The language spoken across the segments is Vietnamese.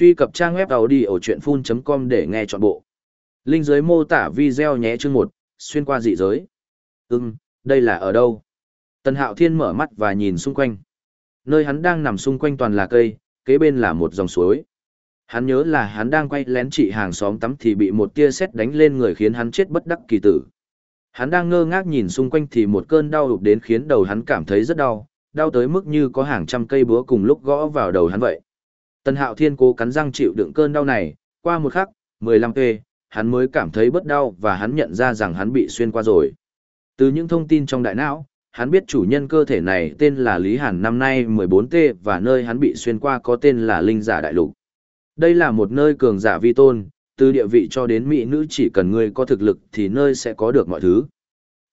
Truy cập trang web đầu đi ở chuyện full.com để nghe trọn bộ. Linh dưới mô tả video nhé chương 1, xuyên qua dị giới. Ừm, đây là ở đâu? Tần Hạo Thiên mở mắt và nhìn xung quanh. Nơi hắn đang nằm xung quanh toàn là cây, kế bên là một dòng suối. Hắn nhớ là hắn đang quay lén chị hàng xóm tắm thì bị một tia sét đánh lên người khiến hắn chết bất đắc kỳ tử. Hắn đang ngơ ngác nhìn xung quanh thì một cơn đau đục đến khiến đầu hắn cảm thấy rất đau, đau tới mức như có hàng trăm cây búa cùng lúc gõ vào đầu hắn vậy. Tần Hạo Thiên cố cắn răng chịu đựng cơn đau này, qua một khắc, 15 tê, hắn mới cảm thấy bất đau và hắn nhận ra rằng hắn bị xuyên qua rồi. Từ những thông tin trong đại não, hắn biết chủ nhân cơ thể này tên là Lý Hàn năm nay 14T và nơi hắn bị xuyên qua có tên là Linh Giả Đại Lục. Đây là một nơi cường giả vi tôn, từ địa vị cho đến mỹ nữ chỉ cần ngươi có thực lực thì nơi sẽ có được mọi thứ.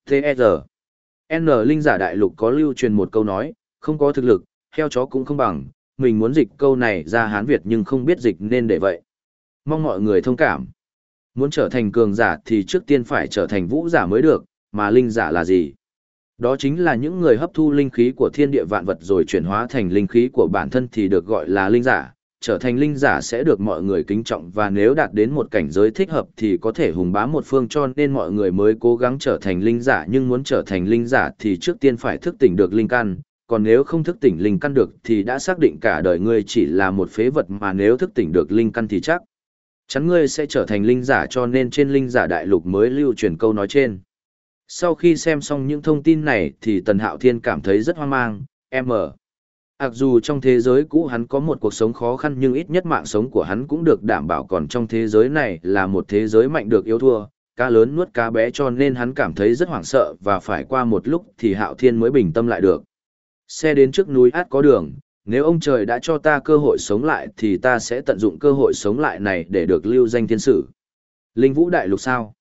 T.E.R. N. Linh Giả Đại Lục có lưu truyền một câu nói, không có thực lực, heo chó cũng không bằng, mình muốn dịch câu này ra Hán Việt nhưng không biết dịch nên để vậy. Mong mọi người thông cảm. Muốn trở thành cường giả thì trước tiên phải trở thành vũ giả mới được, mà linh giả là gì? Đó chính là những người hấp thu linh khí của thiên địa vạn vật rồi chuyển hóa thành linh khí của bản thân thì được gọi là linh giả. Trở thành linh giả sẽ được mọi người kính trọng và nếu đạt đến một cảnh giới thích hợp thì có thể hùng bá một phương cho nên mọi người mới cố gắng trở thành linh giả nhưng muốn trở thành linh giả thì trước tiên phải thức tỉnh được linh căn, còn nếu không thức tỉnh linh căn được thì đã xác định cả đời ngươi chỉ là một phế vật mà nếu thức tỉnh được linh căn thì chắc chắn ngươi sẽ trở thành linh giả cho nên trên linh giả đại lục mới lưu truyền câu nói trên. Sau khi xem xong những thông tin này thì Tần Hạo Thiên cảm thấy rất hoang mang, em ở. Ặc dù trong thế giới cũ hắn có một cuộc sống khó khăn nhưng ít nhất mạng sống của hắn cũng được đảm bảo còn trong thế giới này là một thế giới mạnh được yêu thua, cá lớn nuốt cá bé cho nên hắn cảm thấy rất hoảng sợ và phải qua một lúc thì Hạo Thiên mới bình tâm lại được. Xe đến trước núi át có đường, nếu ông trời đã cho ta cơ hội sống lại thì ta sẽ tận dụng cơ hội sống lại này để được lưu danh thiên sử. Linh vũ đại lục sao?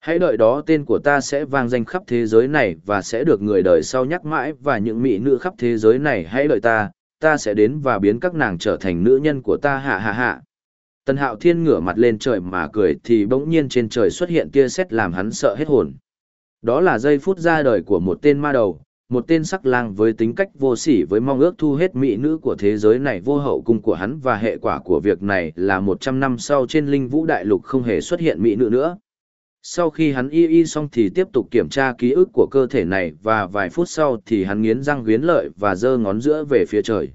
Hãy đợi đó tên của ta sẽ vang danh khắp thế giới này và sẽ được người đời sau nhắc mãi và những mỹ nữ khắp thế giới này hãy đợi ta, ta sẽ đến và biến các nàng trở thành nữ nhân của ta hạ hạ hạ. Tần hạo thiên ngửa mặt lên trời mà cười thì bỗng nhiên trên trời xuất hiện tia sét làm hắn sợ hết hồn. Đó là giây phút ra đời của một tên ma đầu, một tên sắc lang với tính cách vô sỉ với mong ước thu hết mỹ nữ của thế giới này vô hậu cung của hắn và hệ quả của việc này là một trăm năm sau trên linh vũ đại lục không hề xuất hiện mỹ nữ nữa. Sau khi hắn y y xong thì tiếp tục kiểm tra ký ức của cơ thể này và vài phút sau thì hắn nghiến răng nghiến lợi và giơ ngón giữa về phía trời.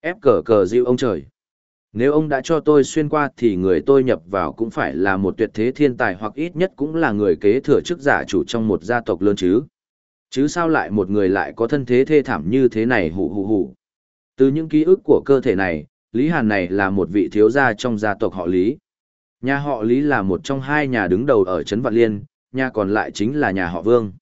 Ép cờ cờ dịu ông trời. Nếu ông đã cho tôi xuyên qua thì người tôi nhập vào cũng phải là một tuyệt thế thiên tài hoặc ít nhất cũng là người kế thừa chức giả chủ trong một gia tộc lớn chứ. Chứ sao lại một người lại có thân thế thê thảm như thế này hù hù hù. Từ những ký ức của cơ thể này, Lý Hàn này là một vị thiếu gia trong gia tộc họ Lý. Nhà họ Lý là một trong hai nhà đứng đầu ở Trấn Vạn Liên, nhà còn lại chính là nhà họ Vương.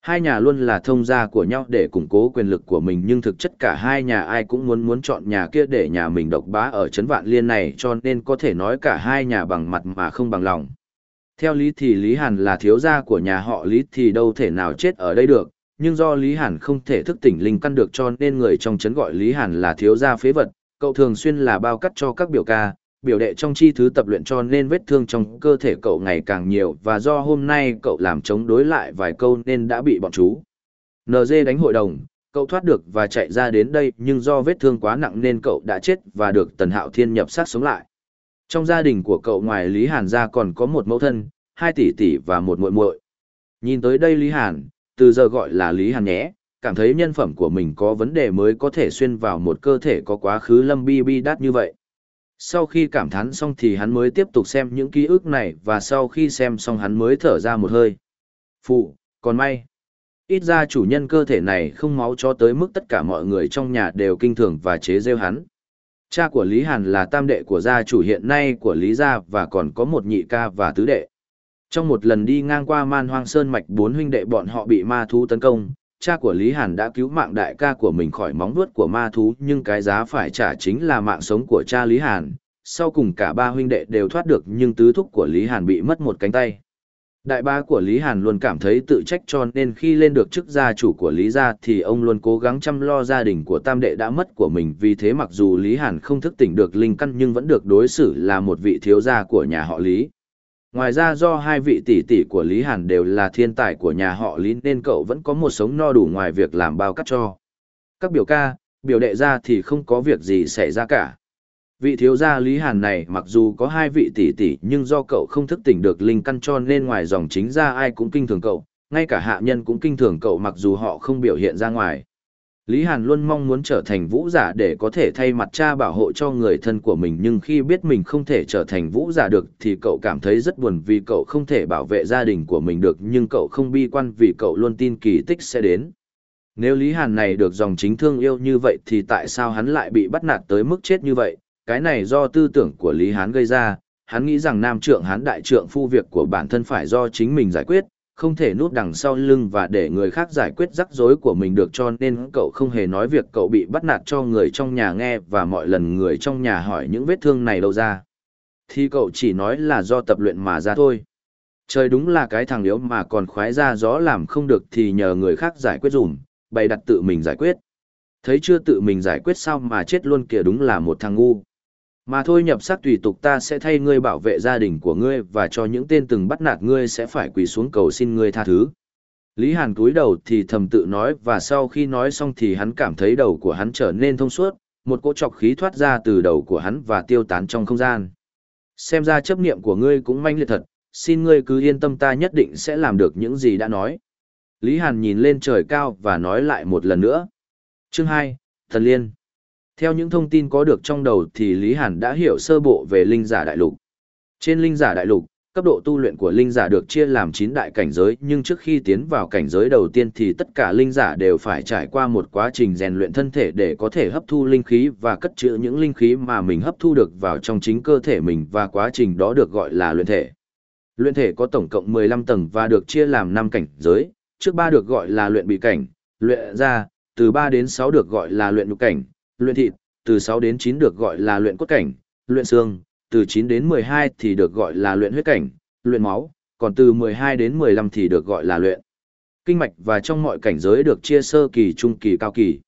Hai nhà luôn là thông gia của nhau để củng cố quyền lực của mình nhưng thực chất cả hai nhà ai cũng muốn muốn chọn nhà kia để nhà mình độc bá ở Trấn Vạn Liên này cho nên có thể nói cả hai nhà bằng mặt mà không bằng lòng. Theo lý thì Lý Hàn là thiếu gia của nhà họ Lý thì đâu thể nào chết ở đây được, nhưng do Lý Hàn không thể thức tỉnh linh căn được cho nên người trong trấn gọi Lý Hàn là thiếu gia phế vật, cậu thường xuyên là bao cắt cho các biểu ca, biểu đệ trong chi thứ tập luyện cho nên vết thương trong cơ thể cậu ngày càng nhiều và do hôm nay cậu làm chống đối lại vài câu nên đã bị bọn chú. NG đánh hội đồng, cậu thoát được và chạy ra đến đây nhưng do vết thương quá nặng nên cậu đã chết và được Tần Hạo Thiên nhập sát sống lại. Trong gia đình của cậu ngoài Lý Hàn ra còn có một mẫu thân, hai tỷ tỷ và một muội muội. Nhìn tới đây Lý Hàn, từ giờ gọi là Lý Hàn nhé, cảm thấy nhân phẩm của mình có vấn đề mới có thể xuyên vào một cơ thể có quá khứ lâm bi bi đát như vậy. Sau khi cảm thán xong thì hắn mới tiếp tục xem những ký ức này và sau khi xem xong hắn mới thở ra một hơi. Phụ, còn may. Ít ra chủ nhân cơ thể này không máu cho tới mức tất cả mọi người trong nhà đều kinh thường và chế rêu hắn. Cha của Lý Hàn là tam đệ của gia chủ hiện nay của Lý Gia và còn có một nhị ca và tứ đệ. Trong một lần đi ngang qua man hoang sơn mạch bốn huynh đệ bọn họ bị ma thú tấn công, cha của Lý Hàn đã cứu mạng đại ca của mình khỏi móng vuốt của ma thú nhưng cái giá phải trả chính là mạng sống của cha Lý Hàn. Sau cùng cả ba huynh đệ đều thoát được nhưng tứ thúc của Lý Hàn bị mất một cánh tay. Đại ba của Lý Hàn luôn cảm thấy tự trách cho nên khi lên được chức gia chủ của Lý gia thì ông luôn cố gắng chăm lo gia đình của tam đệ đã mất của mình vì thế mặc dù Lý Hàn không thức tỉnh được linh căn nhưng vẫn được đối xử là một vị thiếu gia của nhà họ Lý. Ngoài ra do hai vị tỷ tỷ của Lý Hàn đều là thiên tài của nhà họ Lý nên cậu vẫn có một sống no đủ ngoài việc làm bao cắt cho. Các biểu ca, biểu đệ ra thì không có việc gì xảy ra cả. Vị thiếu gia Lý Hàn này mặc dù có hai vị tỷ tỷ nhưng do cậu không thức tỉnh được linh căn cho nên ngoài dòng chính ra ai cũng kinh thường cậu, ngay cả hạ nhân cũng kinh thường cậu mặc dù họ không biểu hiện ra ngoài. Lý Hàn luôn mong muốn trở thành vũ giả để có thể thay mặt cha bảo hộ cho người thân của mình nhưng khi biết mình không thể trở thành vũ giả được thì cậu cảm thấy rất buồn vì cậu không thể bảo vệ gia đình của mình được nhưng cậu không bi quan vì cậu luôn tin kỳ tích sẽ đến. Nếu Lý Hàn này được dòng chính thương yêu như vậy thì tại sao hắn lại bị bắt nạt tới mức chết như vậy? Cái này do tư tưởng của Lý Hán gây ra, hắn nghĩ rằng nam trượng hán đại trượng phu việc của bản thân phải do chính mình giải quyết, không thể núp đằng sau lưng và để người khác giải quyết rắc rối của mình được cho nên cậu không hề nói việc cậu bị bắt nạt cho người trong nhà nghe và mọi lần người trong nhà hỏi những vết thương này đâu ra. Thì cậu chỉ nói là do tập luyện mà ra thôi. Trời đúng là cái thằng yếu mà còn khoái ra gió làm không được thì nhờ người khác giải quyết dùm, bày đặt tự mình giải quyết. Thấy chưa tự mình giải quyết sao mà chết luôn kìa đúng là một thằng ngu. Mà thôi nhập sắc tùy tục ta sẽ thay ngươi bảo vệ gia đình của ngươi và cho những tên từng bắt nạt ngươi sẽ phải quỳ xuống cầu xin ngươi tha thứ. Lý Hàn cúi đầu thì thầm tự nói và sau khi nói xong thì hắn cảm thấy đầu của hắn trở nên thông suốt, một cỗ trọc khí thoát ra từ đầu của hắn và tiêu tán trong không gian. Xem ra chấp niệm của ngươi cũng manh liệt thật, xin ngươi cứ yên tâm ta nhất định sẽ làm được những gì đã nói. Lý Hàn nhìn lên trời cao và nói lại một lần nữa. Chương 2, Thần Liên theo những thông tin có được trong đầu thì Lý Hàn đã hiểu sơ bộ về linh giả đại lục. Trên linh giả đại lục, cấp độ tu luyện của linh giả được chia làm 9 đại cảnh giới, nhưng trước khi tiến vào cảnh giới đầu tiên thì tất cả linh giả đều phải trải qua một quá trình rèn luyện thân thể để có thể hấp thu linh khí và cất trữ những linh khí mà mình hấp thu được vào trong chính cơ thể mình và quá trình đó được gọi là luyện thể. Luyện thể có tổng cộng 15 tầng và được chia làm 5 cảnh giới, trước 3 được gọi là luyện bị cảnh, luyện ra, từ 3 đến 6 được gọi là luyện nhục cảnh, luyện thịt, từ 6 đến 9 được gọi là luyện cốt cảnh, luyện xương, từ 9 đến 12 thì được gọi là luyện huyết cảnh, luyện máu, còn từ 12 đến 15 thì được gọi là luyện. Kinh mạch và trong mọi cảnh giới được chia sơ kỳ trung kỳ cao kỳ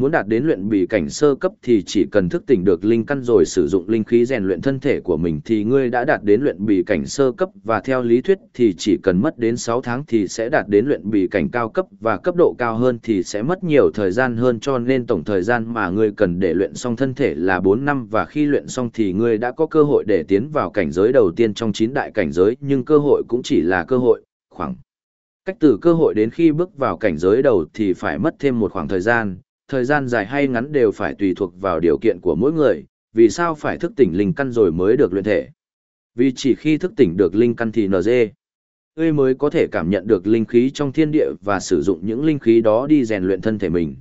muốn đạt đến luyện bị cảnh sơ cấp thì chỉ cần thức tỉnh được linh căn rồi sử dụng linh khí rèn luyện thân thể của mình thì ngươi đã đạt đến luyện bị cảnh sơ cấp và theo lý thuyết thì chỉ cần mất đến 6 tháng thì sẽ đạt đến luyện bị cảnh cao cấp và cấp độ cao hơn thì sẽ mất nhiều thời gian hơn cho nên tổng thời gian mà ngươi cần để luyện xong thân thể là 4 năm và khi luyện xong thì ngươi đã có cơ hội để tiến vào cảnh giới đầu tiên trong 9 đại cảnh giới nhưng cơ hội cũng chỉ là cơ hội, khoảng cách từ cơ hội đến khi bước vào cảnh giới đầu thì phải mất thêm một khoảng thời gian thời gian dài hay ngắn đều phải tùy thuộc vào điều kiện của mỗi người, vì sao phải thức tỉnh linh căn rồi mới được luyện thể. Vì chỉ khi thức tỉnh được linh căn thì NG, ngươi mới có thể cảm nhận được linh khí trong thiên địa và sử dụng những linh khí đó đi rèn luyện thân thể mình.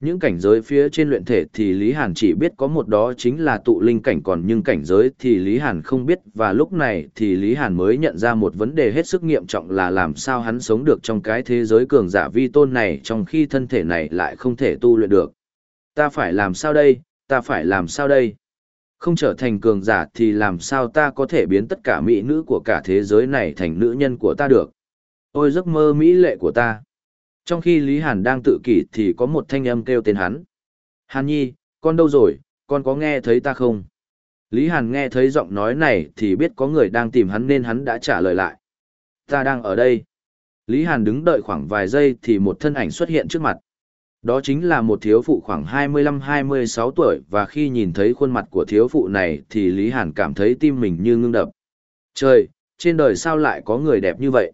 Những cảnh giới phía trên luyện thể thì Lý Hàn chỉ biết có một đó chính là tụ linh cảnh còn nhưng cảnh giới thì Lý Hàn không biết và lúc này thì Lý Hàn mới nhận ra một vấn đề hết sức nghiêm trọng là làm sao hắn sống được trong cái thế giới cường giả vi tôn này trong khi thân thể này lại không thể tu luyện được. Ta phải làm sao đây, ta phải làm sao đây? Không trở thành cường giả thì làm sao ta có thể biến tất cả mỹ nữ của cả thế giới này thành nữ nhân của ta được? Ôi giấc mơ mỹ lệ của ta! Trong khi Lý Hàn đang tự kỷ thì có một thanh âm kêu tên hắn. Hàn Nhi, con đâu rồi, con có nghe thấy ta không? Lý Hàn nghe thấy giọng nói này thì biết có người đang tìm hắn nên hắn đã trả lời lại. Ta đang ở đây. Lý Hàn đứng đợi khoảng vài giây thì một thân ảnh xuất hiện trước mặt. Đó chính là một thiếu phụ khoảng 25-26 tuổi và khi nhìn thấy khuôn mặt của thiếu phụ này thì Lý Hàn cảm thấy tim mình như ngưng đập. Trời, trên đời sao lại có người đẹp như vậy?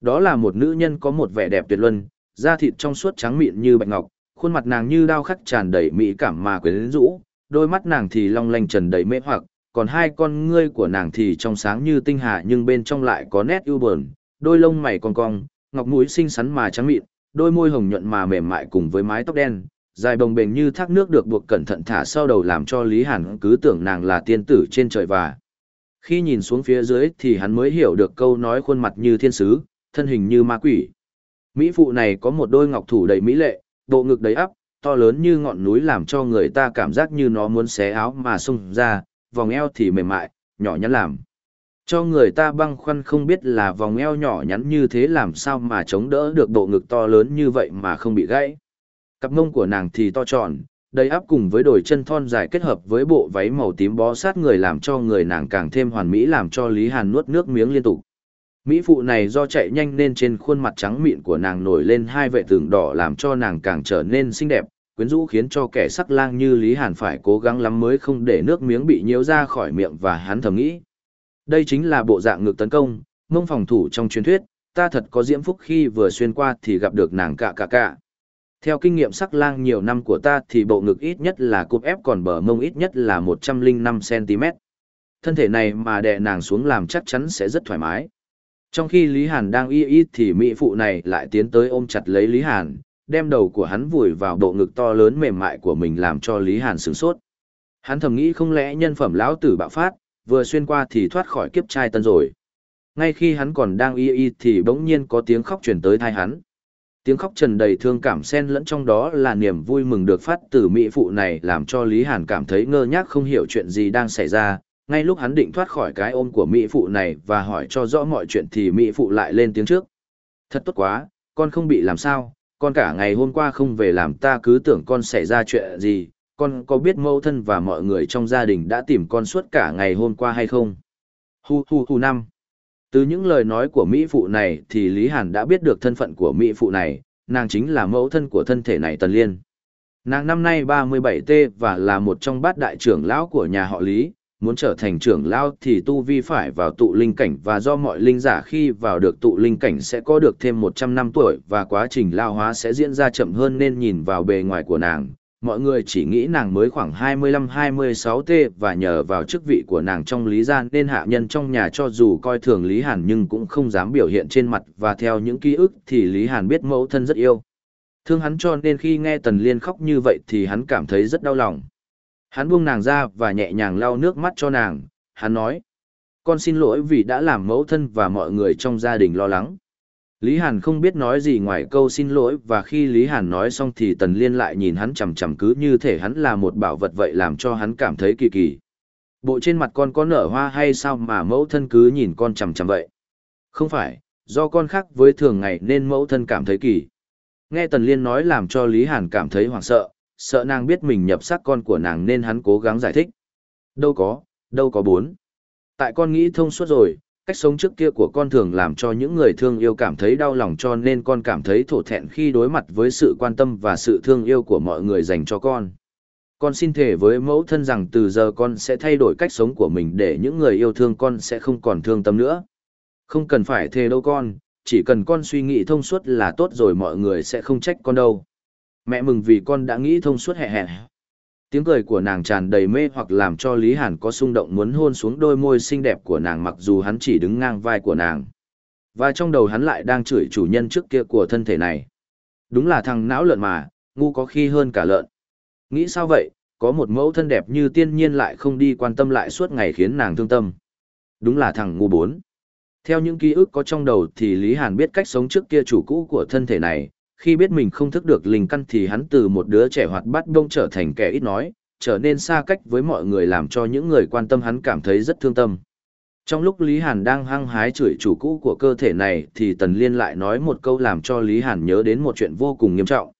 Đó là một nữ nhân có một vẻ đẹp tuyệt luân, da thịt trong suốt trắng mịn như bạch ngọc, khuôn mặt nàng như đao khắc tràn đầy mỹ cảm mà quyến rũ, đôi mắt nàng thì long lanh trần đầy mê hoặc, còn hai con ngươi của nàng thì trong sáng như tinh hà nhưng bên trong lại có nét ưu buồn, đôi lông mày cong cong, ngọc mũi xinh xắn mà trắng mịn, đôi môi hồng nhuận mà mềm mại cùng với mái tóc đen, dài bồng bềnh như thác nước được buộc cẩn thận thả sau đầu làm cho Lý Hàn cứ tưởng nàng là tiên tử trên trời và. Khi nhìn xuống phía dưới thì hắn mới hiểu được câu nói khuôn mặt như thiên sứ, thân hình như ma quỷ. Mỹ phụ này có một đôi ngọc thủ đầy mỹ lệ, bộ ngực đầy ắp, to lớn như ngọn núi làm cho người ta cảm giác như nó muốn xé áo mà xung ra, vòng eo thì mềm mại, nhỏ nhắn làm. Cho người ta băng khoăn không biết là vòng eo nhỏ nhắn như thế làm sao mà chống đỡ được bộ ngực to lớn như vậy mà không bị gãy. Cặp mông của nàng thì to tròn, đầy áp cùng với đồi chân thon dài kết hợp với bộ váy màu tím bó sát người làm cho người nàng càng thêm hoàn mỹ làm cho Lý Hàn nuốt nước miếng liên tục. Mỹ phụ này do chạy nhanh nên trên khuôn mặt trắng mịn của nàng nổi lên hai vệ tường đỏ làm cho nàng càng trở nên xinh đẹp, quyến rũ khiến cho kẻ sắc lang như Lý Hàn phải cố gắng lắm mới không để nước miếng bị nhiễu ra khỏi miệng và hắn thầm nghĩ. Đây chính là bộ dạng ngược tấn công, mông phòng thủ trong truyền thuyết, ta thật có diễm phúc khi vừa xuyên qua thì gặp được nàng cạ cạ cạ. Theo kinh nghiệm sắc lang nhiều năm của ta thì bộ ngực ít nhất là cúp ép còn bờ mông ít nhất là 105cm. Thân thể này mà đè nàng xuống làm chắc chắn sẽ rất thoải mái. Trong khi Lý Hàn đang y y thì mỹ phụ này lại tiến tới ôm chặt lấy Lý Hàn, đem đầu của hắn vùi vào bộ ngực to lớn mềm mại của mình làm cho Lý Hàn sửng sốt. Hắn thầm nghĩ không lẽ nhân phẩm lão tử bạo phát, vừa xuyên qua thì thoát khỏi kiếp trai tân rồi. Ngay khi hắn còn đang y y thì bỗng nhiên có tiếng khóc truyền tới thai hắn. Tiếng khóc trần đầy thương cảm xen lẫn trong đó là niềm vui mừng được phát từ mỹ phụ này làm cho Lý Hàn cảm thấy ngơ ngác không hiểu chuyện gì đang xảy ra. Ngay lúc hắn định thoát khỏi cái ôm của mỹ phụ này và hỏi cho rõ mọi chuyện thì mỹ phụ lại lên tiếng trước. Thật tốt quá, con không bị làm sao, con cả ngày hôm qua không về làm ta cứ tưởng con xảy ra chuyện gì, con có biết mẫu thân và mọi người trong gia đình đã tìm con suốt cả ngày hôm qua hay không? Hu hu hu năm. Từ những lời nói của Mỹ phụ này thì Lý Hàn đã biết được thân phận của Mỹ phụ này, nàng chính là mẫu thân của thân thể này Tần Liên. Nàng năm nay 37T và là một trong bát đại trưởng lão của nhà họ Lý, muốn trở thành trưởng lão thì tu vi phải vào tụ linh cảnh và do mọi linh giả khi vào được tụ linh cảnh sẽ có được thêm 100 năm tuổi và quá trình lao hóa sẽ diễn ra chậm hơn nên nhìn vào bề ngoài của nàng, mọi người chỉ nghĩ nàng mới khoảng 25-26 t và nhờ vào chức vị của nàng trong lý gia nên hạ nhân trong nhà cho dù coi thường Lý Hàn nhưng cũng không dám biểu hiện trên mặt và theo những ký ức thì Lý Hàn biết mẫu thân rất yêu. Thương hắn cho nên khi nghe Tần Liên khóc như vậy thì hắn cảm thấy rất đau lòng. Hắn buông nàng ra và nhẹ nhàng lau nước mắt cho nàng, hắn nói. Con xin lỗi vì đã làm mẫu thân và mọi người trong gia đình lo lắng. Lý Hàn không biết nói gì ngoài câu xin lỗi và khi Lý Hàn nói xong thì Tần Liên lại nhìn hắn chằm chằm cứ như thể hắn là một bảo vật vậy làm cho hắn cảm thấy kỳ kỳ. Bộ trên mặt con có nở hoa hay sao mà mẫu thân cứ nhìn con chằm chằm vậy? Không phải, do con khác với thường ngày nên mẫu thân cảm thấy kỳ. Nghe Tần Liên nói làm cho Lý Hàn cảm thấy hoảng sợ, sợ nàng biết mình nhập xác con của nàng nên hắn cố gắng giải thích. Đâu có, đâu có bốn. Tại con nghĩ thông suốt rồi, cách sống trước kia của con thường làm cho những người thương yêu cảm thấy đau lòng cho nên con cảm thấy thổ thẹn khi đối mặt với sự quan tâm và sự thương yêu của mọi người dành cho con. Con xin thề với mẫu thân rằng từ giờ con sẽ thay đổi cách sống của mình để những người yêu thương con sẽ không còn thương tâm nữa. Không cần phải thề đâu con, chỉ cần con suy nghĩ thông suốt là tốt rồi mọi người sẽ không trách con đâu. Mẹ mừng vì con đã nghĩ thông suốt hẹ hẹ. Tiếng cười của nàng tràn đầy mê hoặc làm cho Lý Hàn có xung động muốn hôn xuống đôi môi xinh đẹp của nàng mặc dù hắn chỉ đứng ngang vai của nàng. Và trong đầu hắn lại đang chửi chủ nhân trước kia của thân thể này. Đúng là thằng não lợn mà, ngu có khi hơn cả lợn. Nghĩ sao vậy, có một mẫu thân đẹp như tiên nhiên lại không đi quan tâm lại suốt ngày khiến nàng thương tâm. Đúng là thằng ngu bốn. Theo những ký ức có trong đầu thì Lý Hàn biết cách sống trước kia chủ cũ của thân thể này, khi biết mình không thức được linh căn thì hắn từ một đứa trẻ hoạt bát bông trở thành kẻ ít nói, trở nên xa cách với mọi người làm cho những người quan tâm hắn cảm thấy rất thương tâm. Trong lúc Lý Hàn đang hăng hái chửi chủ cũ của cơ thể này thì Tần Liên lại nói một câu làm cho Lý Hàn nhớ đến một chuyện vô cùng nghiêm trọng.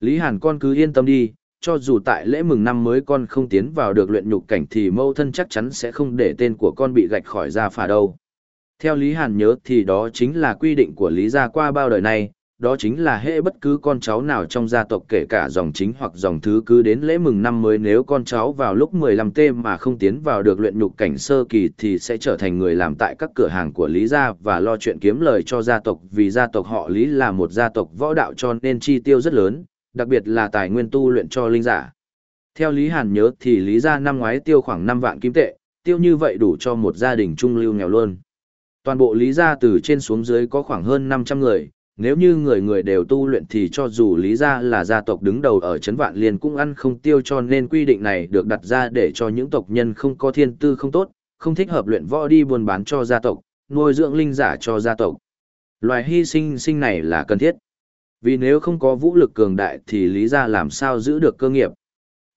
Lý Hàn con cứ yên tâm đi, cho dù tại lễ mừng năm mới con không tiến vào được luyện nhục cảnh thì mâu thân chắc chắn sẽ không để tên của con bị gạch khỏi gia phả đâu. Theo Lý Hàn nhớ thì đó chính là quy định của Lý gia qua bao đời này, đó chính là hệ bất cứ con cháu nào trong gia tộc kể cả dòng chính hoặc dòng thứ cứ đến lễ mừng năm mới nếu con cháu vào lúc 15T mà không tiến vào được luyện nhục cảnh sơ kỳ thì sẽ trở thành người làm tại các cửa hàng của Lý gia và lo chuyện kiếm lời cho gia tộc vì gia tộc họ Lý là một gia tộc võ đạo cho nên chi tiêu rất lớn, đặc biệt là tài nguyên tu luyện cho linh giả. Theo Lý Hàn nhớ thì Lý gia năm ngoái tiêu khoảng 5 vạn kim tệ, tiêu như vậy đủ cho một gia đình trung lưu nghèo luôn. Toàn bộ Lý gia từ trên xuống dưới có khoảng hơn 500 người nếu như người người đều tu luyện thì cho dù lý gia là gia tộc đứng đầu ở trấn vạn liên cũng ăn không tiêu cho nên quy định này được đặt ra để cho những tộc nhân không có thiên tư không tốt, không thích hợp luyện võ đi buôn bán cho gia tộc, nuôi dưỡng linh giả cho gia tộc. Loài hy sinh sinh này là cần thiết. Vì nếu không có vũ lực cường đại thì lý gia làm sao giữ được cơ nghiệp.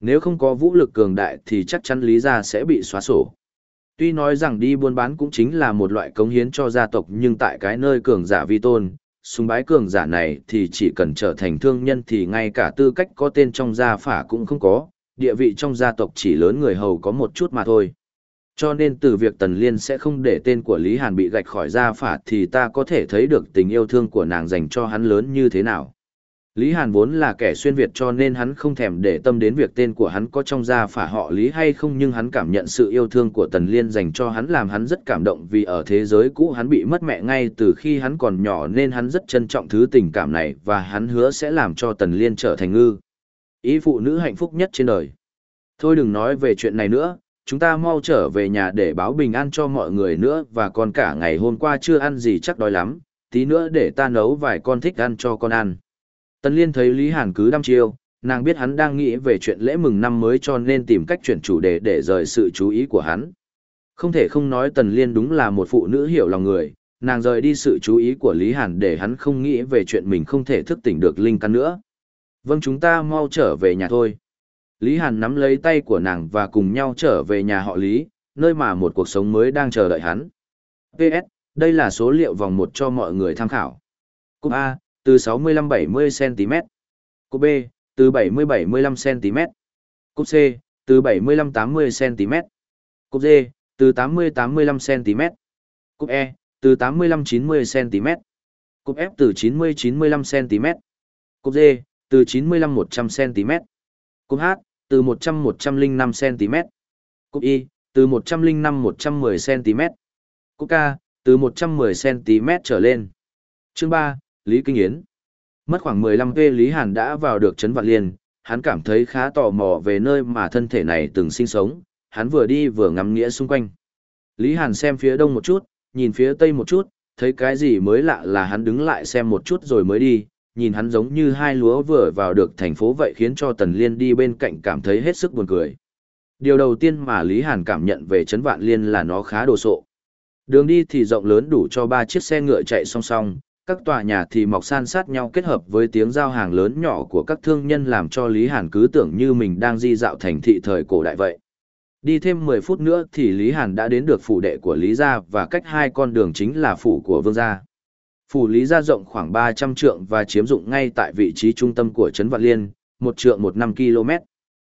Nếu không có vũ lực cường đại thì chắc chắn lý gia sẽ bị xóa sổ. Tuy nói rằng đi buôn bán cũng chính là một loại cống hiến cho gia tộc nhưng tại cái nơi cường giả vi tôn, sùng bái cường giả này thì chỉ cần trở thành thương nhân thì ngay cả tư cách có tên trong gia phả cũng không có, địa vị trong gia tộc chỉ lớn người hầu có một chút mà thôi. Cho nên từ việc Tần Liên sẽ không để tên của Lý Hàn bị gạch khỏi gia phả thì ta có thể thấy được tình yêu thương của nàng dành cho hắn lớn như thế nào. Lý Hàn vốn là kẻ xuyên Việt cho nên hắn không thèm để tâm đến việc tên của hắn có trong gia phả họ Lý hay không nhưng hắn cảm nhận sự yêu thương của Tần Liên dành cho hắn làm hắn rất cảm động vì ở thế giới cũ hắn bị mất mẹ ngay từ khi hắn còn nhỏ nên hắn rất trân trọng thứ tình cảm này và hắn hứa sẽ làm cho Tần Liên trở thành ngư. Ý phụ nữ hạnh phúc nhất trên đời. Thôi đừng nói về chuyện này nữa, chúng ta mau trở về nhà để báo bình an cho mọi người nữa và còn cả ngày hôm qua chưa ăn gì chắc đói lắm, tí nữa để ta nấu vài con thích ăn cho con ăn. Tần Liên thấy Lý Hàn cứ đăm chiêu, nàng biết hắn đang nghĩ về chuyện lễ mừng năm mới cho nên tìm cách chuyển chủ đề để rời sự chú ý của hắn. Không thể không nói Tần Liên đúng là một phụ nữ hiểu lòng người, nàng rời đi sự chú ý của Lý Hàn để hắn không nghĩ về chuyện mình không thể thức tỉnh được linh căn nữa. Vâng chúng ta mau trở về nhà thôi. Lý Hàn nắm lấy tay của nàng và cùng nhau trở về nhà họ Lý, nơi mà một cuộc sống mới đang chờ đợi hắn. PS, đây là số liệu vòng một cho mọi người tham khảo. Cúp A, từ 65-70cm. Cúp B, từ 70-75cm. Cúp C, từ 75-80cm. Cúp D, từ 80-85cm. Cúp E, từ 85-90cm. Cúp F từ 90-95cm. Cúp D, từ 95-100cm. Cúp H, từ 100-105cm. Cúp Y, từ 105-110cm. Cúp K, từ 110cm trở lên. Chương 3, Lý Kinh Yến. Mất khoảng 15 cây Lý Hàn đã vào được Trấn Vạn Liên, hắn cảm thấy khá tò mò về nơi mà thân thể này từng sinh sống, hắn vừa đi vừa ngắm nghĩa xung quanh. Lý Hàn xem phía đông một chút, nhìn phía tây một chút, thấy cái gì mới lạ là hắn đứng lại xem một chút rồi mới đi, nhìn hắn giống như hai lúa vừa vào được thành phố vậy khiến cho Tần Liên đi bên cạnh cảm thấy hết sức buồn cười. Điều đầu tiên mà Lý Hàn cảm nhận về Trấn Vạn Liên là nó khá đồ sộ. Đường đi thì rộng lớn đủ cho ba chiếc xe ngựa chạy song song, các tòa nhà thì mọc san sát nhau kết hợp với tiếng giao hàng lớn nhỏ của các thương nhân làm cho Lý Hàn cứ tưởng như mình đang di dạo thành thị thời cổ đại vậy. Đi thêm 10 phút nữa thì Lý Hàn đã đến được phủ đệ của Lý Gia và cách hai con đường chính là phủ của Vương Gia. Phủ Lý Gia rộng khoảng 300 trượng và chiếm dụng ngay tại vị trí trung tâm của Trấn Vạn Liên, một trượng một năm km.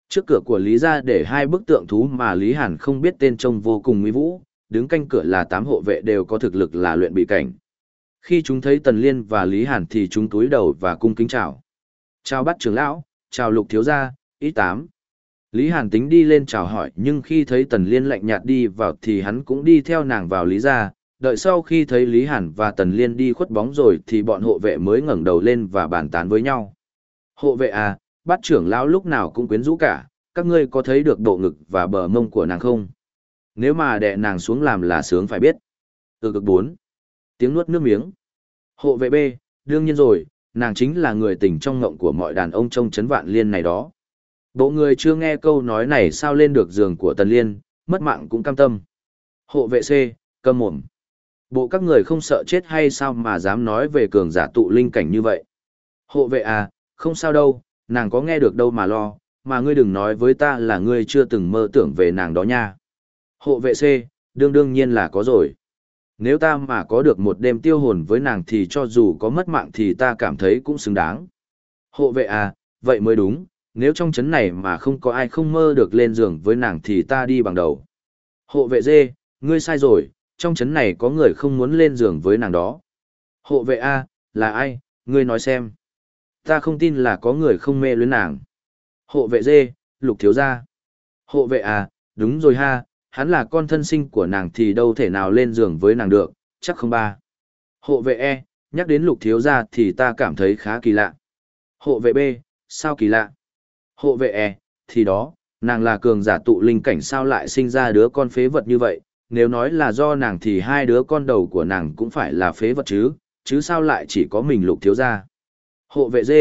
Trước cửa của Lý Gia để hai bức tượng thú mà Lý Hàn không biết tên trông vô cùng nguy vũ, đứng canh cửa là tám hộ vệ đều có thực lực là luyện bị cảnh. Khi chúng thấy Tần Liên và Lý Hàn thì chúng túi đầu và cung kính chào. Chào bắt trưởng lão, chào lục thiếu gia, ý tám. Lý Hàn tính đi lên chào hỏi nhưng khi thấy Tần Liên lạnh nhạt đi vào thì hắn cũng đi theo nàng vào Lý gia. Đợi sau khi thấy Lý Hàn và Tần Liên đi khuất bóng rồi thì bọn hộ vệ mới ngẩng đầu lên và bàn tán với nhau. Hộ vệ à, bắt trưởng lão lúc nào cũng quyến rũ cả, các ngươi có thấy được độ ngực và bờ mông của nàng không? Nếu mà đè nàng xuống làm là sướng phải biết. Từ cực bốn tiếng nuốt nước miếng. Hộ vệ B, đương nhiên rồi, nàng chính là người tình trong ngộng của mọi đàn ông trong chấn vạn liên này đó. Bộ người chưa nghe câu nói này sao lên được giường của tần liên, mất mạng cũng cam tâm. Hộ vệ C, câm mồm. Bộ các người không sợ chết hay sao mà dám nói về cường giả tụ linh cảnh như vậy. Hộ vệ à, không sao đâu, nàng có nghe được đâu mà lo, mà ngươi đừng nói với ta là ngươi chưa từng mơ tưởng về nàng đó nha. Hộ vệ C, đương đương nhiên là có rồi nếu ta mà có được một đêm tiêu hồn với nàng thì cho dù có mất mạng thì ta cảm thấy cũng xứng đáng. Hộ vệ à, vậy mới đúng, nếu trong chấn này mà không có ai không mơ được lên giường với nàng thì ta đi bằng đầu. Hộ vệ dê, ngươi sai rồi, trong chấn này có người không muốn lên giường với nàng đó. Hộ vệ A, là ai, ngươi nói xem. Ta không tin là có người không mê luyến nàng. Hộ vệ dê, lục thiếu gia. Hộ vệ à, đúng rồi ha, hắn là con thân sinh của nàng thì đâu thể nào lên giường với nàng được, chắc không ba. Hộ vệ E, nhắc đến lục thiếu gia thì ta cảm thấy khá kỳ lạ. Hộ vệ B, sao kỳ lạ? Hộ vệ E, thì đó, nàng là cường giả tụ linh cảnh sao lại sinh ra đứa con phế vật như vậy, nếu nói là do nàng thì hai đứa con đầu của nàng cũng phải là phế vật chứ, chứ sao lại chỉ có mình lục thiếu gia. Hộ vệ D,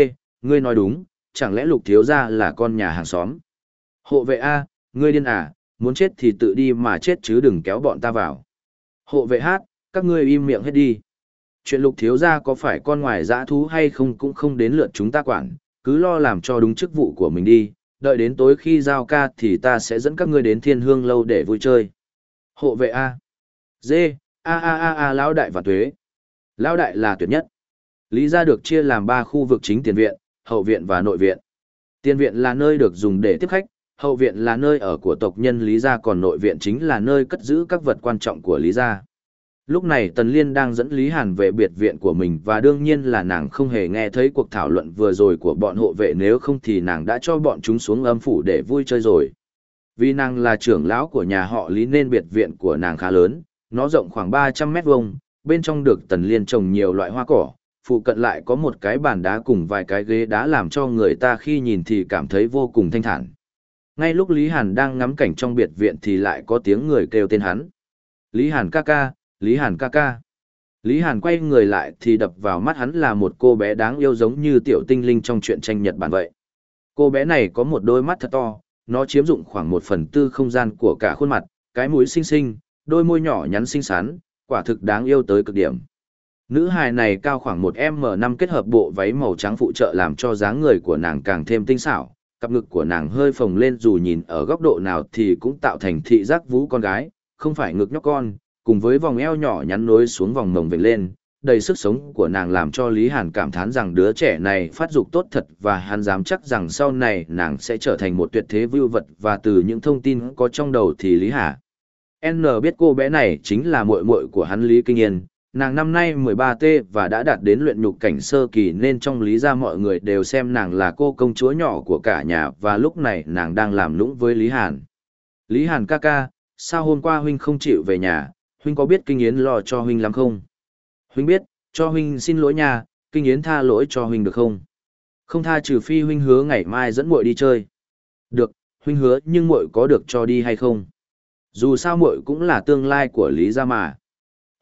ngươi nói đúng, chẳng lẽ lục thiếu gia là con nhà hàng xóm. Hộ vệ A, ngươi điên à, muốn chết thì tự đi mà chết chứ đừng kéo bọn ta vào. Hộ vệ hát, các ngươi im miệng hết đi. Chuyện lục thiếu gia có phải con ngoài dã thú hay không cũng không đến lượt chúng ta quản, cứ lo làm cho đúng chức vụ của mình đi, đợi đến tối khi giao ca thì ta sẽ dẫn các ngươi đến thiên hương lâu để vui chơi. Hộ vệ A. Dê, A A A A lão đại và tuế. Lão đại là tuyệt nhất. Lý gia được chia làm ba khu vực chính tiền viện, hậu viện và nội viện. Tiền viện là nơi được dùng để tiếp khách, Hậu viện là nơi ở của tộc nhân Lý Gia còn nội viện chính là nơi cất giữ các vật quan trọng của Lý Gia. Lúc này Tần Liên đang dẫn Lý Hàn về biệt viện của mình và đương nhiên là nàng không hề nghe thấy cuộc thảo luận vừa rồi của bọn hộ vệ nếu không thì nàng đã cho bọn chúng xuống âm phủ để vui chơi rồi. Vì nàng là trưởng lão của nhà họ Lý nên biệt viện của nàng khá lớn, nó rộng khoảng 300 mét vuông, bên trong được Tần Liên trồng nhiều loại hoa cỏ, phụ cận lại có một cái bàn đá cùng vài cái ghế đá làm cho người ta khi nhìn thì cảm thấy vô cùng thanh thản. Ngay lúc Lý Hàn đang ngắm cảnh trong biệt viện thì lại có tiếng người kêu tên hắn. Lý Hàn ca ca, Lý Hàn ca ca. Lý Hàn quay người lại thì đập vào mắt hắn là một cô bé đáng yêu giống như tiểu tinh linh trong truyện tranh Nhật Bản vậy. Cô bé này có một đôi mắt thật to, nó chiếm dụng khoảng một phần tư không gian của cả khuôn mặt, cái mũi xinh xinh, đôi môi nhỏ nhắn xinh xắn, quả thực đáng yêu tới cực điểm. Nữ hài này cao khoảng một m năm kết hợp bộ váy màu trắng phụ trợ làm cho dáng người của nàng càng thêm tinh xảo, cặp ngực của nàng hơi phồng lên dù nhìn ở góc độ nào thì cũng tạo thành thị giác vũ con gái, không phải ngực nhóc con, cùng với vòng eo nhỏ nhắn nối xuống vòng mồng vểnh lên, đầy sức sống của nàng làm cho Lý Hàn cảm thán rằng đứa trẻ này phát dục tốt thật và hắn dám chắc rằng sau này nàng sẽ trở thành một tuyệt thế vưu vật và từ những thông tin có trong đầu thì Lý Hà. N biết cô bé này chính là muội muội của hắn Lý Kinh Yên, nàng năm nay 13T và đã đạt đến luyện nhục cảnh sơ kỳ nên trong lý ra mọi người đều xem nàng là cô công chúa nhỏ của cả nhà và lúc này nàng đang làm lũng với Lý Hàn. Lý Hàn ca ca, sao hôm qua huynh không chịu về nhà, huynh có biết kinh yến lo cho huynh lắm không? Huynh biết, cho huynh xin lỗi nhà, kinh yến tha lỗi cho huynh được không? Không tha trừ phi huynh hứa ngày mai dẫn muội đi chơi. Được, huynh hứa nhưng muội có được cho đi hay không? Dù sao muội cũng là tương lai của Lý gia mà.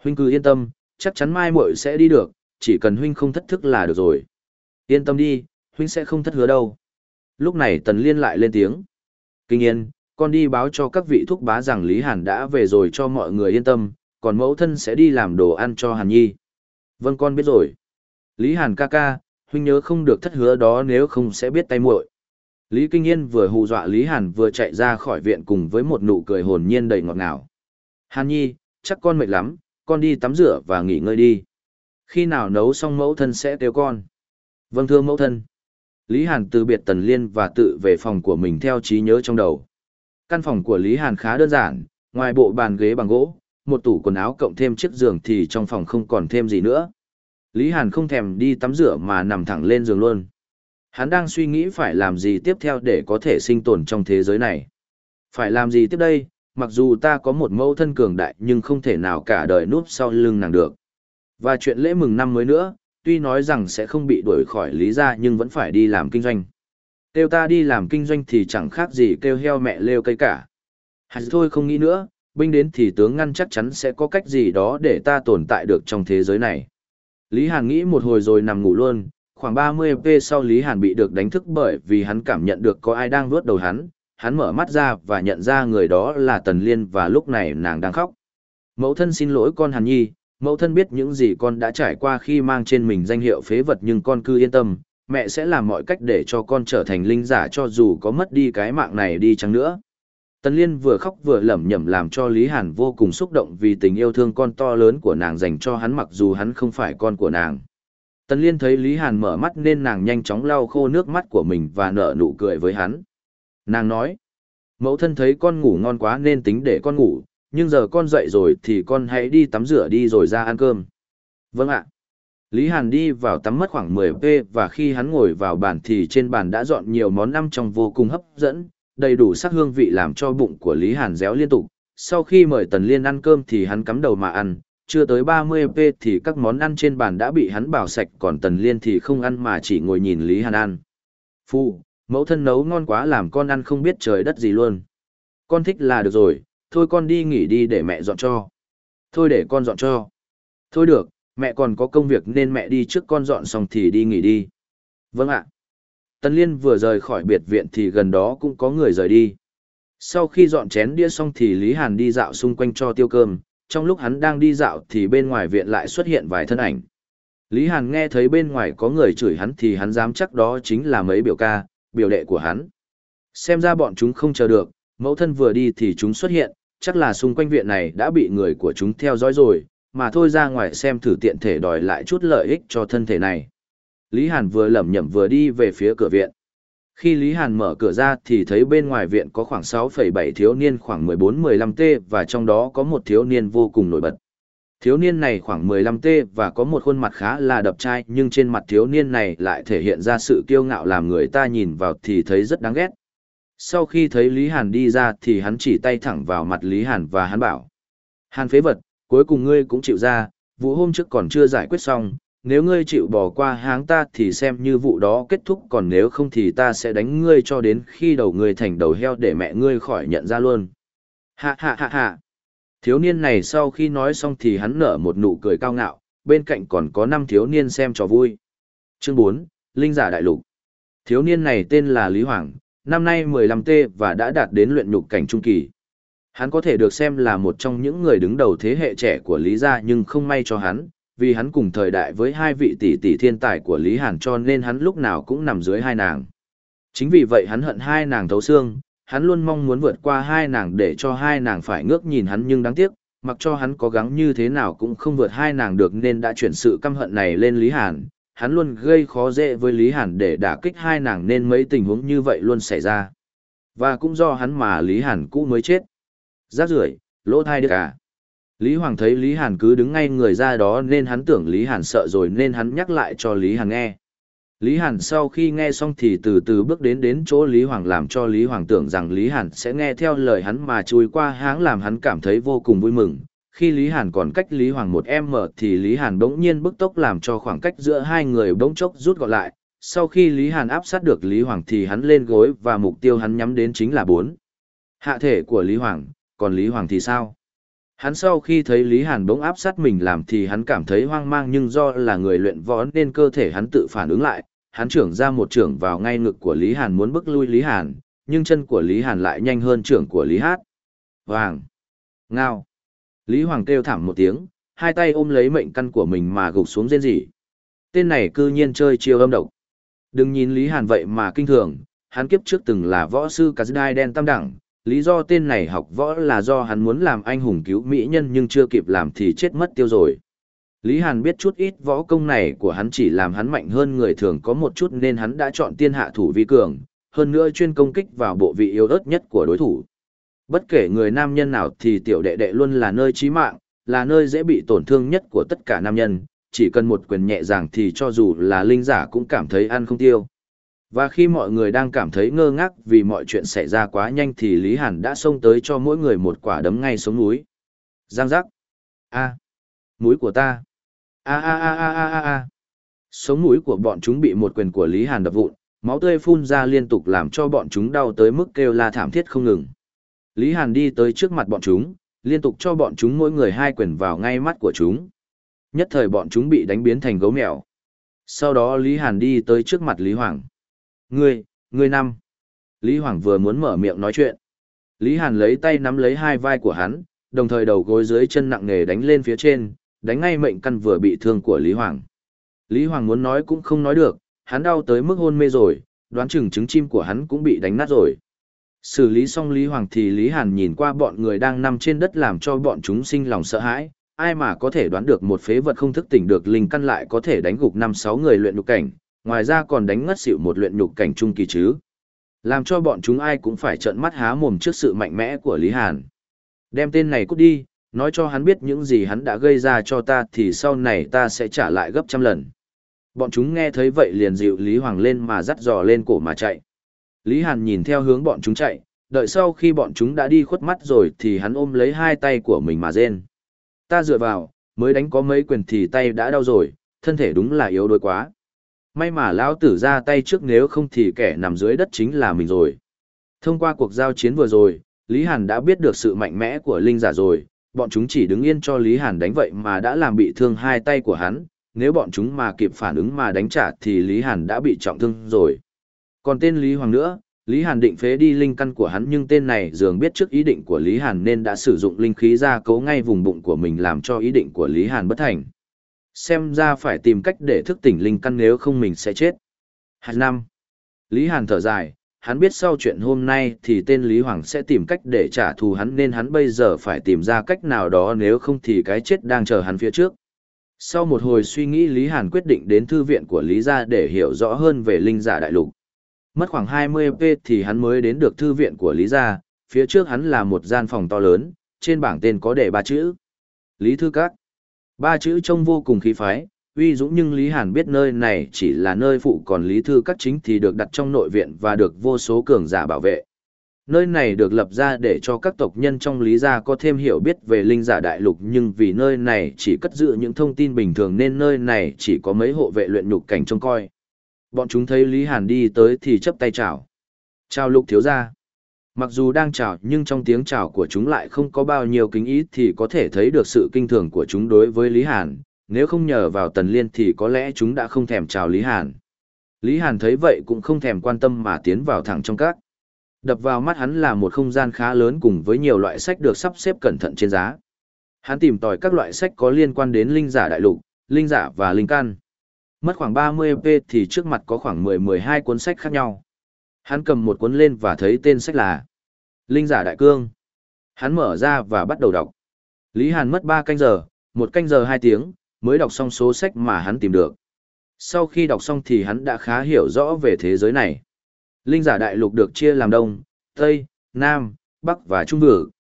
Huynh cứ yên tâm, chắc chắn mai muội sẽ đi được, chỉ cần huynh không thất thức là được rồi. Yên tâm đi, huynh sẽ không thất hứa đâu. Lúc này Tần Liên lại lên tiếng. Kinh yên, con đi báo cho các vị thúc bá rằng Lý Hàn đã về rồi cho mọi người yên tâm, còn mẫu thân sẽ đi làm đồ ăn cho Hàn Nhi. Vâng con biết rồi. Lý Hàn ca ca, huynh nhớ không được thất hứa đó nếu không sẽ biết tay muội. Lý Kinh Yên vừa hù dọa Lý Hàn vừa chạy ra khỏi viện cùng với một nụ cười hồn nhiên đầy ngọt ngào. Hàn Nhi, chắc con mệt lắm, con đi tắm rửa và nghỉ ngơi đi. Khi nào nấu xong mẫu thân sẽ kêu con. Vâng thưa mẫu thân. Lý Hàn từ biệt Tần Liên và tự về phòng của mình theo trí nhớ trong đầu. Căn phòng của Lý Hàn khá đơn giản, ngoài bộ bàn ghế bằng gỗ, một tủ quần áo cộng thêm chiếc giường thì trong phòng không còn thêm gì nữa. Lý Hàn không thèm đi tắm rửa mà nằm thẳng lên giường luôn. Hắn đang suy nghĩ phải làm gì tiếp theo để có thể sinh tồn trong thế giới này. Phải làm gì tiếp đây, mặc dù ta có một mẫu thân cường đại nhưng không thể nào cả đời núp sau lưng nàng được. Và chuyện lễ mừng năm mới nữa, tuy nói rằng sẽ không bị đuổi khỏi lý gia nhưng vẫn phải đi làm kinh doanh. Kêu ta đi làm kinh doanh thì chẳng khác gì kêu heo mẹ lêu cây cả. Hạt thôi không nghĩ nữa, binh đến thì tướng ngăn chắc chắn sẽ có cách gì đó để ta tồn tại được trong thế giới này. Lý Hàn nghĩ một hồi rồi nằm ngủ luôn, khoảng 30p sau Lý Hàn bị được đánh thức bởi vì hắn cảm nhận được có ai đang vuốt đầu hắn, hắn mở mắt ra và nhận ra người đó là Tần Liên và lúc này nàng đang khóc. Mẫu thân xin lỗi con Hàn Nhi, mẫu thân biết những gì con đã trải qua khi mang trên mình danh hiệu phế vật nhưng con cứ yên tâm, mẹ sẽ làm mọi cách để cho con trở thành linh giả cho dù có mất đi cái mạng này đi chăng nữa. Tần Liên vừa khóc vừa lẩm nhẩm làm cho Lý Hàn vô cùng xúc động vì tình yêu thương con to lớn của nàng dành cho hắn mặc dù hắn không phải con của nàng. Tần Liên thấy Lý Hàn mở mắt nên nàng nhanh chóng lau khô nước mắt của mình và nở nụ cười với hắn. Nàng nói, mẫu thân thấy con ngủ ngon quá nên tính để con ngủ, nhưng giờ con dậy rồi thì con hãy đi tắm rửa đi rồi ra ăn cơm. Vâng ạ. Lý Hàn đi vào tắm mất khoảng 10p và khi hắn ngồi vào bàn thì trên bàn đã dọn nhiều món ăn trong vô cùng hấp dẫn, đầy đủ sắc hương vị làm cho bụng của Lý Hàn réo liên tục. Sau khi mời Tần Liên ăn cơm thì hắn cắm đầu mà ăn, chưa tới 30p thì các món ăn trên bàn đã bị hắn bảo sạch còn Tần Liên thì không ăn mà chỉ ngồi nhìn Lý Hàn ăn. Phu, mẫu thân nấu ngon quá làm con ăn không biết trời đất gì luôn. Con thích là được rồi, thôi con đi nghỉ đi để mẹ dọn cho. Thôi để con dọn cho. Thôi được, mẹ còn có công việc nên mẹ đi trước con dọn xong thì đi nghỉ đi. Vâng ạ. Tần Liên vừa rời khỏi biệt viện thì gần đó cũng có người rời đi. Sau khi dọn chén đĩa xong thì Lý Hàn đi dạo xung quanh cho tiêu cơm, trong lúc hắn đang đi dạo thì bên ngoài viện lại xuất hiện vài thân ảnh. Lý Hàn nghe thấy bên ngoài có người chửi hắn thì hắn dám chắc đó chính là mấy biểu ca, biểu đệ của hắn. Xem ra bọn chúng không chờ được, mẫu thân vừa đi thì chúng xuất hiện, chắc là xung quanh viện này đã bị người của chúng theo dõi rồi, mà thôi ra ngoài xem thử tiện thể đòi lại chút lợi ích cho thân thể này. Lý Hàn vừa lẩm nhẩm vừa đi về phía cửa viện. Khi Lý Hàn mở cửa ra thì thấy bên ngoài viện có khoảng 6,7 thiếu niên khoảng 14-15 t và trong đó có một thiếu niên vô cùng nổi bật. Thiếu niên này khoảng 15T và có một khuôn mặt khá là đập trai nhưng trên mặt thiếu niên này lại thể hiện ra sự kiêu ngạo làm người ta nhìn vào thì thấy rất đáng ghét. Sau khi thấy Lý Hàn đi ra thì hắn chỉ tay thẳng vào mặt Lý Hàn và hắn bảo. Hàn phế vật, cuối cùng ngươi cũng chịu ra, vụ hôm trước còn chưa giải quyết xong, nếu ngươi chịu bỏ qua háng ta thì xem như vụ đó kết thúc còn nếu không thì ta sẽ đánh ngươi cho đến khi đầu ngươi thành đầu heo để mẹ ngươi khỏi nhận ra luôn. Hạ hạ hạ hạ. Thiếu niên này sau khi nói xong thì hắn nở một nụ cười cao ngạo, bên cạnh còn có năm thiếu niên xem trò vui. Chương 4, Linh giả đại lục. Thiếu niên này tên là Lý Hoàng, năm nay 15T và đã đạt đến luyện nhục cảnh trung kỳ. Hắn có thể được xem là một trong những người đứng đầu thế hệ trẻ của Lý gia nhưng không may cho hắn, vì hắn cùng thời đại với hai vị tỷ tỷ thiên tài của Lý Hàn cho nên hắn lúc nào cũng nằm dưới hai nàng. Chính vì vậy hắn hận hai nàng thấu xương, hắn luôn mong muốn vượt qua hai nàng để cho hai nàng phải ngước nhìn hắn nhưng đáng tiếc, mặc cho hắn cố gắng như thế nào cũng không vượt hai nàng được nên đã chuyển sự căm hận này lên Lý Hàn. Hắn luôn gây khó dễ với Lý Hàn để đả kích hai nàng nên mấy tình huống như vậy luôn xảy ra. Và cũng do hắn mà Lý Hàn cũ mới chết. Rác rưởi, lỗ thai được à. Lý Hoàng thấy Lý Hàn cứ đứng ngay người ra đó nên hắn tưởng Lý Hàn sợ rồi nên hắn nhắc lại cho Lý Hàn nghe. Lý Hàn sau khi nghe xong thì từ từ bước đến đến chỗ Lý Hoàng làm cho Lý Hoàng tưởng rằng Lý Hàn sẽ nghe theo lời hắn mà chui qua háng làm hắn cảm thấy vô cùng vui mừng. Khi Lý Hàn còn cách Lý Hoàng một em mở thì Lý Hàn bỗng nhiên bức tốc làm cho khoảng cách giữa hai người bỗng chốc rút gọn lại. Sau khi Lý Hàn áp sát được Lý Hoàng thì hắn lên gối và mục tiêu hắn nhắm đến chính là bốn. Hạ thể của Lý Hoàng, còn Lý Hoàng thì sao? Hắn sau khi thấy Lý Hàn bỗng áp sát mình làm thì hắn cảm thấy hoang mang nhưng do là người luyện võ nên cơ thể hắn tự phản ứng lại, hắn trưởng ra một trưởng vào ngay ngực của Lý Hàn muốn bức lui Lý Hàn, nhưng chân của Lý Hàn lại nhanh hơn trưởng của Lý Hát. Hoàng! Ngao! Lý Hoàng kêu thảm một tiếng, hai tay ôm lấy mệnh căn của mình mà gục xuống rên rỉ. Tên này cư nhiên chơi chiêu âm độc. Đừng nhìn Lý Hàn vậy mà kinh thường, hắn kiếp trước từng là võ sư cả đen tam đẳng, lý do tên này học võ là do hắn muốn làm anh hùng cứu mỹ nhân nhưng chưa kịp làm thì chết mất tiêu rồi. Lý Hàn biết chút ít võ công này của hắn chỉ làm hắn mạnh hơn người thường có một chút nên hắn đã chọn tiên hạ thủ vi cường, hơn nữa chuyên công kích vào bộ vị yếu ớt nhất của đối thủ. Bất kể người nam nhân nào thì tiểu đệ đệ luôn là nơi chí mạng, là nơi dễ bị tổn thương nhất của tất cả nam nhân, chỉ cần một quyền nhẹ dàng thì cho dù là linh giả cũng cảm thấy ăn không tiêu. Và khi mọi người đang cảm thấy ngơ ngác vì mọi chuyện xảy ra quá nhanh thì Lý Hàn đã xông tới cho mỗi người một quả đấm ngay xuống núi. Giang giác. A. Núi của ta. A a a a a a a. Sống núi của bọn chúng bị một quyền của Lý Hàn đập vụn, máu tươi phun ra liên tục làm cho bọn chúng đau tới mức kêu la thảm thiết không ngừng. Lý Hàn đi tới trước mặt bọn chúng, liên tục cho bọn chúng mỗi người hai quyền vào ngay mắt của chúng. Nhất thời bọn chúng bị đánh biến thành gấu mèo. Sau đó Lý Hàn đi tới trước mặt Lý Hoàng. Ngươi, ngươi năm. Lý Hoàng vừa muốn mở miệng nói chuyện. Lý Hàn lấy tay nắm lấy hai vai của hắn, đồng thời đầu gối dưới chân nặng nề đánh lên phía trên, đánh ngay mệnh căn vừa bị thương của Lý Hoàng. Lý Hoàng muốn nói cũng không nói được, hắn đau tới mức hôn mê rồi, đoán chừng trứng chim của hắn cũng bị đánh nát rồi. Xử lý xong Lý Hoàng thì Lý Hàn nhìn qua bọn người đang nằm trên đất làm cho bọn chúng sinh lòng sợ hãi, ai mà có thể đoán được một phế vật không thức tỉnh được linh căn lại có thể đánh gục năm sáu người luyện nhục cảnh, ngoài ra còn đánh ngất xỉu một luyện nhục cảnh trung kỳ chứ. Làm cho bọn chúng ai cũng phải trợn mắt há mồm trước sự mạnh mẽ của Lý Hàn. Đem tên này cút đi, nói cho hắn biết những gì hắn đã gây ra cho ta thì sau này ta sẽ trả lại gấp trăm lần. Bọn chúng nghe thấy vậy liền dịu Lý Hoàng lên mà dắt dò lên cổ mà chạy. Lý Hàn nhìn theo hướng bọn chúng chạy, đợi sau khi bọn chúng đã đi khuất mắt rồi thì hắn ôm lấy hai tay của mình mà rên. Ta dựa vào, mới đánh có mấy quyền thì tay đã đau rồi, thân thể đúng là yếu đuối quá. May mà lão tử ra tay trước nếu không thì kẻ nằm dưới đất chính là mình rồi. Thông qua cuộc giao chiến vừa rồi, Lý Hàn đã biết được sự mạnh mẽ của linh giả rồi, bọn chúng chỉ đứng yên cho Lý Hàn đánh vậy mà đã làm bị thương hai tay của hắn, nếu bọn chúng mà kịp phản ứng mà đánh trả thì Lý Hàn đã bị trọng thương rồi. Còn tên Lý Hoàng nữa, Lý Hàn định phế đi linh căn của hắn nhưng tên này dường biết trước ý định của Lý Hàn nên đã sử dụng linh khí ra cấu ngay vùng bụng của mình làm cho ý định của Lý Hàn bất thành xem ra phải tìm cách để thức tỉnh linh căn nếu không mình sẽ chết. Hạt năm. Lý Hàn thở dài, hắn biết sau chuyện hôm nay thì tên Lý Hoàng sẽ tìm cách để trả thù hắn nên hắn bây giờ phải tìm ra cách nào đó nếu không thì cái chết đang chờ hắn phía trước. Sau một hồi suy nghĩ Lý Hàn quyết định đến thư viện của Lý Gia để hiểu rõ hơn về linh giả đại lục. Mất khoảng 20 p thì hắn mới đến được thư viện của Lý Gia, phía trước hắn là một gian phòng to lớn, trên bảng tên có đề ba chữ. Lý Thư Các. Ba chữ trông vô cùng khí phái, uy dũng nhưng Lý Hàn biết nơi này chỉ là nơi phụ còn Lý Thư các chính thì được đặt trong nội viện và được vô số cường giả bảo vệ. Nơi này được lập ra để cho các tộc nhân trong Lý gia có thêm hiểu biết về linh giả đại lục nhưng vì nơi này chỉ cất giữ những thông tin bình thường nên nơi này chỉ có mấy hộ vệ luyện nhục cảnh trông coi. Bọn chúng thấy Lý Hàn đi tới thì chấp tay chào. Chào lục thiếu gia. Mặc dù đang chào nhưng trong tiếng chào của chúng lại không có bao nhiêu kính ý thì có thể thấy được sự kinh thường của chúng đối với Lý Hàn, nếu không nhờ vào Tần Liên thì có lẽ chúng đã không thèm chào Lý Hàn. Lý Hàn thấy vậy cũng không thèm quan tâm mà tiến vào thẳng trong các. Đập vào mắt hắn là một không gian khá lớn cùng với nhiều loại sách được sắp xếp cẩn thận trên giá. Hắn tìm tòi các loại sách có liên quan đến linh giả đại lục, linh giả và linh căn. Mất khoảng 30p thì trước mặt có khoảng 10-12 cuốn sách khác nhau. Hắn cầm một cuốn lên và thấy tên sách là Linh giả đại cương. Hắn mở ra và bắt đầu đọc. Lý Hàn mất 3 canh giờ, một canh giờ 2 tiếng, mới đọc xong số sách mà hắn tìm được. Sau khi đọc xong thì hắn đã khá hiểu rõ về thế giới này. Linh giả đại lục được chia làm Đông, Tây, Nam, Bắc và Trung vực.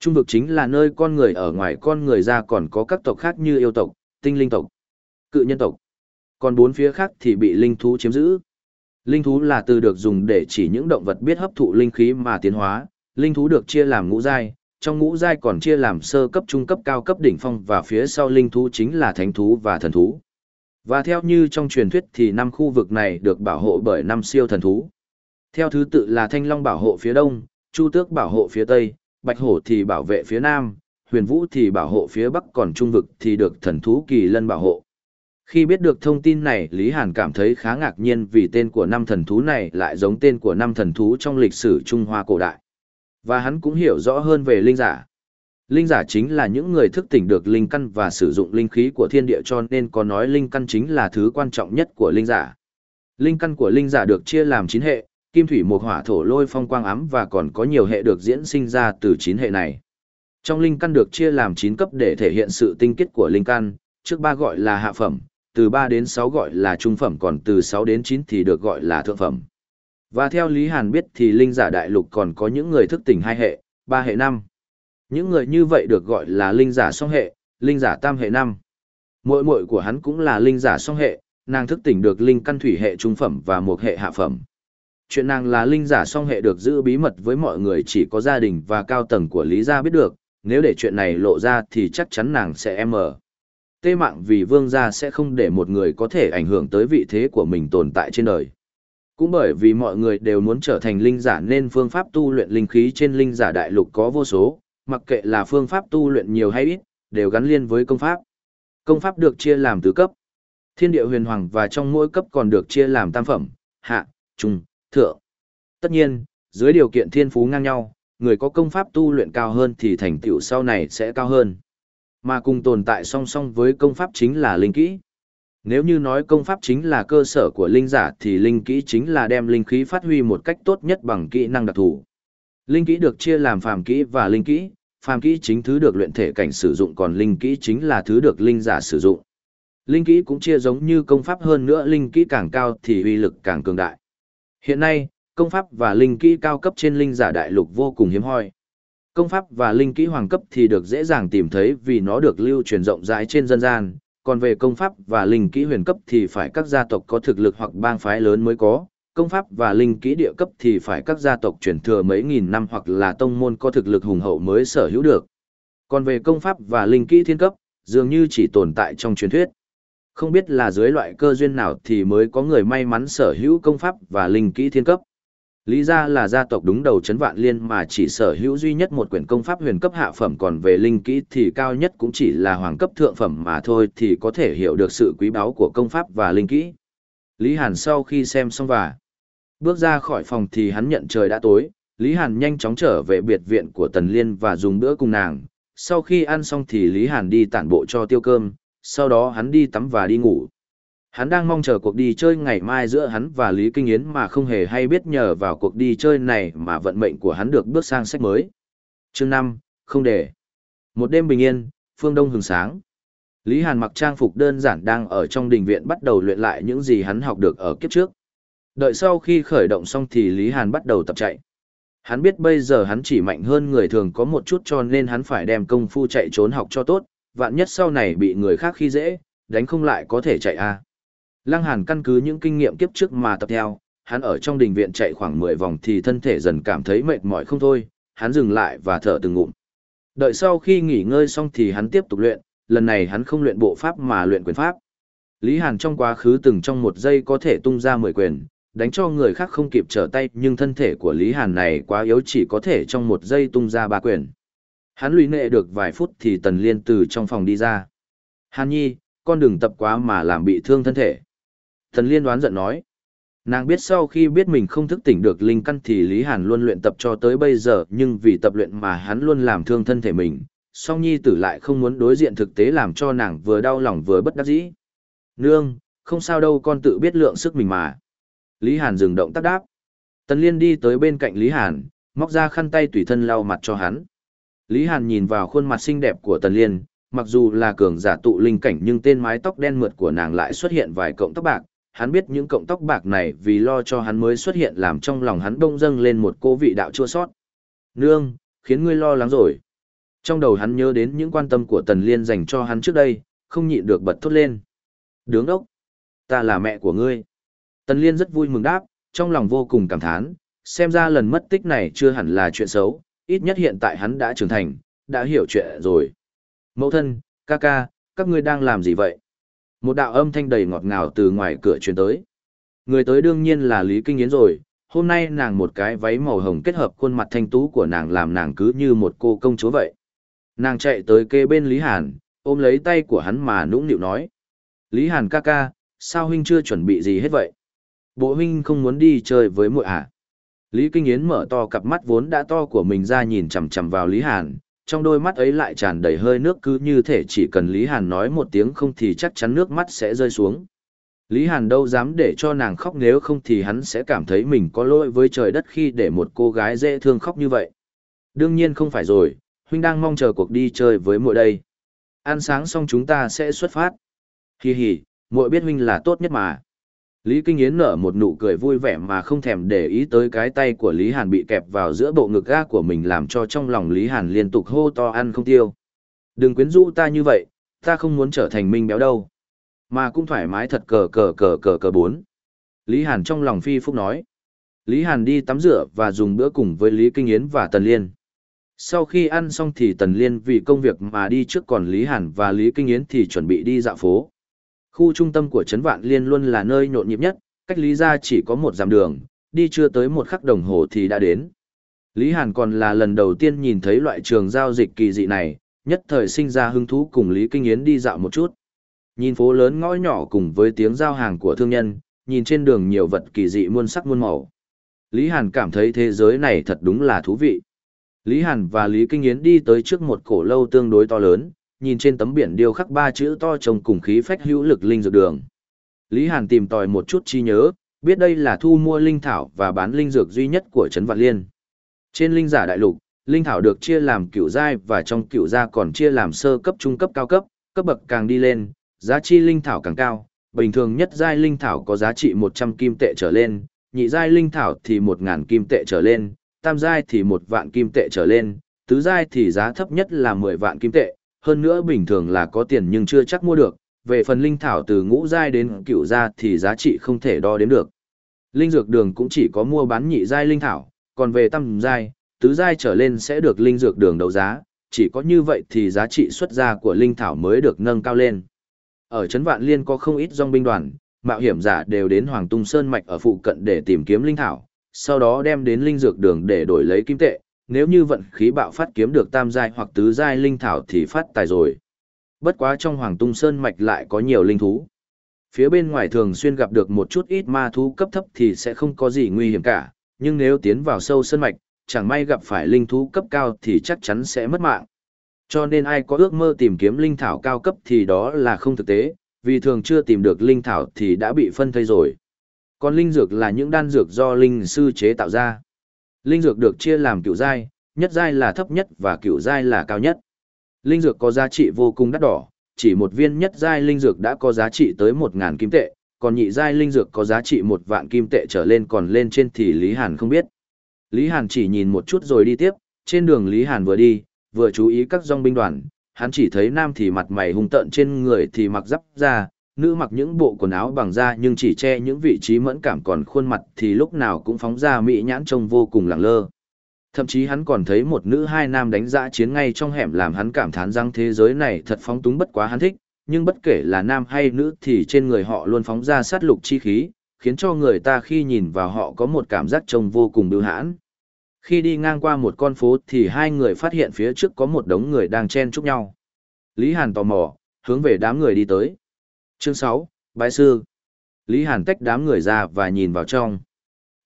Trung vực chính là nơi con người ở ngoài con người ra còn có các tộc khác như yêu tộc, tinh linh tộc, cự nhân tộc. Còn bốn phía khác thì bị linh thú chiếm giữ. Linh thú là từ được dùng để chỉ những động vật biết hấp thụ linh khí mà tiến hóa. Linh thú được chia làm ngũ giai, trong ngũ giai còn chia làm sơ cấp trung cấp cao cấp đỉnh phong và phía sau linh thú chính là thánh thú và thần thú. Và theo như trong truyền thuyết thì năm khu vực này được bảo hộ bởi năm siêu thần thú. Theo thứ tự là Thanh Long bảo hộ phía đông, Chu Tước bảo hộ phía tây, Bạch Hổ thì bảo vệ phía nam, Huyền Vũ thì bảo hộ phía bắc còn Trung vực thì được thần thú Kỳ Lân bảo hộ. Khi biết được thông tin này, Lý Hàn cảm thấy khá ngạc nhiên vì tên của năm thần thú này lại giống tên của năm thần thú trong lịch sử Trung Hoa cổ đại. Và hắn cũng hiểu rõ hơn về linh giả. Linh giả chính là những người thức tỉnh được linh căn và sử dụng linh khí của thiên địa cho nên có nói linh căn chính là thứ quan trọng nhất của linh giả. Linh căn của linh giả được chia làm 9 hệ, kim thủy mộc hỏa thổ lôi phong quang ám và còn có nhiều hệ được diễn sinh ra từ 9 hệ này. Trong linh căn được chia làm 9 cấp để thể hiện sự tinh kết của linh căn, trước ba gọi là hạ phẩm, từ 3 đến 6 gọi là trung phẩm còn từ 6 đến 9 thì được gọi là thượng phẩm. Và theo Lý Hàn biết thì linh giả đại lục còn có những người thức tỉnh hai hệ, ba hệ năm. Những người như vậy được gọi là linh giả song hệ, linh giả tam hệ năm. Muội muội của hắn cũng là linh giả song hệ, nàng thức tỉnh được linh căn thủy hệ trung phẩm và một hệ hạ phẩm. Chuyện nàng là linh giả song hệ được giữ bí mật với mọi người chỉ có gia đình và cao tầng của Lý gia biết được, nếu để chuyện này lộ ra thì chắc chắn nàng sẽ em ở Tê mạng vì vương gia sẽ không để một người có thể ảnh hưởng tới vị thế của mình tồn tại trên đời. Cũng bởi vì mọi người đều muốn trở thành linh giả nên phương pháp tu luyện linh khí trên linh giả đại lục có vô số, mặc kệ là phương pháp tu luyện nhiều hay ít, đều gắn liên với công pháp. Công pháp được chia làm tứ cấp. Thiên địa huyền hoàng và trong mỗi cấp còn được chia làm tam phẩm, hạ, trung, thượng. Tất nhiên, dưới điều kiện thiên phú ngang nhau, người có công pháp tu luyện cao hơn thì thành tựu sau này sẽ cao hơn. Mà cùng tồn tại song song với công pháp chính là linh kỹ. Nếu như nói công pháp chính là cơ sở của linh giả thì linh kỹ chính là đem linh khí phát huy một cách tốt nhất bằng kỹ năng đặc thù. Linh kỹ được chia làm phàm kỹ và linh kỹ, phàm kỹ chính thứ được luyện thể cảnh sử dụng còn linh kỹ chính là thứ được linh giả sử dụng. Linh kỹ cũng chia giống như công pháp hơn nữa linh kỹ càng cao thì uy lực càng cường đại. Hiện nay, công pháp và linh kỹ cao cấp trên linh giả đại lục vô cùng hiếm hoi. Công pháp và linh kỹ hoàng cấp thì được dễ dàng tìm thấy vì nó được lưu truyền rộng rãi trên dân gian, còn về công pháp và linh kỹ huyền cấp thì phải các gia tộc có thực lực hoặc bang phái lớn mới có, công pháp và linh kỹ địa cấp thì phải các gia tộc truyền thừa mấy nghìn năm hoặc là tông môn có thực lực hùng hậu mới sở hữu được. Còn về công pháp và linh kỹ thiên cấp, dường như chỉ tồn tại trong truyền thuyết. Không biết là dưới loại cơ duyên nào thì mới có người may mắn sở hữu công pháp và linh kỹ thiên cấp. Lý gia là gia tộc đúng đầu chấn vạn liên mà chỉ sở hữu duy nhất một quyển công pháp huyền cấp hạ phẩm còn về linh kỹ thì cao nhất cũng chỉ là hoàng cấp thượng phẩm mà thôi thì có thể hiểu được sự quý báu của công pháp và linh kỹ. Lý Hàn sau khi xem xong và bước ra khỏi phòng thì hắn nhận trời đã tối, Lý Hàn nhanh chóng trở về biệt viện của Tần Liên và dùng bữa cùng nàng. Sau khi ăn xong thì Lý Hàn đi tản bộ cho tiêu cơm, sau đó hắn đi tắm và đi ngủ. Hắn đang mong chờ cuộc đi chơi ngày mai giữa hắn và Lý Kinh Yến mà không hề hay biết nhờ vào cuộc đi chơi này mà vận mệnh của hắn được bước sang sách mới. Chương 5, không để. Một đêm bình yên, phương đông hừng sáng. Lý Hàn mặc trang phục đơn giản đang ở trong đình viện bắt đầu luyện lại những gì hắn học được ở kiếp trước. Đợi sau khi khởi động xong thì Lý Hàn bắt đầu tập chạy. Hắn biết bây giờ hắn chỉ mạnh hơn người thường có một chút cho nên hắn phải đem công phu chạy trốn học cho tốt, vạn nhất sau này bị người khác khi dễ, đánh không lại có thể chạy à. Lăng Hàn căn cứ những kinh nghiệm kiếp trước mà tập theo, hắn ở trong đình viện chạy khoảng 10 vòng thì thân thể dần cảm thấy mệt mỏi không thôi, hắn dừng lại và thở từng ngụm. Đợi sau khi nghỉ ngơi xong thì hắn tiếp tục luyện, lần này hắn không luyện bộ pháp mà luyện quyền pháp. Lý Hàn trong quá khứ từng trong một giây có thể tung ra 10 quyền, đánh cho người khác không kịp trở tay nhưng thân thể của Lý Hàn này quá yếu chỉ có thể trong một giây tung ra ba quyền. Hắn lùi nệ được vài phút thì Tần Liên từ trong phòng đi ra. Hàn Nhi, con đừng tập quá mà làm bị thương thân thể. Tần Liên đoán giận nói. Nàng biết sau khi biết mình không thức tỉnh được linh căn thì Lý Hàn luôn luyện tập cho tới bây giờ nhưng vì tập luyện mà hắn luôn làm thương thân thể mình. Song Nhi tử lại không muốn đối diện thực tế làm cho nàng vừa đau lòng vừa bất đắc dĩ. Nương, không sao đâu con tự biết lượng sức mình mà. Lý Hàn dừng động tác đáp. Tần Liên đi tới bên cạnh Lý Hàn, móc ra khăn tay tùy thân lau mặt cho hắn. Lý Hàn nhìn vào khuôn mặt xinh đẹp của Tần Liên, mặc dù là cường giả tụ linh cảnh nhưng tên mái tóc đen mượt của nàng lại xuất hiện vài cộng tóc bạc. Hắn biết những cộng tóc bạc này vì lo cho hắn mới xuất hiện làm trong lòng hắn đông dâng lên một cô vị đạo chua sót. Nương, khiến ngươi lo lắng rồi. Trong đầu hắn nhớ đến những quan tâm của Tần Liên dành cho hắn trước đây, không nhịn được bật thốt lên. Đứng đốc, ta là mẹ của ngươi. Tần Liên rất vui mừng đáp, trong lòng vô cùng cảm thán, xem ra lần mất tích này chưa hẳn là chuyện xấu, ít nhất hiện tại hắn đã trưởng thành, đã hiểu chuyện rồi. Mẫu thân, ca ca, các ngươi đang làm gì vậy? Một đạo âm thanh đầy ngọt ngào từ ngoài cửa truyền tới. Người tới đương nhiên là Lý Kinh Yến rồi, hôm nay nàng một cái váy màu hồng kết hợp khuôn mặt thanh tú của nàng làm nàng cứ như một cô công chúa vậy. Nàng chạy tới kê bên Lý Hàn, ôm lấy tay của hắn mà nũng nịu nói. Lý Hàn ca ca, sao huynh chưa chuẩn bị gì hết vậy? Bộ huynh không muốn đi chơi với muội à? Lý Kinh Yến mở to cặp mắt vốn đã to của mình ra nhìn chằm chằm vào Lý Hàn, trong đôi mắt ấy lại tràn đầy hơi nước cứ như thể chỉ cần Lý Hàn nói một tiếng không thì chắc chắn nước mắt sẽ rơi xuống. Lý Hàn đâu dám để cho nàng khóc nếu không thì hắn sẽ cảm thấy mình có lỗi với trời đất khi để một cô gái dễ thương khóc như vậy. Đương nhiên không phải rồi, huynh đang mong chờ cuộc đi chơi với muội đây. Ăn sáng xong chúng ta sẽ xuất phát. Hi hi, muội biết huynh là tốt nhất mà. Lý Kinh Yến nở một nụ cười vui vẻ mà không thèm để ý tới cái tay của Lý Hàn bị kẹp vào giữa bộ ngực ga của mình làm cho trong lòng Lý Hàn liên tục hô to ăn không tiêu. Đừng quyến rũ ta như vậy, ta không muốn trở thành minh béo đâu. Mà cũng thoải mái thật cờ cờ cờ cờ cờ bốn. Lý Hàn trong lòng phi phúc nói. Lý Hàn đi tắm rửa và dùng bữa cùng với Lý Kinh Yến và Tần Liên. Sau khi ăn xong thì Tần Liên vì công việc mà đi trước còn Lý Hàn và Lý Kinh Yến thì chuẩn bị đi dạo phố. Khu trung tâm của Trấn Vạn Liên luôn là nơi nhộn nhịp nhất, cách Lý ra chỉ có một dặm đường, đi chưa tới một khắc đồng hồ thì đã đến. Lý Hàn còn là lần đầu tiên nhìn thấy loại trường giao dịch kỳ dị này, nhất thời sinh ra hứng thú cùng Lý Kinh Yến đi dạo một chút. Nhìn phố lớn ngõ nhỏ cùng với tiếng giao hàng của thương nhân, nhìn trên đường nhiều vật kỳ dị muôn sắc muôn màu. Lý Hàn cảm thấy thế giới này thật đúng là thú vị. Lý Hàn và Lý Kinh Yến đi tới trước một cổ lâu tương đối to lớn, nhìn trên tấm biển điêu khắc ba chữ to trông cùng khí phách hữu lực linh dược đường. Lý Hàn tìm tòi một chút chi nhớ, biết đây là thu mua linh thảo và bán linh dược duy nhất của Trấn Vạn Liên. Trên linh giả đại lục, linh thảo được chia làm cửu giai và trong cửu gia còn chia làm sơ cấp trung cấp cao cấp, cấp bậc càng đi lên, giá trị linh thảo càng cao. Bình thường nhất giai linh thảo có giá trị 100 kim tệ trở lên, nhị giai linh thảo thì 1000 kim tệ trở lên, tam giai thì 1 vạn kim tệ trở lên, tứ giai thì giá thấp nhất là 10 vạn kim tệ, hơn nữa bình thường là có tiền nhưng chưa chắc mua được, về phần linh thảo từ ngũ giai đến cửu gia thì giá trị không thể đo đếm được. Linh dược đường cũng chỉ có mua bán nhị giai linh thảo, còn về tam giai, tứ giai trở lên sẽ được linh dược đường đấu giá, chỉ có như vậy thì giá trị xuất ra của linh thảo mới được nâng cao lên. Ở Trấn Vạn Liên có không ít dòng binh đoàn, mạo hiểm giả đều đến Hoàng Tung Sơn Mạch ở phụ cận để tìm kiếm linh thảo, sau đó đem đến linh dược đường để đổi lấy kim tệ, nếu như vận khí bạo phát kiếm được tam giai hoặc tứ giai linh thảo thì phát tài rồi. Bất quá trong Hoàng Tung Sơn mạch lại có nhiều linh thú. Phía bên ngoài thường xuyên gặp được một chút ít ma thú cấp thấp thì sẽ không có gì nguy hiểm cả, nhưng nếu tiến vào sâu sơn mạch, chẳng may gặp phải linh thú cấp cao thì chắc chắn sẽ mất mạng. Cho nên ai có ước mơ tìm kiếm linh thảo cao cấp thì đó là không thực tế, vì thường chưa tìm được linh thảo thì đã bị phân thây rồi. Còn linh dược là những đan dược do linh sư chế tạo ra. Linh dược được chia làm cựu giai, nhất giai là thấp nhất và cựu giai là cao nhất. Linh dược có giá trị vô cùng đắt đỏ, chỉ một viên nhất giai linh dược đã có giá trị tới 1000 kim tệ, còn nhị giai linh dược có giá trị một vạn kim tệ trở lên còn lên trên thì Lý Hàn không biết. Lý Hàn chỉ nhìn một chút rồi đi tiếp, trên đường Lý Hàn vừa đi, vừa chú ý các dòng binh đoàn, hắn chỉ thấy nam thì mặt mày hung tợn trên người thì mặc giáp da, nữ mặc những bộ quần áo bằng da nhưng chỉ che những vị trí mẫn cảm còn khuôn mặt thì lúc nào cũng phóng ra mỹ nhãn trông vô cùng lẳng lơ. Thậm chí hắn còn thấy một nữ hai nam đánh dã chiến ngay trong hẻm làm hắn cảm thán rằng thế giới này thật phóng túng bất quá hắn thích, nhưng bất kể là nam hay nữ thì trên người họ luôn phóng ra sát lục chi khí, khiến cho người ta khi nhìn vào họ có một cảm giác trông vô cùng bưu hãn. Khi đi ngang qua một con phố thì hai người phát hiện phía trước có một đống người đang chen chúc nhau. Lý Hàn tò mò, hướng về đám người đi tới. Chương 6, Bái Sư. Lý Hàn tách đám người ra và nhìn vào trong.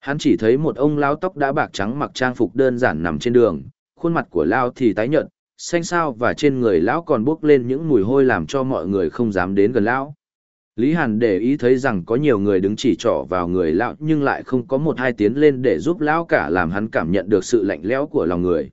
Hắn chỉ thấy một ông lão tóc đã bạc trắng mặc trang phục đơn giản nằm trên đường, khuôn mặt của lão thì tái nhợt, xanh xao và trên người lão còn bốc lên những mùi hôi làm cho mọi người không dám đến gần lão. Lý Hàn để ý thấy rằng có nhiều người đứng chỉ trỏ vào người lão nhưng lại không có một hai tiến lên để giúp lão cả làm hắn cảm nhận được sự lạnh lẽo của lòng người.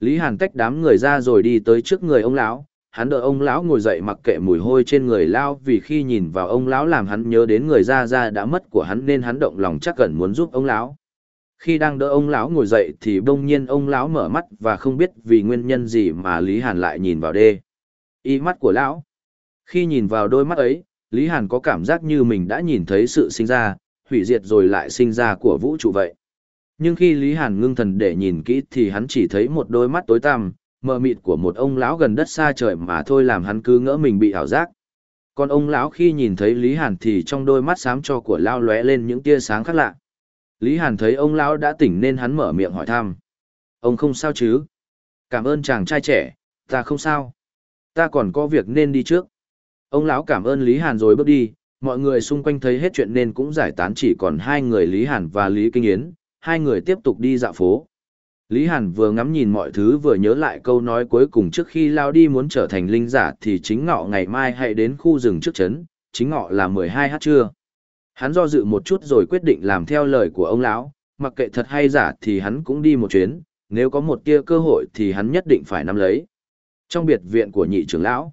Lý Hàn tách đám người ra rồi đi tới trước người ông lão, hắn đợi ông lão ngồi dậy mặc kệ mùi hôi trên người lão vì khi nhìn vào ông lão làm hắn nhớ đến người Ra Ra đã mất của hắn nên hắn động lòng chắc cần muốn giúp ông lão. Khi đang đỡ ông lão ngồi dậy thì bỗng nhiên ông lão mở mắt và không biết vì nguyên nhân gì mà Lý Hàn lại nhìn vào đê. Y mắt của lão. Khi nhìn vào đôi mắt ấy, Lý Hàn có cảm giác như mình đã nhìn thấy sự sinh ra, hủy diệt rồi lại sinh ra của vũ trụ vậy. Nhưng khi Lý Hàn ngưng thần để nhìn kỹ thì hắn chỉ thấy một đôi mắt tối tăm, mờ mịt của một ông lão gần đất xa trời mà thôi làm hắn cứ ngỡ mình bị ảo giác. Còn ông lão khi nhìn thấy Lý Hàn thì trong đôi mắt xám cho của lão lóe lên những tia sáng khác lạ. Lý Hàn thấy ông lão đã tỉnh nên hắn mở miệng hỏi thăm. Ông không sao chứ? Cảm ơn chàng trai trẻ, ta không sao. Ta còn có việc nên đi trước. Ông lão cảm ơn Lý Hàn rồi bước đi, mọi người xung quanh thấy hết chuyện nên cũng giải tán chỉ còn hai người Lý Hàn và Lý Kinh Yến, hai người tiếp tục đi dạo phố. Lý Hàn vừa ngắm nhìn mọi thứ vừa nhớ lại câu nói cuối cùng trước khi lao đi muốn trở thành linh giả thì chính ngọ ngày mai hãy đến khu rừng trước trấn, chính ngọ là 12 h trưa. Hắn do dự một chút rồi quyết định làm theo lời của ông lão, mặc kệ thật hay giả thì hắn cũng đi một chuyến, nếu có một tia cơ hội thì hắn nhất định phải nắm lấy. Trong biệt viện của nhị trưởng lão,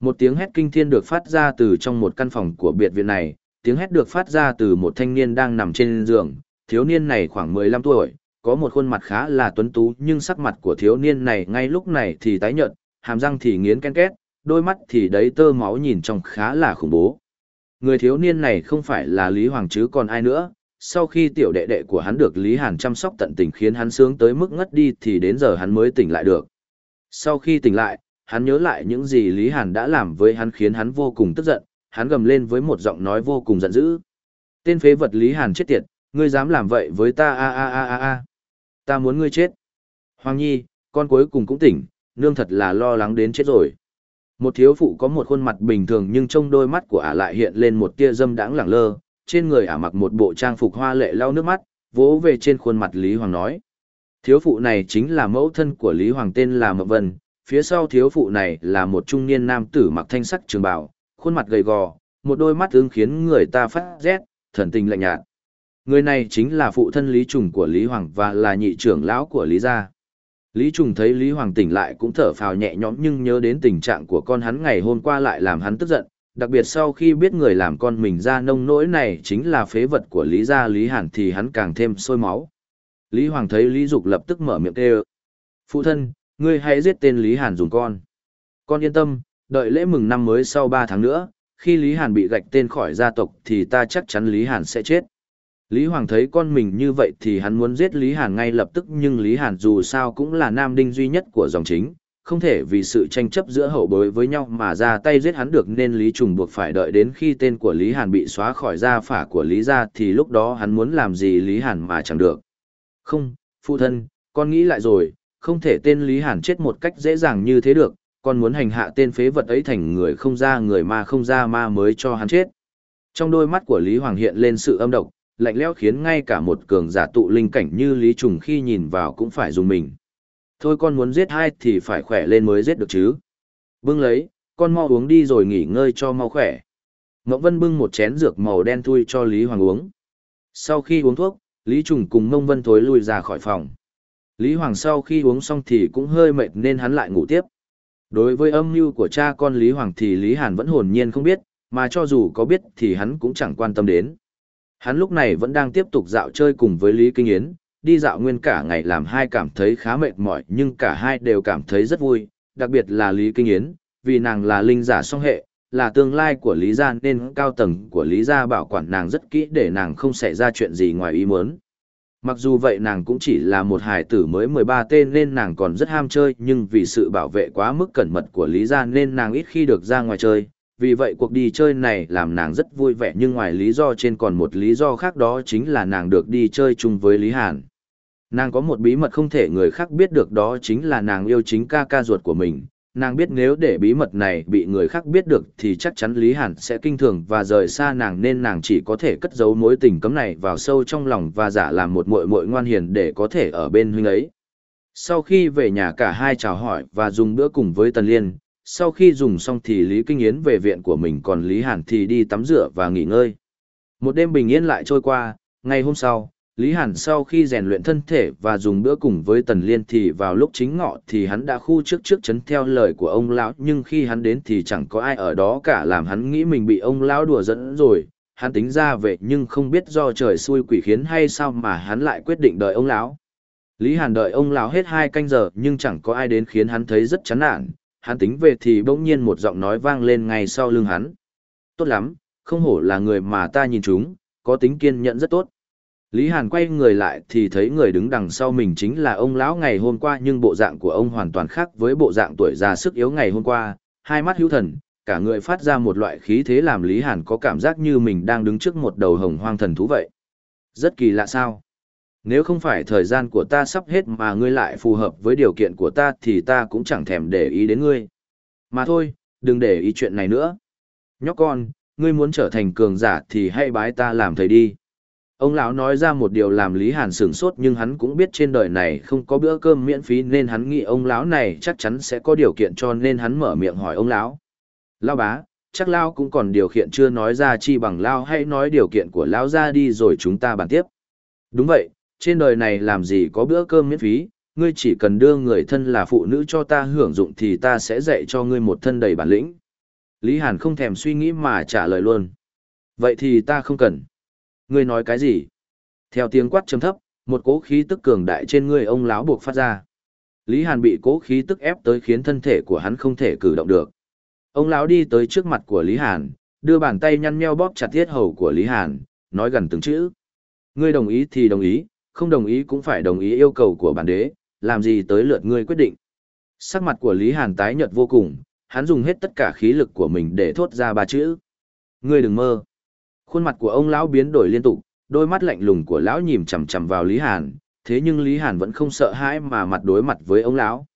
một tiếng hét kinh thiên được phát ra từ trong một căn phòng của biệt viện này, tiếng hét được phát ra từ một thanh niên đang nằm trên giường, thiếu niên này khoảng 15 tuổi, có một khuôn mặt khá là tuấn tú nhưng sắc mặt của thiếu niên này ngay lúc này thì tái nhợt, hàm răng thì nghiến ken két, đôi mắt thì đấy tơ máu nhìn trông khá là khủng bố. Người thiếu niên này không phải là Lý Hoàng chứ còn ai nữa, sau khi tiểu đệ đệ của hắn được Lý Hàn chăm sóc tận tình khiến hắn sướng tới mức ngất đi thì đến giờ hắn mới tỉnh lại được. Sau khi tỉnh lại, hắn nhớ lại những gì Lý Hàn đã làm với hắn khiến hắn vô cùng tức giận, hắn gầm lên với một giọng nói vô cùng giận dữ. Tên phế vật Lý Hàn chết tiệt, ngươi dám làm vậy với ta a a a a a. Ta muốn ngươi chết. Hoàng Nhi, con cuối cùng cũng tỉnh, nương thật là lo lắng đến chết rồi. Một thiếu phụ có một khuôn mặt bình thường nhưng trong đôi mắt của ả lại hiện lên một tia dâm đãng lẳng lơ, trên người ả mặc một bộ trang phục hoa lệ lau nước mắt, vỗ về trên khuôn mặt Lý Hoàng nói. Thiếu phụ này chính là mẫu thân của Lý Hoàng tên là Mộng Vân, phía sau thiếu phụ này là một trung niên nam tử mặc thanh sắc trường bào, khuôn mặt gầy gò, một đôi mắt ứng khiến người ta phát rét, thần tình lạnh nhạt. Người này chính là phụ thân Lý Trùng của Lý Hoàng và là nhị trưởng lão của Lý gia. Lý Trùng thấy Lý Hoàng tỉnh lại cũng thở phào nhẹ nhõm nhưng nhớ đến tình trạng của con hắn ngày hôm qua lại làm hắn tức giận, đặc biệt sau khi biết người làm con mình ra nông nỗi này chính là phế vật của Lý gia Lý Hàn thì hắn càng thêm sôi máu. Lý Hoàng thấy Lý Dục lập tức mở miệng kêu. Phụ thân, ngươi hãy giết tên Lý Hàn dùng con. Con yên tâm, đợi lễ mừng năm mới sau 3 tháng nữa, khi Lý Hàn bị gạch tên khỏi gia tộc thì ta chắc chắn Lý Hàn sẽ chết. Lý Hoàng thấy con mình như vậy thì hắn muốn giết Lý Hàn ngay lập tức nhưng Lý Hàn dù sao cũng là nam đinh duy nhất của dòng chính, không thể vì sự tranh chấp giữa hậu bối với nhau mà ra tay giết hắn được nên Lý Trùng buộc phải đợi đến khi tên của Lý Hàn bị xóa khỏi gia phả của Lý gia thì lúc đó hắn muốn làm gì Lý Hàn mà chẳng được. Không, phụ thân, con nghĩ lại rồi, không thể tên Lý Hàn chết một cách dễ dàng như thế được, con muốn hành hạ tên phế vật ấy thành người không ra người ma không ra ma mới cho hắn chết. Trong đôi mắt của Lý Hoàng hiện lên sự âm độc, lạnh lẽo khiến ngay cả một cường giả tụ linh cảnh như Lý Trùng khi nhìn vào cũng phải dùng mình. Thôi con muốn giết hai thì phải khỏe lên mới giết được chứ. Bưng lấy, con mau uống đi rồi nghỉ ngơi cho mau khỏe. Ngọc Vân bưng một chén dược màu đen thui cho Lý Hoàng uống. Sau khi uống thuốc, Lý Trùng cùng Mông Vân thối lui ra khỏi phòng. Lý Hoàng sau khi uống xong thì cũng hơi mệt nên hắn lại ngủ tiếp. Đối với âm mưu của cha con Lý Hoàng thì Lý Hàn vẫn hồn nhiên không biết, mà cho dù có biết thì hắn cũng chẳng quan tâm đến. Hắn lúc này vẫn đang tiếp tục dạo chơi cùng với Lý Kinh Yến, đi dạo nguyên cả ngày làm hai cảm thấy khá mệt mỏi nhưng cả hai đều cảm thấy rất vui, đặc biệt là Lý Kinh Yến, vì nàng là linh giả song hệ, là tương lai của Lý gia nên cao tầng của Lý gia bảo quản nàng rất kỹ để nàng không xảy ra chuyện gì ngoài ý muốn. Mặc dù vậy nàng cũng chỉ là một hài tử mới 13 tên nên nàng còn rất ham chơi nhưng vì sự bảo vệ quá mức cẩn mật của Lý gia nên nàng ít khi được ra ngoài chơi. Vì vậy cuộc đi chơi này làm nàng rất vui vẻ nhưng ngoài lý do trên còn một lý do khác đó chính là nàng được đi chơi chung với Lý Hàn. Nàng có một bí mật không thể người khác biết được đó chính là nàng yêu chính ca ca ruột của mình. Nàng biết nếu để bí mật này bị người khác biết được thì chắc chắn Lý Hàn sẽ kinh thường và rời xa nàng nên nàng chỉ có thể cất giấu mối tình cấm này vào sâu trong lòng và giả làm một muội muội ngoan hiền để có thể ở bên huynh ấy. Sau khi về nhà cả hai chào hỏi và dùng bữa cùng với Tần Liên, sau khi dùng xong thì Lý Kinh Yến về viện của mình còn Lý Hàn thì đi tắm rửa và nghỉ ngơi. Một đêm bình yên lại trôi qua, ngày hôm sau, Lý Hàn sau khi rèn luyện thân thể và dùng bữa cùng với Tần Liên thì vào lúc chính ngọ thì hắn đã khu trước trước chấn theo lời của ông lão nhưng khi hắn đến thì chẳng có ai ở đó cả làm hắn nghĩ mình bị ông lão đùa dẫn rồi. Hắn tính ra về nhưng không biết do trời xui quỷ khiến hay sao mà hắn lại quyết định đợi ông lão. Lý Hàn đợi ông lão hết hai canh giờ nhưng chẳng có ai đến khiến hắn thấy rất chán nản. Hắn tính về thì bỗng nhiên một giọng nói vang lên ngay sau lưng hắn. Tốt lắm, không hổ là người mà ta nhìn chúng, có tính kiên nhẫn rất tốt. Lý Hàn quay người lại thì thấy người đứng đằng sau mình chính là ông lão ngày hôm qua nhưng bộ dạng của ông hoàn toàn khác với bộ dạng tuổi già sức yếu ngày hôm qua, hai mắt hữu thần, cả người phát ra một loại khí thế làm Lý Hàn có cảm giác như mình đang đứng trước một đầu hồng hoang thần thú vậy. Rất kỳ lạ sao? Nếu không phải thời gian của ta sắp hết mà ngươi lại phù hợp với điều kiện của ta thì ta cũng chẳng thèm để ý đến ngươi. Mà thôi, đừng để ý chuyện này nữa. Nhóc con, ngươi muốn trở thành cường giả thì hãy bái ta làm thầy đi. Ông lão nói ra một điều làm Lý Hàn sửng sốt nhưng hắn cũng biết trên đời này không có bữa cơm miễn phí nên hắn nghĩ ông lão này chắc chắn sẽ có điều kiện cho nên hắn mở miệng hỏi ông lão. Lão bá, chắc lão cũng còn điều kiện chưa nói ra chi bằng lão hãy nói điều kiện của lão ra đi rồi chúng ta bàn tiếp. Đúng vậy, trên đời này làm gì có bữa cơm miễn phí, ngươi chỉ cần đưa người thân là phụ nữ cho ta hưởng dụng thì ta sẽ dạy cho ngươi một thân đầy bản lĩnh. Lý Hàn không thèm suy nghĩ mà trả lời luôn. Vậy thì ta không cần. Ngươi nói cái gì? Theo tiếng quát trầm thấp, một cỗ khí tức cường đại trên người ông lão buộc phát ra. Lý Hàn bị cỗ khí tức ép tới khiến thân thể của hắn không thể cử động được. Ông lão đi tới trước mặt của Lý Hàn, đưa bàn tay nhăn nheo bóp chặt tiết hầu của Lý Hàn, nói gần từng chữ. Ngươi đồng ý thì đồng ý, không đồng ý cũng phải đồng ý yêu cầu của bản đế, làm gì tới lượt ngươi quyết định. Sắc mặt của Lý Hàn tái nhợt vô cùng, hắn dùng hết tất cả khí lực của mình để thốt ra ba chữ. Ngươi đừng mơ. Khuôn mặt của ông lão biến đổi liên tục, đôi mắt lạnh lùng của lão nhìn chằm chằm vào Lý Hàn, thế nhưng Lý Hàn vẫn không sợ hãi mà mặt đối mặt với ông lão.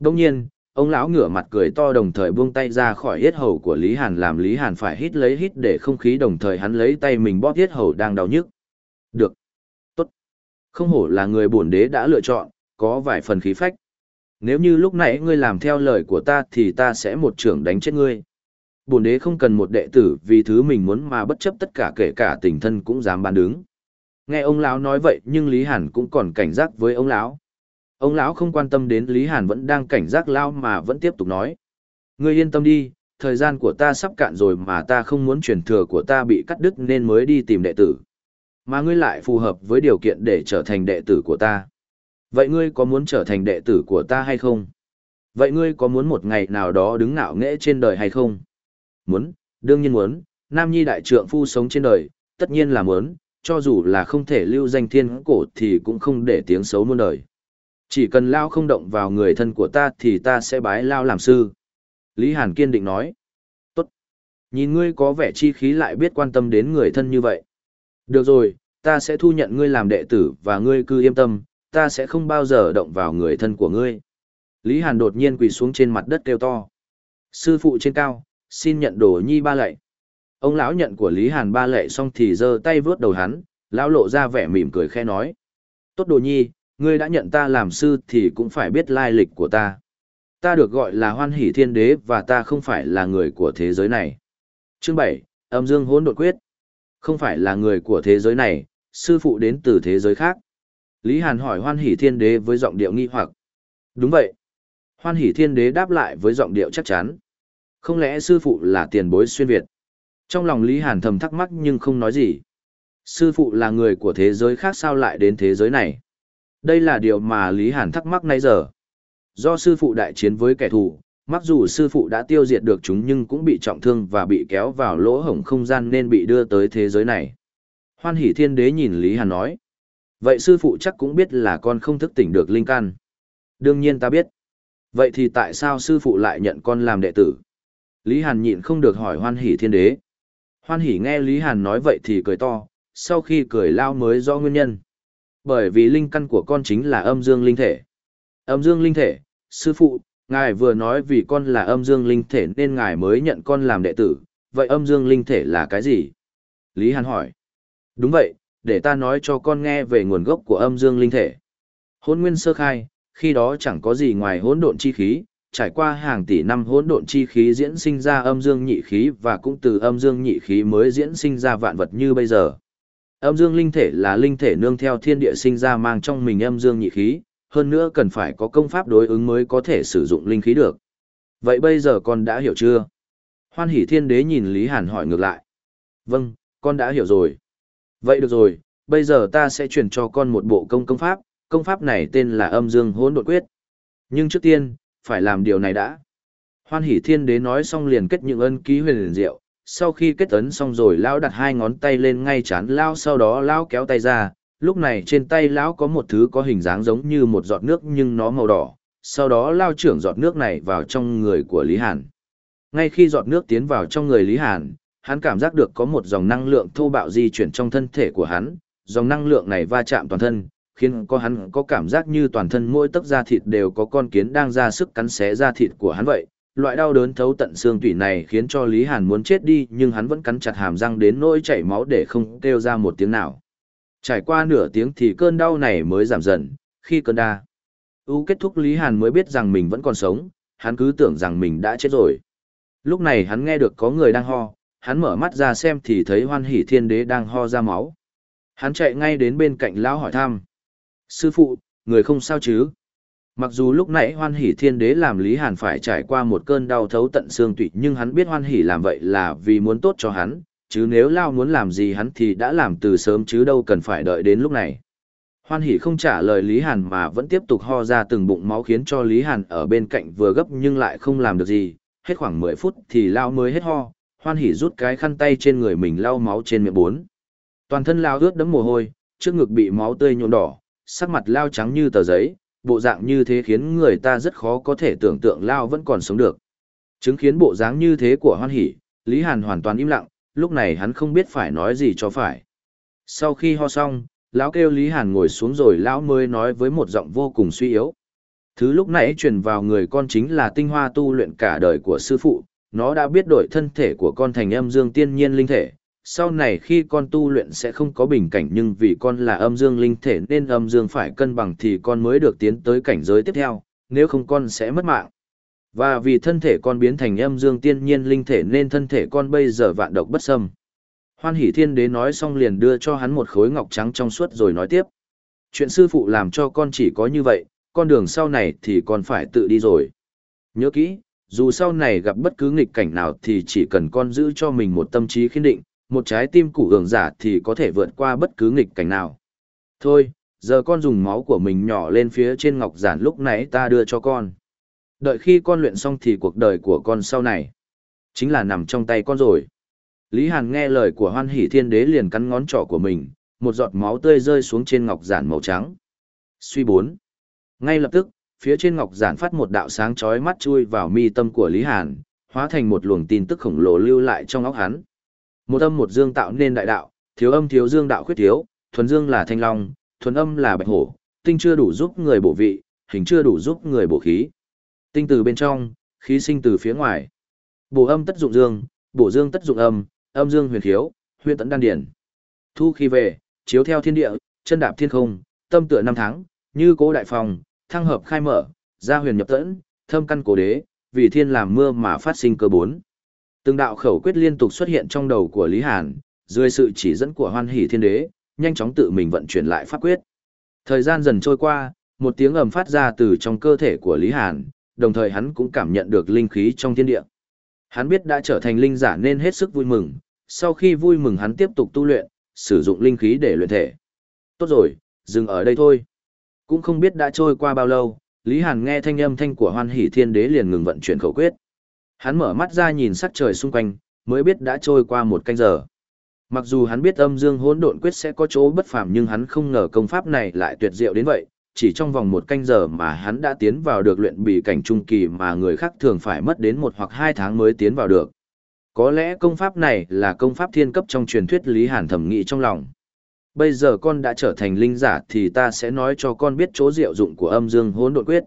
Đương nhiên, ông lão ngửa mặt cười to đồng thời buông tay ra khỏi yết hầu của Lý Hàn làm Lý Hàn phải hít lấy hít để không khí đồng thời hắn lấy tay mình bóp yết hầu đang đau nhức. Được. Không hổ là người bổn đế đã lựa chọn, có vài phần khí phách. Nếu như lúc nãy ngươi làm theo lời của ta thì ta sẽ một trưởng đánh chết ngươi. Bổn đế không cần một đệ tử vì thứ mình muốn mà bất chấp tất cả kể cả tình thân cũng dám bán đứng. Nghe ông lão nói vậy nhưng lý hàn cũng còn cảnh giác với ông lão. Ông lão không quan tâm đến lý hàn vẫn đang cảnh giác lao mà vẫn tiếp tục nói. Ngươi yên tâm đi thời gian của ta sắp cạn rồi mà ta không muốn truyền thừa của ta bị cắt đứt nên mới đi tìm đệ tử mà ngươi lại phù hợp với điều kiện để trở thành đệ tử của ta vậy ngươi có muốn trở thành đệ tử của ta hay không vậy ngươi có muốn một ngày nào đó đứng ngạo nghễ trên đời hay không Muốn, đương nhiên muốn, nam nhi đại trượng phu sống trên đời, tất nhiên là muốn, cho dù là không thể lưu danh thiên cổ thì cũng không để tiếng xấu muôn đời. Chỉ cần Lao không động vào người thân của ta thì ta sẽ bái Lao làm sư. Lý Hàn kiên định nói. Tốt. Nhìn ngươi có vẻ chi khí lại biết quan tâm đến người thân như vậy. Được rồi, ta sẽ thu nhận ngươi làm đệ tử và ngươi cứ yên tâm, ta sẽ không bao giờ động vào người thân của ngươi. Lý Hàn đột nhiên quỳ xuống trên mặt đất kêu to. Sư phụ trên cao, xin nhận đồ nhi ba lệ. Ông lão nhận của Lý Hàn ba lệ xong thì giơ tay vướt đầu hắn, lão lộ ra vẻ mỉm cười khe nói. Tốt đồ nhi, ngươi đã nhận ta làm sư thì cũng phải biết lai lịch của ta. Ta được gọi là hoan hỷ thiên đế và ta không phải là người của thế giới này. Chương 7, âm dương hỗn độn quyết. Không phải là người của thế giới này, sư phụ đến từ thế giới khác. Lý Hàn hỏi hoan hỷ thiên đế với giọng điệu nghi hoặc. Đúng vậy. Hoan hỷ thiên đế đáp lại với giọng điệu chắc chắn. Không lẽ sư phụ là tiền bối xuyên Việt? Trong lòng Lý Hàn thầm thắc mắc nhưng không nói gì. Sư phụ là người của thế giới khác sao lại đến thế giới này? Đây là điều mà Lý Hàn thắc mắc nay giờ. do sư phụ đại chiến với kẻ thù, mặc dù sư phụ đã tiêu diệt được chúng nhưng cũng bị trọng thương và bị kéo vào lỗ hổng không gian nên bị đưa tới thế giới này. Hoan hỷ thiên đế nhìn Lý Hàn nói. Vậy sư phụ chắc cũng biết là con không thức tỉnh được linh căn. Đương nhiên ta biết. Vậy thì tại sao sư phụ lại nhận con làm đệ tử? Lý Hàn nhịn không được hỏi hoan hỷ thiên đế. Hoan hỷ nghe Lý Hàn nói vậy thì cười to, sau khi cười lao mới rõ nguyên nhân. Bởi vì linh căn của con chính là âm dương linh thể. Âm dương linh thể, sư phụ, ngài vừa nói vì con là âm dương linh thể nên ngài mới nhận con làm đệ tử, vậy âm dương linh thể là cái gì? Lý Hàn hỏi. Đúng vậy, để ta nói cho con nghe về nguồn gốc của âm dương linh thể. Hôn nguyên sơ khai, khi đó chẳng có gì ngoài hỗn độn chi khí, trải qua hàng tỷ năm hỗn độn chi khí diễn sinh ra âm dương nhị khí và cũng từ âm dương nhị khí mới diễn sinh ra vạn vật như bây giờ. Âm dương linh thể là linh thể nương theo thiên địa sinh ra mang trong mình âm dương nhị khí, hơn nữa cần phải có công pháp đối ứng mới có thể sử dụng linh khí được. Vậy bây giờ con đã hiểu chưa? Hoan hỷ thiên đế nhìn Lý Hàn hỏi ngược lại. Vâng, con đã hiểu rồi. Vậy được rồi, bây giờ ta sẽ truyền cho con một bộ công công pháp, công pháp này tên là âm dương hỗn độn quyết. Nhưng trước tiên, phải làm điều này đã. Hoan hỷ thiên đế nói xong liền kết những ân ký huyền liền diệu, sau khi kết ấn xong rồi lão đặt hai ngón tay lên ngay chán lão sau đó lão kéo tay ra, lúc này trên tay lão có một thứ có hình dáng giống như một giọt nước nhưng nó màu đỏ, sau đó lao trưởng giọt nước này vào trong người của Lý Hàn. Ngay khi giọt nước tiến vào trong người Lý Hàn, hắn cảm giác được có một dòng năng lượng thô bạo di chuyển trong thân thể của hắn, dòng năng lượng này va chạm toàn thân, khiến có hắn có cảm giác như toàn thân mỗi tấc da thịt đều có con kiến đang ra sức cắn xé da thịt của hắn vậy. Loại đau đớn thấu tận xương tủy này khiến cho Lý Hàn muốn chết đi nhưng hắn vẫn cắn chặt hàm răng đến nỗi chảy máu để không kêu ra một tiếng nào. Trải qua nửa tiếng thì cơn đau này mới giảm dần, khi cơn đa. U kết thúc Lý Hàn mới biết rằng mình vẫn còn sống, hắn cứ tưởng rằng mình đã chết rồi. Lúc này hắn nghe được có người đang ho, hắn mở mắt ra xem thì thấy hoan hỷ thiên đế đang ho ra máu. Hắn chạy ngay đến bên cạnh lão hỏi thăm. Sư phụ, người không sao chứ? Mặc dù lúc nãy hoan hỷ thiên đế làm Lý Hàn phải trải qua một cơn đau thấu tận xương tủy nhưng hắn biết hoan hỷ làm vậy là vì muốn tốt cho hắn, chứ nếu Lao muốn làm gì hắn thì đã làm từ sớm chứ đâu cần phải đợi đến lúc này. Hoan hỷ không trả lời Lý Hàn mà vẫn tiếp tục ho ra từng bụng máu khiến cho Lý Hàn ở bên cạnh vừa gấp nhưng lại không làm được gì, hết khoảng 10 phút thì Lao mới hết ho, hoan hỷ rút cái khăn tay trên người mình lau máu trên miệng bốn. Toàn thân Lao ướt đẫm mồ hôi, trước ngực bị máu tươi nhuộm đỏ, sắc mặt Lao trắng như tờ giấy, bộ dạng như thế khiến người ta rất khó có thể tưởng tượng Lao vẫn còn sống được. Chứng kiến bộ dáng như thế của hoan hỷ, Lý Hàn hoàn toàn im lặng, lúc này hắn không biết phải nói gì cho phải. Sau khi ho xong, lão kêu Lý Hàn ngồi xuống rồi lão mới nói với một giọng vô cùng suy yếu. Thứ lúc nãy truyền vào người con chính là tinh hoa tu luyện cả đời của sư phụ, nó đã biết đổi thân thể của con thành âm dương tiên nhiên linh thể. Sau này khi con tu luyện sẽ không có bình cảnh nhưng vì con là âm dương linh thể nên âm dương phải cân bằng thì con mới được tiến tới cảnh giới tiếp theo, nếu không con sẽ mất mạng. Và vì thân thể con biến thành âm dương tiên nhiên linh thể nên thân thể con bây giờ vạn độc bất xâm. Hoan hỷ thiên đế nói xong liền đưa cho hắn một khối ngọc trắng trong suốt rồi nói tiếp. Chuyện sư phụ làm cho con chỉ có như vậy, con đường sau này thì con phải tự đi rồi. Nhớ kỹ, dù sau này gặp bất cứ nghịch cảnh nào thì chỉ cần con giữ cho mình một tâm trí khiên định, một trái tim củ hưởng giả thì có thể vượt qua bất cứ nghịch cảnh nào. Thôi, giờ con dùng máu của mình nhỏ lên phía trên ngọc giản lúc nãy ta đưa cho con. Đợi khi con luyện xong thì cuộc đời của con sau này chính là nằm trong tay con rồi. Lý Hàn nghe lời của Hoan Hỷ Thiên Đế liền cắn ngón trỏ của mình, một giọt máu tươi rơi xuống trên ngọc giản màu trắng. Suy bốn. Ngay lập tức, phía trên ngọc giản phát một đạo sáng chói mắt chui vào mi tâm của Lý Hàn, hóa thành một luồng tin tức khổng lồ lưu lại trong óc hắn. Một âm một dương tạo nên đại đạo, thiếu âm thiếu dương đạo khuyết thiếu, thuần dương là thanh long, thuần âm là bạch hổ, tinh chưa đủ giúp người bổ vị, hình chưa đủ giúp người bổ khí. Tinh từ bên trong, khí sinh từ phía ngoài. Bổ âm tất dụng dương, bổ dương tất dụng âm, âm dương huyền khiếu, huyền tận đan điển. Thu khi về, chiếu theo thiên địa, chân đạp thiên không, tâm tựa năm tháng, như cố đại phòng, thăng hợp khai mở, gia huyền nhập tẫn, thâm căn cổ đế, vì thiên làm mưa mà phát sinh cơ bốn. Từng đạo khẩu quyết liên tục xuất hiện trong đầu của Lý Hàn, dưới sự chỉ dẫn của Hoan Hỷ Thiên Đế, nhanh chóng tự mình vận chuyển lại pháp quyết. Thời gian dần trôi qua, một tiếng ầm phát ra từ trong cơ thể của Lý Hàn, đồng thời hắn cũng cảm nhận được linh khí trong thiên địa. Hắn biết đã trở thành linh giả nên hết sức vui mừng, sau khi vui mừng hắn tiếp tục tu luyện, sử dụng linh khí để luyện thể. Tốt rồi, dừng ở đây thôi. Cũng không biết đã trôi qua bao lâu, Lý Hàn nghe thanh âm thanh của hoan hỷ thiên đế liền ngừng vận chuyển khẩu quyết. Hắn mở mắt ra nhìn sắc trời xung quanh, mới biết đã trôi qua một canh giờ. Mặc dù hắn biết âm dương hỗn độn quyết sẽ có chỗ bất phàm nhưng hắn không ngờ công pháp này lại tuyệt diệu đến vậy, chỉ trong vòng một canh giờ mà hắn đã tiến vào được luyện bì cảnh trung kỳ mà người khác thường phải mất đến một hoặc hai tháng mới tiến vào được. Có lẽ công pháp này là công pháp thiên cấp trong truyền thuyết Lý Hàn thẩm nghĩ trong lòng. Bây giờ con đã trở thành linh giả thì ta sẽ nói cho con biết chỗ diệu dụng của âm dương hỗn độn quyết.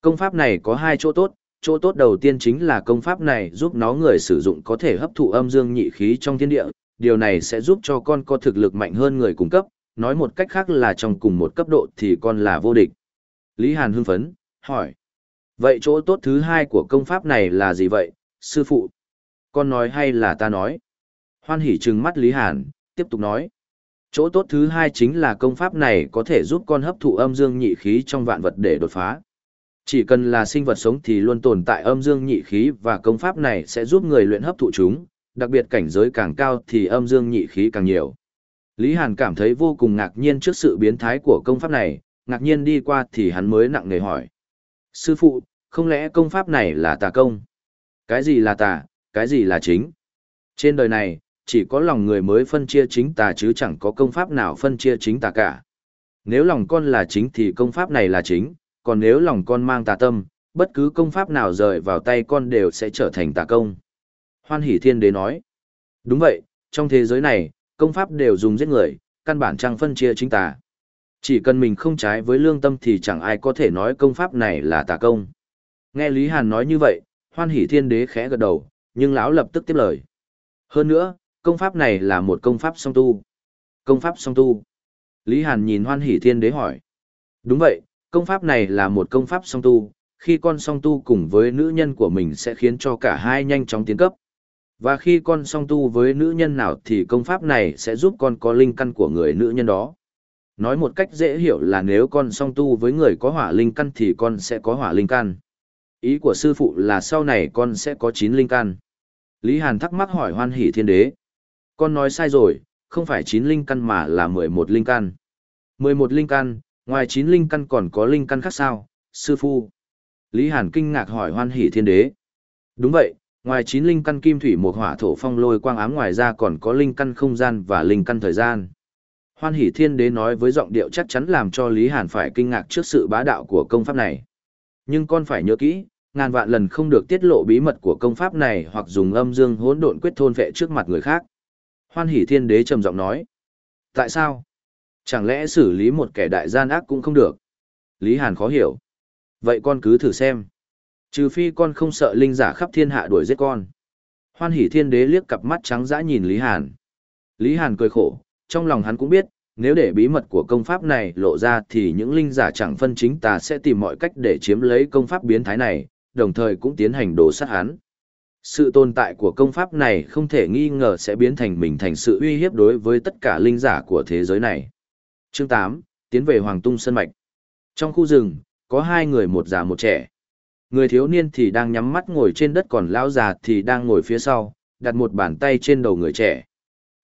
Công pháp này có hai chỗ tốt, chỗ tốt đầu tiên chính là công pháp này giúp nó người sử dụng có thể hấp thụ âm dương nhị khí trong thiên địa, điều này sẽ giúp cho con có thực lực mạnh hơn người cung cấp, nói một cách khác là trong cùng một cấp độ thì con là vô địch. Lý Hàn hưng phấn, hỏi. Vậy chỗ tốt thứ hai của công pháp này là gì vậy, sư phụ? Con nói hay là ta nói? Hoan hỉ trừng mắt Lý Hàn, tiếp tục nói. Chỗ tốt thứ hai chính là công pháp này có thể giúp con hấp thụ âm dương nhị khí trong vạn vật để đột phá. Chỉ cần là sinh vật sống thì luôn tồn tại âm dương nhị khí và công pháp này sẽ giúp người luyện hấp thụ chúng, đặc biệt cảnh giới càng cao thì âm dương nhị khí càng nhiều. Lý Hàn cảm thấy vô cùng ngạc nhiên trước sự biến thái của công pháp này, ngạc nhiên đi qua thì hắn mới nặng nề hỏi. Sư phụ, không lẽ công pháp này là tà công? Cái gì là tà, cái gì là chính? Trên đời này, chỉ có lòng người mới phân chia chính tà chứ chẳng có công pháp nào phân chia chính tà cả. Nếu lòng con là chính thì công pháp này là chính, còn nếu lòng con mang tà tâm, bất cứ công pháp nào rời vào tay con đều sẽ trở thành tà công. Hoan hỷ thiên đế nói. Đúng vậy, trong thế giới này, công pháp đều dùng giết người, căn bản chẳng phân chia chính tà. Chỉ cần mình không trái với lương tâm thì chẳng ai có thể nói công pháp này là tà công. Nghe Lý Hàn nói như vậy, hoan hỷ thiên đế khẽ gật đầu, nhưng lão lập tức tiếp lời. Hơn nữa, công pháp này là một công pháp song tu. Công pháp song tu. Lý Hàn nhìn hoan hỷ thiên đế hỏi. Đúng vậy, công pháp này là một công pháp song tu, khi con song tu cùng với nữ nhân của mình sẽ khiến cho cả hai nhanh chóng tiến cấp. Và khi con song tu với nữ nhân nào thì công pháp này sẽ giúp con có linh căn của người nữ nhân đó. Nói một cách dễ hiểu là nếu con song tu với người có hỏa linh căn thì con sẽ có hỏa linh căn. Ý của sư phụ là sau này con sẽ có 9 linh căn. Lý Hàn thắc mắc hỏi hoan hỷ thiên đế. Con nói sai rồi, không phải 9 linh căn mà là 11 linh căn. 11 linh căn, ngoài 9 linh căn còn có linh căn khác sao, sư phụ? Lý Hàn kinh ngạc hỏi hoan hỷ thiên đế. Đúng vậy, ngoài chín linh căn kim thủy một hỏa thổ phong lôi quang ám ngoài ra còn có linh căn không gian và linh căn thời gian. Hoan hỷ thiên đế nói với giọng điệu chắc chắn làm cho Lý Hàn phải kinh ngạc trước sự bá đạo của công pháp này. Nhưng con phải nhớ kỹ, ngàn vạn lần không được tiết lộ bí mật của công pháp này hoặc dùng âm dương hỗn độn quyết thôn vệ trước mặt người khác. Hoan hỷ thiên đế trầm giọng nói. Tại sao? Chẳng lẽ xử lý một kẻ đại gian ác cũng không được? Lý Hàn khó hiểu. Vậy con cứ thử xem. Trừ phi con không sợ linh giả khắp thiên hạ đuổi giết con. Hoan hỷ thiên đế liếc cặp mắt trắng dã nhìn Lý Hàn. Lý Hàn cười khổ, trong lòng hắn cũng biết, nếu để bí mật của công pháp này lộ ra thì những linh giả chẳng phân chính tà sẽ tìm mọi cách để chiếm lấy công pháp biến thái này, đồng thời cũng tiến hành đổ sát hắn. Sự tồn tại của công pháp này không thể nghi ngờ sẽ biến thành mình thành sự uy hiếp đối với tất cả linh giả của thế giới này. Chương 8, tiến về Hoàng Tung Sơn Mạch. Trong khu rừng, có hai người một già một trẻ. Người thiếu niên thì đang nhắm mắt ngồi trên đất còn lão già thì đang ngồi phía sau, đặt một bàn tay trên đầu người trẻ.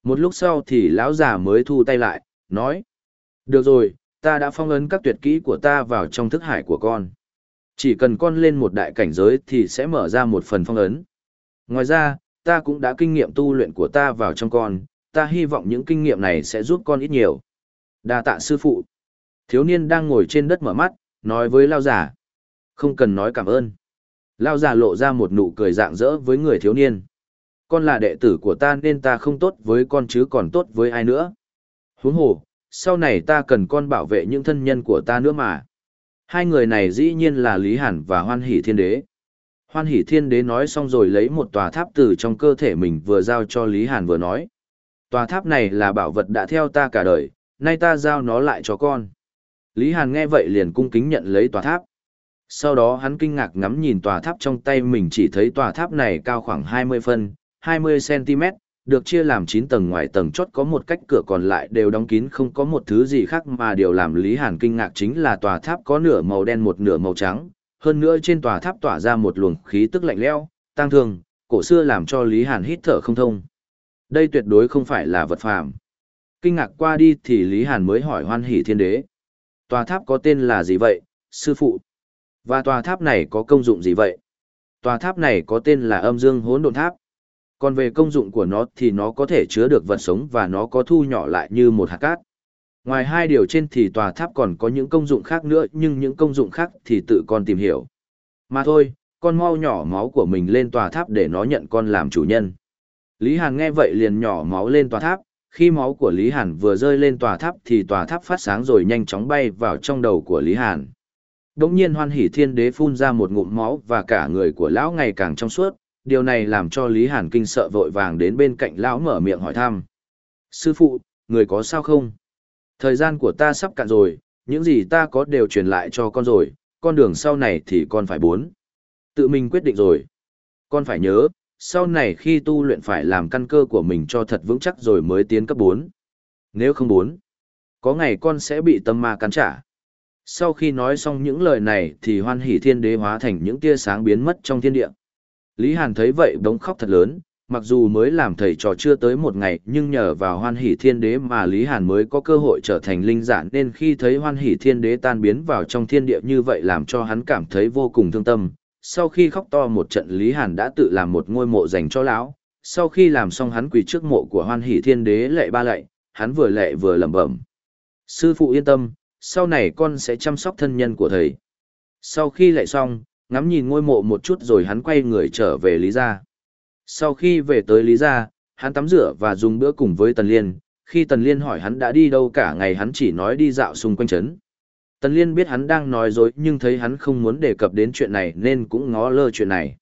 Một lúc sau thì lão già mới thu tay lại, nói. Được rồi, ta đã phong ấn các tuyệt kỹ của ta vào trong thức hải của con. Chỉ cần con lên một đại cảnh giới thì sẽ mở ra một phần phong ấn. Ngoài ra, ta cũng đã kinh nghiệm tu luyện của ta vào trong con, ta hy vọng những kinh nghiệm này sẽ giúp con ít nhiều. Đa tạ sư phụ. Thiếu niên đang ngồi trên đất mở mắt, nói với lao giả. Không cần nói cảm ơn. Lao già lộ ra một nụ cười dạng dỡ với người thiếu niên. Con là đệ tử của ta nên ta không tốt với con chứ còn tốt với ai nữa. Huống hồ, sau này ta cần con bảo vệ những thân nhân của ta nữa mà. Hai người này dĩ nhiên là Lý Hàn và Hoan Hỷ Thiên Đế. Hoan Hỷ Thiên Đế nói xong rồi lấy một tòa tháp từ trong cơ thể mình vừa giao cho Lý Hàn vừa nói. Tòa tháp này là bảo vật đã theo ta cả đời, nay ta giao nó lại cho con. Lý Hàn nghe vậy liền cung kính nhận lấy tòa tháp. Sau đó hắn kinh ngạc ngắm nhìn tòa tháp trong tay mình chỉ thấy tòa tháp này cao khoảng 20 phân, 20cm, được chia làm 9 tầng ngoài tầng chốt có một cách cửa còn lại đều đóng kín không có một thứ gì khác mà điều làm Lý Hàn kinh ngạc chính là tòa tháp có nửa màu đen một nửa màu trắng, hơn nữa trên tòa tháp tỏa ra một luồng khí tức lạnh lẽo, tăng thường, cổ xưa làm cho Lý Hàn hít thở không thông. Đây tuyệt đối không phải là vật phàm. Kinh ngạc qua đi thì Lý Hàn mới hỏi hoan hỷ thiên đế. Tòa tháp có tên là gì vậy, sư phụ? Và tòa tháp này có công dụng gì vậy? Tòa tháp này có tên là âm dương hỗn độn tháp. Còn về công dụng của nó thì nó có thể chứa được vật sống và nó có thu nhỏ lại như một hạt cát. Ngoài hai điều trên thì tòa tháp còn có những công dụng khác nữa nhưng những công dụng khác thì tự con tìm hiểu. Mà thôi, con mau nhỏ máu của mình lên tòa tháp để nó nhận con làm chủ nhân. Lý Hàn nghe vậy liền nhỏ máu lên tòa tháp, khi máu của Lý Hàn vừa rơi lên tòa tháp thì tòa tháp phát sáng rồi nhanh chóng bay vào trong đầu của Lý Hàn. Đống nhiên hoan hỷ thiên đế phun ra một ngụm máu và cả người của lão ngày càng trong suốt, điều này làm cho Lý Hàn kinh sợ vội vàng đến bên cạnh lão mở miệng hỏi thăm. Sư phụ, người có sao không? Thời gian của ta sắp cạn rồi, những gì ta có đều truyền lại cho con rồi, con đường sau này thì con phải bốn. Tự mình quyết định rồi. Con phải nhớ, sau này khi tu luyện phải làm căn cơ của mình cho thật vững chắc rồi mới tiến cấp 4. Nếu không 4, có ngày con sẽ bị tâm ma cắn trả. Sau khi nói xong những lời này thì hoan hỷ thiên đế hóa thành những tia sáng biến mất trong thiên địa. Lý Hàn thấy vậy đống khóc thật lớn, mặc dù mới làm thầy trò chưa tới một ngày nhưng nhờ vào hoan hỷ thiên đế mà Lý Hàn mới có cơ hội trở thành linh giản nên khi thấy hoan hỷ thiên đế tan biến vào trong thiên địa như vậy làm cho hắn cảm thấy vô cùng thương tâm. Sau khi khóc to một trận Lý Hàn đã tự làm một ngôi mộ dành cho lão. Sau khi làm xong hắn quỳ trước mộ của hoan hỷ thiên đế lệ ba lạy, hắn vừa lệ vừa lẩm bẩm. Sư phụ yên tâm, sau này con sẽ chăm sóc thân nhân của thầy. Sau khi lạy xong, ngắm nhìn ngôi mộ một chút rồi hắn quay người trở về Lý Gia. Sau khi về tới Lý Gia, hắn tắm rửa và dùng bữa cùng với Tần Liên, khi Tần Liên hỏi hắn đã đi đâu cả ngày hắn chỉ nói đi dạo xung quanh trấn. Tần Liên biết hắn đang nói dối nhưng thấy hắn không muốn đề cập đến chuyện này nên cũng ngó lơ chuyện này.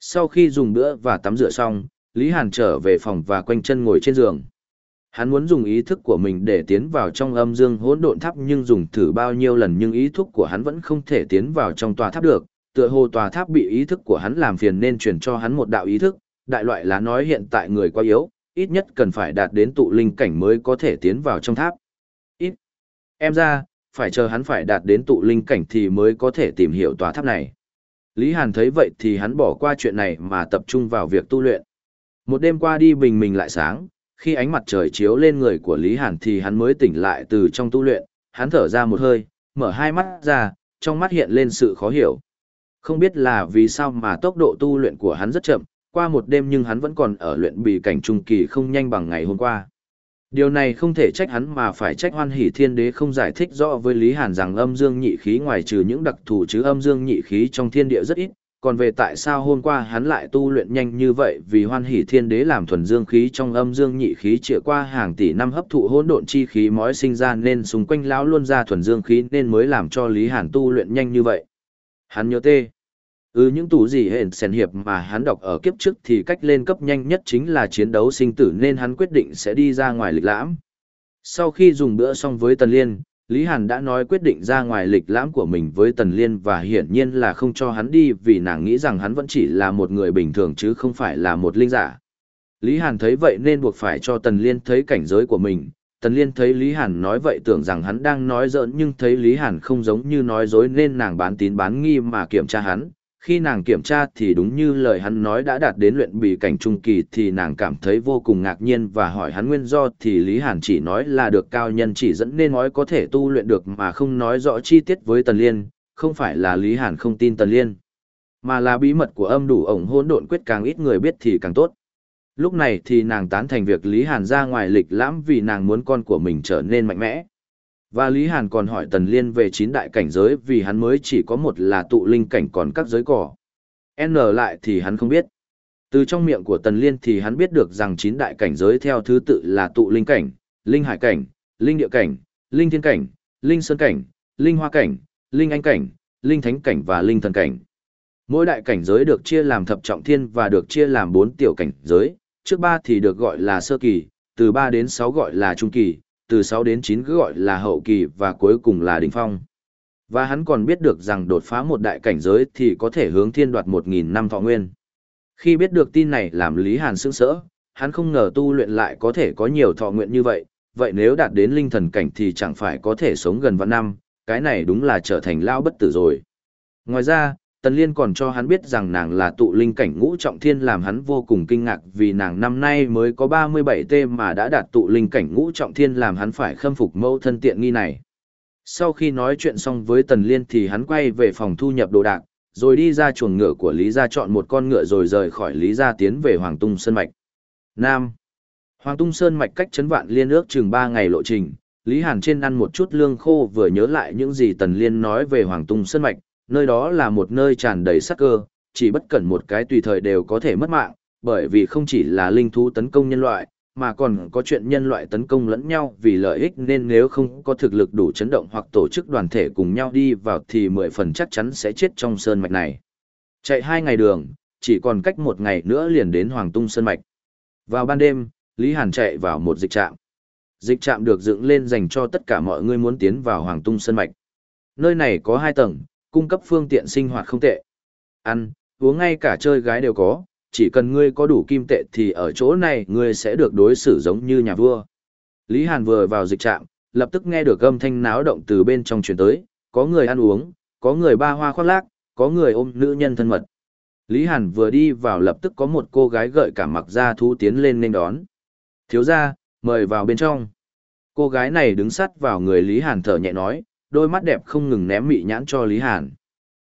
Sau khi dùng bữa và tắm rửa xong, Lý Hàn trở về phòng và quanh chân ngồi trên giường. Hắn muốn dùng ý thức của mình để tiến vào trong âm dương hỗn độn tháp nhưng dùng thử bao nhiêu lần nhưng ý thức của hắn vẫn không thể tiến vào trong tòa tháp được. Tựa hồ tòa tháp bị ý thức của hắn làm phiền nên truyền cho hắn một đạo ý thức, đại loại là nói hiện tại người quá yếu, ít nhất cần phải đạt đến tụ linh cảnh mới có thể tiến vào trong tháp. Ít. Em ra, phải chờ hắn phải đạt đến tụ linh cảnh thì mới có thể tìm hiểu tòa tháp này. Lý Hàn thấy vậy thì hắn bỏ qua chuyện này mà tập trung vào việc tu luyện. Một đêm qua đi bình mình lại sáng, khi ánh mặt trời chiếu lên người của Lý Hàn thì hắn mới tỉnh lại từ trong tu luyện, hắn thở ra một hơi, mở hai mắt ra, trong mắt hiện lên sự khó hiểu. Không biết là vì sao mà tốc độ tu luyện của hắn rất chậm, qua một đêm nhưng hắn vẫn còn ở luyện bì cảnh trung kỳ không nhanh bằng ngày hôm qua. Điều này không thể trách hắn mà phải trách hoan hỷ thiên đế không giải thích rõ với Lý Hàn rằng âm dương nhị khí ngoài trừ những đặc thù chứ âm dương nhị khí trong thiên địa rất ít, còn về tại sao hôm qua hắn lại tu luyện nhanh như vậy vì hoan hỷ thiên đế làm thuần dương khí trong âm dương nhị khí chĩa qua hàng tỷ năm hấp thụ hỗn độn chi khí mói sinh ra nên xung quanh lão luôn ra thuần dương khí nên mới làm cho Lý Hàn tu luyện nhanh như vậy. Hắn nhớ tê. Ừ những tủ gì hển sèn hiệp mà hắn đọc ở kiếp trước thì cách lên cấp nhanh nhất chính là chiến đấu sinh tử nên hắn quyết định sẽ đi ra ngoài lịch lãm. Sau khi dùng bữa xong với Tần Liên, Lý Hàn đã nói quyết định ra ngoài lịch lãm của mình với Tần Liên và hiển nhiên là không cho hắn đi vì nàng nghĩ rằng hắn vẫn chỉ là một người bình thường chứ không phải là một linh giả. Lý Hàn thấy vậy nên buộc phải cho Tần Liên thấy cảnh giới của mình. Tần Liên thấy Lý Hàn nói vậy tưởng rằng hắn đang nói giỡn nhưng thấy Lý Hàn không giống như nói dối nên nàng bán tín bán nghi mà kiểm tra hắn, khi nàng kiểm tra thì đúng như lời hắn nói đã đạt đến luyện bì cảnh trung kỳ thì nàng cảm thấy vô cùng ngạc nhiên và hỏi hắn nguyên do thì Lý Hàn chỉ nói là được cao nhân chỉ dẫn nên nói có thể tu luyện được mà không nói rõ chi tiết với Tần Liên, không phải là Lý Hàn không tin Tần Liên, mà là bí mật của âm đủ ổng hỗn độn quyết càng ít người biết thì càng tốt. Lúc này thì nàng tán thành việc Lý Hàn ra ngoài lịch lãm vì nàng muốn con của mình trở nên mạnh mẽ. Và Lý Hàn còn hỏi Tần Liên về chín đại cảnh giới vì hắn mới chỉ có một là tụ linh cảnh còn các giới cỏ. N lại thì hắn không biết. Từ trong miệng của Tần Liên thì hắn biết được rằng chín đại cảnh giới theo thứ tự là tụ linh cảnh, linh hải cảnh, linh địa cảnh, linh thiên cảnh, linh sơn cảnh, linh hoa cảnh, linh anh cảnh, linh thánh cảnh và linh thần cảnh. Mỗi đại cảnh giới được chia làm thập trọng thiên và được chia làm bốn tiểu cảnh giới, trước ba thì được gọi là sơ kỳ, từ ba đến sáu gọi là trung kỳ, từ 6 đến 9 cứ gọi là hậu kỳ và cuối cùng là đỉnh phong. Và hắn còn biết được rằng đột phá một đại cảnh giới thì có thể hướng thiên đoạt 1.000 năm thọ nguyên. Khi biết được tin này làm Lý Hàn sững sỡ, hắn không ngờ tu luyện lại có thể có nhiều thọ nguyện như vậy, vậy nếu đạt đến linh thần cảnh thì chẳng phải có thể sống gần vạn năm, cái này đúng là trở thành lao bất tử rồi. Ngoài ra, Tần Liên còn cho hắn biết rằng nàng là tụ linh cảnh ngũ trọng thiên làm hắn vô cùng kinh ngạc vì nàng năm nay mới có 37 t mà đã đạt tụ linh cảnh ngũ trọng thiên làm hắn phải khâm phục mẫu thân tiện nghi này. Sau khi nói chuyện xong với Tần Liên thì hắn quay về phòng thu nhập đồ đạc, rồi đi ra chuồng ngựa của Lý Gia chọn một con ngựa rồi rời khỏi Lý Gia tiến về Hoàng Tung Sơn Mạch. Nam Hoàng Tung Sơn Mạch cách chấn vạn liên ước chừng 3 ngày lộ trình, Lý Hàn trên ăn một chút lương khô vừa nhớ lại những gì Tần Liên nói về Hoàng Tung Sơn Mạch, nơi đó là một nơi tràn đầy sắc cơ, chỉ bất cẩn một cái tùy thời đều có thể mất mạng, bởi vì không chỉ là linh thú tấn công nhân loại, mà còn có chuyện nhân loại tấn công lẫn nhau vì lợi ích nên nếu không có thực lực đủ chấn động hoặc tổ chức đoàn thể cùng nhau đi vào thì mười phần chắc chắn sẽ chết trong sơn mạch này. Chạy hai ngày đường, chỉ còn cách một ngày nữa liền đến Hoàng Tung Sơn Mạch. Vào ban đêm, Lý Hàn chạy vào một dịch trạm. Dịch trạm được dựng lên dành cho tất cả mọi người muốn tiến vào Hoàng Tung Sơn Mạch. Nơi này có hai tầng, cung cấp phương tiện sinh hoạt không tệ. Ăn, uống ngay cả chơi gái đều có, chỉ cần ngươi có đủ kim tệ thì ở chỗ này ngươi sẽ được đối xử giống như nhà vua. Lý Hàn vừa vào dịch trạm, lập tức nghe được âm thanh náo động từ bên trong truyền tới, có người ăn uống, có người ba hoa khoác lác, có người ôm nữ nhân thân mật. Lý Hàn vừa đi vào lập tức có một cô gái gợi cả mặc ra thú tiến lên nên đón. Thiếu ra, mời vào bên trong. Cô gái này đứng sắt vào người Lý Hàn thở nhẹ nói, đôi mắt đẹp không ngừng ném mị nhãn cho Lý Hàn.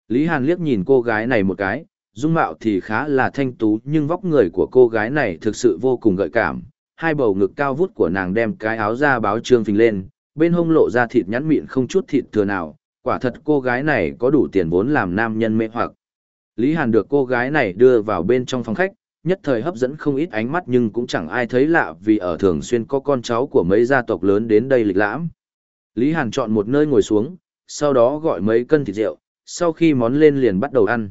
Lý Hàn liếc nhìn cô gái này một cái, dung mạo thì khá là thanh tú nhưng vóc người của cô gái này thực sự vô cùng gợi cảm. Hai bầu ngực cao vút của nàng đem cái áo da báo trương phình lên, bên hông lộ ra thịt nhẵn mịn không chút thịt thừa nào, quả thật cô gái này có đủ tiền vốn làm nam nhân mê hoặc. Lý Hàn được cô gái này đưa vào bên trong phòng khách, nhất thời hấp dẫn không ít ánh mắt nhưng cũng chẳng ai thấy lạ vì ở thường xuyên có con cháu của mấy gia tộc lớn đến đây lịch lãm. Lý Hàn chọn một nơi ngồi xuống, sau đó gọi mấy cân thịt rượu, sau khi món lên liền bắt đầu ăn.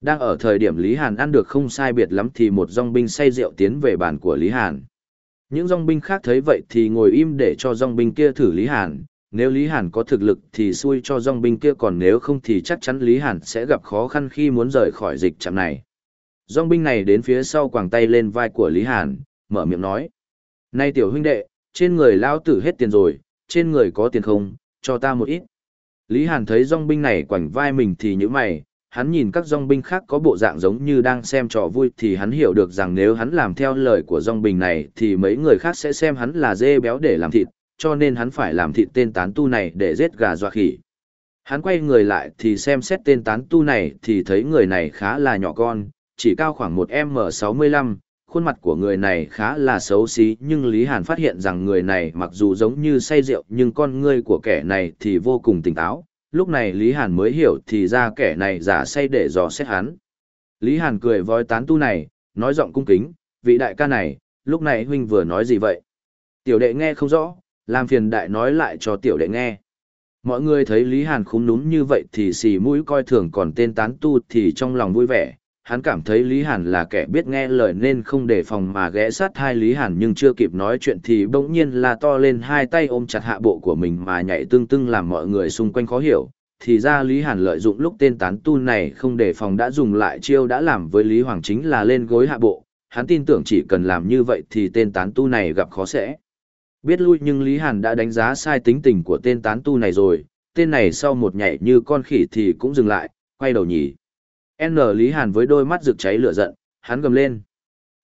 Đang ở thời điểm Lý Hàn ăn được không sai biệt lắm thì một dòng binh say rượu tiến về bàn của Lý Hàn. Những dòng binh khác thấy vậy thì ngồi im để cho dòng binh kia thử Lý Hàn, nếu Lý Hàn có thực lực thì xui cho dòng binh kia còn nếu không thì chắc chắn Lý Hàn sẽ gặp khó khăn khi muốn rời khỏi dịch trạm này. Dòng binh này đến phía sau quàng tay lên vai của Lý Hàn, mở miệng nói. Này tiểu huynh đệ, trên người lao tử hết tiền rồi, trên người có tiền không, cho ta một ít. Lý Hàn thấy dòng binh này quảnh vai mình thì như mày, hắn nhìn các dòng binh khác có bộ dạng giống như đang xem trò vui thì hắn hiểu được rằng nếu hắn làm theo lời của dòng binh này thì mấy người khác sẽ xem hắn là dê béo để làm thịt, cho nên hắn phải làm thịt tên tán tu này để giết gà dọa khỉ. Hắn quay người lại thì xem xét tên tán tu này thì thấy người này khá là nhỏ con, chỉ cao khoảng một M65, khuôn mặt của người này khá là xấu xí nhưng Lý Hàn phát hiện rằng người này mặc dù giống như say rượu nhưng con ngươi của kẻ này thì vô cùng tỉnh táo. Lúc này Lý Hàn mới hiểu thì ra kẻ này giả say để dò xét hắn. Lý Hàn cười voi tán tu này, nói giọng cung kính, vị đại ca này, lúc này huynh vừa nói gì vậy? Tiểu đệ nghe không rõ, làm phiền đại nói lại cho tiểu đệ nghe. Mọi người thấy Lý Hàn khúm núm như vậy thì xì mũi coi thường còn tên tán tu thì trong lòng vui vẻ, hắn cảm thấy Lý Hàn là kẻ biết nghe lời nên không đề phòng mà ghé sát hai Lý Hàn nhưng chưa kịp nói chuyện thì bỗng nhiên là to lên hai tay ôm chặt hạ bộ của mình mà nhảy tương tưng làm mọi người xung quanh khó hiểu. Thì ra Lý Hàn lợi dụng lúc tên tán tu này không đề phòng đã dùng lại chiêu đã làm với Lý Hoàng chính là lên gối hạ bộ, hắn tin tưởng chỉ cần làm như vậy thì tên tán tu này gặp khó sẽ. Biết lui nhưng Lý Hàn đã đánh giá sai tính tình của tên tán tu này rồi, tên này sau một nhảy như con khỉ thì cũng dừng lại, quay đầu nhỉ. N Lý Hàn với đôi mắt rực cháy lửa giận, hắn gầm lên.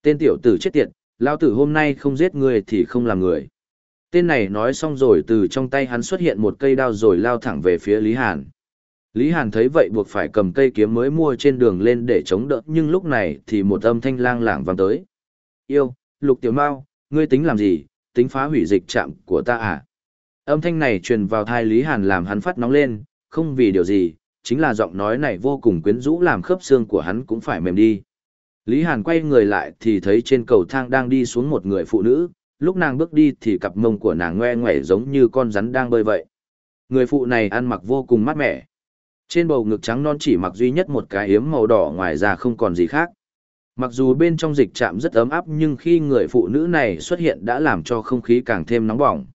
Tên tiểu tử chết tiệt, lao tử hôm nay không giết người thì không làm người. Tên này nói xong rồi từ trong tay hắn xuất hiện một cây đao rồi lao thẳng về phía Lý Hàn. Lý Hàn thấy vậy buộc phải cầm cây kiếm mới mua trên đường lên để chống đỡ nhưng lúc này thì một âm thanh lang lảng vang tới. Yêu, lục tiểu Mau, ngươi tính làm gì, tính phá hủy dịch trạm của ta à? Âm thanh này truyền vào thai Lý Hàn làm hắn phát nóng lên, không vì điều gì, chính là giọng nói này vô cùng quyến rũ làm khớp xương của hắn cũng phải mềm đi. Lý Hàn quay người lại thì thấy trên cầu thang đang đi xuống một người phụ nữ, lúc nàng bước đi thì cặp mông của nàng ngoe ngoẻ giống như con rắn đang bơi vậy. Người phụ này ăn mặc vô cùng mát mẻ. Trên bầu ngực trắng non chỉ mặc duy nhất một cái yếm màu đỏ ngoài ra không còn gì khác. Mặc dù bên trong dịch trạm rất ấm áp nhưng khi người phụ nữ này xuất hiện đã làm cho không khí càng thêm nóng bỏng.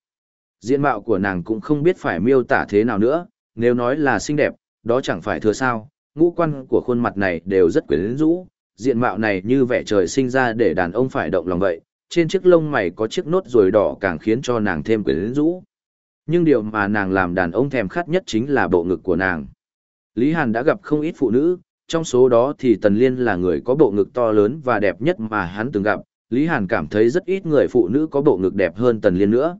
Diện mạo của nàng cũng không biết phải miêu tả thế nào nữa, nếu nói là xinh đẹp, đó chẳng phải thừa sao, ngũ quan của khuôn mặt này đều rất quyến rũ, diện mạo này như vẻ trời sinh ra để đàn ông phải động lòng vậy, trên chiếc lông mày có chiếc nốt ruồi đỏ càng khiến cho nàng thêm quyến rũ. Nhưng điều mà nàng làm đàn ông thèm khát nhất chính là bộ ngực của nàng. Lý Hàn đã gặp không ít phụ nữ, trong số đó thì Tần Liên là người có bộ ngực to lớn và đẹp nhất mà hắn từng gặp, Lý Hàn cảm thấy rất ít người phụ nữ có bộ ngực đẹp hơn Tần Liên nữa.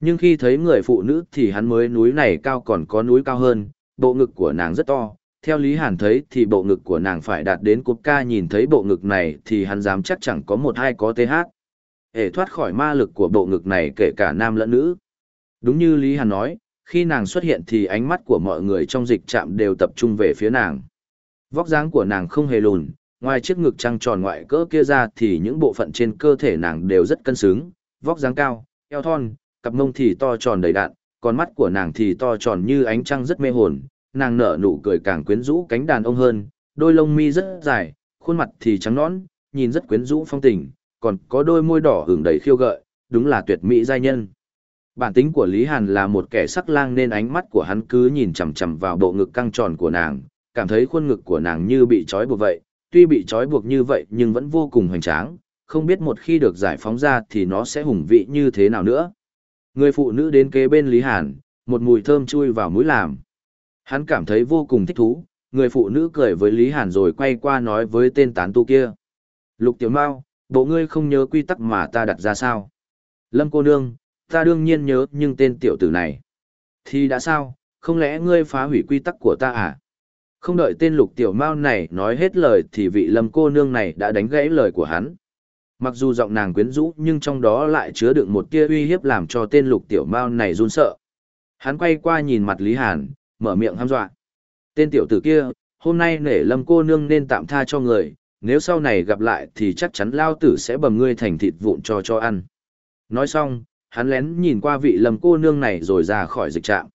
Nhưng khi thấy người phụ nữ thì hắn mới núi này cao còn có núi cao hơn, bộ ngực của nàng rất to. Theo Lý Hàn thấy thì bộ ngực của nàng phải đạt đến cúp ca nhìn thấy bộ ngực này thì hắn dám chắc chẳng có một hai có TH. Để thoát khỏi ma lực của bộ ngực này kể cả nam lẫn nữ. Đúng như Lý Hàn nói, khi nàng xuất hiện thì ánh mắt của mọi người trong dịch trạm đều tập trung về phía nàng. Vóc dáng của nàng không hề lùn, ngoài chiếc ngực trăng tròn ngoại cỡ kia ra thì những bộ phận trên cơ thể nàng đều rất cân xứng, vóc dáng cao, eo thon, cặp mông thì to tròn đầy đạn, con mắt của nàng thì to tròn như ánh trăng rất mê hồn, nàng nở nụ cười càng quyến rũ cánh đàn ông hơn, đôi lông mi rất dài, khuôn mặt thì trắng nõn, nhìn rất quyến rũ phong tình, còn có đôi môi đỏ hưởng đầy khiêu gợi, đúng là tuyệt mỹ giai nhân. Bản tính của Lý Hàn là một kẻ sắc lang nên ánh mắt của hắn cứ nhìn chằm chằm vào bộ ngực căng tròn của nàng, cảm thấy khuôn ngực của nàng như bị trói buộc vậy, tuy bị trói buộc như vậy nhưng vẫn vô cùng hoành tráng, không biết một khi được giải phóng ra thì nó sẽ hùng vị như thế nào nữa. Người phụ nữ đến kế bên Lý Hàn, một mùi thơm chui vào mũi làm. Hắn cảm thấy vô cùng thích thú, người phụ nữ cười với Lý Hàn rồi quay qua nói với tên tán tu kia. Lục Tiểu mau, bộ ngươi không nhớ quy tắc mà ta đặt ra sao? Lâm cô nương, ta đương nhiên nhớ nhưng tên tiểu tử này. Thì đã sao, không lẽ ngươi phá hủy quy tắc của ta à? Không đợi tên lục tiểu mau này nói hết lời thì vị lâm cô nương này đã đánh gãy lời của hắn. Mặc dù giọng nàng quyến rũ nhưng trong đó lại chứa đựng một tia uy hiếp làm cho tên lục tiểu mao này run sợ. Hắn quay qua nhìn mặt Lý Hàn, mở miệng hăm dọa. Tên tiểu tử kia, hôm nay nể lâm cô nương nên tạm tha cho người, nếu sau này gặp lại thì chắc chắn lao tử sẽ bầm ngươi thành thịt vụn cho cho ăn. Nói xong, hắn lén nhìn qua vị lâm cô nương này rồi ra khỏi dịch trạm.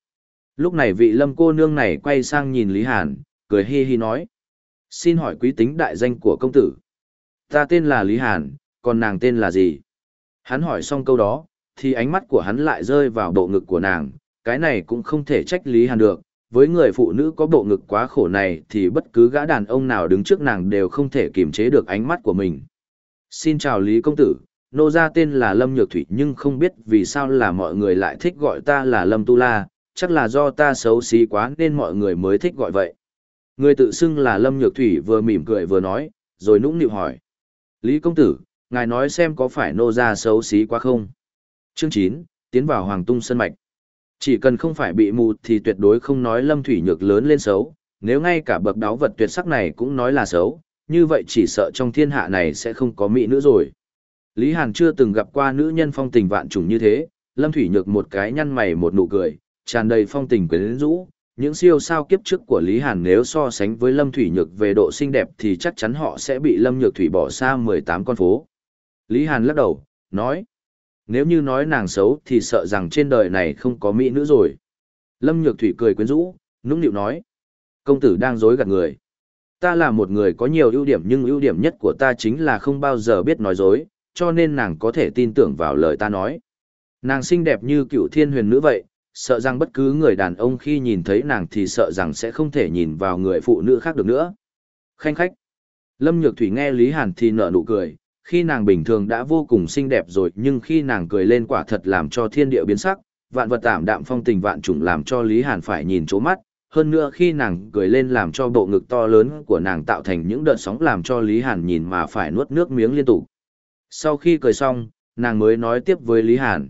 Lúc này vị lâm cô nương này quay sang nhìn Lý Hàn, cười hi hi nói. Xin hỏi quý tính đại danh của công tử. Ta tên là Lý Hàn, còn nàng tên là gì? Hắn hỏi xong câu đó, thì ánh mắt của hắn lại rơi vào bộ ngực của nàng, cái này cũng không thể trách Lý Hàn được. Với người phụ nữ có bộ ngực quá khổ này thì bất cứ gã đàn ông nào đứng trước nàng đều không thể kiềm chế được ánh mắt của mình. Xin chào Lý Công Tử, nô ra tên là Lâm Nhược Thủy nhưng không biết vì sao là mọi người lại thích gọi ta là Lâm Tu La, chắc là do ta xấu xí quá nên mọi người mới thích gọi vậy. Người tự xưng là Lâm Nhược Thủy vừa mỉm cười vừa nói, rồi nũng nịu hỏi. Lý công tử, ngài nói xem có phải nô ra xấu xí quá không? Chương 9, tiến vào Hoàng Tung Sân Mạch. Chỉ cần không phải bị mù thì tuyệt đối không nói Lâm Thủy Nhược lớn lên xấu, nếu ngay cả bậc đáo vật tuyệt sắc này cũng nói là xấu, như vậy chỉ sợ trong thiên hạ này sẽ không có mỹ nữa rồi. Lý Hàn chưa từng gặp qua nữ nhân phong tình vạn trùng như thế, Lâm Thủy Nhược một cái nhăn mày một nụ cười, tràn đầy phong tình quyến rũ, những siêu sao kiếp trước của Lý Hàn nếu so sánh với Lâm Thủy Nhược về độ xinh đẹp thì chắc chắn họ sẽ bị Lâm Nhược Thủy bỏ xa 18 con phố. Lý Hàn lắc đầu, nói, nếu như nói nàng xấu thì sợ rằng trên đời này không có mỹ nữ rồi. Lâm Nhược Thủy cười quyến rũ, nũng nịu nói, công tử đang dối gạt người. Ta là một người có nhiều ưu điểm nhưng ưu điểm nhất của ta chính là không bao giờ biết nói dối, cho nên nàng có thể tin tưởng vào lời ta nói. Nàng xinh đẹp như cựu thiên huyền nữ vậy, sợ rằng bất cứ người đàn ông khi nhìn thấy nàng thì sợ rằng sẽ không thể nhìn vào người phụ nữ khác được nữa. Khanh khách. Lâm Nhược Thủy nghe Lý Hàn thì nở nụ cười, khi nàng bình thường đã vô cùng xinh đẹp rồi nhưng khi nàng cười lên quả thật làm cho thiên địa biến sắc, vạn vật tạm đạm phong tình vạn trùng làm cho Lý Hàn phải nhìn chố mắt, hơn nữa khi nàng cười lên làm cho bộ ngực to lớn của nàng tạo thành những đợt sóng làm cho Lý Hàn nhìn mà phải nuốt nước miếng liên tục. Sau khi cười xong, nàng mới nói tiếp với Lý Hàn.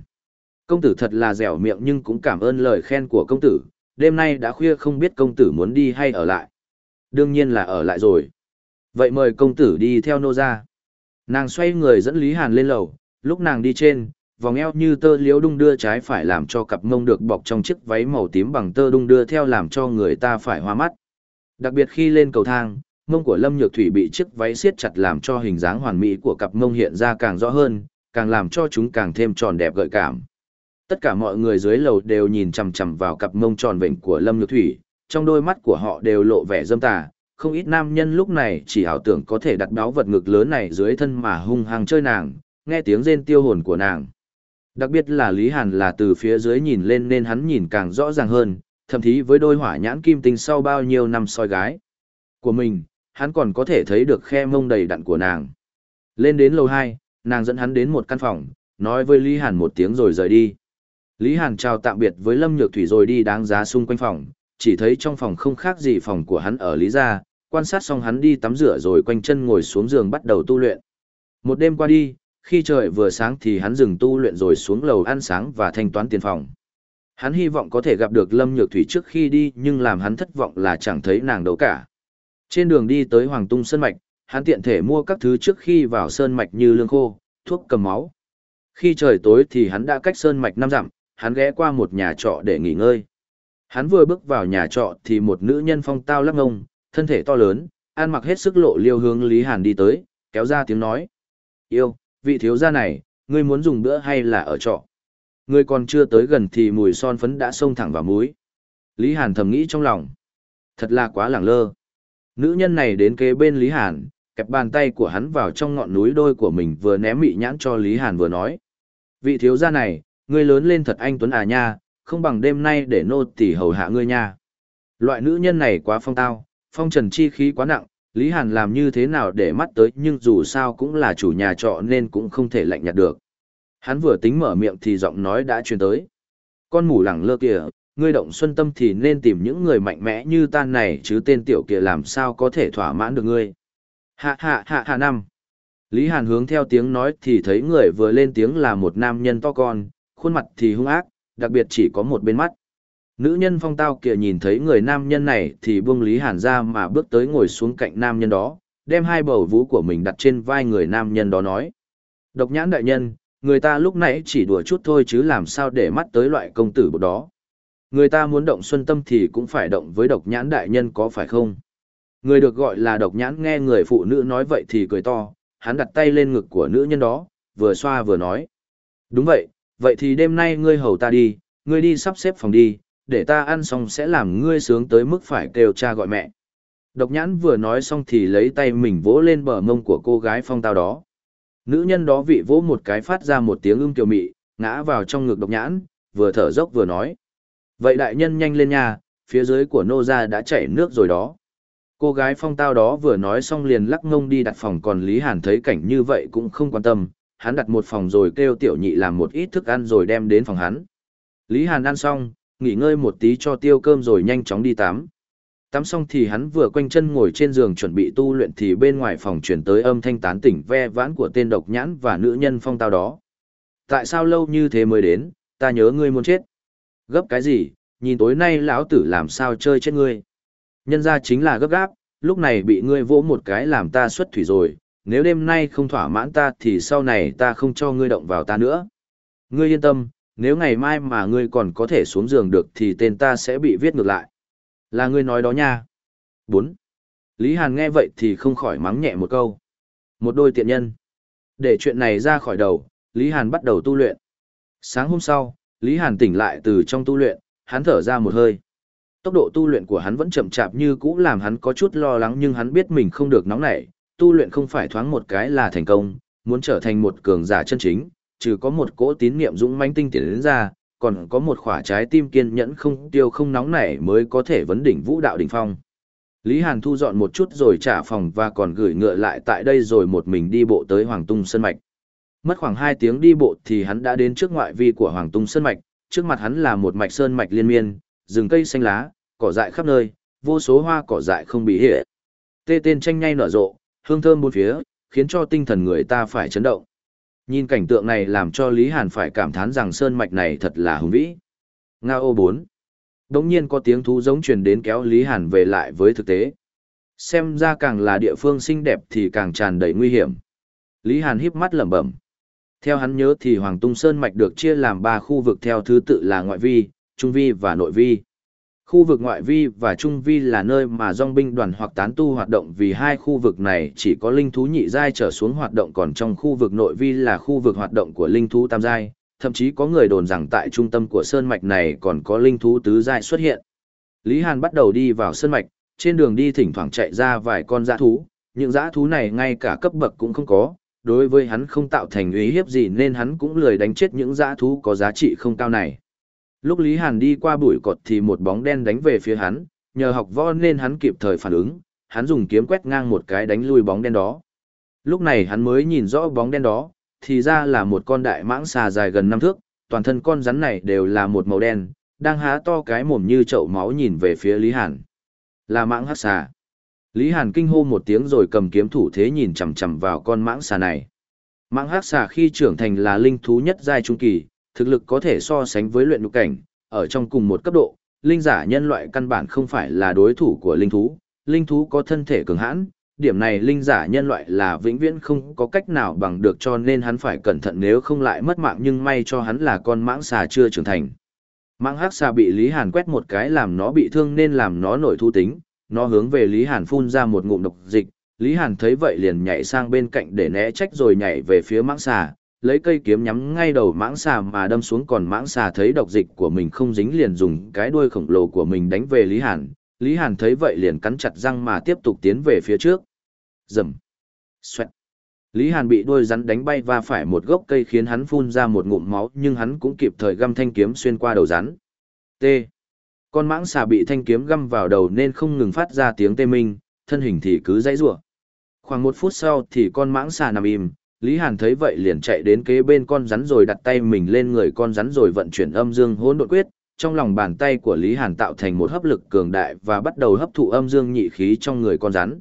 Công tử thật là dẻo miệng nhưng cũng cảm ơn lời khen của công tử, đêm nay đã khuya không biết công tử muốn đi hay ở lại. Đương nhiên là ở lại rồi. Vậy mời công tử đi theo nô ra. Nàng xoay người dẫn Lý Hàn lên lầu, lúc nàng đi trên, vòng eo như tơ liếu đung đưa trái phải làm cho cặp mông được bọc trong chiếc váy màu tím bằng tơ đung đưa theo làm cho người ta phải hoa mắt. Đặc biệt khi lên cầu thang, mông của Lâm Nhược Thủy bị chiếc váy siết chặt làm cho hình dáng hoàn mỹ của cặp mông hiện ra càng rõ hơn, càng làm cho chúng càng thêm tròn đẹp gợi cảm. Tất cả mọi người dưới lầu đều nhìn chằm chằm vào cặp mông tròn vệnh của Lâm Nhược Thủy, trong đôi mắt của họ đều lộ vẻ dâm tà. Không ít nam nhân lúc này chỉ ảo tưởng có thể đặt đáo vật ngực lớn này dưới thân mà hung hăng chơi nàng, nghe tiếng rên tiêu hồn của nàng. Đặc biệt là Lý Hàn là từ phía dưới nhìn lên nên hắn nhìn càng rõ ràng hơn, thậm chí với đôi hỏa nhãn kim tinh sau bao nhiêu năm soi gái của mình, hắn còn có thể thấy được khe mông đầy đặn của nàng. Lên đến lầu 2, nàng dẫn hắn đến một căn phòng, nói với Lý Hàn một tiếng rồi rời đi. Lý Hàn chào tạm biệt với Lâm Nhược Thủy rồi đi đáng giá xung quanh phòng, chỉ thấy trong phòng không khác gì phòng của hắn ở Lý Gia, quan sát xong hắn đi tắm rửa rồi quanh chân ngồi xuống giường bắt đầu tu luyện. Một đêm qua đi, khi trời vừa sáng thì hắn dừng tu luyện rồi xuống lầu ăn sáng và thanh toán tiền phòng. Hắn hy vọng có thể gặp được Lâm Nhược Thủy trước khi đi nhưng làm hắn thất vọng là chẳng thấy nàng đâu cả. Trên đường đi tới Hoàng Tung Sơn Mạch, hắn tiện thể mua các thứ trước khi vào Sơn Mạch như lương khô, thuốc cầm máu. Khi trời tối thì hắn đã cách Sơn Mạch năm dặm, hắn ghé qua một nhà trọ để nghỉ ngơi. Hắn vừa bước vào nhà trọ thì một nữ nhân phong tao lắc ngông, thân thể to lớn, an mặc hết sức lộ liêu hướng Lý Hàn đi tới, kéo ra tiếng nói. Yêu, vị thiếu gia này, ngươi muốn dùng bữa hay là ở trọ? Ngươi còn chưa tới gần thì mùi son phấn đã xông thẳng vào mũi. Lý Hàn thầm nghĩ trong lòng. Thật là quá lẳng lơ. Nữ nhân này đến kế bên Lý Hàn, kẹp bàn tay của hắn vào trong ngọn núi đôi của mình vừa ném mị nhãn cho Lý Hàn vừa nói. Vị thiếu gia này, ngươi lớn lên thật anh Tuấn à nha, không bằng đêm nay để nô tỳ hầu hạ ngươi nha. Loại nữ nhân này quá phong tao, phong trần chi khí quá nặng, Lý Hàn làm như thế nào để mắt tới nhưng dù sao cũng là chủ nhà trọ nên cũng không thể lạnh nhạt được. Hắn vừa tính mở miệng thì giọng nói đã truyền tới. Con mù lẳng lơ kìa, ngươi động xuân tâm thì nên tìm những người mạnh mẽ như tan này chứ tên tiểu kia làm sao có thể thỏa mãn được ngươi. Hạ hạ hạ hạ năm. Lý Hàn hướng theo tiếng nói thì thấy người vừa lên tiếng là một nam nhân to con, khuôn mặt thì hung ác, đặc biệt chỉ có một bên mắt. Nữ nhân phong tao kia nhìn thấy người nam nhân này thì buông Lý Hàn ra mà bước tới ngồi xuống cạnh nam nhân đó, đem hai bầu vú của mình đặt trên vai người nam nhân đó nói. Độc nhãn đại nhân, người ta lúc nãy chỉ đùa chút thôi chứ làm sao để mắt tới loại công tử bột đó. Người ta muốn động xuân tâm thì cũng phải động với độc nhãn đại nhân có phải không? Người được gọi là độc nhãn nghe người phụ nữ nói vậy thì cười to, hắn đặt tay lên ngực của nữ nhân đó, vừa xoa vừa nói. Đúng vậy, vậy thì đêm nay ngươi hầu ta đi, ngươi đi sắp xếp phòng đi, để ta ăn xong sẽ làm ngươi sướng tới mức phải kêu cha gọi mẹ. Độc nhãn vừa nói xong thì lấy tay mình vỗ lên bờ mông của cô gái phong tao đó. Nữ nhân đó vị vỗ một cái phát ra một tiếng ưng kiều mị, ngã vào trong ngực độc nhãn, vừa thở dốc vừa nói. Vậy đại nhân nhanh lên nha, phía dưới của nô gia đã chảy nước rồi đó. Cô gái phong tao đó vừa nói xong liền lắc ngông đi đặt phòng còn Lý Hàn thấy cảnh như vậy cũng không quan tâm, hắn đặt một phòng rồi kêu tiểu nhị làm một ít thức ăn rồi đem đến phòng hắn. Lý Hàn ăn xong, nghỉ ngơi một tí cho tiêu cơm rồi nhanh chóng đi tắm. Tắm xong thì hắn vừa quanh chân ngồi trên giường chuẩn bị tu luyện thì bên ngoài phòng truyền tới âm thanh tán tỉnh ve vãn của tên độc nhãn và nữ nhân phong tao đó. Tại sao lâu như thế mới đến, ta nhớ ngươi muốn chết. Gấp cái gì, nhìn tối nay lão tử làm sao chơi chết ngươi. Nhân ra chính là gấp gáp, lúc này bị ngươi vỗ một cái làm ta xuất thủy rồi, nếu đêm nay không thỏa mãn ta thì sau này ta không cho ngươi động vào ta nữa. Ngươi yên tâm, nếu ngày mai mà ngươi còn có thể xuống giường được thì tên ta sẽ bị viết ngược lại. Là ngươi nói đó nha. 4. Lý Hàn nghe vậy thì không khỏi mắng nhẹ một câu. Một đôi tiện nhân. Để chuyện này ra khỏi đầu, Lý Hàn bắt đầu tu luyện. Sáng hôm sau, Lý Hàn tỉnh lại từ trong tu luyện, hắn thở ra một hơi. Tốc độ tu luyện của hắn vẫn chậm chạp như cũ làm hắn có chút lo lắng nhưng hắn biết mình không được nóng nảy, tu luyện không phải thoáng một cái là thành công, muốn trở thành một cường giả chân chính, trừ có một cỗ tín niệm dũng mãnh tinh tiến đến ra, còn có một khỏa trái tim kiên nhẫn không tiêu không nóng nảy mới có thể vấn đỉnh vũ đạo đỉnh phong. Lý Hàn thu dọn một chút rồi trả phòng và còn gửi ngựa lại tại đây rồi một mình đi bộ tới Hoàng Tung Sơn Mạch. Mất khoảng 2 tiếng đi bộ thì hắn đã đến trước ngoại vi của Hoàng Tung Sơn Mạch, trước mặt hắn là một mạch sơn mạch liên miên, rừng cây xanh lá, cỏ dại khắp nơi, vô số hoa cỏ dại không bị hệ. Tê tên tranh nhay nở rộ, hương thơm bốn phía, khiến cho tinh thần người ta phải chấn động. Nhìn cảnh tượng này làm cho Lý Hàn phải cảm thán rằng sơn mạch này thật là hùng vĩ. Nga ô 4. Đống nhiên có tiếng thú giống truyền đến kéo Lý Hàn về lại với thực tế. Xem ra càng là địa phương xinh đẹp thì càng tràn đầy nguy hiểm. Lý Hàn híp mắt lẩm bẩm. Theo hắn nhớ thì Hoàng Tung Sơn Mạch được chia làm ba khu vực theo thứ tự là ngoại vi, trung vi và nội vi. Khu vực ngoại vi và trung vi là nơi mà dòng binh đoàn hoặc tán tu hoạt động vì hai khu vực này chỉ có linh thú nhị giai trở xuống hoạt động còn trong khu vực nội vi là khu vực hoạt động của linh thú tam giai, thậm chí có người đồn rằng tại trung tâm của sơn mạch này còn có linh thú tứ giai xuất hiện. Lý Hàn bắt đầu đi vào sơn mạch, trên đường đi thỉnh thoảng chạy ra vài con dã thú, những dã thú này ngay cả cấp bậc cũng không có, đối với hắn không tạo thành uy hiếp gì nên hắn cũng lười đánh chết những dã thú có giá trị không cao này. Lúc Lý Hàn đi qua bụi cột thì một bóng đen đánh về phía hắn, nhờ học võ nên hắn kịp thời phản ứng, hắn dùng kiếm quét ngang một cái đánh lui bóng đen đó. Lúc này hắn mới nhìn rõ bóng đen đó, thì ra là một con đại mãng xà dài gần năm thước, toàn thân con rắn này đều là một màu đen, đang há to cái mồm như chậu máu nhìn về phía Lý Hàn. Là mãng hắc xà. Lý Hàn kinh hô một tiếng rồi cầm kiếm thủ thế nhìn chằm chằm vào con mãng xà này. Mãng hắc xà khi trưởng thành là linh thú nhất giai trung kỳ, thực lực có thể so sánh với luyện nhục cảnh, ở trong cùng một cấp độ, linh giả nhân loại căn bản không phải là đối thủ của linh thú, linh thú có thân thể cường hãn, điểm này linh giả nhân loại là vĩnh viễn không có cách nào bằng được cho nên hắn phải cẩn thận nếu không lại mất mạng nhưng may cho hắn là con mãng xà chưa trưởng thành. Mãng hắc xà bị Lý Hàn quét một cái làm nó bị thương nên làm nó nổi thu tính, nó hướng về Lý Hàn phun ra một ngụm độc dịch, Lý Hàn thấy vậy liền nhảy sang bên cạnh để né trách rồi nhảy về phía mãng xà, lấy cây kiếm nhắm ngay đầu mãng xà mà đâm xuống còn mãng xà thấy độc dịch của mình không dính liền dùng cái đuôi khổng lồ của mình đánh về Lý Hàn. Lý Hàn thấy vậy liền cắn chặt răng mà tiếp tục tiến về phía trước. Rầm. Xoẹt. Lý Hàn bị đuôi rắn đánh bay và phải một gốc cây khiến hắn phun ra một ngụm máu nhưng hắn cũng kịp thời găm thanh kiếm xuyên qua đầu rắn. T. Con mãng xà bị thanh kiếm găm vào đầu nên không ngừng phát ra tiếng tê minh, thân hình thì cứ dãy rủa. Khoảng một phút sau thì con mãng xà nằm im, Lý Hàn thấy vậy liền chạy đến kế bên con rắn rồi đặt tay mình lên người con rắn rồi vận chuyển âm dương hỗn độn quyết, trong lòng bàn tay của Lý Hàn tạo thành một hấp lực cường đại và bắt đầu hấp thụ âm dương nhị khí trong người con rắn.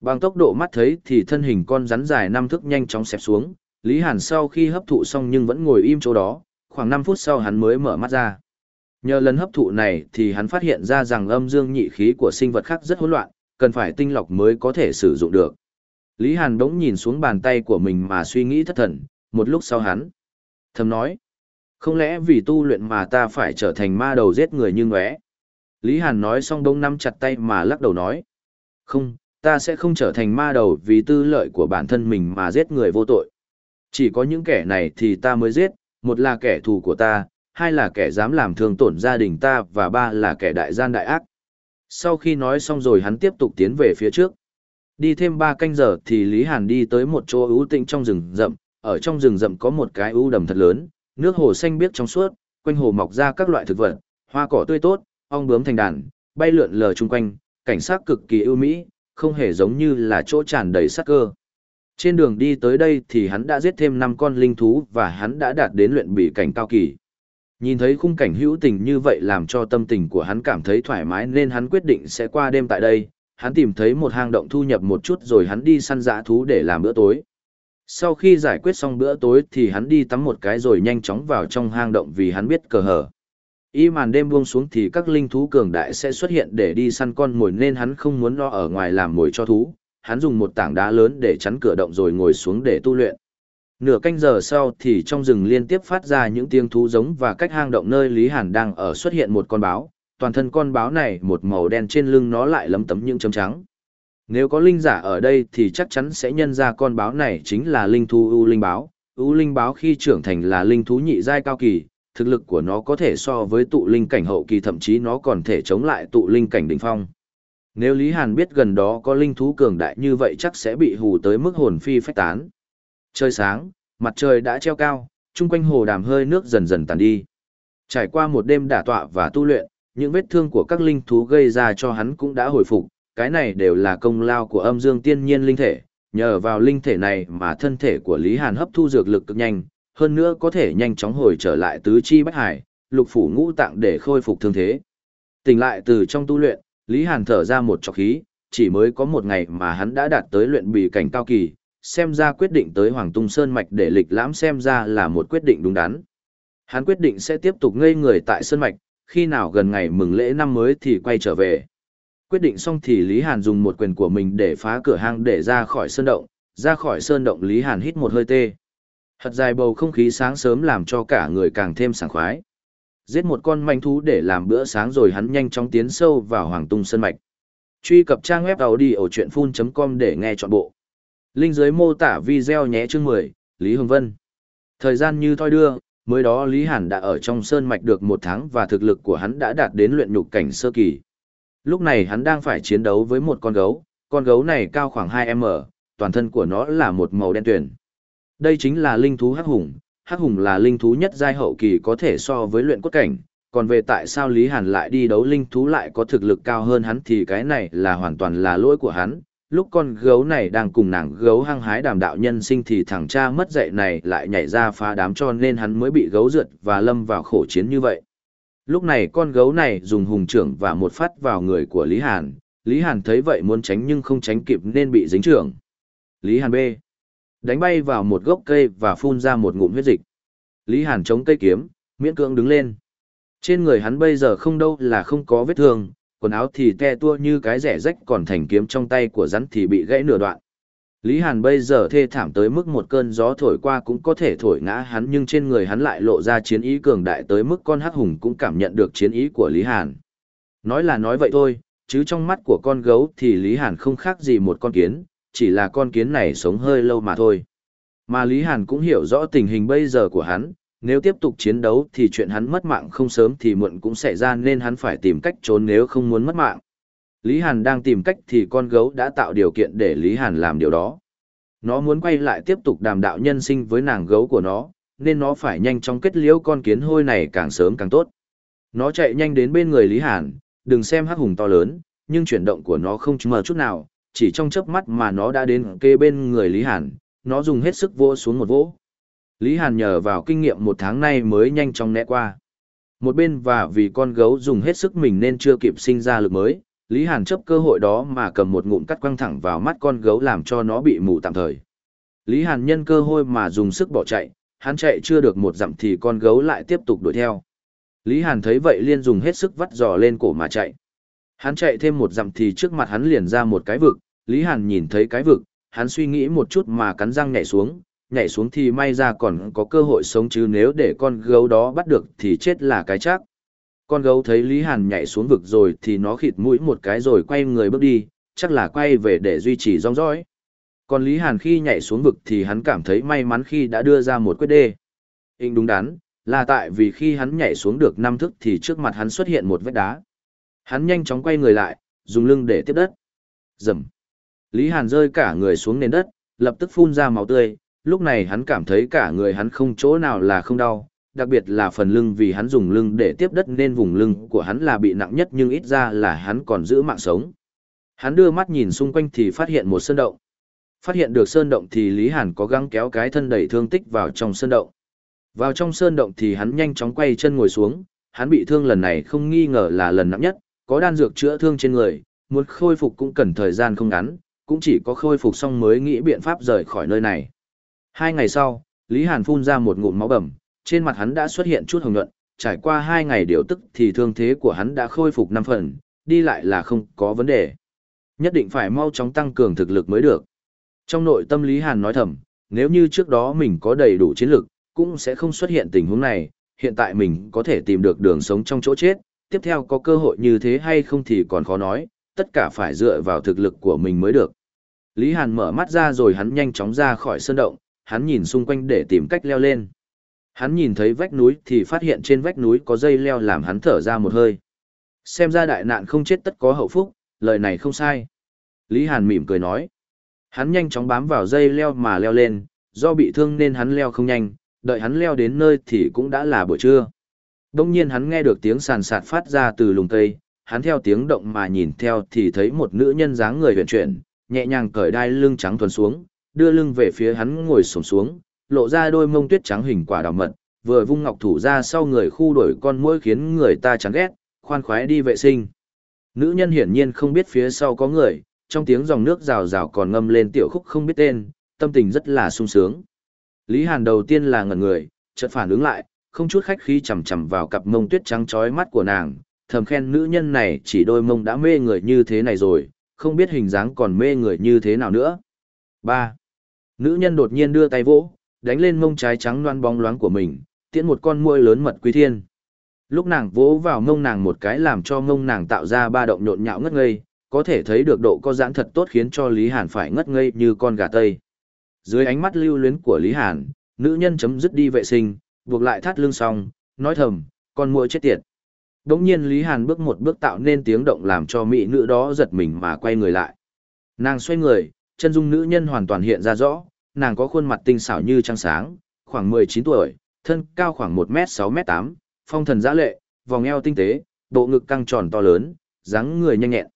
Bằng tốc độ mắt thấy thì thân hình con rắn dài năm thước nhanh chóng xẹp xuống, Lý Hàn sau khi hấp thụ xong nhưng vẫn ngồi im chỗ đó, khoảng 5 phút sau hắn mới mở mắt ra. Nhờ lần hấp thụ này thì hắn phát hiện ra rằng âm dương nhị khí của sinh vật khác rất hỗn loạn, cần phải tinh lọc mới có thể sử dụng được. Lý Hàn đống nhìn xuống bàn tay của mình mà suy nghĩ thất thần, một lúc sau hắn. Thầm nói, không lẽ vì tu luyện mà ta phải trở thành ma đầu giết người như ngóe? Lý Hàn nói xong đống nắm chặt tay mà lắc đầu nói, không, ta sẽ không trở thành ma đầu vì tư lợi của bản thân mình mà giết người vô tội. Chỉ có những kẻ này thì ta mới giết, một là kẻ thù của ta, hai là kẻ dám làm thương tổn gia đình ta và ba là kẻ đại gian đại ác. Sau khi nói xong rồi hắn tiếp tục tiến về phía trước. Đi thêm ba canh giờ thì Lý Hàn đi tới một chỗ ưu tĩnh trong rừng rậm, ở trong rừng rậm có một cái ưu đầm thật lớn, nước hồ xanh biếc trong suốt, quanh hồ mọc ra các loại thực vật, hoa cỏ tươi tốt, ong bướm thành đàn, bay lượn lờ chung quanh, cảnh sát cực kỳ ưu mỹ, không hề giống như là chỗ tràn đầy sát cơ. Trên đường đi tới đây thì hắn đã giết thêm 5 con linh thú và hắn đã đạt đến luyện bị cảnh cao kỳ. Nhìn thấy khung cảnh hữu tình như vậy làm cho tâm tình của hắn cảm thấy thoải mái nên hắn quyết định sẽ qua đêm tại đây, hắn tìm thấy một hang động thu nhập một chút rồi hắn đi săn dã thú để làm bữa tối. Sau khi giải quyết xong bữa tối thì hắn đi tắm một cái rồi nhanh chóng vào trong hang động vì hắn biết cờ hở. Y màn đêm buông xuống thì các linh thú cường đại sẽ xuất hiện để đi săn con mồi nên hắn không muốn lo ở ngoài làm mồi cho thú. Hắn dùng một tảng đá lớn để chắn cửa động rồi ngồi xuống để tu luyện. Nửa canh giờ sau thì trong rừng liên tiếp phát ra những tiếng thú giống và cách hang động nơi Lý Hàn đang ở xuất hiện một con báo, toàn thân con báo này một màu đen trên lưng nó lại lấm tấm những chấm trắng. Nếu có linh giả ở đây thì chắc chắn sẽ nhân ra con báo này chính là linh thú U linh báo. U linh báo khi trưởng thành là linh thú nhị giai cao kỳ, thực lực của nó có thể so với tụ linh cảnh hậu kỳ thậm chí nó còn thể chống lại tụ linh cảnh đỉnh phong. Nếu Lý Hàn biết gần đó có linh thú cường đại như vậy chắc sẽ bị hù tới mức hồn phi phách tán. Trời sáng, mặt trời đã treo cao, chung quanh hồ đàm hơi nước dần dần tàn đi. Trải qua một đêm đả tọa và tu luyện, những vết thương của các linh thú gây ra cho hắn cũng đã hồi phục, cái này đều là công lao của âm dương tiên nhiên linh thể, nhờ vào linh thể này mà thân thể của Lý Hàn hấp thu dược lực cực nhanh, hơn nữa có thể nhanh chóng hồi trở lại tứ chi bách hải, lục phủ ngũ tạng để khôi phục thương thế. Tỉnh lại từ trong tu luyện, Lý Hàn thở ra một trọc khí, chỉ mới có một ngày mà hắn đã đạt tới luyện bì cảnh cao kỳ, xem ra quyết định tới Hoàng Tung Sơn Mạch để lịch lãm xem ra là một quyết định đúng đắn. Hắn quyết định sẽ tiếp tục ngây người tại Sơn Mạch, khi nào gần ngày mừng lễ năm mới thì quay trở về. Quyết định xong thì Lý Hàn dùng một quyền của mình để phá cửa hang để ra khỏi sơn động, ra khỏi sơn động Lý Hàn hít một hơi tê. Hật dài bầu không khí sáng sớm làm cho cả người càng thêm sảng khoái. Giết một con manh thú để làm bữa sáng rồi hắn nhanh chóng tiến sâu vào Hoàng Tung Sơn Mạch. Truy cập trang web đầu đi ở chuyện full.com để nghe trọn bộ. Linh dưới mô tả video nhé chương 10, Lý Hồng Vân. Thời gian như thoi đưa, mới đó Lý Hàn đã ở trong sơn mạch được một tháng và thực lực của hắn đã đạt đến luyện nhục cảnh sơ kỳ. Lúc này hắn đang phải chiến đấu với một con gấu, con gấu này cao khoảng 2m, toàn thân của nó là một màu đen tuyền. Đây chính là linh thú hắc hùng, hắc hùng là linh thú nhất giai hậu kỳ có thể so với luyện cốt cảnh, còn về tại sao Lý Hàn lại đi đấu linh thú lại có thực lực cao hơn hắn thì cái này là hoàn toàn là lỗi của hắn, lúc con gấu này đang cùng nàng gấu hăng hái đàm đạo nhân sinh thì thằng cha mất dạy này lại nhảy ra phá đám cho nên hắn mới bị gấu rượt và lâm vào khổ chiến như vậy. Lúc này con gấu này dùng hùng trưởng và một phát vào người của Lý Hàn, Lý Hàn thấy vậy muốn tránh nhưng không tránh kịp nên bị dính trưởng. Lý Hàn B. đánh bay vào một gốc cây và phun ra một ngụm huyết dịch. Lý Hàn chống cây kiếm, miễn cưỡng đứng lên. Trên người hắn bây giờ không đâu là không có vết thương, quần áo thì te tua như cái rẻ rách còn thành kiếm trong tay của rắn thì bị gãy nửa đoạn. Lý Hàn bây giờ thê thảm tới mức một cơn gió thổi qua cũng có thể thổi ngã hắn nhưng trên người hắn lại lộ ra chiến ý cường đại tới mức con hắc hùng cũng cảm nhận được chiến ý của Lý Hàn. Nói là nói vậy thôi, chứ trong mắt của con gấu thì Lý Hàn không khác gì một con kiến, chỉ là con kiến này sống hơi lâu mà thôi. Mà Lý Hàn cũng hiểu rõ tình hình bây giờ của hắn, nếu tiếp tục chiến đấu thì chuyện hắn mất mạng không sớm thì muộn cũng xảy ra nên hắn phải tìm cách trốn nếu không muốn mất mạng. Lý Hàn đang tìm cách thì con gấu đã tạo điều kiện để Lý Hàn làm điều đó. Nó muốn quay lại tiếp tục đàm đạo nhân sinh với nàng gấu của nó, nên nó phải nhanh chóng kết liễu con kiến hôi này càng sớm càng tốt. Nó chạy nhanh đến bên người Lý Hàn, đừng xem hắc hùng to lớn, nhưng chuyển động của nó không mờ chút nào, chỉ trong chớp mắt mà nó đã đến kê bên người Lý Hàn, nó dùng hết sức vô xuống một vỗ. Lý Hàn nhờ vào kinh nghiệm một tháng nay mới nhanh chóng né qua. Một bên và vì con gấu dùng hết sức mình nên chưa kịp sinh ra lực mới, Lý Hàn chấp cơ hội đó mà cầm một ngụm cắt quăng thẳng vào mắt con gấu làm cho nó bị mù tạm thời. Lý Hàn nhân cơ hội mà dùng sức bỏ chạy, hắn chạy chưa được một dặm thì con gấu lại tiếp tục đuổi theo. Lý Hàn thấy vậy liên dùng hết sức vắt giò lên cổ mà chạy. Hắn chạy thêm một dặm thì trước mặt hắn liền ra một cái vực, Lý Hàn nhìn thấy cái vực, hắn suy nghĩ một chút mà cắn răng nhảy xuống, nhảy xuống thì may ra còn có cơ hội sống chứ nếu để con gấu đó bắt được thì chết là cái chắc. Con gấu thấy Lý Hàn nhảy xuống vực rồi thì nó khịt mũi một cái rồi quay người bước đi, chắc là quay về để duy trì rong dõi. Còn Lý Hàn khi nhảy xuống vực thì hắn cảm thấy may mắn khi đã đưa ra một quyết đê. Hình đúng đắn, là tại vì khi hắn nhảy xuống được năm thức thì trước mặt hắn xuất hiện một vách đá. Hắn nhanh chóng quay người lại, dùng lưng để tiếp đất. rầm Lý Hàn rơi cả người xuống nền đất, lập tức phun ra máu tươi, lúc này hắn cảm thấy cả người hắn không chỗ nào là không đau, đặc biệt là phần lưng vì hắn dùng lưng để tiếp đất nên vùng lưng của hắn là bị nặng nhất nhưng ít ra là hắn còn giữ mạng sống. Hắn đưa mắt nhìn xung quanh thì phát hiện một sơn động. Phát hiện được sơn động thì Lý Hàn có gắng kéo cái thân đầy thương tích vào trong sơn động. Vào trong sơn động thì hắn nhanh chóng quay chân ngồi xuống, hắn bị thương lần này không nghi ngờ là lần nặng nhất, có đan dược chữa thương trên người, muốn khôi phục cũng cần thời gian không ngắn, cũng chỉ có khôi phục xong mới nghĩ biện pháp rời khỏi nơi này. Hai ngày sau, Lý Hàn phun ra một ngụm máu bầm, trên mặt hắn đã xuất hiện chút hồng nhuận, trải qua hai ngày điều tức thì thương thế của hắn đã khôi phục năm phần, đi lại là không có vấn đề. Nhất định phải mau chóng tăng cường thực lực mới được. Trong nội tâm Lý Hàn nói thầm, nếu như trước đó mình có đầy đủ chiến lực, cũng sẽ không xuất hiện tình huống này, hiện tại mình có thể tìm được đường sống trong chỗ chết, tiếp theo có cơ hội như thế hay không thì còn khó nói, tất cả phải dựa vào thực lực của mình mới được. Lý Hàn mở mắt ra rồi hắn nhanh chóng ra khỏi sơn động, hắn nhìn xung quanh để tìm cách leo lên. Hắn nhìn thấy vách núi thì phát hiện trên vách núi có dây leo làm hắn thở ra một hơi. Xem ra đại nạn không chết tất có hậu phúc, lời này không sai. Lý Hàn mỉm cười nói. Hắn nhanh chóng bám vào dây leo mà leo lên, do bị thương nên hắn leo không nhanh, đợi hắn leo đến nơi thì cũng đã là buổi trưa. Đông nhiên hắn nghe được tiếng sàn sạt phát ra từ lùng cây, hắn theo tiếng động mà nhìn theo thì thấy một nữ nhân dáng người huyền chuyển, nhẹ nhàng cởi đai lưng trắng thuần xuống, đưa lưng về phía hắn ngồi xổm xuống, lộ ra đôi mông tuyết trắng hình quả đào mật, vừa vung ngọc thủ ra sau người khu đổi con muỗi khiến người ta chán ghét, khoan khoái đi vệ sinh. Nữ nhân hiển nhiên không biết phía sau có người, trong tiếng dòng nước rào rào còn ngâm lên tiểu khúc không biết tên, tâm tình rất là sung sướng. Lý Hàn đầu tiên là ngẩn người, chợt phản ứng lại, không chút khách khí chầm chầm vào cặp mông tuyết trắng chói mắt của nàng, thầm khen nữ nhân này chỉ đôi mông đã mê người như thế này rồi, không biết hình dáng còn mê người như thế nào nữa. 3. Nữ nhân đột nhiên đưa tay vỗ, đánh lên mông trái trắng loan bóng loáng của mình, tiễn một con muôi lớn mật quý thiên. Lúc nàng vỗ vào mông nàng một cái làm cho mông nàng tạo ra ba động nhộn nhạo ngất ngây, có thể thấy được độ có giãn thật tốt khiến cho Lý Hàn phải ngất ngây như con gà tây. Dưới ánh mắt lưu luyến của Lý Hàn, nữ nhân chấm dứt đi vệ sinh, buộc lại thắt lưng xong, nói thầm, con muội chết tiệt. Đống nhiên Lý Hàn bước một bước tạo nên tiếng động làm cho mỹ nữ đó giật mình mà quay người lại. Nàng xoay người, chân dung nữ nhân hoàn toàn hiện ra rõ, nàng có khuôn mặt tinh xảo như trăng sáng, khoảng 19 tuổi, thân cao khoảng 1m6m8, phong thần giã lệ, vòng eo tinh tế, bộ ngực căng tròn to lớn, dáng người nhanh nhẹn.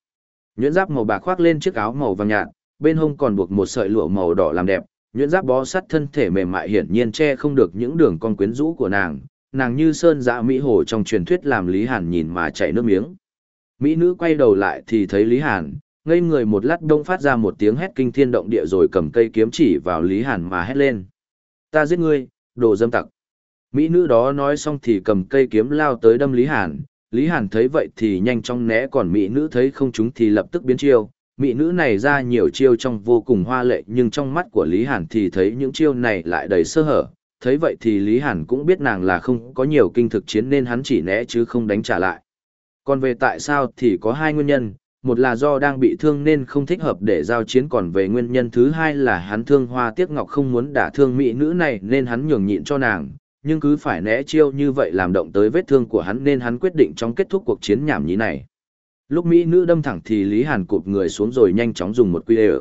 Nhuyễn giáp màu bạc khoác lên chiếc áo màu vàng nhạt, bên hông còn buộc một sợi lụa màu đỏ làm đẹp, nhuyễn giáp bó sắt thân thể mềm mại hiển nhiên che không được những đường con quyến rũ của nàng, nàng như sơn dạ mỹ hồ trong truyền thuyết làm Lý Hàn nhìn mà chảy nước miếng. Mỹ nữ quay đầu lại thì thấy Lý Hàn, ngây người một lát đông phát ra một tiếng hét kinh thiên động địa rồi cầm cây kiếm chỉ vào Lý Hàn mà hét lên. Ta giết ngươi, đồ dâm tặc. Mỹ nữ đó nói xong thì cầm cây kiếm lao tới đâm Lý Hàn. Lý Hàn thấy vậy thì nhanh chóng né còn Mỹ nữ thấy không chúng thì lập tức biến chiêu. Mỹ nữ này ra nhiều chiêu trong vô cùng hoa lệ nhưng trong mắt của Lý Hàn thì thấy những chiêu này lại đầy sơ hở. Thấy vậy thì Lý Hàn cũng biết nàng là không có nhiều kinh thực chiến nên hắn chỉ né chứ không đánh trả lại. Còn về tại sao thì có hai nguyên nhân, một là do đang bị thương nên không thích hợp để giao chiến còn về nguyên nhân thứ hai là hắn thương hoa tiếc ngọc không muốn đả thương mỹ nữ này nên hắn nhường nhịn cho nàng, nhưng cứ phải né chiêu như vậy làm động tới vết thương của hắn nên hắn quyết định trong kết thúc cuộc chiến nhảm nhí này. Lúc mỹ nữ đâm thẳng thì Lý Hàn cụp người xuống rồi nhanh chóng dùng một quy đề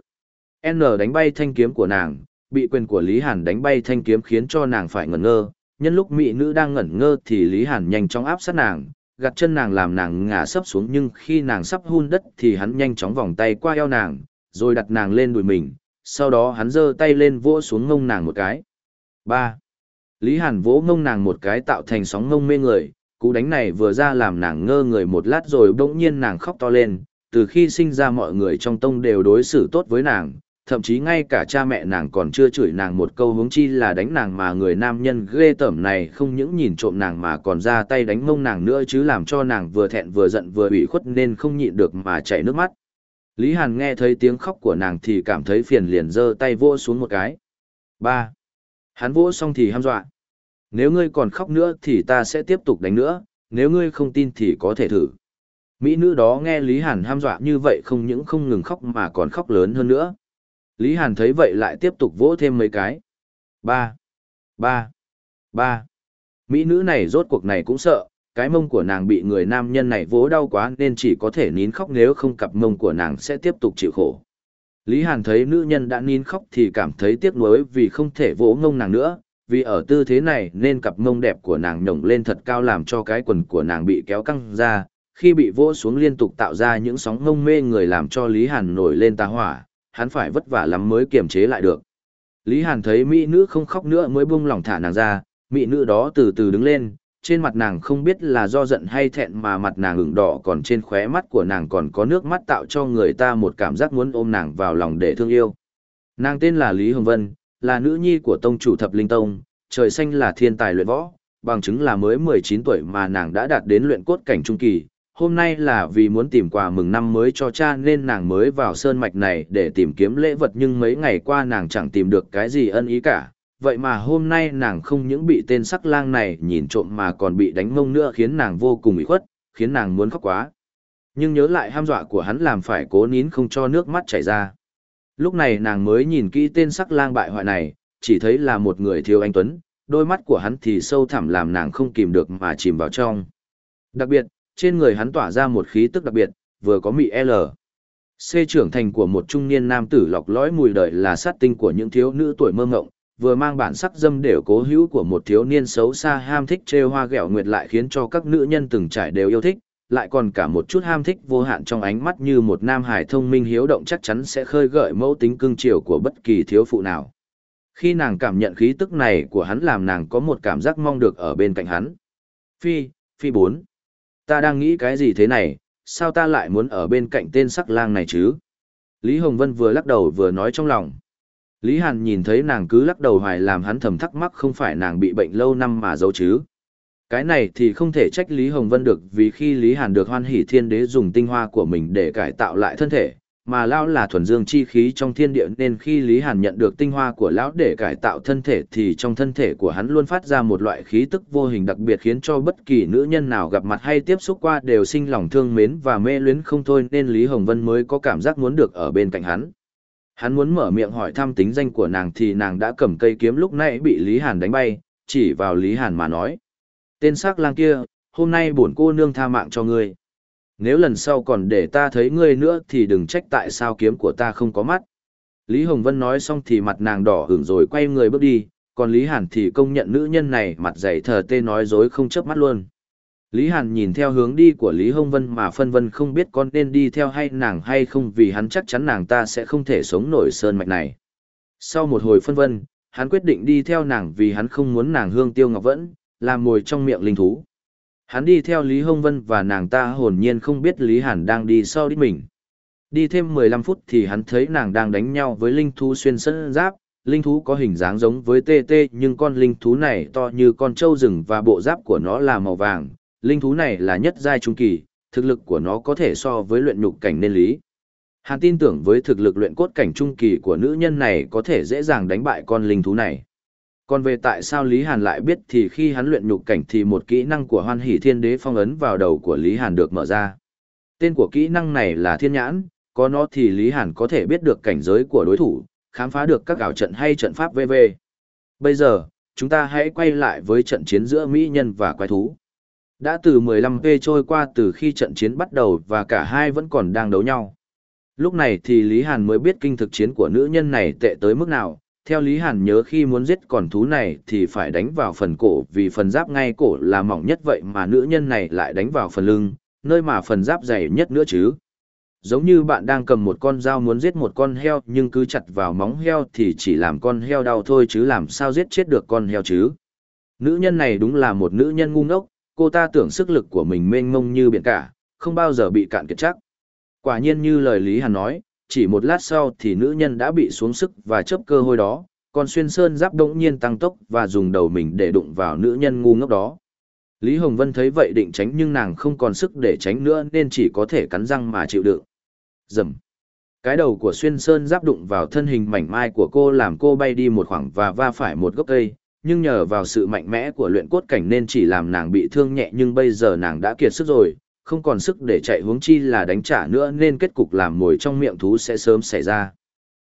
N đánh bay thanh kiếm của nàng, bị quyền của Lý Hàn đánh bay thanh kiếm khiến cho nàng phải ngẩn ngơ, nhân lúc mỹ nữ đang ngẩn ngơ thì Lý Hàn nhanh chóng áp sát nàng, gạt chân nàng làm nàng ngã sấp xuống nhưng khi nàng sắp hun đất thì hắn nhanh chóng vòng tay qua eo nàng, rồi đặt nàng lên đùi mình, sau đó hắn giơ tay lên vỗ xuống ngông nàng một cái. 3. Lý Hàn vỗ ngông nàng một cái tạo thành sóng ngông mê người, cú đánh này vừa ra làm nàng ngơ người một lát rồi bỗng nhiên nàng khóc to lên, từ khi sinh ra mọi người trong tông đều đối xử tốt với nàng, thậm chí ngay cả cha mẹ nàng còn chưa chửi nàng một câu hướng chi là đánh nàng mà người nam nhân ghê tởm này không những nhìn trộm nàng mà còn ra tay đánh mông nàng nữa chứ làm cho nàng vừa thẹn vừa giận vừa ủy khuất nên không nhịn được mà chảy nước mắt. Lý Hàn nghe thấy tiếng khóc của nàng thì cảm thấy phiền liền giơ tay vỗ xuống một cái. ba Hắn vỗ xong thì hăm dọa. Nếu ngươi còn khóc nữa thì ta sẽ tiếp tục đánh nữa, nếu ngươi không tin thì có thể thử. Mỹ nữ đó nghe Lý Hàn ham dọa như vậy không những không ngừng khóc mà còn khóc lớn hơn nữa. Lý Hàn thấy vậy lại tiếp tục vỗ thêm mấy cái. Ba, ba, ba. Mỹ nữ này rốt cuộc này cũng sợ, cái mông của nàng bị người nam nhân này vỗ đau quá nên chỉ có thể nín khóc nếu không cặp mông của nàng sẽ tiếp tục chịu khổ. Lý Hàn thấy nữ nhân đã nín khóc thì cảm thấy tiếc nuối vì không thể vỗ mông nàng nữa, vì ở tư thế này nên cặp mông đẹp của nàng nhổng lên thật cao làm cho cái quần của nàng bị kéo căng ra, khi bị vỗ xuống liên tục tạo ra những sóng mông mê người làm cho Lý Hàn nổi lên tà hỏa, hắn phải vất vả lắm mới kiềm chế lại được. Lý Hàn thấy mỹ nữ không khóc nữa mới buông lỏng thả nàng ra, mỹ nữ đó từ từ đứng lên, trên mặt nàng không biết là do giận hay thẹn mà mặt nàng ửng đỏ còn trên khóe mắt của nàng còn có nước mắt tạo cho người ta một cảm giác muốn ôm nàng vào lòng để thương yêu. Nàng tên là Lý Hồng Vân, là nữ nhi của tông chủ thập linh tông, trời xanh là thiên tài luyện võ, bằng chứng là mới 19 tuổi mà nàng đã đạt đến luyện cốt cảnh trung kỳ, hôm nay là vì muốn tìm quà mừng năm mới cho cha nên nàng mới vào sơn mạch này để tìm kiếm lễ vật nhưng mấy ngày qua nàng chẳng tìm được cái gì ân ý cả. Vậy mà hôm nay nàng không những bị tên sắc lang này nhìn trộm mà còn bị đánh mông nữa khiến nàng vô cùng ủy khuất, khiến nàng muốn khóc quá. Nhưng nhớ lại ham dọa của hắn làm phải cố nín không cho nước mắt chảy ra. Lúc này nàng mới nhìn kỹ tên sắc lang bại hoại này, chỉ thấy là một người thiếu anh Tuấn, đôi mắt của hắn thì sâu thẳm làm nàng không kìm được mà chìm vào trong. Đặc biệt, trên người hắn tỏa ra một khí tức đặc biệt, vừa có mị L. C trưởng thành của một trung niên nam tử lọc lõi mùi đời là sát tinh của những thiếu nữ tuổi mơ ngộng, vừa mang bản sắc dâm đều cố hữu của một thiếu niên xấu xa ham thích trêu hoa ghẹo nguyệt lại khiến cho các nữ nhân từng trải đều yêu thích, lại còn cả một chút ham thích vô hạn trong ánh mắt như một nam hải thông minh hiếu động chắc chắn sẽ khơi gợi mẫu tính cương chiều của bất kỳ thiếu phụ nào. Khi nàng cảm nhận khí tức này của hắn làm nàng có một cảm giác mong được ở bên cạnh hắn. Phi, Phi 4 ta đang nghĩ cái gì thế này, sao ta lại muốn ở bên cạnh tên sắc lang này chứ? Lý Hồng Vân vừa lắc đầu vừa nói trong lòng. Lý Hàn nhìn thấy nàng cứ lắc đầu hoài làm hắn thầm thắc mắc không phải nàng bị bệnh lâu năm mà giấu chứ. Cái này thì không thể trách Lý Hồng Vân được vì khi Lý Hàn được hoan hỷ thiên đế dùng tinh hoa của mình để cải tạo lại thân thể, mà lão là thuần dương chi khí trong thiên địa nên khi Lý Hàn nhận được tinh hoa của lão để cải tạo thân thể thì trong thân thể của hắn luôn phát ra một loại khí tức vô hình đặc biệt khiến cho bất kỳ nữ nhân nào gặp mặt hay tiếp xúc qua đều sinh lòng thương mến và mê luyến không thôi nên Lý Hồng Vân mới có cảm giác muốn được ở bên cạnh hắn. Hắn muốn mở miệng hỏi thăm tính danh của nàng thì nàng đã cầm cây kiếm lúc nãy bị Lý Hàn đánh bay, chỉ vào Lý Hàn mà nói. Tên sắc lang kia, hôm nay bổn cô nương tha mạng cho ngươi nếu lần sau còn để ta thấy ngươi nữa thì đừng trách tại sao kiếm của ta không có mắt. Lý Hồng Vân nói xong thì mặt nàng đỏ hưởng rồi quay người bước đi, còn Lý Hàn thì công nhận nữ nhân này mặt dày thờ tê nói dối không chớp mắt luôn. Lý Hàn nhìn theo hướng đi của Lý Hồng Vân mà phân vân không biết con nên đi theo hay nàng hay không vì hắn chắc chắn nàng ta sẽ không thể sống nổi sơn mạch này. Sau một hồi phân vân, hắn quyết định đi theo nàng vì hắn không muốn nàng hương tiêu ngọc vẫn, làm mồi trong miệng linh thú. Hắn đi theo Lý Hông Vân và nàng ta hồn nhiên không biết Lý Hàn đang đi sau đi mình. Đi thêm 15 phút thì hắn thấy nàng đang đánh nhau với linh thú xuyên sân giáp, linh thú có hình dáng giống với tê tê nhưng con linh thú này to như con trâu rừng và bộ giáp của nó là màu vàng. Linh thú này là nhất giai trung kỳ, thực lực của nó có thể so với luyện nhục cảnh nên lý. Hàn tin tưởng với thực lực luyện cốt cảnh trung kỳ của nữ nhân này có thể dễ dàng đánh bại con linh thú này. Còn về tại sao Lý Hàn lại biết thì khi hắn luyện nhục cảnh thì một kỹ năng của hoan hỷ thiên đế phong ấn vào đầu của Lý Hàn được mở ra. Tên của kỹ năng này là thiên nhãn, có nó thì Lý Hàn có thể biết được cảnh giới của đối thủ, khám phá được các ảo trận hay trận pháp VV. Bây giờ, chúng ta hãy quay lại với trận chiến giữa Mỹ nhân và quái thú. Đã từ 15P trôi qua từ khi trận chiến bắt đầu và cả hai vẫn còn đang đấu nhau. Lúc này thì Lý Hàn mới biết kinh thực chiến của nữ nhân này tệ tới mức nào. Theo Lý Hàn nhớ khi muốn giết con thú này thì phải đánh vào phần cổ vì phần giáp ngay cổ là mỏng nhất vậy mà nữ nhân này lại đánh vào phần lưng, nơi mà phần giáp dày nhất nữa chứ. Giống như bạn đang cầm một con dao muốn giết một con heo nhưng cứ chặt vào móng heo thì chỉ làm con heo đau thôi chứ làm sao giết chết được con heo chứ. Nữ nhân này đúng là một nữ nhân ngu ngốc, cô ta tưởng sức lực của mình mênh mông như biển cả, không bao giờ bị cạn kiệt chắc. Quả nhiên như lời Lý Hàn nói, chỉ một lát sau thì nữ nhân đã bị xuống sức và chấp cơ hôi đó, còn xuyên sơn giáp đống nhiên tăng tốc và dùng đầu mình để đụng vào nữ nhân ngu ngốc đó. Lý Hồng Vân thấy vậy định tránh nhưng nàng không còn sức để tránh nữa nên chỉ có thể cắn răng mà chịu đựng. Dầm. Cái đầu của xuyên sơn giáp đụng vào thân hình mảnh mai của cô làm cô bay đi một khoảng và va phải một gốc cây, nhưng nhờ vào sự mạnh mẽ của luyện cốt cảnh nên chỉ làm nàng bị thương nhẹ nhưng bây giờ nàng đã kiệt sức rồi, không còn sức để chạy hướng chi là đánh trả nữa nên kết cục làm mồi trong miệng thú sẽ sớm xảy ra.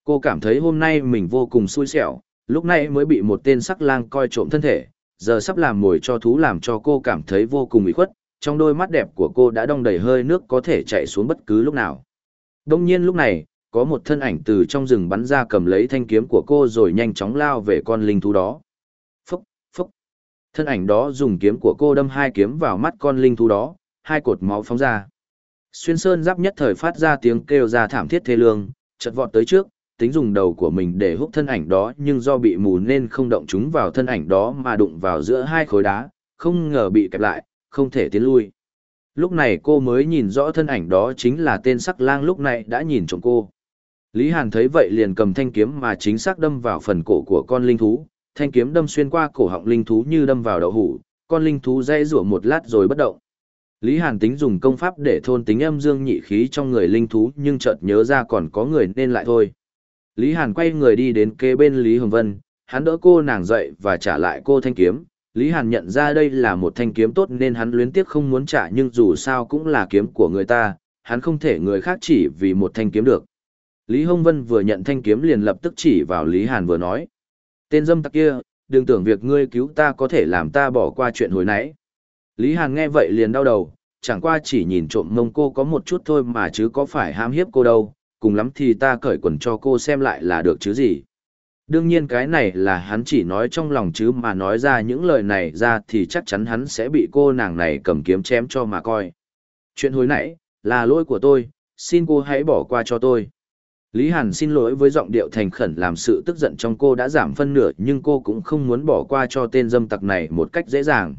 Cô cảm thấy hôm nay mình vô cùng xui xẻo, lúc này mới bị một tên sắc lang coi trộm thân thể, giờ sắp làm mồi cho thú làm cho cô cảm thấy vô cùng ủy khuất, trong đôi mắt đẹp của cô đã đong đầy hơi nước có thể chạy xuống bất cứ lúc nào. Đông nhiên lúc này, có một thân ảnh từ trong rừng bắn ra cầm lấy thanh kiếm của cô rồi nhanh chóng lao về con linh thú đó. Phúc, phúc. Thân ảnh đó dùng kiếm của cô đâm hai kiếm vào mắt con linh thú đó, hai cột máu phóng ra. Xuyên sơn giáp nhất thời phát ra tiếng kêu ra thảm thiết thê lương, chợt vọt tới trước, tính dùng đầu của mình để hút thân ảnh đó nhưng do bị mù nên không động chúng vào thân ảnh đó mà đụng vào giữa hai khối đá, không ngờ bị kẹp lại, không thể tiến lui. Lúc này cô mới nhìn rõ thân ảnh đó chính là tên sắc lang lúc này đã nhìn trộm cô. Lý Hàn thấy vậy liền cầm thanh kiếm mà chính xác đâm vào phần cổ của con linh thú, thanh kiếm đâm xuyên qua cổ họng linh thú như đâm vào đậu hủ, con linh thú dây rủa một lát rồi bất động. Lý Hàn tính dùng công pháp để thôn tính âm dương nhị khí trong người linh thú nhưng chợt nhớ ra còn có người nên lại thôi. Lý Hàn quay người đi đến kế bên Lý Hồng Vân, hắn đỡ cô nàng dậy và trả lại cô thanh kiếm. Lý Hàn nhận ra đây là một thanh kiếm tốt nên hắn luyến tiếc không muốn trả nhưng dù sao cũng là kiếm của người ta, hắn không thể người khác chỉ vì một thanh kiếm được. Lý Hồng Vân vừa nhận thanh kiếm liền lập tức chỉ vào Lý Hàn vừa nói. Tên dâm tặc kia, đừng tưởng việc ngươi cứu ta có thể làm ta bỏ qua chuyện hồi nãy. Lý Hàn nghe vậy liền đau đầu, chẳng qua chỉ nhìn trộm mông cô có một chút thôi mà chứ có phải ham hiếp cô đâu, cùng lắm thì ta cởi quần cho cô xem lại là được chứ gì. Đương nhiên cái này là hắn chỉ nói trong lòng chứ mà nói ra những lời này ra thì chắc chắn hắn sẽ bị cô nàng này cầm kiếm chém cho mà coi. Chuyện hồi nãy, là lỗi của tôi, xin cô hãy bỏ qua cho tôi. Lý Hàn xin lỗi với giọng điệu thành khẩn làm sự tức giận trong cô đã giảm phân nửa nhưng cô cũng không muốn bỏ qua cho tên dâm tặc này một cách dễ dàng.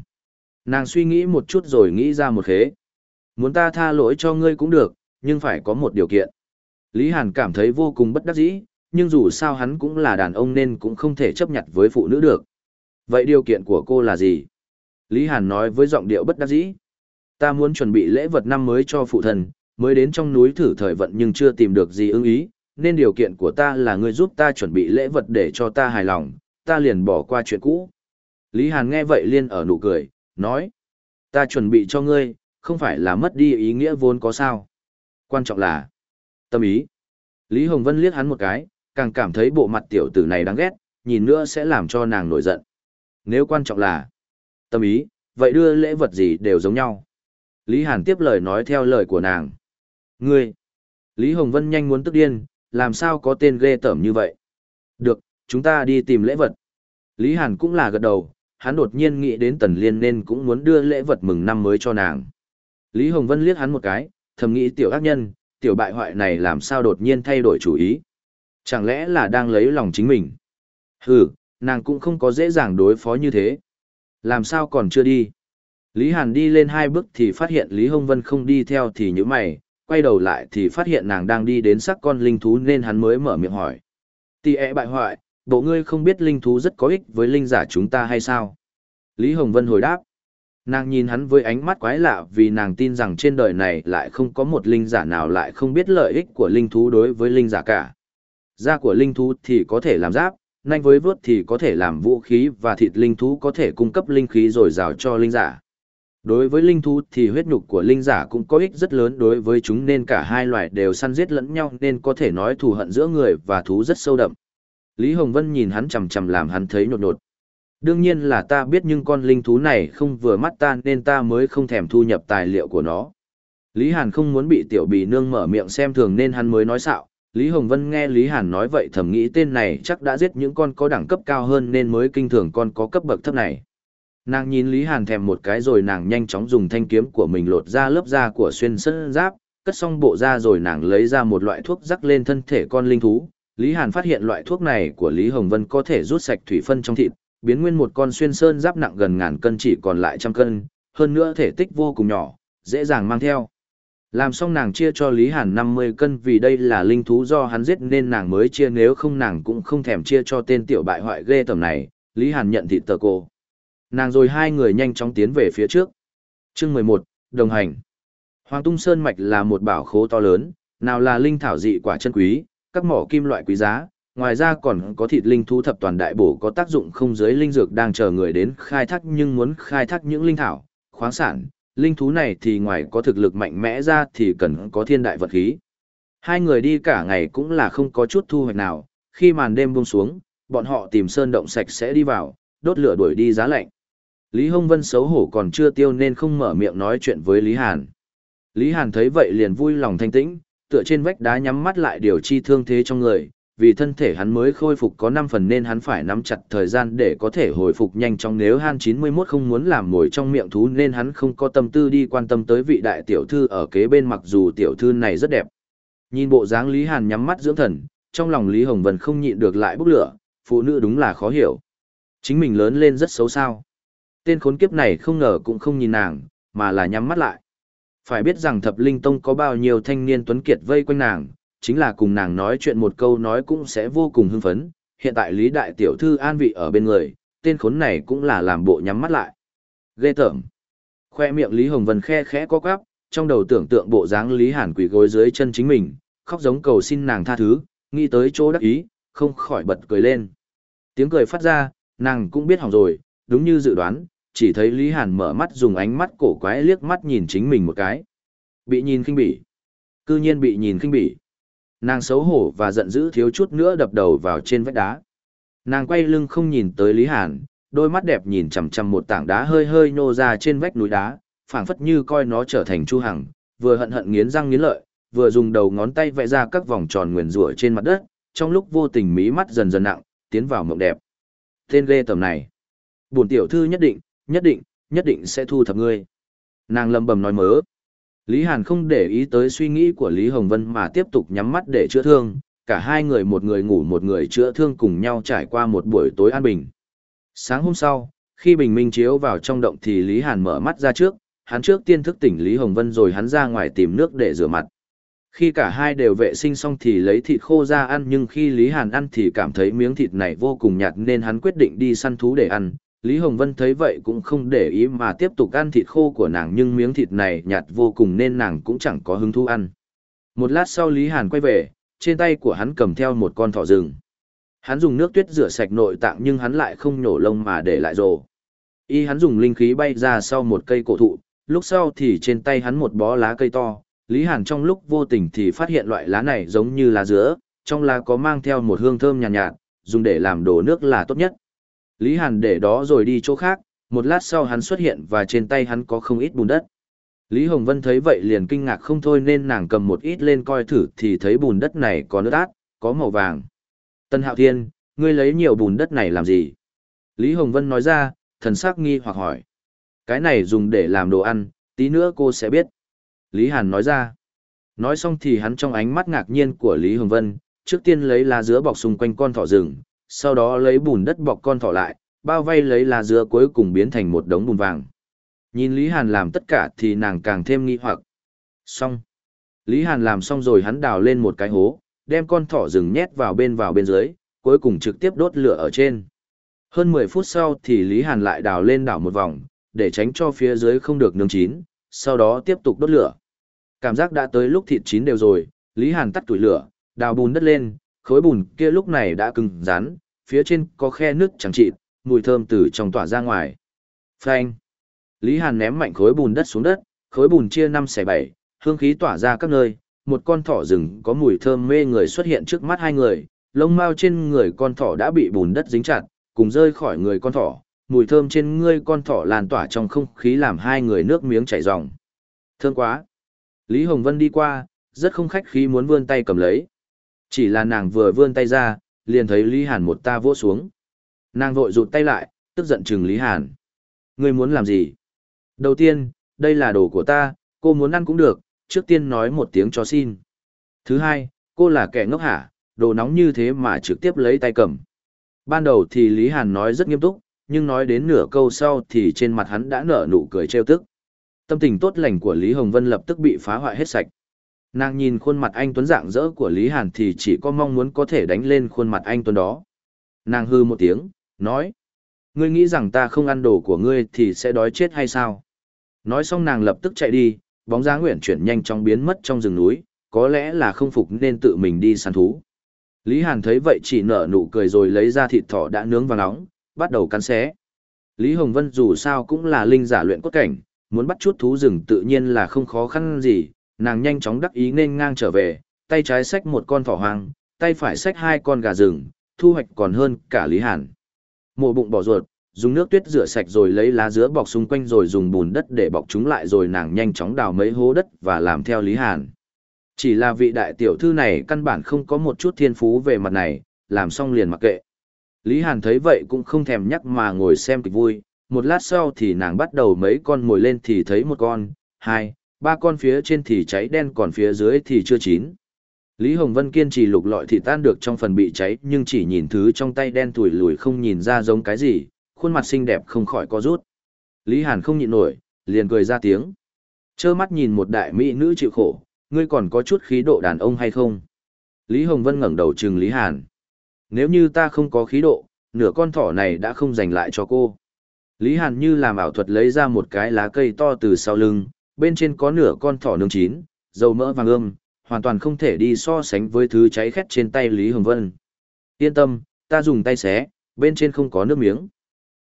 Nàng suy nghĩ một chút rồi nghĩ ra một khế. Muốn ta tha lỗi cho ngươi cũng được, nhưng phải có một điều kiện. Lý Hàn cảm thấy vô cùng bất đắc dĩ, nhưng dù sao hắn cũng là đàn ông nên cũng không thể chấp nhận với phụ nữ được. Vậy điều kiện của cô là gì? Lý Hàn nói với giọng điệu bất đắc dĩ. Ta muốn chuẩn bị lễ vật năm mới cho phụ thần, mới đến trong núi thử thời vận nhưng chưa tìm được gì ưng ý, nên điều kiện của ta là ngươi giúp ta chuẩn bị lễ vật để cho ta hài lòng, ta liền bỏ qua chuyện cũ. Lý Hàn nghe vậy liên ở nụ cười, nói. Ta chuẩn bị cho ngươi, không phải là mất đi ý nghĩa vốn có sao. Quan trọng là tâm ý. Lý Hồng Vân liếc hắn một cái, càng cảm thấy bộ mặt tiểu tử này đáng ghét, nhìn nữa sẽ làm cho nàng nổi giận. Nếu quan trọng là tâm ý, vậy đưa lễ vật gì đều giống nhau. Lý Hàn tiếp lời nói theo lời của nàng. Ngươi! Lý Hồng Vân nhanh muốn tức điên, làm sao có tên ghê tởm như vậy? Được, chúng ta đi tìm lễ vật. Lý Hàn cũng là gật đầu, hắn đột nhiên nghĩ đến Tần Liên nên cũng muốn đưa lễ vật mừng năm mới cho nàng. Lý Hồng Vân liếc hắn một cái, thầm nghĩ tiểu ác nhân, tiểu bại hoại này làm sao đột nhiên thay đổi chủ ý. Chẳng lẽ là đang lấy lòng chính mình? Hừ, nàng cũng không có dễ dàng đối phó như thế. Làm sao còn chưa đi? Lý Hàn đi lên hai bước thì phát hiện Lý Hồng Vân không đi theo thì như mày, quay đầu lại thì phát hiện nàng đang đi đến sắc con linh thú nên hắn mới mở miệng hỏi. Tì ẹ bại hoại, bộ ngươi không biết linh thú rất có ích với linh giả chúng ta hay sao? Lý Hồng Vân hồi đáp. Nàng nhìn hắn với ánh mắt quái lạ vì nàng tin rằng trên đời này lại không có một linh giả nào lại không biết lợi ích của linh thú đối với linh giả cả. Da của linh thú thì có thể làm giáp, nanh với vớt thì có thể làm vũ khí và thịt linh thú có thể cung cấp linh khí dồi dào cho linh giả. Đối với linh thú thì huyết nhục của linh giả cũng có ích rất lớn đối với chúng nên cả hai loài đều săn giết lẫn nhau nên có thể nói thù hận giữa người và thú rất sâu đậm. Lý Hồng Vân nhìn hắn chằm chằm làm hắn thấy nhột nhột. Đương nhiên là ta biết nhưng con linh thú này không vừa mắt ta nên ta mới không thèm thu nhập tài liệu của nó. Lý Hàn không muốn bị tiểu bì nương mở miệng xem thường nên hắn mới nói xạo. Lý Hồng Vân nghe Lý Hàn nói vậy thầm nghĩ tên này chắc đã giết những con có đẳng cấp cao hơn nên mới kinh thường con có cấp bậc thấp này. Nàng nhìn Lý Hàn thèm một cái rồi nàng nhanh chóng dùng thanh kiếm của mình lột ra lớp da của xuyên sân giáp, cất xong bộ da rồi nàng lấy ra một loại thuốc rắc lên thân thể con linh thú. Lý Hàn phát hiện loại thuốc này của Lý Hồng Vân có thể rút sạch thủy phân trong thịt, biến nguyên một con xuyên sơn giáp nặng gần ngàn cân chỉ còn lại trăm cân, hơn nữa thể tích vô cùng nhỏ, dễ dàng mang theo. Làm xong nàng chia cho Lý Hàn 50 cân vì đây là linh thú do hắn giết nên nàng mới chia nếu không nàng cũng không thèm chia cho tên tiểu bại hoại ghê tầm này, Lý Hàn nhận thịt tờ cô. Nàng rồi hai người nhanh chóng tiến về phía trước. Chương 11, đồng hành. Hoàng Tung Sơn Mạch là một bảo khố to lớn, nào là linh thảo dị quả chân quý, các mỏ kim loại quý giá, ngoài ra còn có thịt linh thú thập toàn đại bổ có tác dụng không giới linh dược đang chờ người đến khai thác nhưng muốn khai thác những linh thảo, khoáng sản, linh thú này thì ngoài có thực lực mạnh mẽ ra thì cần có thiên đại vật khí. Hai người đi cả ngày cũng là không có chút thu hoạch nào, khi màn đêm buông xuống, bọn họ tìm sơn động sạch sẽ đi vào, đốt lửa đuổi đi giá lạnh. Lý Hồng Vân xấu hổ còn chưa tiêu nên không mở miệng nói chuyện với Lý Hàn. Lý Hàn thấy vậy liền vui lòng thanh tĩnh, tựa trên vách đá nhắm mắt lại điều chi thương thế trong người, vì thân thể hắn mới khôi phục có 5 phần nên hắn phải nắm chặt thời gian để có thể hồi phục nhanh chóng nếu Han 91 không muốn làm mồi trong miệng thú nên hắn không có tâm tư đi quan tâm tới vị đại tiểu thư ở kế bên mặc dù tiểu thư này rất đẹp. Nhìn bộ dáng Lý Hàn nhắm mắt dưỡng thần, trong lòng Lý Hồng Vân không nhịn được lại bốc lửa, phụ nữ đúng là khó hiểu. Chính mình lớn lên rất xấu sao. Tên khốn kiếp này không ngờ cũng không nhìn nàng, mà là nhắm mắt lại. Phải biết rằng thập linh tông có bao nhiêu thanh niên tuấn kiệt vây quanh nàng, chính là cùng nàng nói chuyện một câu nói cũng sẽ vô cùng hưng phấn. Hiện tại Lý Đại Tiểu Thư an vị ở bên người, tên khốn này cũng là làm bộ nhắm mắt lại. Ghê tởm. Khoe miệng Lý Hồng Vân khe khẽ có quắp, trong đầu tưởng tượng bộ dáng Lý Hàn quỷ gối dưới chân chính mình, khóc giống cầu xin nàng tha thứ, nghĩ tới chỗ đắc ý, không khỏi bật cười lên. Tiếng cười phát ra, nàng cũng biết hỏng rồi, đúng như dự đoán, chỉ thấy Lý Hàn mở mắt dùng ánh mắt cổ quái liếc mắt nhìn chính mình một cái. Bị nhìn khinh bỉ. Cư nhiên bị nhìn khinh bỉ. Nàng xấu hổ và giận dữ thiếu chút nữa đập đầu vào trên vách đá. Nàng quay lưng không nhìn tới Lý Hàn, đôi mắt đẹp nhìn chằm chằm một tảng đá hơi hơi nô ra trên vách núi đá, phảng phất như coi nó trở thành chu hằng, vừa hận hận nghiến răng nghiến lợi, vừa dùng đầu ngón tay vẽ ra các vòng tròn nguyền rủa trên mặt đất, trong lúc vô tình mí mắt dần dần nặng, tiến vào mộng đẹp. Tên ghê tầm này. buồn tiểu thư nhất định, nhất định, nhất định sẽ thu thập ngươi. Nàng lầm bầm nói mớ. Lý Hàn không để ý tới suy nghĩ của Lý Hồng Vân mà tiếp tục nhắm mắt để chữa thương, cả hai người một người ngủ một người chữa thương cùng nhau trải qua một buổi tối an bình. Sáng hôm sau, khi bình minh chiếu vào trong động thì Lý Hàn mở mắt ra trước, hắn trước tiên thức tỉnh Lý Hồng Vân rồi hắn ra ngoài tìm nước để rửa mặt. Khi cả hai đều vệ sinh xong thì lấy thịt khô ra ăn nhưng khi Lý Hàn ăn thì cảm thấy miếng thịt này vô cùng nhạt nên hắn quyết định đi săn thú để ăn, Lý Hồng Vân thấy vậy cũng không để ý mà tiếp tục ăn thịt khô của nàng nhưng miếng thịt này nhạt vô cùng nên nàng cũng chẳng có hứng thú ăn. Một lát sau Lý Hàn quay về, trên tay của hắn cầm theo một con thỏ rừng. Hắn dùng nước tuyết rửa sạch nội tạng nhưng hắn lại không nhổ lông mà để lại rồ. Y hắn dùng linh khí bay ra sau một cây cổ thụ, lúc sau thì trên tay hắn một bó lá cây to. Lý Hàn trong lúc vô tình thì phát hiện loại lá này giống như lá dứa, trong lá có mang theo một hương thơm nhàn nhạt, nhạt, dùng để làm đồ nước là tốt nhất. Lý Hàn để đó rồi đi chỗ khác, một lát sau hắn xuất hiện và trên tay hắn có không ít bùn đất. Lý Hồng Vân thấy vậy liền kinh ngạc không thôi nên nàng cầm một ít lên coi thử thì thấy bùn đất này có nước át, có màu vàng. Tân Hạo Thiên, ngươi lấy nhiều bùn đất này làm gì? Lý Hồng Vân nói ra, thần sắc nghi hoặc hỏi. Cái này dùng để làm đồ ăn, tí nữa cô sẽ biết. Lý Hàn nói ra. Nói xong thì hắn trong ánh mắt ngạc nhiên của Lý Hồng Vân, trước tiên lấy lá dứa bọc xung quanh con thỏ rừng, sau đó lấy bùn đất bọc con thỏ lại, bao vây lấy lá dứa cuối cùng biến thành một đống bùn vàng. Nhìn Lý Hàn làm tất cả thì nàng càng thêm nghi hoặc. Xong. Lý Hàn làm xong rồi hắn đào lên một cái hố, đem con thỏ rừng nhét vào bên vào bên dưới, cuối cùng trực tiếp đốt lửa ở trên. Hơn 10 phút sau thì Lý Hàn lại đào lên đảo một vòng, để tránh cho phía dưới không được nướng chín, sau đó tiếp tục đốt lửa. Cảm giác đã tới lúc thịt chín đều rồi, Lý Hàn tắt tuổi lửa, đào bùn đất lên, khối bùn kia lúc này đã cứng rắn, phía trên có khe nước chẳng chịt, mùi thơm từ trong tỏa ra ngoài. Phanh. Lý Hàn ném mạnh khối bùn đất xuống đất, khối bùn chia 5 xẻ 7, hương khí tỏa ra các nơi, một con thỏ rừng có mùi thơm mê người xuất hiện trước mắt hai người, lông mao trên người con thỏ đã bị bùn đất dính chặt, cùng rơi khỏi người con thỏ, mùi thơm trên người con thỏ lan tỏa trong không khí làm hai người nước miếng chảy ròng. Thơm quá. Lý Hồng Vân đi qua, rất không khách khí muốn vươn tay cầm lấy. Chỉ là nàng vừa vươn tay ra, liền thấy Lý Hàn một ta vỗ xuống. Nàng vội rụt tay lại, tức giận chừng Lý Hàn. Ngươi muốn làm gì? Đầu tiên, đây là đồ của ta, cô muốn ăn cũng được, trước tiên nói một tiếng cho xin. Thứ hai, cô là kẻ ngốc hả, đồ nóng như thế mà trực tiếp lấy tay cầm. Ban đầu thì Lý Hàn nói rất nghiêm túc, nhưng nói đến nửa câu sau thì trên mặt hắn đã nở nụ cười trêu tức. Tâm tình tốt lành của Lý Hồng Vân lập tức bị phá hoại hết sạch. Nàng nhìn khuôn mặt anh Tuấn dạng dỡ của Lý Hàn thì chỉ có mong muốn có thể đánh lên khuôn mặt anh Tuấn đó. Nàng hư một tiếng, nói. Ngươi nghĩ rằng ta không ăn đồ của ngươi thì sẽ đói chết hay sao? Nói xong nàng lập tức chạy đi, bóng dáng nguyện chuyển nhanh chóng biến mất trong rừng núi, có lẽ là không phục nên tự mình đi săn thú. Lý Hàn thấy vậy chỉ nở nụ cười rồi lấy ra thịt thỏ đã nướng vào nóng, bắt đầu cắn xé. Lý Hồng Vân dù sao cũng là linh giả luyện cốt cảnh, muốn bắt chút thú rừng tự nhiên là không khó khăn gì, nàng nhanh chóng đắc ý nên ngang trở về, tay trái xách một con thỏ hoang, tay phải xách hai con gà rừng, thu hoạch còn hơn cả Lý Hàn. Mộ bụng bỏ ruột, dùng nước tuyết rửa sạch rồi lấy lá dứa bọc xung quanh rồi dùng bùn đất để bọc chúng lại rồi nàng nhanh chóng đào mấy hố đất và làm theo Lý Hàn. Chỉ là vị đại tiểu thư này căn bản không có một chút thiên phú về mặt này, làm xong liền mặc kệ. Lý Hàn thấy vậy cũng không thèm nhắc mà ngồi xem kịch vui, một lát sau thì nàng bắt đầu mấy con mồi lên thì thấy một con, hai, ba con phía trên thì cháy đen còn phía dưới thì chưa chín. Lý Hồng Vân kiên trì lục lọi thì tan được trong phần bị cháy nhưng chỉ nhìn thứ trong tay đen thủi lùi không nhìn ra giống cái gì, khuôn mặt xinh đẹp không khỏi co rút. Lý Hàn không nhịn nổi, liền cười ra tiếng. Chơ mắt nhìn một đại mỹ nữ chịu khổ, ngươi còn có chút khí độ đàn ông hay không? Lý Hồng Vân ngẩng đầu trừng Lý Hàn. Nếu như ta không có khí độ, nửa con thỏ này đã không dành lại cho cô. Lý Hàn như làm ảo thuật lấy ra một cái lá cây to từ sau lưng, bên trên có nửa con thỏ nướng chín, dầu mỡ vàng ươm, hoàn toàn không thể đi so sánh với thứ cháy khét trên tay Lý Hồng Vân. Yên tâm, ta dùng tay xé, bên trên không có nước miếng.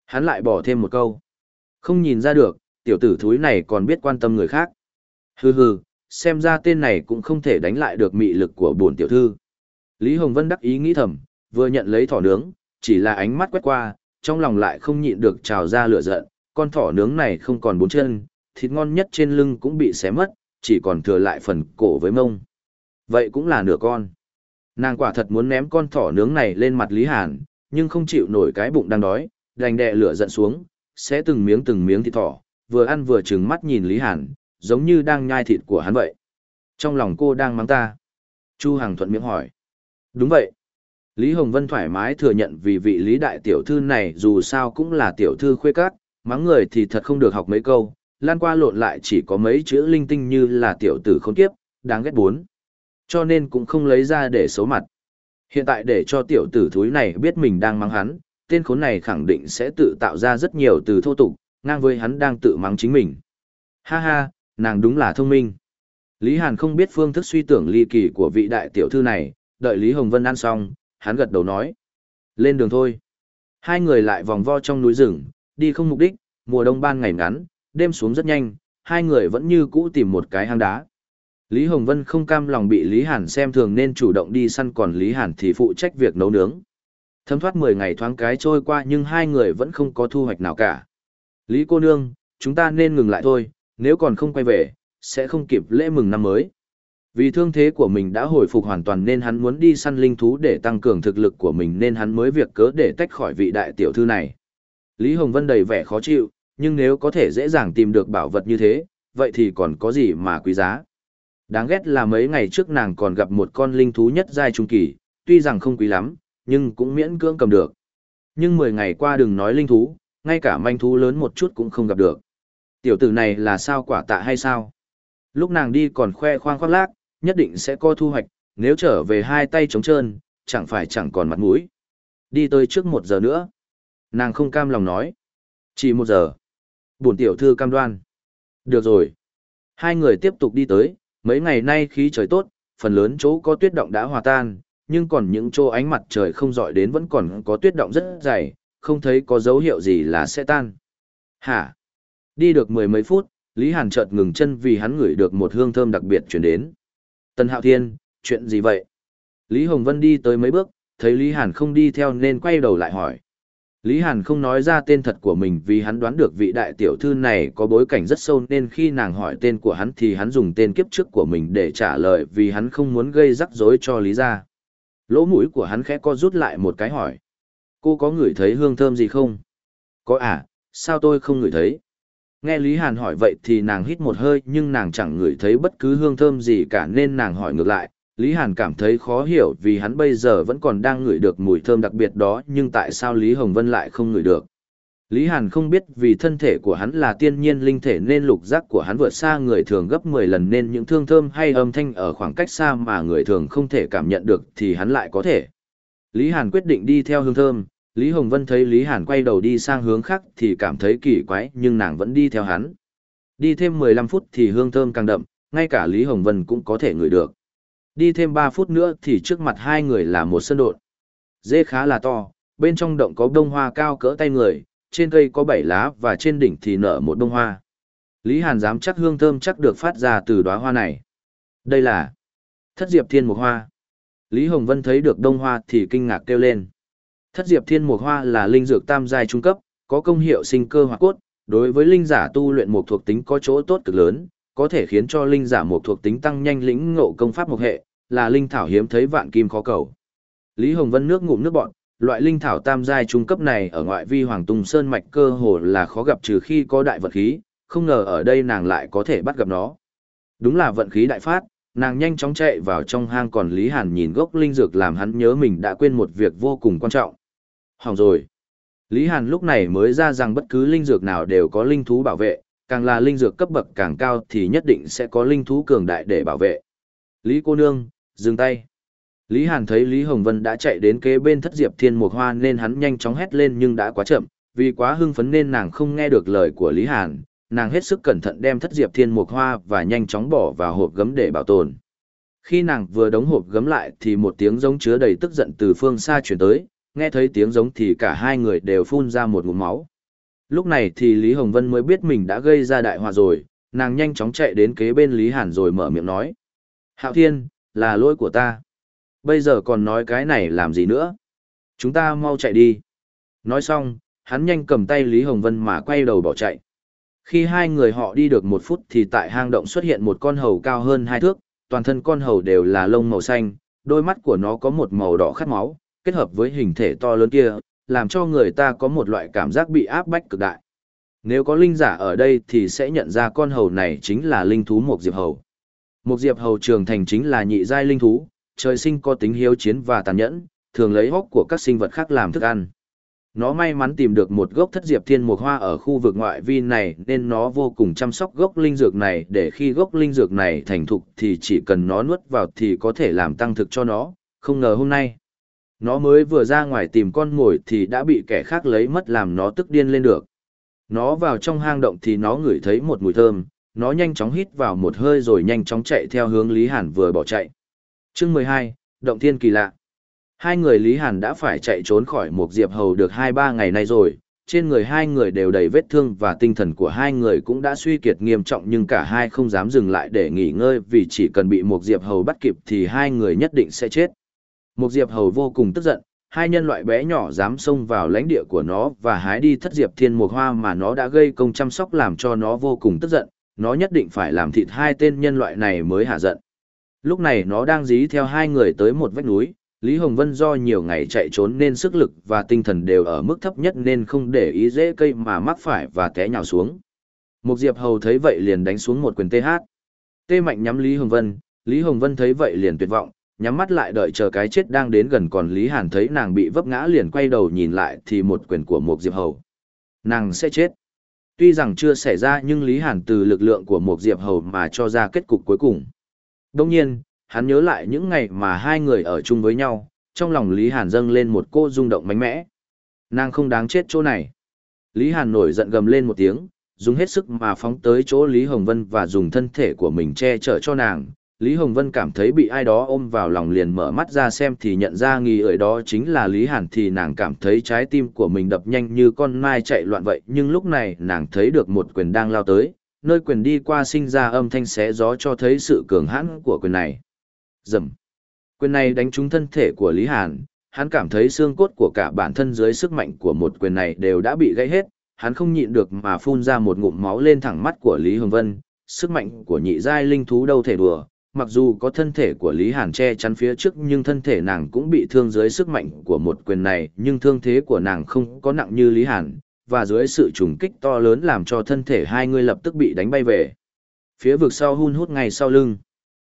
Hắn lại bỏ thêm một câu. Không nhìn ra được, tiểu tử thúi này còn biết quan tâm người khác. Hừ hừ, xem ra tên này cũng không thể đánh lại được mị lực của bổn tiểu thư. Lý Hồng Vân đắc ý nghĩ thầm, vừa nhận lấy thỏ nướng, chỉ là ánh mắt quét qua, trong lòng lại không nhịn được trào ra lửa giận, con thỏ nướng này không còn bốn chân, thịt ngon nhất trên lưng cũng bị xé mất, chỉ còn thừa lại phần cổ với mông. Vậy cũng là nửa con. Nàng quả thật muốn ném con thỏ nướng này lên mặt Lý Hàn, nhưng không chịu nổi cái bụng đang đói, đành đè lửa giận xuống, sẽ từng miếng từng miếng thịt thỏ, vừa ăn vừa trừng mắt nhìn Lý Hàn, giống như đang nhai thịt của hắn vậy. Trong lòng cô đang mắng ta. Chu Hằng thuận miệng hỏi. Đúng vậy. Lý Hồng Vân thoải mái thừa nhận vì vị Lý Đại Tiểu Thư này dù sao cũng là tiểu thư khuê các, mắng người thì thật không được học mấy câu, lan qua lộn lại chỉ có mấy chữ linh tinh như là tiểu tử khốn kiếp, đáng ghét bốn. Cho nên cũng không lấy ra để xấu mặt. Hiện tại để cho tiểu tử thúi này biết mình đang mắng hắn, tên khốn này khẳng định sẽ tự tạo ra rất nhiều từ thô tục, ngang với hắn đang tự mắng chính mình. Ha ha, nàng đúng là thông minh. Lý Hàn không biết phương thức suy tưởng ly kỳ của vị đại tiểu thư này, đợi Lý Hồng Vân ăn xong, hắn gật đầu nói. Lên đường thôi. Hai người lại vòng vo trong núi rừng, đi không mục đích, mùa đông ban ngày ngắn, đêm xuống rất nhanh, hai người vẫn như cũ tìm một cái hang đá. Lý Hồng Vân không cam lòng bị Lý Hàn xem thường nên chủ động đi săn còn Lý Hàn thì phụ trách việc nấu nướng. Thấm thoát 10 ngày thoáng cái trôi qua nhưng hai người vẫn không có thu hoạch nào cả. Lý cô nương, chúng ta nên ngừng lại thôi, nếu còn không quay về, sẽ không kịp lễ mừng năm mới. Vì thương thế của mình đã hồi phục hoàn toàn nên hắn muốn đi săn linh thú để tăng cường thực lực của mình nên hắn mới việc cớ để tách khỏi vị đại tiểu thư này. Lý Hồng Vân đầy vẻ khó chịu, nhưng nếu có thể dễ dàng tìm được bảo vật như thế, vậy thì còn có gì mà quý giá. Đáng ghét là mấy ngày trước nàng còn gặp một con linh thú nhất giai trung kỳ, tuy rằng không quý lắm, nhưng cũng miễn cưỡng cầm được. Nhưng 10 ngày qua đừng nói linh thú, ngay cả manh thú lớn một chút cũng không gặp được. Tiểu tử này là sao quả tạ hay sao? Lúc nàng đi còn khoe khoang khoác lác, nhất định sẽ có thu hoạch, nếu trở về hai tay trống trơn, chẳng phải chẳng còn mặt mũi. Đi tới trước một giờ nữa. Nàng không cam lòng nói. Chỉ một giờ. Bổn tiểu thư cam đoan. Được rồi. Hai người tiếp tục đi tới, mấy ngày nay khí trời tốt, phần lớn chỗ có tuyết động đã hòa tan, nhưng còn những chỗ ánh mặt trời không dọi đến vẫn còn có tuyết động rất dày, không thấy có dấu hiệu gì là sẽ tan. Hả? Đi được mười mấy phút, Lý Hàn chợt ngừng chân vì hắn ngửi được một hương thơm đặc biệt chuyển đến. Tân Hạo Thiên, chuyện gì vậy? Lý Hồng Vân đi tới mấy bước, thấy Lý Hàn không đi theo nên quay đầu lại hỏi. Lý Hàn không nói ra tên thật của mình vì hắn đoán được vị đại tiểu thư này có bối cảnh rất sâu nên khi nàng hỏi tên của hắn thì hắn dùng tên kiếp trước của mình để trả lời vì hắn không muốn gây rắc rối cho Lý gia. Lỗ mũi của hắn khẽ co rút lại một cái hỏi. Cô có ngửi thấy hương thơm gì không? Có à, sao tôi không ngửi thấy? Nghe Lý Hàn hỏi vậy thì nàng hít một hơi nhưng nàng chẳng ngửi thấy bất cứ hương thơm gì cả nên nàng hỏi ngược lại. Lý Hàn cảm thấy khó hiểu vì hắn bây giờ vẫn còn đang ngửi được mùi thơm đặc biệt đó nhưng tại sao Lý Hồng Vân lại không ngửi được. Lý Hàn không biết vì thân thể của hắn là tiên nhiên linh thể nên lục giác của hắn vượt xa người thường gấp 10 lần nên những thương thơm hay âm thanh ở khoảng cách xa mà người thường không thể cảm nhận được thì hắn lại có thể. Lý Hàn quyết định đi theo hương thơm, Lý Hồng Vân thấy Lý Hàn quay đầu đi sang hướng khác thì cảm thấy kỳ quái nhưng nàng vẫn đi theo hắn. Đi thêm 15 phút thì hương thơm càng đậm, ngay cả Lý Hồng Vân cũng có thể ngửi được. Đi thêm 3 phút nữa thì trước mặt hai người là một sân độn. Dê khá là to, bên trong động có đông hoa cao cỡ tay người, trên cây có 7 lá và trên đỉnh thì nở một đông hoa. Lý Hàn dám chắc hương thơm chắc được phát ra từ đóa hoa này. Đây là Thất Diệp Thiên Mộc Hoa. Lý Hồng Vân thấy được đông hoa thì kinh ngạc kêu lên. Thất diệp thiên Mộc hoa là linh dược tam giai trung cấp, có công hiệu sinh cơ hoạt cốt, đối với linh giả tu luyện một thuộc tính có chỗ tốt cực lớn, có thể khiến cho linh giả một thuộc tính tăng nhanh lĩnh ngộ công pháp một hệ, là linh thảo hiếm thấy vạn kim khó cầu. Lý Hồng Vân nước ngụm nước bọn, loại linh thảo tam giai trung cấp này ở ngoại vi Hoàng Tùng Sơn mạch cơ hồ là khó gặp trừ khi có đại vận khí, không ngờ ở đây nàng lại có thể bắt gặp nó. Đúng là vận khí đại phát, nàng nhanh chóng chạy vào trong hang còn Lý Hàn nhìn gốc linh dược làm hắn nhớ mình đã quên một việc vô cùng quan trọng. Hỏng rồi. Lý Hàn lúc này mới ra rằng bất cứ linh dược nào đều có linh thú bảo vệ, càng là linh dược cấp bậc càng cao thì nhất định sẽ có linh thú cường đại để bảo vệ. Lý cô nương, dừng tay. Lý Hàn thấy Lý Hồng Vân đã chạy đến kế bên thất diệp thiên mục hoa nên hắn nhanh chóng hét lên nhưng đã quá chậm, vì quá hưng phấn nên nàng không nghe được lời của Lý Hàn, nàng hết sức cẩn thận đem thất diệp thiên mục hoa và nhanh chóng bỏ vào hộp gấm để bảo tồn. Khi nàng vừa đóng hộp gấm lại thì một tiếng giống chứa đầy tức giận từ phương xa chuyển tới, nghe thấy tiếng giống thì cả hai người đều phun ra một ngụm máu. Lúc này thì Lý Hồng Vân mới biết mình đã gây ra đại họa rồi, nàng nhanh chóng chạy đến kế bên Lý Hàn rồi mở miệng nói. Hạo Thiên, là lỗi của ta. Bây giờ còn nói cái này làm gì nữa? Chúng ta mau chạy đi. Nói xong, hắn nhanh cầm tay Lý Hồng Vân mà quay đầu bỏ chạy. Khi hai người họ đi được một phút thì tại hang động xuất hiện một con hầu cao hơn hai thước, toàn thân con hầu đều là lông màu xanh, đôi mắt của nó có một màu đỏ khát máu, kết hợp với hình thể to lớn kia, làm cho người ta có một loại cảm giác bị áp bách cực đại. Nếu có linh giả ở đây thì sẽ nhận ra con hầu này chính là linh thú một diệp hầu. Một diệp hầu trường thành chính là nhị giai linh thú, trời sinh có tính hiếu chiến và tàn nhẫn, thường lấy hốc của các sinh vật khác làm thức ăn. Nó may mắn tìm được một gốc thất diệp thiên mục hoa ở khu vực ngoại vi này nên nó vô cùng chăm sóc gốc linh dược này để khi gốc linh dược này thành thục thì chỉ cần nó nuốt vào thì có thể làm tăng thực cho nó, không ngờ hôm nay. Nó mới vừa ra ngoài tìm con mồi thì đã bị kẻ khác lấy mất làm nó tức điên lên được. Nó vào trong hang động thì nó ngửi thấy một mùi thơm, nó nhanh chóng hít vào một hơi rồi nhanh chóng chạy theo hướng Lý Hàn vừa bỏ chạy. Chương mười hai, Động Thiên Kỳ Lạ Hai người Lý Hàn đã phải chạy trốn khỏi một diệp hầu được hai ba ngày nay rồi, trên người hai người đều đầy vết thương và tinh thần của hai người cũng đã suy kiệt nghiêm trọng nhưng cả hai không dám dừng lại để nghỉ ngơi vì chỉ cần bị một diệp hầu bắt kịp thì hai người nhất định sẽ chết. Một diệp hầu vô cùng tức giận, hai nhân loại bé nhỏ dám xông vào lãnh địa của nó và hái đi thất diệp thiên mục hoa mà nó đã gây công chăm sóc làm cho nó vô cùng tức giận, nó nhất định phải làm thịt hai tên nhân loại này mới hạ giận. Lúc này nó đang dí theo hai người tới một vách núi, Lý Hồng Vân do nhiều ngày chạy trốn nên sức lực và tinh thần đều ở mức thấp nhất nên không để ý dễ cây mà mắc phải và té nhào xuống. Một diệp hầu thấy vậy liền đánh xuống một quyền TH. Tê mạnh nhắm Lý Hồng Vân, Lý Hồng Vân thấy vậy liền tuyệt vọng, nhắm mắt lại đợi chờ cái chết đang đến gần còn Lý Hàn thấy nàng bị vấp ngã liền quay đầu nhìn lại thì một quyền của một diệp hầu. Nàng sẽ chết. Tuy rằng chưa xảy ra nhưng Lý Hàn từ lực lượng của một diệp hầu mà cho ra kết cục cuối cùng. Đông nhiên, hắn nhớ lại những ngày mà hai người ở chung với nhau, trong lòng Lý Hàn dâng lên một cô rung động mạnh mẽ. Nàng không đáng chết chỗ này. Lý Hàn nổi giận gầm lên một tiếng, dùng hết sức mà phóng tới chỗ Lý Hồng Vân và dùng thân thể của mình che chở cho nàng. Lý Hồng Vân cảm thấy bị ai đó ôm vào lòng liền mở mắt ra xem thì nhận ra nghi ở đó chính là Lý Hàn thì nàng cảm thấy trái tim của mình đập nhanh như con mai chạy loạn vậy nhưng lúc này nàng thấy được một quyền đang lao tới, nơi quyền đi qua sinh ra âm thanh xé gió cho thấy sự cường hãn của quyền này. Dầm. Quyền này đánh trúng thân thể của Lý Hàn, hắn cảm thấy xương cốt của cả bản thân dưới sức mạnh của một quyền này đều đã bị gãy hết, hắn không nhịn được mà phun ra một ngụm máu lên thẳng mắt của Lý Hồng Vân, sức mạnh của nhị giai linh thú đâu thể đùa, mặc dù có thân thể của Lý Hàn che chắn phía trước nhưng thân thể nàng cũng bị thương dưới sức mạnh của một quyền này, nhưng thương thế của nàng không có nặng như Lý Hàn, và dưới sự trùng kích to lớn làm cho thân thể hai người lập tức bị đánh bay về. Phía vực sau hun hút ngay sau lưng.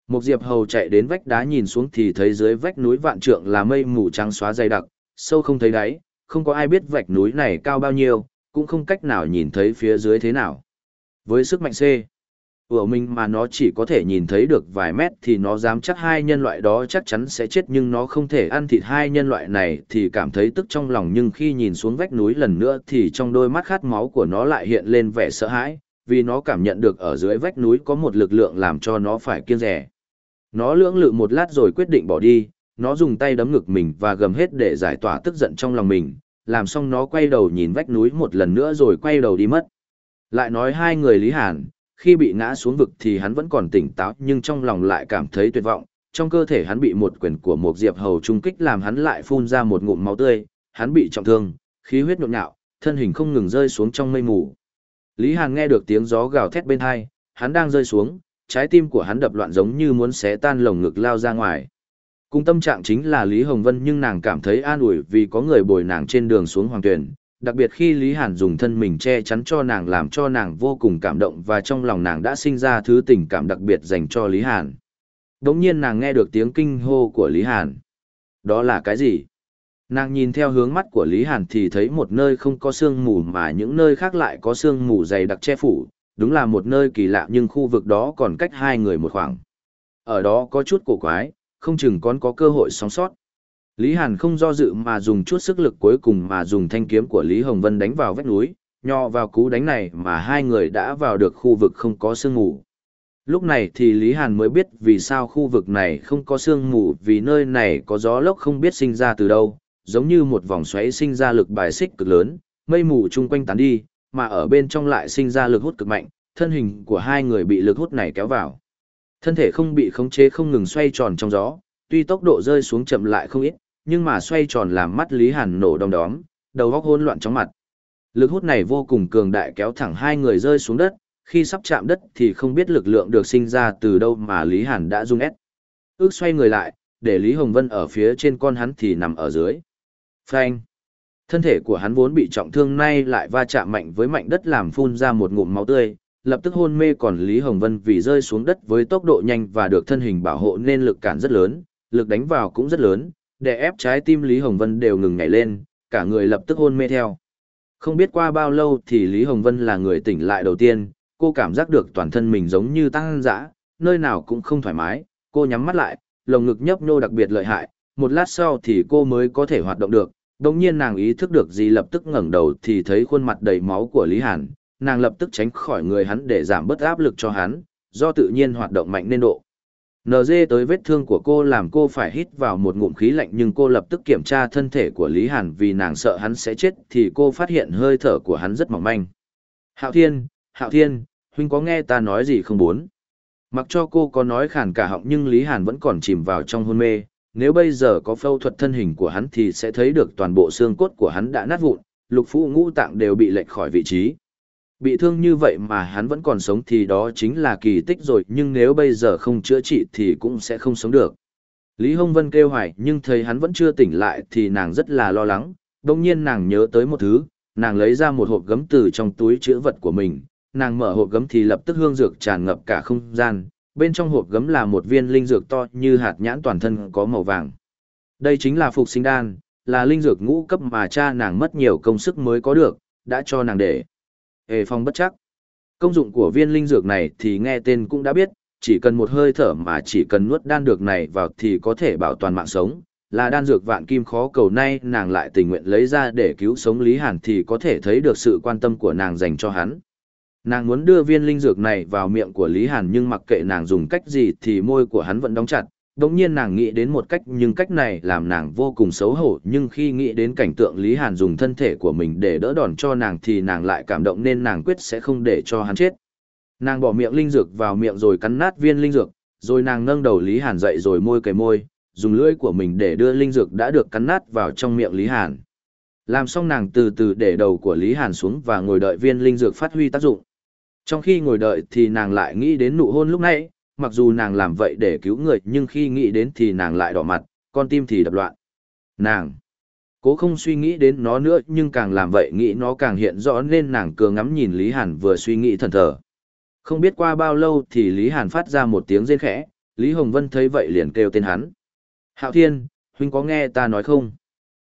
Một diệp hầu chạy đến vách đá nhìn xuống thì thấy dưới vách núi vạn trượng là mây mù trắng xóa dày đặc, sâu không thấy đáy, không có ai biết vách núi này cao bao nhiêu, cũng không cách nào nhìn thấy phía dưới thế nào. Với sức mạnh C, của mình mà nó chỉ có thể nhìn thấy được vài mét thì nó dám chắc hai nhân loại đó chắc chắn sẽ chết nhưng nó không thể ăn thịt hai nhân loại này thì cảm thấy tức trong lòng nhưng khi nhìn xuống vách núi lần nữa thì trong đôi mắt khát máu của nó lại hiện lên vẻ sợ hãi, vì nó cảm nhận được ở dưới vách núi có một lực lượng làm cho nó phải kiêng rẻ. Nó lưỡng lự một lát rồi quyết định bỏ đi, nó dùng tay đấm ngực mình và gầm hết để giải tỏa tức giận trong lòng mình, làm xong nó quay đầu nhìn vách núi một lần nữa rồi quay đầu đi mất. Lại nói hai người Lý Hàn, khi bị ngã xuống vực thì hắn vẫn còn tỉnh táo nhưng trong lòng lại cảm thấy tuyệt vọng, trong cơ thể hắn bị một quyền của một diệp hầu trung kích làm hắn lại phun ra một ngụm máu tươi, hắn bị trọng thương, khí huyết nhộn nhạo, thân hình không ngừng rơi xuống trong mây mù. Lý Hàn nghe được tiếng gió gào thét bên hai, hắn đang rơi xuống, trái tim của hắn đập loạn giống như muốn xé tan lồng ngực lao ra ngoài. Cùng tâm trạng chính là Lý Hồng Vân nhưng nàng cảm thấy an ủi vì có người bồi nàng trên đường xuống hoàng tuyển, đặc biệt khi Lý Hàn dùng thân mình che chắn cho nàng làm cho nàng vô cùng cảm động và trong lòng nàng đã sinh ra thứ tình cảm đặc biệt dành cho Lý Hàn. Đống nhiên nàng nghe được tiếng kinh hô của Lý Hàn. Đó là cái gì? Nàng nhìn theo hướng mắt của Lý Hàn thì thấy một nơi không có sương mù mà những nơi khác lại có sương mù dày đặc che phủ, đúng là một nơi kỳ lạ nhưng khu vực đó còn cách hai người một khoảng. Ở đó có chút cổ quái, không chừng còn có cơ hội sống sót. Lý Hàn không do dự mà dùng chút sức lực cuối cùng mà dùng thanh kiếm của Lý Hồng Vân đánh vào vách núi, nho vào cú đánh này mà hai người đã vào được khu vực không có sương mù. Lúc này thì Lý Hàn mới biết vì sao khu vực này không có sương mù vì nơi này có gió lốc không biết sinh ra từ đâu, giống như một vòng xoáy sinh ra lực bài xích cực lớn, mây mù chung quanh tán đi, mà ở bên trong lại sinh ra lực hút cực mạnh, thân hình của hai người bị lực hút này kéo vào. Thân thể không bị khống chế không ngừng xoay tròn trong gió, tuy tốc độ rơi xuống chậm lại không ít, nhưng mà xoay tròn làm mắt Lý Hàn nổ đom đóm, đầu óc hỗn loạn chóng mặt. Lực hút này vô cùng cường đại kéo thẳng hai người rơi xuống đất, khi sắp chạm đất thì không biết lực lượng được sinh ra từ đâu mà Lý Hàn đã rung ép. Ước xoay người lại, để Lý Hồng Vân ở phía trên con hắn thì nằm ở dưới. Phanh. Thân thể của hắn vốn bị trọng thương nay lại va chạm mạnh với mạnh đất làm phun ra một ngụm máu tươi, lập tức hôn mê còn Lý Hồng Vân vì rơi xuống đất với tốc độ nhanh và được thân hình bảo hộ nên lực cản rất lớn, lực đánh vào cũng rất lớn, để ép trái tim Lý Hồng Vân đều ngừng nhảy lên, cả người lập tức hôn mê theo. Không biết qua bao lâu thì Lý Hồng Vân là người tỉnh lại đầu tiên, cô cảm giác được toàn thân mình giống như tăng dã, nơi nào cũng không thoải mái, cô nhắm mắt lại, lồng ngực nhấp nhô đặc biệt lợi hại, một lát sau thì cô mới có thể hoạt động được. Đồng nhiên nàng ý thức được gì lập tức ngẩng đầu thì thấy khuôn mặt đầy máu của Lý Hàn, nàng lập tức tránh khỏi người hắn để giảm bớt áp lực cho hắn, do tự nhiên hoạt động mạnh nên độ. NG tới vết thương của cô làm cô phải hít vào một ngụm khí lạnh nhưng cô lập tức kiểm tra thân thể của Lý Hàn vì nàng sợ hắn sẽ chết thì cô phát hiện hơi thở của hắn rất mỏng manh. Hạo Thiên, Hạo Thiên, huynh có nghe ta nói gì không muốn? Mặc cho cô có nói khản cả họng nhưng Lý Hàn vẫn còn chìm vào trong hôn mê, nếu bây giờ có phẫu thuật thân hình của hắn thì sẽ thấy được toàn bộ xương cốt của hắn đã nát vụn, lục phủ ngũ tạng đều bị lệch khỏi vị trí. Bị thương như vậy mà hắn vẫn còn sống thì đó chính là kỳ tích rồi nhưng nếu bây giờ không chữa trị thì cũng sẽ không sống được. Lý Hồng Vân kêu hoài nhưng thấy hắn vẫn chưa tỉnh lại thì nàng rất là lo lắng, đồng nhiên nàng nhớ tới một thứ, nàng lấy ra một hộp gấm từ trong túi chữ vật của mình, nàng mở hộp gấm thì lập tức hương dược tràn ngập cả không gian, bên trong hộp gấm là một viên linh dược to như hạt nhãn toàn thân có màu vàng. Đây chính là phục sinh đan, là linh dược ngũ cấp mà cha nàng mất nhiều công sức mới có được, đã cho nàng để hề phong bất chắc. Công dụng của viên linh dược này thì nghe tên cũng đã biết, chỉ cần một hơi thở mà chỉ cần nuốt đan dược này vào thì có thể bảo toàn mạng sống, là đan dược vạn kim khó cầu nay nàng lại tình nguyện lấy ra để cứu sống Lý Hàn thì có thể thấy được sự quan tâm của nàng dành cho hắn. Nàng muốn đưa viên linh dược này vào miệng của Lý Hàn nhưng mặc kệ nàng dùng cách gì thì môi của hắn vẫn đóng chặt. Đồng nhiên nàng nghĩ đến một cách nhưng cách này làm nàng vô cùng xấu hổ nhưng khi nghĩ đến cảnh tượng Lý Hàn dùng thân thể của mình để đỡ đòn cho nàng thì nàng lại cảm động nên nàng quyết sẽ không để cho hắn chết. Nàng bỏ miệng linh dược vào miệng rồi cắn nát viên linh dược, rồi nàng nâng đầu Lý Hàn dậy rồi môi cày môi, dùng lưỡi của mình để đưa linh dược đã được cắn nát vào trong miệng Lý Hàn. Làm xong nàng từ từ để đầu của Lý Hàn xuống và ngồi đợi viên linh dược phát huy tác dụng. Trong khi ngồi đợi thì nàng lại nghĩ đến nụ hôn lúc nãy, mặc dù nàng làm vậy để cứu người nhưng khi nghĩ đến thì nàng lại đỏ mặt, con tim thì đập loạn. Nàng cố không suy nghĩ đến nó nữa nhưng càng làm vậy nghĩ nó càng hiện rõ nên nàng cường ngắm nhìn Lý Hàn vừa suy nghĩ thần thờ. Không biết qua bao lâu thì Lý Hàn phát ra một tiếng rên khẽ, Lý Hồng Vân thấy vậy liền kêu tên hắn. Hạo Thiên, huynh có nghe ta nói không?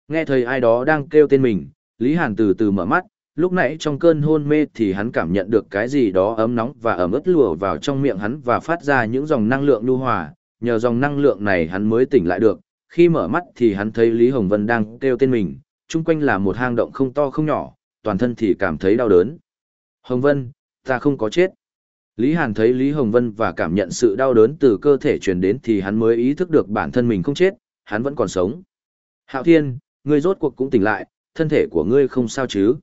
Nghe thấy ai đó đang kêu tên mình, Lý Hàn từ từ mở mắt, lúc nãy trong cơn hôn mê thì hắn cảm nhận được cái gì đó ấm nóng và ẩm ướt lùa vào trong miệng hắn và phát ra những dòng năng lượng nhu hòa, nhờ dòng năng lượng này hắn mới tỉnh lại được. Khi mở mắt thì hắn thấy Lý Hồng Vân đang kêu tên mình, chung quanh là một hang động không to không nhỏ, toàn thân thì cảm thấy đau đớn. Hồng Vân, ta không có chết. Lý Hàn thấy Lý Hồng Vân và cảm nhận sự đau đớn từ cơ thể truyền đến thì hắn mới ý thức được bản thân mình không chết, hắn vẫn còn sống. Hạo Thiên, ngươi rốt cuộc cũng tỉnh lại, thân thể của ngươi không sao chứ?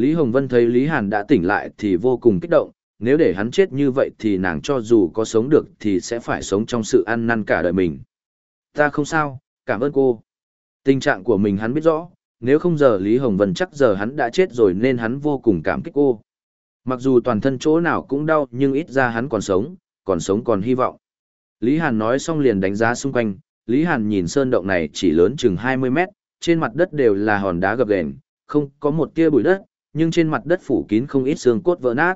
Lý Hồng Vân thấy Lý Hàn đã tỉnh lại thì vô cùng kích động, nếu để hắn chết như vậy thì nàng cho dù có sống được thì sẽ phải sống trong sự ăn năn cả đời mình. Ta không sao, cảm ơn cô. Tình trạng của mình hắn biết rõ, nếu không giờ Lý Hồng Vân chắc giờ hắn đã chết rồi nên hắn vô cùng cảm kích cô. Mặc dù toàn thân chỗ nào cũng đau nhưng ít ra hắn còn sống, còn sống còn hy vọng. Lý Hàn nói xong liền đánh giá xung quanh, Lý Hàn nhìn sơn động này chỉ lớn chừng 20 mét, trên mặt đất đều là hòn đá gập ghềnh, không có một tia bụi đất, nhưng trên mặt đất phủ kín không ít xương cốt vỡ nát.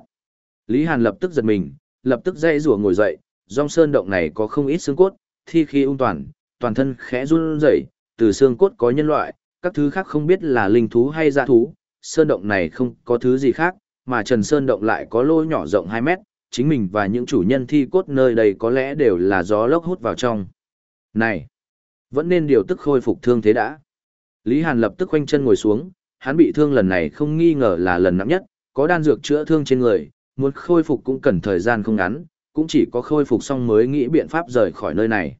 Lý Hàn lập tức giật mình, lập tức dây rùa ngồi dậy, dòng sơn động này có không ít xương cốt, thi khi ung toàn, toàn thân khẽ run rẩy, từ xương cốt có nhân loại, các thứ khác không biết là linh thú hay dã thú, sơn động này không có thứ gì khác, mà Trần Sơn động lại có lỗ nhỏ rộng 2 mét, chính mình và những chủ nhân thi cốt nơi đây có lẽ đều là gió lốc hút vào trong. Này, vẫn nên điều tức khôi phục thương thế đã. Lý Hàn lập tức khoanh chân ngồi xuống, hắn bị thương lần này không nghi ngờ là lần nặng nhất, có đan dược chữa thương trên người, muốn khôi phục cũng cần thời gian không ngắn, cũng chỉ có khôi phục xong mới nghĩ biện pháp rời khỏi nơi này.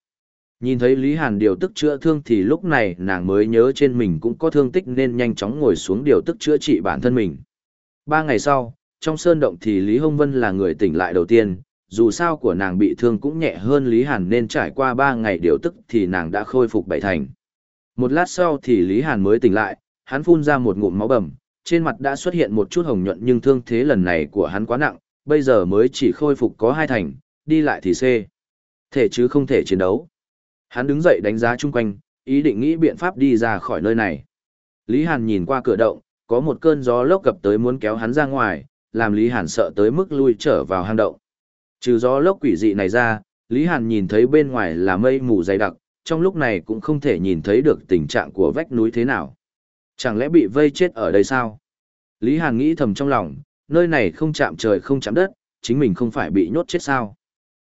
Nhìn thấy Lý Hàn điều tức chữa thương thì lúc này nàng mới nhớ trên mình cũng có thương tích nên nhanh chóng ngồi xuống điều tức chữa trị bản thân mình. Ba ngày sau, trong sơn động thì Lý Hồng Vân là người tỉnh lại đầu tiên, dù sao của nàng bị thương cũng nhẹ hơn Lý Hàn nên trải qua ba ngày điều tức thì nàng đã khôi phục bảy thành. Một lát sau thì Lý Hàn mới tỉnh lại, hắn phun ra một ngụm máu bầm, trên mặt đã xuất hiện một chút hồng nhuận nhưng thương thế lần này của hắn quá nặng, bây giờ mới chỉ khôi phục có hai thành, đi lại thì xê. Thể chứ không thể chiến đấu. Hắn đứng dậy đánh giá chung quanh, ý định nghĩ biện pháp đi ra khỏi nơi này. Lý Hàn nhìn qua cửa động, có một cơn gió lốc gặp tới muốn kéo hắn ra ngoài, làm Lý Hàn sợ tới mức lui trở vào hang động. Trừ gió lốc quỷ dị này ra, Lý Hàn nhìn thấy bên ngoài là mây mù dày đặc, trong lúc này cũng không thể nhìn thấy được tình trạng của vách núi thế nào. Chẳng lẽ bị vây chết ở đây sao? Lý Hàn nghĩ thầm trong lòng, nơi này không chạm trời không chạm đất, chính mình không phải bị nhốt chết sao?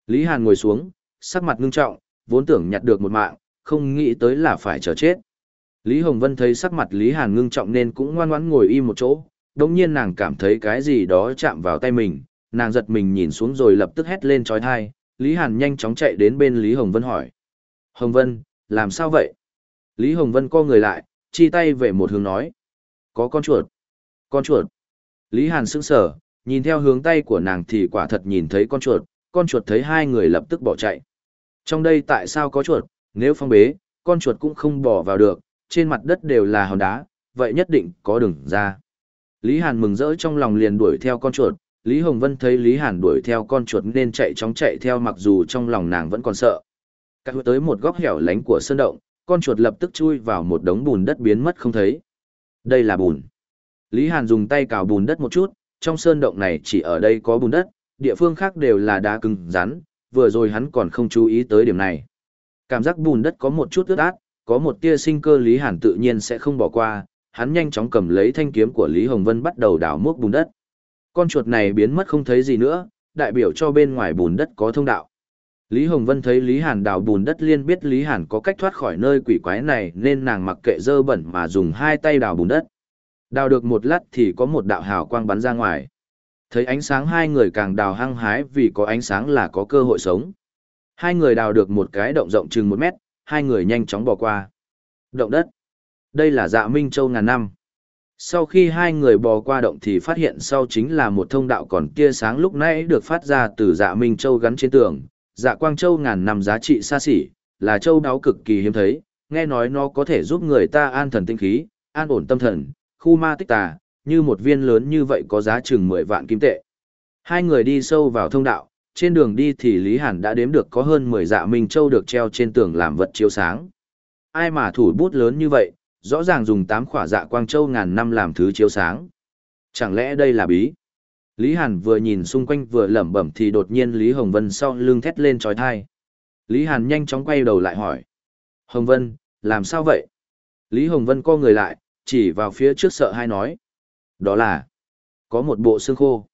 Lý Hàn ngồi xuống, sắc mặt ngưng trọng, vốn tưởng nhặt được một mạng, không nghĩ tới là phải chờ chết. Lý Hồng Vân thấy sắc mặt Lý Hàn ngưng trọng nên cũng ngoan ngoãn ngồi im một chỗ, đồng nhiên nàng cảm thấy cái gì đó chạm vào tay mình, nàng giật mình nhìn xuống rồi lập tức hét lên trói thai, Lý Hàn nhanh chóng chạy đến bên Lý Hồng Vân hỏi. Hồng Vân, làm sao vậy? Lý Hồng Vân co người lại, chi tay về một hướng nói. Có con chuột. Con chuột. Lý Hàn sững sở, nhìn theo hướng tay của nàng thì quả thật nhìn thấy con chuột, con chuột thấy hai người lập tức bỏ chạy. Trong đây tại sao có chuột, nếu phong bế, con chuột cũng không bỏ vào được, trên mặt đất đều là hòn đá, vậy nhất định có đường ra. Lý Hàn mừng rỡ trong lòng liền đuổi theo con chuột, Lý Hồng Vân thấy Lý Hàn đuổi theo con chuột nên chạy chóng chạy theo mặc dù trong lòng nàng vẫn còn sợ. Cắt tới một góc hẻo lánh của sơn động, con chuột lập tức chui vào một đống bùn đất biến mất không thấy. Đây là bùn. Lý Hàn dùng tay cào bùn đất một chút, trong sơn động này chỉ ở đây có bùn đất, địa phương khác đều là đá cứng rắn, vừa rồi hắn còn không chú ý tới điểm này. Cảm giác bùn đất có một chút ướt át, có một tia sinh cơ Lý Hàn tự nhiên sẽ không bỏ qua, hắn nhanh chóng cầm lấy thanh kiếm của Lý Hồng Vân bắt đầu đào múc bùn đất. Con chuột này biến mất không thấy gì nữa, đại biểu cho bên ngoài bùn đất có thông đạo. Lý Hồng Vân thấy Lý Hàn đào bùn đất liên biết Lý Hàn có cách thoát khỏi nơi quỷ quái này nên nàng mặc kệ dơ bẩn mà dùng hai tay đào bùn đất. Đào được một lát thì có một đạo hào quang bắn ra ngoài. Thấy ánh sáng hai người càng đào hăng hái vì có ánh sáng là có cơ hội sống. Hai người đào được một cái động rộng chừng một mét, hai người nhanh chóng bỏ qua. Động đất. Đây là dạ Minh Châu ngàn năm. Sau khi hai người bò qua động thì phát hiện sau chính là một thông đạo còn tia sáng lúc nãy được phát ra từ dạ Minh Châu gắn trên tường. Dạ Quang Châu ngàn năm giá trị xa xỉ, là châu đáo cực kỳ hiếm thấy, nghe nói nó có thể giúp người ta an thần tinh khí, an ổn tâm thần, khu ma tích tà, như một viên lớn như vậy có giá chừng 10 vạn kim tệ. Hai người đi sâu vào thông đạo, trên đường đi thì Lý Hàn đã đếm được có hơn 10 dạ Minh Châu được treo trên tường làm vật chiếu sáng. Ai mà thủ bút lớn như vậy, rõ ràng dùng 8 khỏa dạ Quang Châu ngàn năm làm thứ chiếu sáng. Chẳng lẽ đây là bí? Lý Hàn vừa nhìn xung quanh vừa lẩm bẩm thì đột nhiên Lý Hồng Vân sau lưng thét lên trói thai. Lý Hàn nhanh chóng quay đầu lại hỏi. Hồng Vân, làm sao vậy? Lý Hồng Vân co người lại, chỉ vào phía trước sợ hai nói. Đó là, có một bộ xương khô.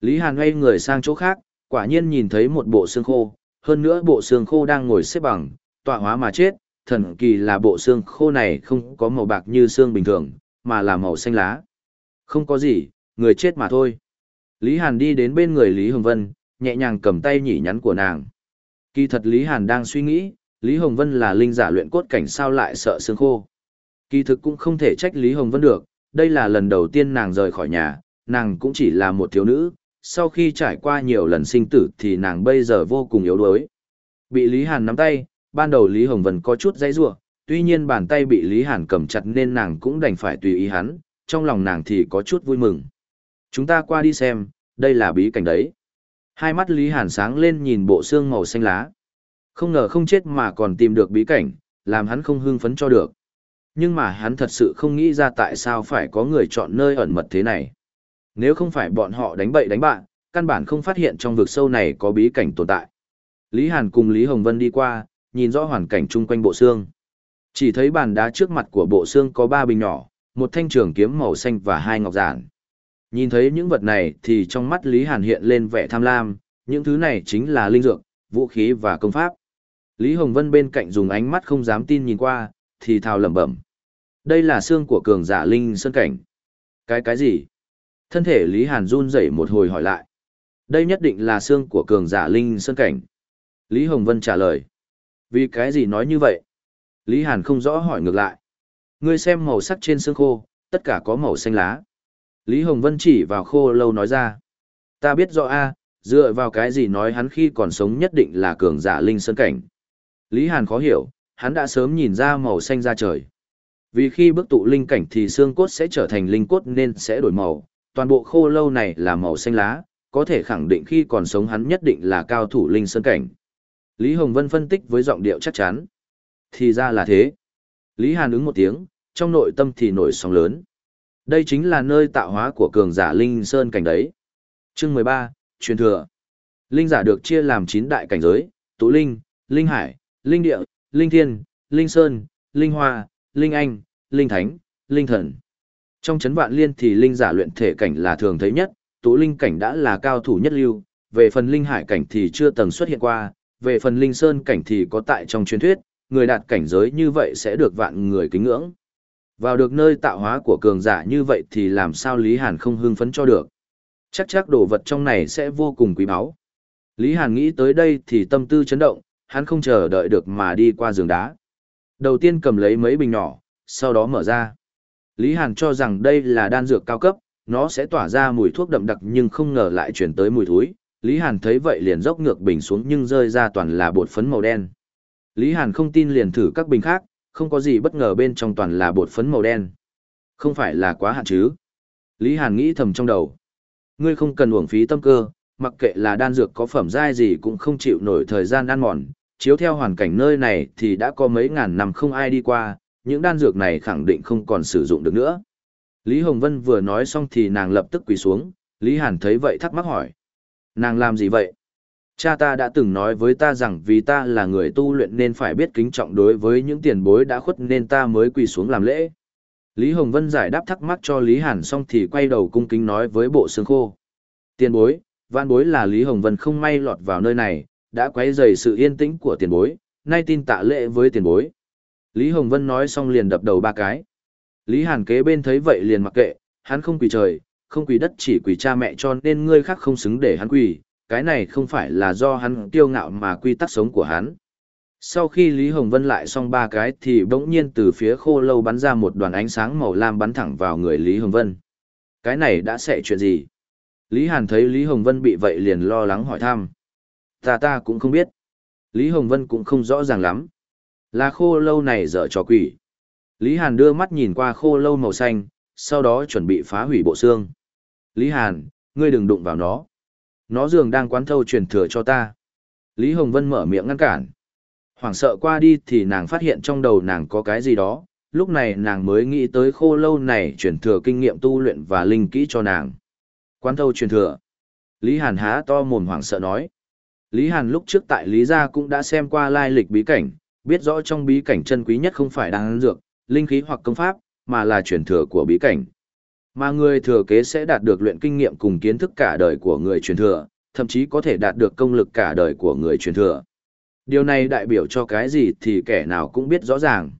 Lý Hàn ngay người sang chỗ khác, quả nhiên nhìn thấy một bộ xương khô, hơn nữa bộ xương khô đang ngồi xếp bằng, tọa hóa mà chết, thần kỳ là bộ xương khô này không có màu bạc như xương bình thường, mà là màu xanh lá. Không có gì, người chết mà thôi. Lý Hàn đi đến bên người Lý Hồng Vân, nhẹ nhàng cầm tay nhỉ nhắn của nàng. Kỳ thật Lý Hàn đang suy nghĩ, Lý Hồng Vân là linh giả luyện cốt cảnh sao lại sợ xương khô. Kỳ thực cũng không thể trách Lý Hồng Vân được, đây là lần đầu tiên nàng rời khỏi nhà, nàng cũng chỉ là một thiếu nữ, sau khi trải qua nhiều lần sinh tử thì nàng bây giờ vô cùng yếu đuối. Bị Lý Hàn nắm tay, ban đầu Lý Hồng Vân có chút dãy rủa, tuy nhiên bàn tay bị Lý Hàn cầm chặt nên nàng cũng đành phải tùy ý hắn, trong lòng nàng thì có chút vui mừng. Chúng ta qua đi xem, đây là bí cảnh đấy. Hai mắt Lý Hàn sáng lên nhìn bộ xương màu xanh lá. Không ngờ không chết mà còn tìm được bí cảnh, làm hắn không hưng phấn cho được. Nhưng mà hắn thật sự không nghĩ ra tại sao phải có người chọn nơi ẩn mật thế này. Nếu không phải bọn họ đánh bậy đánh bạn, căn bản không phát hiện trong vực sâu này có bí cảnh tồn tại. Lý Hàn cùng Lý Hồng Vân đi qua, nhìn rõ hoàn cảnh chung quanh bộ xương. Chỉ thấy bàn đá trước mặt của bộ xương có ba bình nhỏ, một thanh trường kiếm màu xanh và hai ngọc giản. Nhìn thấy những vật này thì trong mắt Lý Hàn hiện lên vẻ tham lam, những thứ này chính là linh dược, vũ khí và công pháp. Lý Hồng Vân bên cạnh dùng ánh mắt không dám tin nhìn qua, thì thào lẩm bẩm. Đây là xương của cường giả linh sơn cảnh. Cái cái gì? Thân thể Lý Hàn run rẩy một hồi hỏi lại. Đây nhất định là xương của cường giả linh sơn cảnh. Lý Hồng Vân trả lời. Vì cái gì nói như vậy? Lý Hàn không rõ hỏi ngược lại. Ngươi xem màu sắc trên xương khô, tất cả có màu xanh lá. Lý Hồng Vân chỉ vào khô lâu nói ra. Ta biết rõ a, dựa vào cái gì nói hắn khi còn sống nhất định là cường giả linh sơn cảnh. Lý Hàn khó hiểu, hắn đã sớm nhìn ra màu xanh ra trời. Vì khi bước tụ linh cảnh thì xương cốt sẽ trở thành linh cốt nên sẽ đổi màu, toàn bộ khô lâu này là màu xanh lá, có thể khẳng định khi còn sống hắn nhất định là cao thủ linh sơn cảnh. Lý Hồng Vân phân tích với giọng điệu chắc chắn. Thì ra là thế. Lý Hàn ứng một tiếng, trong nội tâm thì nổi sóng lớn. Đây chính là nơi tạo hóa của cường giả linh sơn cảnh đấy. Chương 13, truyền thừa. Linh giả được chia làm 9 đại cảnh giới, tụ linh, linh hải, linh địa, linh thiên, linh sơn, linh hoa, linh anh, linh thánh, linh thần. Trong chấn vạn liên thì linh giả luyện thể cảnh là thường thấy nhất, tụ linh cảnh đã là cao thủ nhất lưu, về phần linh hải cảnh thì chưa từng xuất hiện qua, về phần linh sơn cảnh thì có tại trong truyền thuyết, người đạt cảnh giới như vậy sẽ được vạn người kính ngưỡng. Vào được nơi tạo hóa của cường giả như vậy thì làm sao Lý Hàn không hưng phấn cho được. Chắc chắc đồ vật trong này sẽ vô cùng quý báu. Lý Hàn nghĩ tới đây thì tâm tư chấn động, hắn không chờ đợi được mà đi qua giường đá. Đầu tiên cầm lấy mấy bình nhỏ, sau đó mở ra. Lý Hàn cho rằng đây là đan dược cao cấp, nó sẽ tỏa ra mùi thuốc đậm đặc nhưng không ngờ lại chuyển tới mùi thúi. Lý Hàn thấy vậy liền dốc ngược bình xuống nhưng rơi ra toàn là bột phấn màu đen. Lý Hàn không tin liền thử các bình khác, không có gì bất ngờ bên trong toàn là bột phấn màu đen. Không phải là quá hạn chứ. Lý Hàn nghĩ thầm trong đầu. Ngươi không cần uổng phí tâm cơ, mặc kệ là đan dược có phẩm giai gì cũng không chịu nổi thời gian ăn mòn. Chiếu theo hoàn cảnh nơi này thì đã có mấy ngàn năm không ai đi qua, những đan dược này khẳng định không còn sử dụng được nữa. Lý Hồng Vân vừa nói xong thì nàng lập tức quỳ xuống, Lý Hàn thấy vậy thắc mắc hỏi. Nàng làm gì vậy? Cha ta đã từng nói với ta rằng vì ta là người tu luyện nên phải biết kính trọng đối với những tiền bối đã khuất nên ta mới quỳ xuống làm lễ. Lý Hồng Vân giải đáp thắc mắc cho Lý Hàn xong thì quay đầu cung kính nói với bộ xương khô. Tiền bối, Vạn bối là Lý Hồng Vân không may lọt vào nơi này, đã quấy rầy sự yên tĩnh của tiền bối, nay tin tạ lễ với tiền bối. Lý Hồng Vân nói xong liền đập đầu ba cái. Lý Hàn kế bên thấy vậy liền mặc kệ, hắn không quỳ trời, không quỳ đất chỉ quỳ cha mẹ cho nên ngươi khác không xứng để hắn quỳ, cái này không phải là do hắn kiêu ngạo mà quy tắc sống của hắn. Sau khi Lý Hồng Vân lại xong ba cái thì bỗng nhiên từ phía khô lâu bắn ra một đoàn ánh sáng màu lam bắn thẳng vào người Lý Hồng Vân. Cái này đã xảy chuyện gì? Lý Hàn thấy Lý Hồng Vân bị vậy liền lo lắng hỏi thăm. Ta ta cũng không biết. Lý Hồng Vân cũng không rõ ràng lắm. Là khô lâu này dở trò quỷ. Lý Hàn đưa mắt nhìn qua khô lâu màu xanh, sau đó chuẩn bị phá hủy bộ xương. Lý Hàn, ngươi đừng đụng vào nó. Nó dường đang quán thâu truyền thừa cho ta. Lý Hồng Vân mở miệng ngăn cản. Hoảng sợ qua đi thì nàng phát hiện trong đầu nàng có cái gì đó, lúc này nàng mới nghĩ tới khô lâu này truyền thừa kinh nghiệm tu luyện và linh kỹ cho nàng. Quán thâu truyền thừa. Lý Hàn há to mồm hoảng sợ nói. Lý Hàn lúc trước tại Lý Gia cũng đã xem qua lai lịch bí cảnh, biết rõ trong bí cảnh chân quý nhất không phải đan dược, linh khí hoặc công pháp, mà là truyền thừa của bí cảnh. Mà người thừa kế sẽ đạt được luyện kinh nghiệm cùng kiến thức cả đời của người truyền thừa, thậm chí có thể đạt được công lực cả đời của người truyền thừa. Điều này đại biểu cho cái gì thì kẻ nào cũng biết rõ ràng.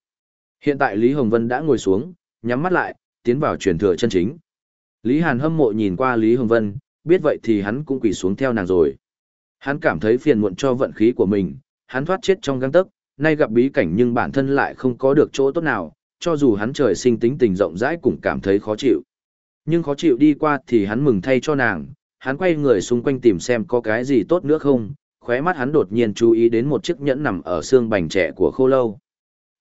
Hiện tại Lý Hồng Vân đã ngồi xuống, nhắm mắt lại, tiến vào truyền thừa chân chính. Lý Hàn hâm mộ nhìn qua Lý Hồng Vân, biết vậy thì hắn cũng quỳ xuống theo nàng rồi. Hắn cảm thấy phiền muộn cho vận khí của mình, hắn thoát chết trong găng tấc, nay gặp bí cảnh nhưng bản thân lại không có được chỗ tốt nào, cho dù hắn trời sinh tính tình rộng rãi cũng cảm thấy khó chịu. Nhưng khó chịu đi qua thì hắn mừng thay cho nàng, hắn quay người xung quanh tìm xem có cái gì tốt nữa không, khóe mắt hắn đột nhiên chú ý đến một chiếc nhẫn nằm ở xương bành trẻ của khô lâu.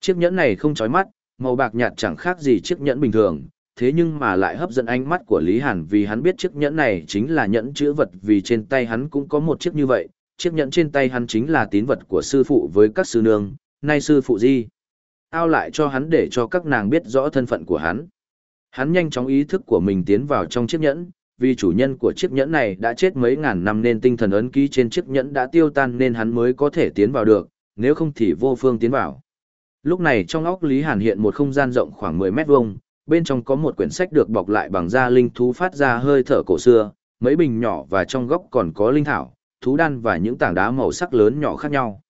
Chiếc nhẫn này không chói mắt, màu bạc nhạt chẳng khác gì chiếc nhẫn bình thường, thế nhưng mà lại hấp dẫn ánh mắt của Lý Hàn vì hắn biết chiếc nhẫn này chính là nhẫn chữ vật vì trên tay hắn cũng có một chiếc như vậy, chiếc nhẫn trên tay hắn chính là tín vật của sư phụ với các sư nương, nay sư phụ gì? Ao lại cho hắn để cho các nàng biết rõ thân phận của hắn. Hắn nhanh chóng ý thức của mình tiến vào trong chiếc nhẫn, vì chủ nhân của chiếc nhẫn này đã chết mấy ngàn năm nên tinh thần ấn ký trên chiếc nhẫn đã tiêu tan nên hắn mới có thể tiến vào được, nếu không thì vô phương tiến vào. Lúc này trong óc Lý Hàn hiện một không gian rộng khoảng 10 mét vuông, bên trong có một quyển sách được bọc lại bằng da linh thú phát ra hơi thở cổ xưa, mấy bình nhỏ và trong góc còn có linh thảo, thú đan và những tảng đá màu sắc lớn nhỏ khác nhau.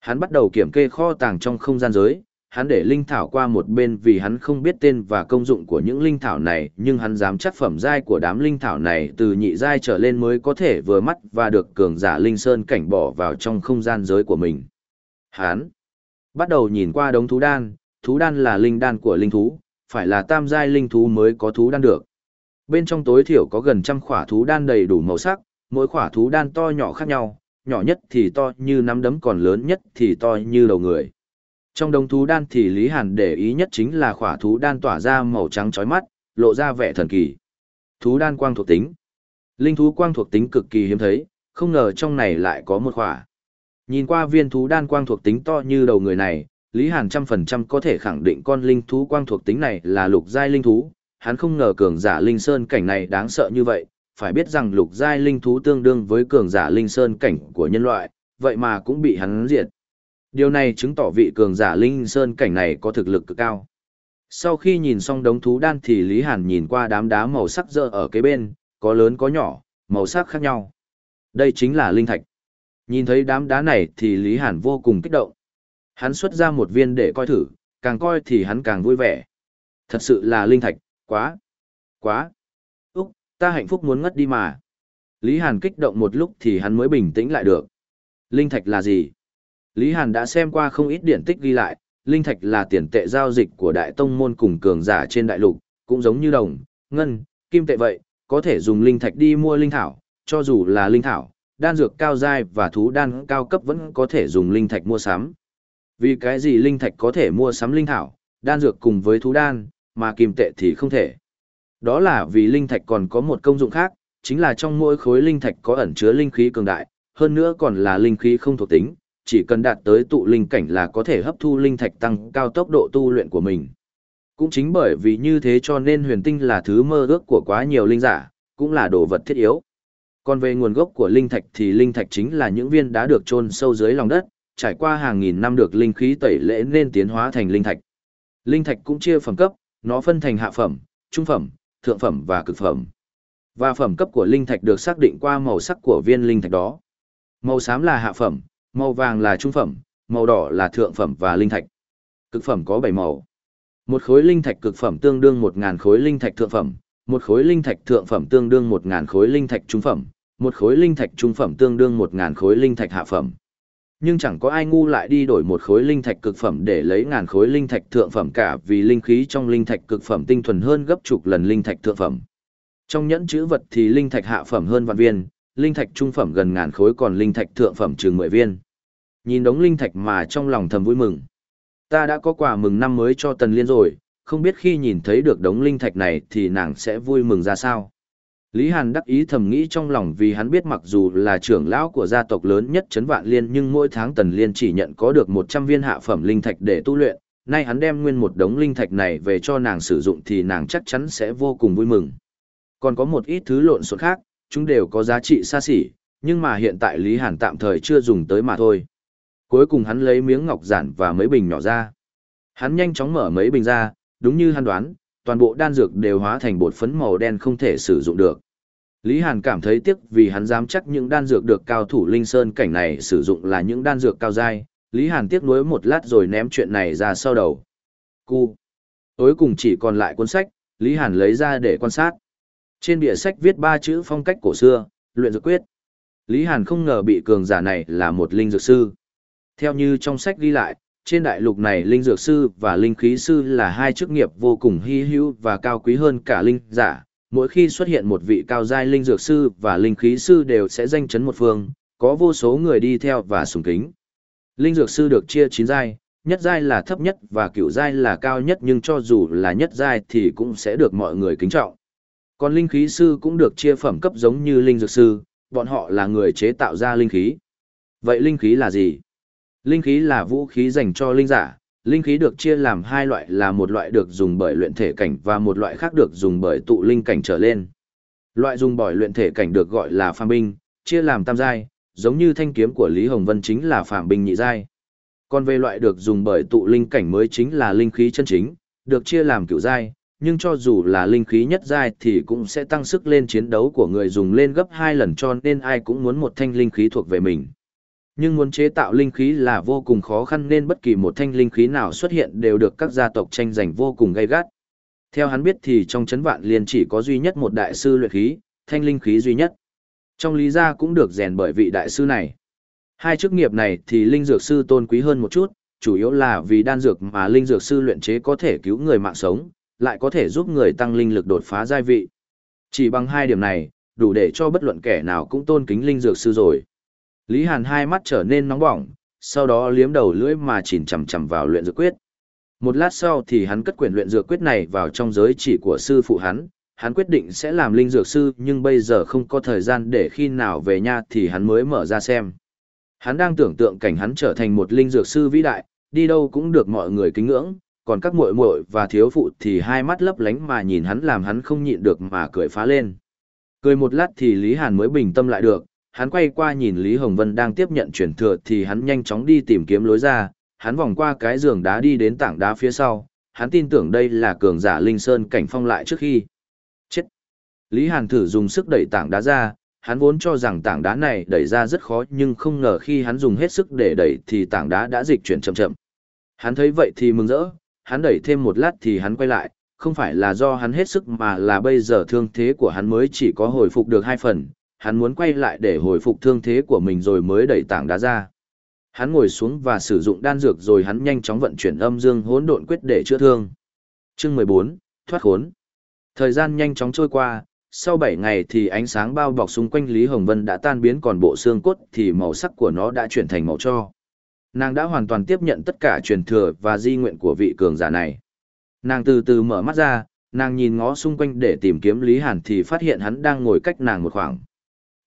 Hắn bắt đầu kiểm kê kho tàng trong không gian giới, hắn để linh thảo qua một bên vì hắn không biết tên và công dụng của những linh thảo này, nhưng hắn dám chắc phẩm giai của đám linh thảo này từ nhị giai trở lên mới có thể vừa mắt và được cường giả linh sơn cảnh bỏ vào trong không gian giới của mình. Hắn bắt đầu nhìn qua đống thú đan, thú đan là linh đan của linh thú, phải là tam giai linh thú mới có thú đan được. Bên trong tối thiểu có gần trăm khỏa thú đan đầy đủ màu sắc, mỗi khỏa thú đan to nhỏ khác nhau, nhỏ nhất thì to như nắm đấm còn lớn nhất thì to như đầu người. Trong đồng thú đan thì Lý Hàn để ý nhất chính là khỏa thú đan tỏa ra màu trắng chói mắt, lộ ra vẻ thần kỳ. Thú đan quang thuộc tính. Linh thú quang thuộc tính cực kỳ hiếm thấy, không ngờ trong này lại có một khỏa. Nhìn qua viên thú đan quang thuộc tính to như đầu người này, Lý Hàn trăm phần trăm có thể khẳng định con linh thú quang thuộc tính này là lục giai linh thú, hắn không ngờ cường giả linh sơn cảnh này đáng sợ như vậy, phải biết rằng lục giai linh thú tương đương với cường giả linh sơn cảnh của nhân loại, vậy mà cũng bị hắn diệt. Điều này chứng tỏ vị cường giả linh sơn cảnh này có thực lực cực cao. Sau khi nhìn xong đống thú đan thì Lý Hàn nhìn qua đám đá màu sắc dơ ở kế bên, có lớn có nhỏ, màu sắc khác nhau. Đây chính là linh thạch. Nhìn thấy đám đá này thì Lý Hàn vô cùng kích động. Hắn xuất ra một viên để coi thử, càng coi thì hắn càng vui vẻ. Thật sự là linh thạch, quá, quá. Úc, ta hạnh phúc muốn ngất đi mà. Lý Hàn kích động một lúc thì hắn mới bình tĩnh lại được. Linh thạch là gì? Lý Hàn đã xem qua không ít điển tích ghi lại, linh thạch là tiền tệ giao dịch của đại tông môn cùng cường giả trên đại lục, cũng giống như đồng, ngân, kim tệ vậy, có thể dùng linh thạch đi mua linh thảo, cho dù là linh thảo, đan dược cao giai và thú đan cao cấp vẫn có thể dùng linh thạch mua sắm. Vì cái gì linh thạch có thể mua sắm linh thảo, đan dược cùng với thú đan, mà kim tệ thì không thể. Đó là vì linh thạch còn có một công dụng khác, chính là trong mỗi khối linh thạch có ẩn chứa linh khí cường đại, hơn nữa còn là linh khí không thuộc tính, chỉ cần đạt tới tụ linh cảnh là có thể hấp thu linh thạch tăng cao tốc độ tu luyện của mình. Cũng chính bởi vì như thế cho nên huyền tinh là thứ mơ ước của quá nhiều linh giả, cũng là đồ vật thiết yếu. Còn về nguồn gốc của linh thạch thì linh thạch chính là những viên đá được chôn sâu dưới lòng đất, trải qua hàng nghìn năm được linh khí tẩy lễ nên tiến hóa thành linh thạch. Linh thạch cũng chia phẩm cấp, nó phân thành hạ phẩm, trung phẩm, thượng phẩm và cực phẩm. Và phẩm cấp của linh thạch được xác định qua màu sắc của viên linh thạch đó. Màu xám là hạ phẩm, màu vàng là trung phẩm, màu đỏ là thượng phẩm và linh thạch. Cực phẩm có 7 màu. Một khối linh thạch cực phẩm tương đương 1000 khối linh thạch thượng phẩm, một khối linh thạch thượng phẩm tương đương 1000 khối linh thạch trung phẩm, một khối linh thạch trung phẩm tương đương 1000 khối linh thạch hạ phẩm. Nhưng chẳng có ai ngu lại đi đổi một khối linh thạch cực phẩm để lấy ngàn khối linh thạch thượng phẩm cả vì linh khí trong linh thạch cực phẩm tinh thuần hơn gấp chục lần linh thạch thượng phẩm. Trong nhẫn chữ vật thì linh thạch hạ phẩm hơn vạn viên, linh thạch trung phẩm gần ngàn khối còn linh thạch thượng phẩm chừng 10 viên. Nhìn đống linh thạch mà trong lòng thầm vui mừng. Ta đã có quà mừng năm mới cho Tần Liên rồi, không biết khi nhìn thấy được đống linh thạch này thì nàng sẽ vui mừng ra sao. Lý Hàn đắc ý thầm nghĩ trong lòng vì hắn biết mặc dù là trưởng lão của gia tộc lớn nhất Trấn Vạn Liên nhưng mỗi tháng Tần Liên chỉ nhận có được 100 viên hạ phẩm linh thạch để tu luyện, nay hắn đem nguyên một đống linh thạch này về cho nàng sử dụng thì nàng chắc chắn sẽ vô cùng vui mừng. Còn có một ít thứ lộn xộn khác, chúng đều có giá trị xa xỉ, nhưng mà hiện tại Lý Hàn tạm thời chưa dùng tới mà thôi. Cuối cùng hắn lấy miếng ngọc giản và mấy bình nhỏ ra. Hắn nhanh chóng mở mấy bình ra, đúng như hắn đoán, toàn bộ đan dược đều hóa thành bột phấn màu đen không thể sử dụng được. Lý Hàn cảm thấy tiếc vì hắn dám chắc những đan dược được cao thủ Linh Sơn cảnh này sử dụng là những đan dược cao dai. Lý Hàn tiếc nuối một lát rồi ném chuyện này ra sau đầu. Cu. Cuối cùng chỉ còn lại cuốn sách, Lý Hàn lấy ra để quan sát. Trên bìa sách viết ba chữ phong cách cổ xưa, luyện dược quyết. Lý Hàn không ngờ bị cường giả này là một linh dược sư. Theo như trong sách ghi lại, trên đại lục này linh dược sư và linh khí sư là hai chức nghiệp vô cùng hy hữu và cao quý hơn cả linh giả. Mỗi khi xuất hiện một vị cao giai linh dược sư và linh khí sư đều sẽ danh chấn một phương, có vô số người đi theo và sùng kính. Linh dược sư được chia chín giai, nhất giai là thấp nhất và cửu giai là cao nhất nhưng cho dù là nhất giai thì cũng sẽ được mọi người kính trọng. Còn linh khí sư cũng được chia phẩm cấp giống như linh dược sư, bọn họ là người chế tạo ra linh khí. Vậy linh khí là gì? Linh khí là vũ khí dành cho linh giả, linh khí được chia làm hai loại là một loại được dùng bởi luyện thể cảnh và một loại khác được dùng bởi tụ linh cảnh trở lên. Loại dùng bởi luyện thể cảnh được gọi là phàm binh, chia làm tam giai, giống như thanh kiếm của Lý Hồng Vân chính là phàm binh nhị giai. Còn về loại được dùng bởi tụ linh cảnh mới chính là linh khí chân chính, được chia làm cửu giai, nhưng cho dù là linh khí nhất giai thì cũng sẽ tăng sức lên chiến đấu của người dùng lên gấp hai lần cho nên ai cũng muốn một thanh linh khí thuộc về mình. Nhưng muốn chế tạo linh khí là vô cùng khó khăn nên bất kỳ một thanh linh khí nào xuất hiện đều được các gia tộc tranh giành vô cùng gay gắt. Theo hắn biết thì trong chấn vạn liên chỉ có duy nhất một đại sư luyện khí, thanh linh khí duy nhất. Trong lý gia cũng được rèn bởi vị đại sư này. Hai chức nghiệp này thì linh dược sư tôn quý hơn một chút, chủ yếu là vì đan dược mà linh dược sư luyện chế có thể cứu người mạng sống, lại có thể giúp người tăng linh lực đột phá giai vị. Chỉ bằng hai điểm này, đủ để cho bất luận kẻ nào cũng tôn kính linh dược sư rồi. Lý Hàn hai mắt trở nên nóng bỏng, sau đó liếm đầu lưỡi mà chìm chằm chằm vào luyện dược quyết. Một lát sau thì hắn cất quyển luyện dược quyết này vào trong giới chỉ của sư phụ hắn, hắn quyết định sẽ làm linh dược sư nhưng bây giờ không có thời gian để khi nào về nhà thì hắn mới mở ra xem. Hắn đang tưởng tượng cảnh hắn trở thành một linh dược sư vĩ đại, đi đâu cũng được mọi người kính ngưỡng, còn các muội muội và thiếu phụ thì hai mắt lấp lánh mà nhìn hắn làm hắn không nhịn được mà cười phá lên. Cười một lát thì Lý Hàn mới bình tâm lại được, hắn quay qua nhìn Lý Hồng Vân đang tiếp nhận chuyển thừa thì hắn nhanh chóng đi tìm kiếm lối ra, hắn vòng qua cái giường đá đi đến tảng đá phía sau, hắn tin tưởng đây là cường giả Linh Sơn cảnh phong lại trước khi. Chết! Lý Hàn thử dùng sức đẩy tảng đá ra, hắn vốn cho rằng tảng đá này đẩy ra rất khó nhưng không ngờ khi hắn dùng hết sức để đẩy thì tảng đá đã dịch chuyển chậm chậm. Hắn thấy vậy thì mừng rỡ, hắn đẩy thêm một lát thì hắn quay lại, không phải là do hắn hết sức mà là bây giờ thương thế của hắn mới chỉ có hồi phục được hai phần, hắn muốn quay lại để hồi phục thương thế của mình rồi mới đẩy tảng đá ra. Hắn ngồi xuống và sử dụng đan dược rồi hắn nhanh chóng vận chuyển âm dương hỗn độn quyết để chữa thương. Chương 14, thoát khốn. Thời gian nhanh chóng trôi qua, sau 7 ngày thì ánh sáng bao bọc xung quanh Lý Hồng Vân đã tan biến còn bộ xương cốt thì màu sắc của nó đã chuyển thành màu cho. Nàng đã hoàn toàn tiếp nhận tất cả truyền thừa và di nguyện của vị cường giả này. Nàng từ từ mở mắt ra, nàng nhìn ngó xung quanh để tìm kiếm Lý Hàn thì phát hiện hắn đang ngồi cách nàng một khoảng.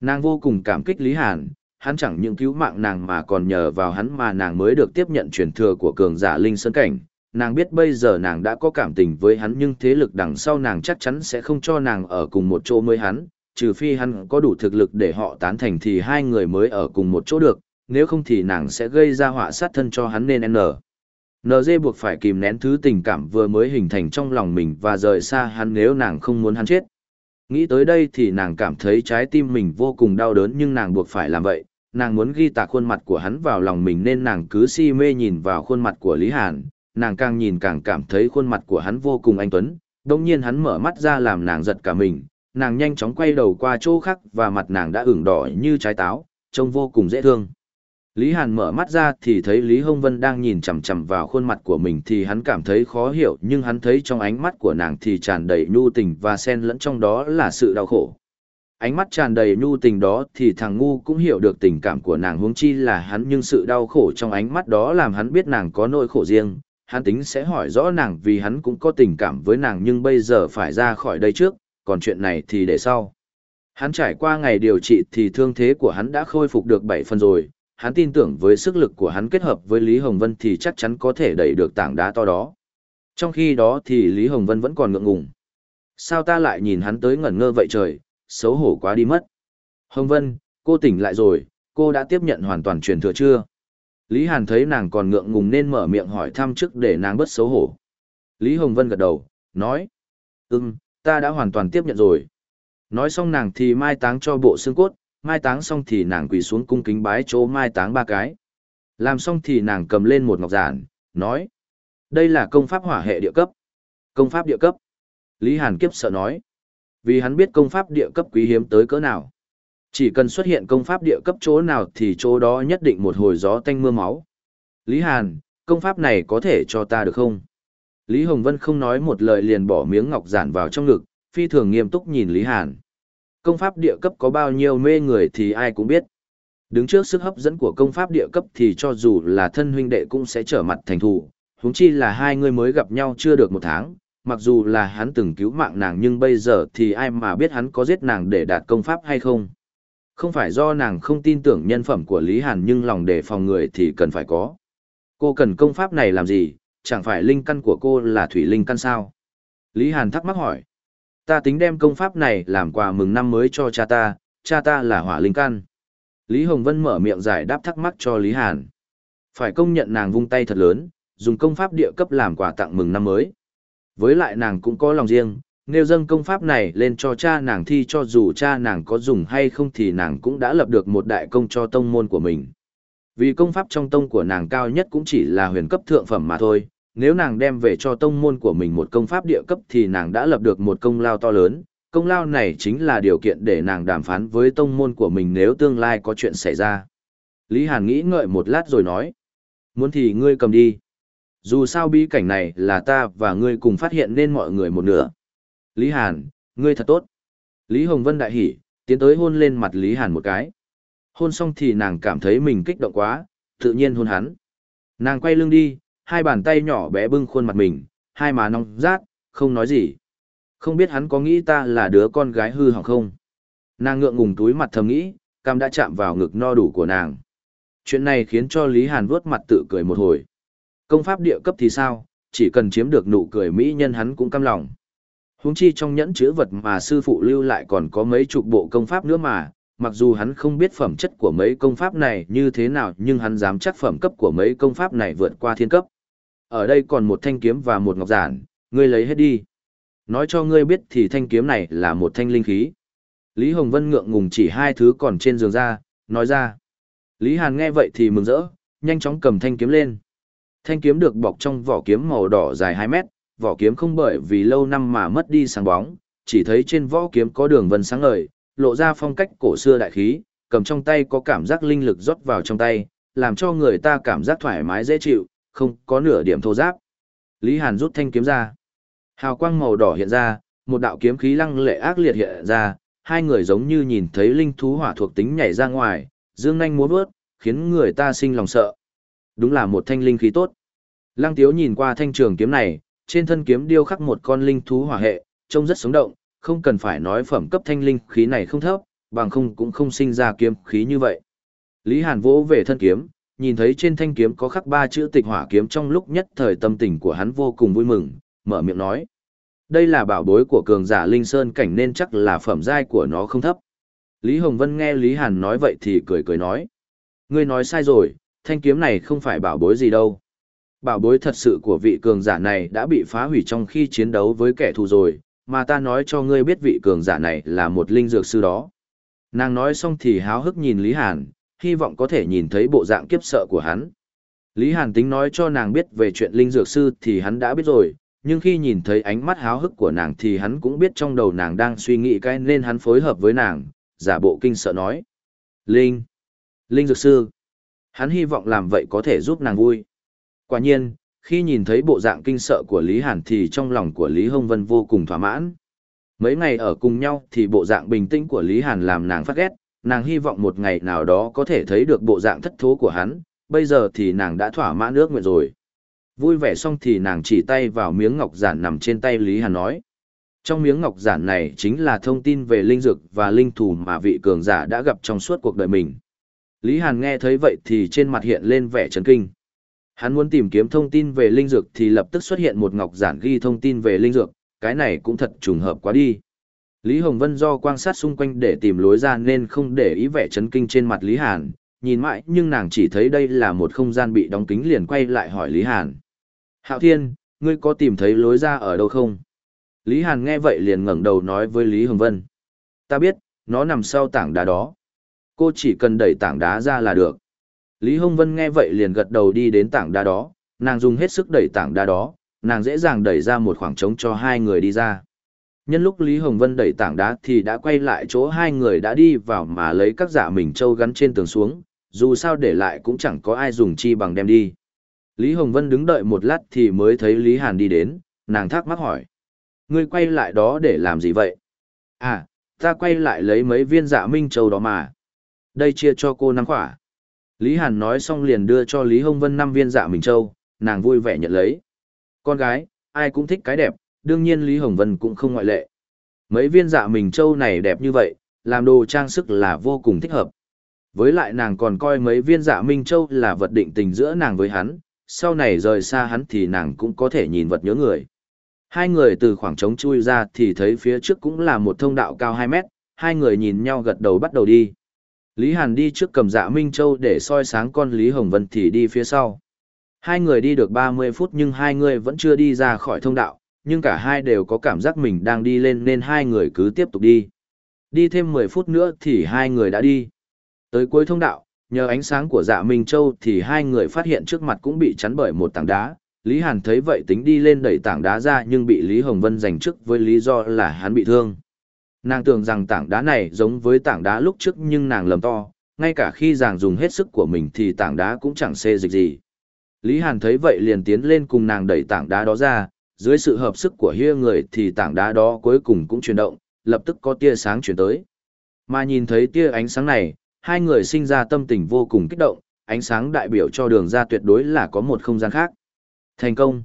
Nàng vô cùng cảm kích Lý Hàn, hắn chẳng những cứu mạng nàng mà còn nhờ vào hắn mà nàng mới được tiếp nhận truyền thừa của cường giả Linh Sơn Cảnh. Nàng biết bây giờ nàng đã có cảm tình với hắn nhưng thế lực đằng sau nàng chắc chắn sẽ không cho nàng ở cùng một chỗ với hắn, trừ phi hắn có đủ thực lực để họ tán thành thì hai người mới ở cùng một chỗ được, nếu không thì nàng sẽ gây ra họa sát thân cho hắn nên N. NG buộc phải kìm nén thứ tình cảm vừa mới hình thành trong lòng mình và rời xa hắn nếu nàng không muốn hắn chết. Nghĩ tới đây thì nàng cảm thấy trái tim mình vô cùng đau đớn nhưng nàng buộc phải làm vậy, nàng muốn ghi tạc khuôn mặt của hắn vào lòng mình nên nàng cứ si mê nhìn vào khuôn mặt của Lý Hàn, nàng càng nhìn càng cảm thấy khuôn mặt của hắn vô cùng anh tuấn, đồng nhiên hắn mở mắt ra làm nàng giật cả mình, nàng nhanh chóng quay đầu qua chỗ khác và mặt nàng đã ửng đỏ như trái táo, trông vô cùng dễ thương. Lý Hàn mở mắt ra thì thấy Lý Hồng Vân đang nhìn chằm chằm vào khuôn mặt của mình thì hắn cảm thấy khó hiểu nhưng hắn thấy trong ánh mắt của nàng thì tràn đầy nhu tình và xen lẫn trong đó là sự đau khổ. Ánh mắt tràn đầy nhu tình đó thì thằng ngu cũng hiểu được tình cảm của nàng huống chi là hắn nhưng sự đau khổ trong ánh mắt đó làm hắn biết nàng có nỗi khổ riêng. Hắn tính sẽ hỏi rõ nàng vì hắn cũng có tình cảm với nàng nhưng bây giờ phải ra khỏi đây trước, còn chuyện này thì để sau. Hắn trải qua ngày điều trị thì thương thế của hắn đã khôi phục được 7 phần rồi, hắn tin tưởng với sức lực của hắn kết hợp với Lý Hồng Vân thì chắc chắn có thể đẩy được tảng đá to đó. Trong khi đó thì Lý Hồng Vân vẫn còn ngượng ngùng. Sao ta lại nhìn hắn tới ngẩn ngơ vậy trời, xấu hổ quá đi mất. Hồng Vân, cô tỉnh lại rồi, cô đã tiếp nhận hoàn toàn truyền thừa chưa? Lý Hàn thấy nàng còn ngượng ngùng nên mở miệng hỏi thăm trước để nàng bớt xấu hổ. Lý Hồng Vân gật đầu, nói. Ừm, ta đã hoàn toàn tiếp nhận rồi. Nói xong nàng thì mai táng cho bộ xương cốt, mai táng xong thì nàng quỳ xuống cung kính bái chỗ mai táng ba cái. Làm xong thì nàng cầm lên một ngọc giản, nói. Đây là công pháp hỏa hệ địa cấp. Công pháp địa cấp. Lý Hàn kiếp sợ nói. Vì hắn biết công pháp địa cấp quý hiếm tới cỡ nào. Chỉ cần xuất hiện công pháp địa cấp chỗ nào thì chỗ đó nhất định một hồi gió tanh mưa máu. Lý Hàn, công pháp này có thể cho ta được không? Lý Hồng Vân không nói một lời liền bỏ miếng ngọc giản vào trong ngực, phi thường nghiêm túc nhìn Lý Hàn. Công pháp địa cấp có bao nhiêu mê người thì ai cũng biết. Đứng trước sức hấp dẫn của công pháp địa cấp thì cho dù là thân huynh đệ cũng sẽ trở mặt thành thù, huống chi là hai người mới gặp nhau chưa được một tháng, mặc dù là hắn từng cứu mạng nàng nhưng bây giờ thì ai mà biết hắn có giết nàng để đạt công pháp hay không. Không phải do nàng không tin tưởng nhân phẩm của Lý Hàn nhưng lòng đề phòng người thì cần phải có. Cô cần công pháp này làm gì, chẳng phải linh căn của cô là thủy linh căn sao? Lý Hàn thắc mắc hỏi. Ta tính đem công pháp này làm quà mừng năm mới cho cha ta, cha ta là hỏa linh căn. Lý Hồng Vân mở miệng giải đáp thắc mắc cho Lý Hàn. Phải công nhận nàng vung tay thật lớn, dùng công pháp địa cấp làm quà tặng mừng năm mới. Với lại nàng cũng có lòng riêng, nêu dâng công pháp này lên cho cha nàng thi cho dù cha nàng có dùng hay không thì nàng cũng đã lập được một đại công cho tông môn của mình. Vì công pháp trong tông của nàng cao nhất cũng chỉ là huyền cấp thượng phẩm mà thôi, nếu nàng đem về cho tông môn của mình một công pháp địa cấp thì nàng đã lập được một công lao to lớn, công lao này chính là điều kiện để nàng đàm phán với tông môn của mình nếu tương lai có chuyện xảy ra. Lý Hàn nghĩ ngợi một lát rồi nói, muốn thì ngươi cầm đi. Dù sao bí cảnh này là ta và ngươi cùng phát hiện nên mọi người một nửa. Lý Hàn, ngươi thật tốt. Lý Hồng Vân đại hỉ, tiến tới hôn lên mặt Lý Hàn một cái. Hôn xong thì nàng cảm thấy mình kích động quá, tự nhiên hôn hắn. Nàng quay lưng đi, hai bàn tay nhỏ bé bưng khuôn mặt mình, hai má nóng rát, không nói gì. Không biết hắn có nghĩ ta là đứa con gái hư hỏng không? Nàng ngượng ngùng túi mặt thầm nghĩ, cam đã chạm vào ngực no đủ của nàng. Chuyện này khiến cho Lý Hàn vuốt mặt tự cười một hồi. Công pháp địa cấp thì sao, chỉ cần chiếm được nụ cười mỹ nhân hắn cũng cam lòng. Huống chi trong nhẫn chữ vật mà sư phụ lưu lại còn có mấy chục bộ công pháp nữa mà, mặc dù hắn không biết phẩm chất của mấy công pháp này như thế nào nhưng hắn dám chắc phẩm cấp của mấy công pháp này vượt qua thiên cấp. Ở đây còn một thanh kiếm và một ngọc giản, ngươi lấy hết đi. Nói cho ngươi biết thì thanh kiếm này là một thanh linh khí. Lý Hồng Vân ngượng ngùng chỉ hai thứ còn trên giường ra, nói ra. Lý Hàn nghe vậy thì mừng rỡ, nhanh chóng cầm thanh kiếm lên. Thanh kiếm được bọc trong vỏ kiếm màu đỏ dài 2 mét, vỏ kiếm không bởi vì lâu năm mà mất đi sáng bóng, chỉ thấy trên vỏ kiếm có đường vân sáng ngời, lộ ra phong cách cổ xưa đại khí, cầm trong tay có cảm giác linh lực rót vào trong tay, làm cho người ta cảm giác thoải mái dễ chịu, không có nửa điểm thô giáp. Lý Hàn rút thanh kiếm ra. Hào quang màu đỏ hiện ra, một đạo kiếm khí lăng lệ ác liệt hiện ra, hai người giống như nhìn thấy linh thú hỏa thuộc tính nhảy ra ngoài, dương nhanh múa bước, khiến người ta sinh lòng sợ. Đúng là một thanh linh khí tốt. Lăng Tiếu nhìn qua thanh trường kiếm này, trên thân kiếm điêu khắc một con linh thú hỏa hệ, trông rất sống động, không cần phải nói phẩm cấp thanh linh khí này không thấp, bằng không cũng không sinh ra kiếm khí như vậy. Lý Hàn vỗ về thân kiếm, nhìn thấy trên thanh kiếm có khắc ba chữ tịch hỏa kiếm trong lúc nhất thời tâm tình của hắn vô cùng vui mừng, mở miệng nói. Đây là bảo bối của cường giả Linh Sơn cảnh nên chắc là phẩm giai của nó không thấp. Lý Hồng Vân nghe Lý Hàn nói vậy thì cười cười nói. Ngươi nói sai rồi, thanh kiếm này không phải bảo bối gì đâu. Bảo bối thật sự của vị cường giả này đã bị phá hủy trong khi chiến đấu với kẻ thù rồi, mà ta nói cho ngươi biết vị cường giả này là một linh dược sư đó. Nàng nói xong thì háo hức nhìn Lý Hàn, hy vọng có thể nhìn thấy bộ dạng kiếp sợ của hắn. Lý Hàn tính nói cho nàng biết về chuyện linh dược sư thì hắn đã biết rồi, nhưng khi nhìn thấy ánh mắt háo hức của nàng thì hắn cũng biết trong đầu nàng đang suy nghĩ cái nên hắn phối hợp với nàng, giả bộ kinh sợ nói. Linh! Linh dược sư! Hắn hy vọng làm vậy có thể giúp nàng vui. Quả nhiên, khi nhìn thấy bộ dạng kinh sợ của Lý Hàn thì trong lòng của Lý Hồng Vân vô cùng thỏa mãn. Mấy ngày ở cùng nhau thì bộ dạng bình tĩnh của Lý Hàn làm nàng phát ghét, nàng hy vọng một ngày nào đó có thể thấy được bộ dạng thất thố của hắn, bây giờ thì nàng đã thỏa mãn ước nguyện rồi. Vui vẻ xong thì nàng chỉ tay vào miếng ngọc giản nằm trên tay Lý Hàn nói. Trong miếng ngọc giản này chính là thông tin về linh dược và linh thủ mà vị cường giả đã gặp trong suốt cuộc đời mình. Lý Hàn nghe thấy vậy thì trên mặt hiện lên vẻ chấn kinh. Hắn muốn tìm kiếm thông tin về linh dược thì lập tức xuất hiện một ngọc giản ghi thông tin về linh dược, cái này cũng thật trùng hợp quá đi. Lý Hồng Vân do quan sát xung quanh để tìm lối ra nên không để ý vẻ chấn kinh trên mặt Lý Hàn, nhìn mãi nhưng nàng chỉ thấy đây là một không gian bị đóng kính liền quay lại hỏi Lý Hàn. Hạo Thiên, ngươi có tìm thấy lối ra ở đâu không? Lý Hàn nghe vậy liền ngẩng đầu nói với Lý Hồng Vân. Ta biết, nó nằm sau tảng đá đó. Cô chỉ cần đẩy tảng đá ra là được. Lý Hồng Vân nghe vậy liền gật đầu đi đến tảng đá đó, nàng dùng hết sức đẩy tảng đá đó, nàng dễ dàng đẩy ra một khoảng trống cho hai người đi ra. Nhân lúc Lý Hồng Vân đẩy tảng đá thì đã quay lại chỗ hai người đã đi vào mà lấy các giả mình trâu gắn trên tường xuống, dù sao để lại cũng chẳng có ai dùng chi bằng đem đi. Lý Hồng Vân đứng đợi một lát thì mới thấy Lý Hàn đi đến, nàng thắc mắc hỏi. Ngươi quay lại đó để làm gì vậy? À, ta quay lại lấy mấy viên dạ minh châu đó mà. Đây chia cho cô năm khỏa. Lý Hàn nói xong liền đưa cho Lý Hồng Vân năm viên dạ minh châu, nàng vui vẻ nhận lấy. Con gái, ai cũng thích cái đẹp, đương nhiên Lý Hồng Vân cũng không ngoại lệ. Mấy viên dạ mình châu này đẹp như vậy, làm đồ trang sức là vô cùng thích hợp. Với lại nàng còn coi mấy viên dạ minh châu là vật định tình giữa nàng với hắn, sau này rời xa hắn thì nàng cũng có thể nhìn vật nhớ người. Hai người từ khoảng trống chui ra thì thấy phía trước cũng là một thông đạo cao 2 mét, hai người nhìn nhau gật đầu bắt đầu đi. Lý Hàn đi trước cầm dạ Minh Châu để soi sáng con Lý Hồng Vân thì đi phía sau. Hai người đi được 30 phút nhưng hai người vẫn chưa đi ra khỏi thông đạo, nhưng cả hai đều có cảm giác mình đang đi lên nên hai người cứ tiếp tục đi. Đi thêm 10 phút nữa thì hai người đã đi. Tới cuối thông đạo, nhờ ánh sáng của dạ Minh Châu thì hai người phát hiện trước mặt cũng bị chắn bởi một tảng đá. Lý Hàn thấy vậy tính đi lên đẩy tảng đá ra nhưng bị Lý Hồng Vân giành trước với lý do là hắn bị thương. Nàng tưởng rằng tảng đá này giống với tảng đá lúc trước nhưng nàng lầm to, ngay cả khi nàng dùng hết sức của mình thì tảng đá cũng chẳng xê dịch gì. Lý Hàn thấy vậy liền tiến lên cùng nàng đẩy tảng đá đó ra, dưới sự hợp sức của hia người thì tảng đá đó cuối cùng cũng chuyển động, lập tức có tia sáng chuyển tới. Mà nhìn thấy tia ánh sáng này, hai người sinh ra tâm tình vô cùng kích động, ánh sáng đại biểu cho đường ra tuyệt đối là có một không gian khác. Thành công!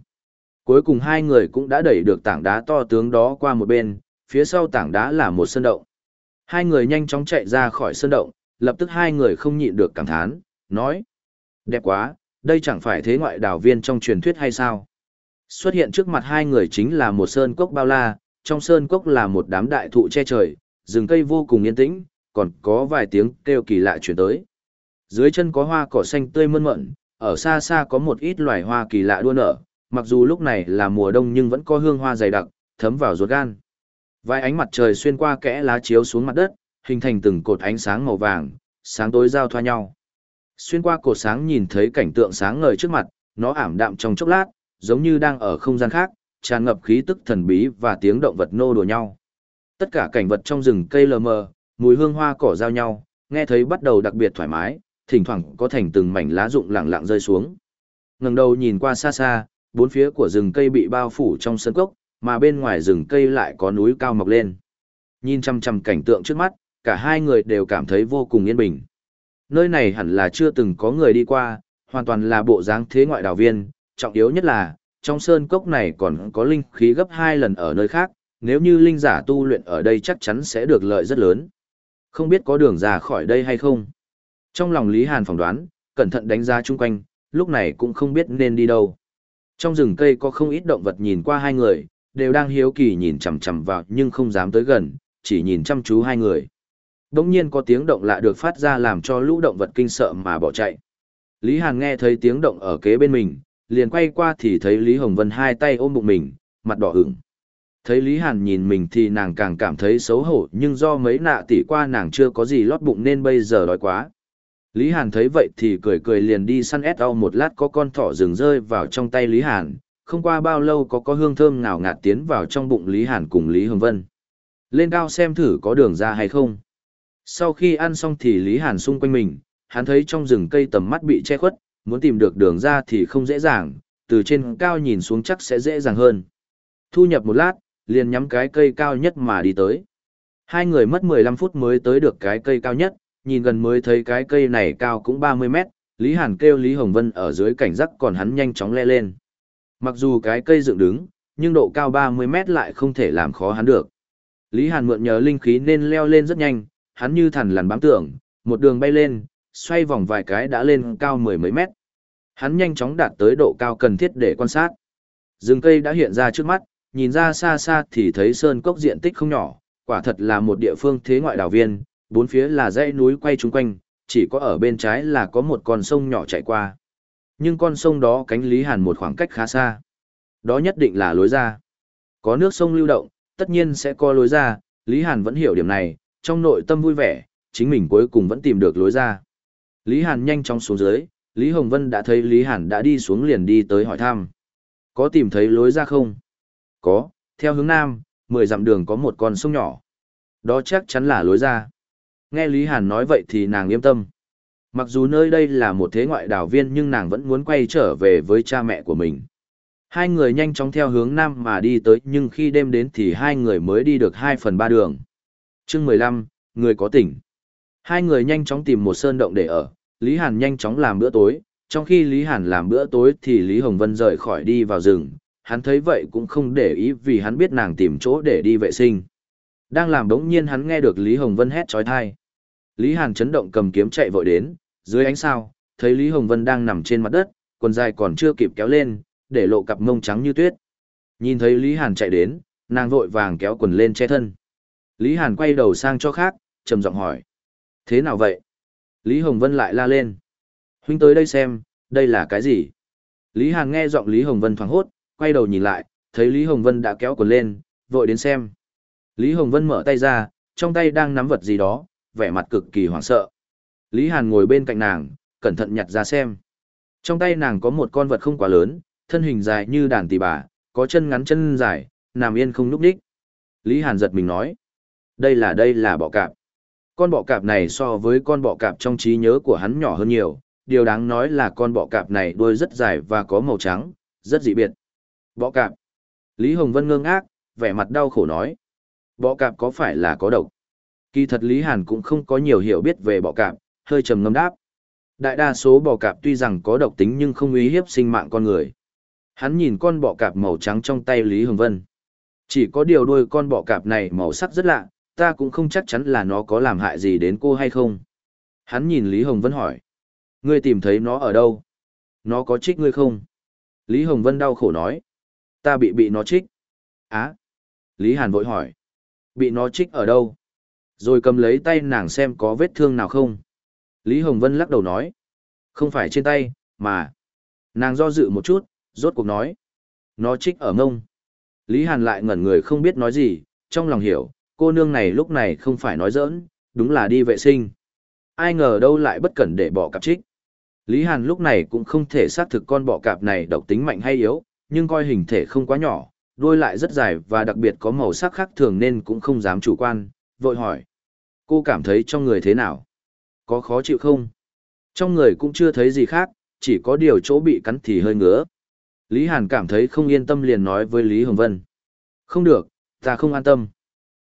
Cuối cùng hai người cũng đã đẩy được tảng đá to tướng đó qua một bên, phía sau tảng đá là một sơn động. Hai người nhanh chóng chạy ra khỏi sơn động, lập tức hai người không nhịn được cảm thán, nói. Đẹp quá, đây chẳng phải thế ngoại đảo viên trong truyền thuyết hay sao? Xuất hiện trước mặt hai người chính là một sơn cốc bao la, trong sơn cốc là một đám đại thụ che trời, rừng cây vô cùng yên tĩnh, còn có vài tiếng kêu kỳ lạ chuyển tới. Dưới chân có hoa cỏ xanh tươi mơn mận, ở xa xa có một ít loài hoa kỳ lạ đua nở, mặc dù lúc này là mùa đông nhưng vẫn có hương hoa dày đặc, thấm vào ruột gan. Vài ánh mặt trời xuyên qua kẽ lá chiếu xuống mặt đất, hình thành từng cột ánh sáng màu vàng, sáng tối giao thoa nhau. Xuyên qua cột sáng nhìn thấy cảnh tượng sáng ngời trước mặt, nó ảm đạm trong chốc lát, giống như đang ở không gian khác, tràn ngập khí tức thần bí và tiếng động vật nô đùa nhau. Tất cả cảnh vật trong rừng cây lờ mờ, mùi hương hoa cỏ giao nhau, nghe thấy bắt đầu đặc biệt thoải mái, thỉnh thoảng có thành từng mảnh lá rụng lặng lặng rơi xuống. Ngẩng đầu nhìn qua xa xa, bốn phía của rừng cây bị bao phủ trong sân cốc, mà bên ngoài rừng cây lại có núi cao mọc lên. Nhìn chăm chăm cảnh tượng trước mắt, cả hai người đều cảm thấy vô cùng yên bình. Nơi này hẳn là chưa từng có người đi qua, hoàn toàn là bộ dáng thế ngoại đảo viên, trọng yếu nhất là, trong sơn cốc này còn có linh khí gấp hai lần ở nơi khác, nếu như linh giả tu luyện ở đây chắc chắn sẽ được lợi rất lớn. Không biết có đường ra khỏi đây hay không? Trong lòng Lý Hàn phỏng đoán, cẩn thận đánh giá chung quanh, lúc này cũng không biết nên đi đâu. Trong rừng cây có không ít động vật nhìn qua hai người, đều đang hiếu kỳ nhìn chằm chằm vào nhưng không dám tới gần, chỉ nhìn chăm chú hai người. Đống nhiên có tiếng động lạ được phát ra làm cho lũ động vật kinh sợ mà bỏ chạy. Lý Hàn nghe thấy tiếng động ở kế bên mình, liền quay qua thì thấy Lý Hồng Vân hai tay ôm bụng mình, mặt đỏ ửng. Thấy Lý Hàn nhìn mình thì nàng càng cảm thấy xấu hổ nhưng do mấy nạ tỷ qua nàng chưa có gì lót bụng nên bây giờ đói quá. Lý Hàn thấy vậy thì cười cười liền đi săn ét au một lát có con thỏ rừng rơi vào trong tay Lý Hàn, không qua bao lâu có có hương thơm ngào ngạt tiến vào trong bụng Lý Hàn cùng Lý Hồng Vân. Lên cao xem thử có đường ra hay không. Sau khi ăn xong thì Lý Hàn xung quanh mình, hắn thấy trong rừng cây tầm mắt bị che khuất, muốn tìm được đường ra thì không dễ dàng, từ trên cao nhìn xuống chắc sẽ dễ dàng hơn. Thu nhập một lát, liền nhắm cái cây cao nhất mà đi tới. Hai người mất 15 phút mới tới được cái cây cao nhất, nhìn gần mới thấy cái cây này cao cũng 30 mét, Lý Hàn kêu Lý Hồng Vân ở dưới cảnh giác còn hắn nhanh chóng le lên. Mặc dù cái cây dựng đứng, nhưng độ cao 30 mét lại không thể làm khó hắn được. Lý Hàn mượn nhờ linh khí nên leo lên rất nhanh, hắn như thần lằn bám tưởng, một đường bay lên, xoay vòng vài cái đã lên cao mười mấy mét. Hắn nhanh chóng đạt tới độ cao cần thiết để quan sát. Rừng cây đã hiện ra trước mắt, nhìn ra xa xa thì thấy sơn cốc diện tích không nhỏ, quả thật là một địa phương thế ngoại đảo viên, bốn phía là dãy núi quay chung quanh, chỉ có ở bên trái là có một con sông nhỏ chạy qua. Nhưng con sông đó cánh Lý Hàn một khoảng cách khá xa. Đó nhất định là lối ra. Có nước sông lưu động, tất nhiên sẽ có lối ra, Lý Hàn vẫn hiểu điểm này, trong nội tâm vui vẻ, chính mình cuối cùng vẫn tìm được lối ra. Lý Hàn nhanh chóng xuống dưới, Lý Hồng Vân đã thấy Lý Hàn đã đi xuống liền đi tới hỏi thăm. Có tìm thấy lối ra không? Có, theo hướng nam, 10 dặm đường có một con sông nhỏ. Đó chắc chắn là lối ra. Nghe Lý Hàn nói vậy thì nàng yên tâm. Mặc dù nơi đây là một thế ngoại đảo viên nhưng nàng vẫn muốn quay trở về với cha mẹ của mình. Hai người nhanh chóng theo hướng nam mà đi tới nhưng khi đêm đến thì hai người mới đi được 2 phần 3 đường. chương 15, người có tỉnh. Hai người nhanh chóng tìm một sơn động để ở, Lý Hàn nhanh chóng làm bữa tối, trong khi Lý Hàn làm bữa tối thì Lý Hồng Vân rời khỏi đi vào rừng, hắn thấy vậy cũng không để ý vì hắn biết nàng tìm chỗ để đi vệ sinh. Đang làm đống nhiên hắn nghe được Lý Hồng Vân hét trói thai. Lý Hàn chấn động cầm kiếm chạy vội đến, dưới ánh sao, thấy Lý Hồng Vân đang nằm trên mặt đất, quần dài còn chưa kịp kéo lên, để lộ cặp mông trắng như tuyết. Nhìn thấy Lý Hàn chạy đến, nàng vội vàng kéo quần lên che thân. Lý Hàn quay đầu sang cho khác, trầm giọng hỏi. Thế nào vậy? Lý Hồng Vân lại la lên. Huynh tới đây xem, đây là cái gì? Lý Hàn nghe giọng Lý Hồng Vân thoáng hốt, quay đầu nhìn lại, thấy Lý Hồng Vân đã kéo quần lên, vội đến xem. Lý Hồng Vân mở tay ra, trong tay đang nắm vật gì đó, vẻ mặt cực kỳ hoảng sợ. Lý Hàn ngồi bên cạnh nàng, cẩn thận nhặt ra xem. Trong tay nàng có một con vật không quá lớn, thân hình dài như đàn tỷ bà, có chân ngắn chân dài, nằm yên không nhúc đích. Lý Hàn giật mình nói. Đây là đây là bọ cạp. Con bọ cạp này so với con bọ cạp trong trí nhớ của hắn nhỏ hơn nhiều, điều đáng nói là con bọ cạp này đuôi rất dài và có màu trắng, rất dị biệt. Bọ cạp. Lý Hồng Vân ngơ ngác, vẻ mặt đau khổ nói. Bọ cạp có phải là có độc? Kỳ thật Lý Hàn cũng không có nhiều hiểu biết về bọ cạp, hơi trầm ngâm đáp. Đại đa số bọ cạp tuy rằng có độc tính nhưng không uy hiếp sinh mạng con người. Hắn nhìn con bọ cạp màu trắng trong tay Lý Hồng Vân. Chỉ có điều đuôi con bọ cạp này màu sắc rất lạ, ta cũng không chắc chắn là nó có làm hại gì đến cô hay không. Hắn nhìn Lý Hồng Vân hỏi. Ngươi tìm thấy nó ở đâu? Nó có trích ngươi không? Lý Hồng Vân đau khổ nói. Ta bị bị nó trích. Á. Lý Hàn vội hỏi. Bị nó trích ở đâu? Rồi cầm lấy tay nàng xem có vết thương nào không. Lý Hồng Vân lắc đầu nói. Không phải trên tay, mà. Nàng do dự một chút, rốt cuộc nói. Nó trích ở ngông. Lý Hàn lại ngẩn người không biết nói gì, trong lòng hiểu, cô nương này lúc này không phải nói giỡn, đúng là đi vệ sinh. Ai ngờ đâu lại bất cẩn để bỏ cặp trích. Lý Hàn lúc này cũng không thể xác thực con bọ cạp này độc tính mạnh hay yếu, nhưng coi hình thể không quá nhỏ, đuôi lại rất dài và đặc biệt có màu sắc khác thường nên cũng không dám chủ quan, vội hỏi. Cô cảm thấy trong người thế nào? Có khó chịu không? Trong người cũng chưa thấy gì khác, chỉ có điều chỗ bị cắn thì hơi ngứa. Lý Hàn cảm thấy không yên tâm liền nói với Lý Hồng Vân. Không được, ta không an tâm.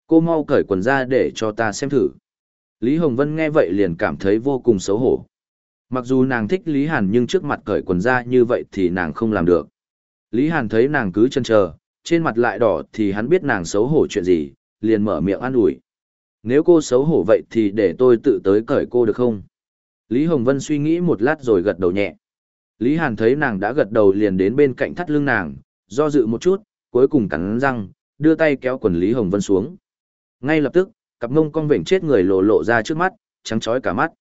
Cô mau cởi quần ra để cho ta xem thử. Lý Hồng Vân nghe vậy liền cảm thấy vô cùng xấu hổ. Mặc dù nàng thích Lý Hàn nhưng trước mặt cởi quần ra như vậy thì nàng không làm được. Lý Hàn thấy nàng cứ chân chờ, trên mặt lại đỏ thì hắn biết nàng xấu hổ chuyện gì, liền mở miệng an ủi. Nếu cô xấu hổ vậy thì để tôi tự tới cởi cô được không? Lý Hồng Vân suy nghĩ một lát rồi gật đầu nhẹ. Lý Hàn thấy nàng đã gật đầu liền đến bên cạnh thắt lưng nàng, do dự một chút, cuối cùng cắn răng, đưa tay kéo quần Lý Hồng Vân xuống. Ngay lập tức, cặp mông con vểnh chết người lộ lộ ra trước mắt, trắng chói cả mắt.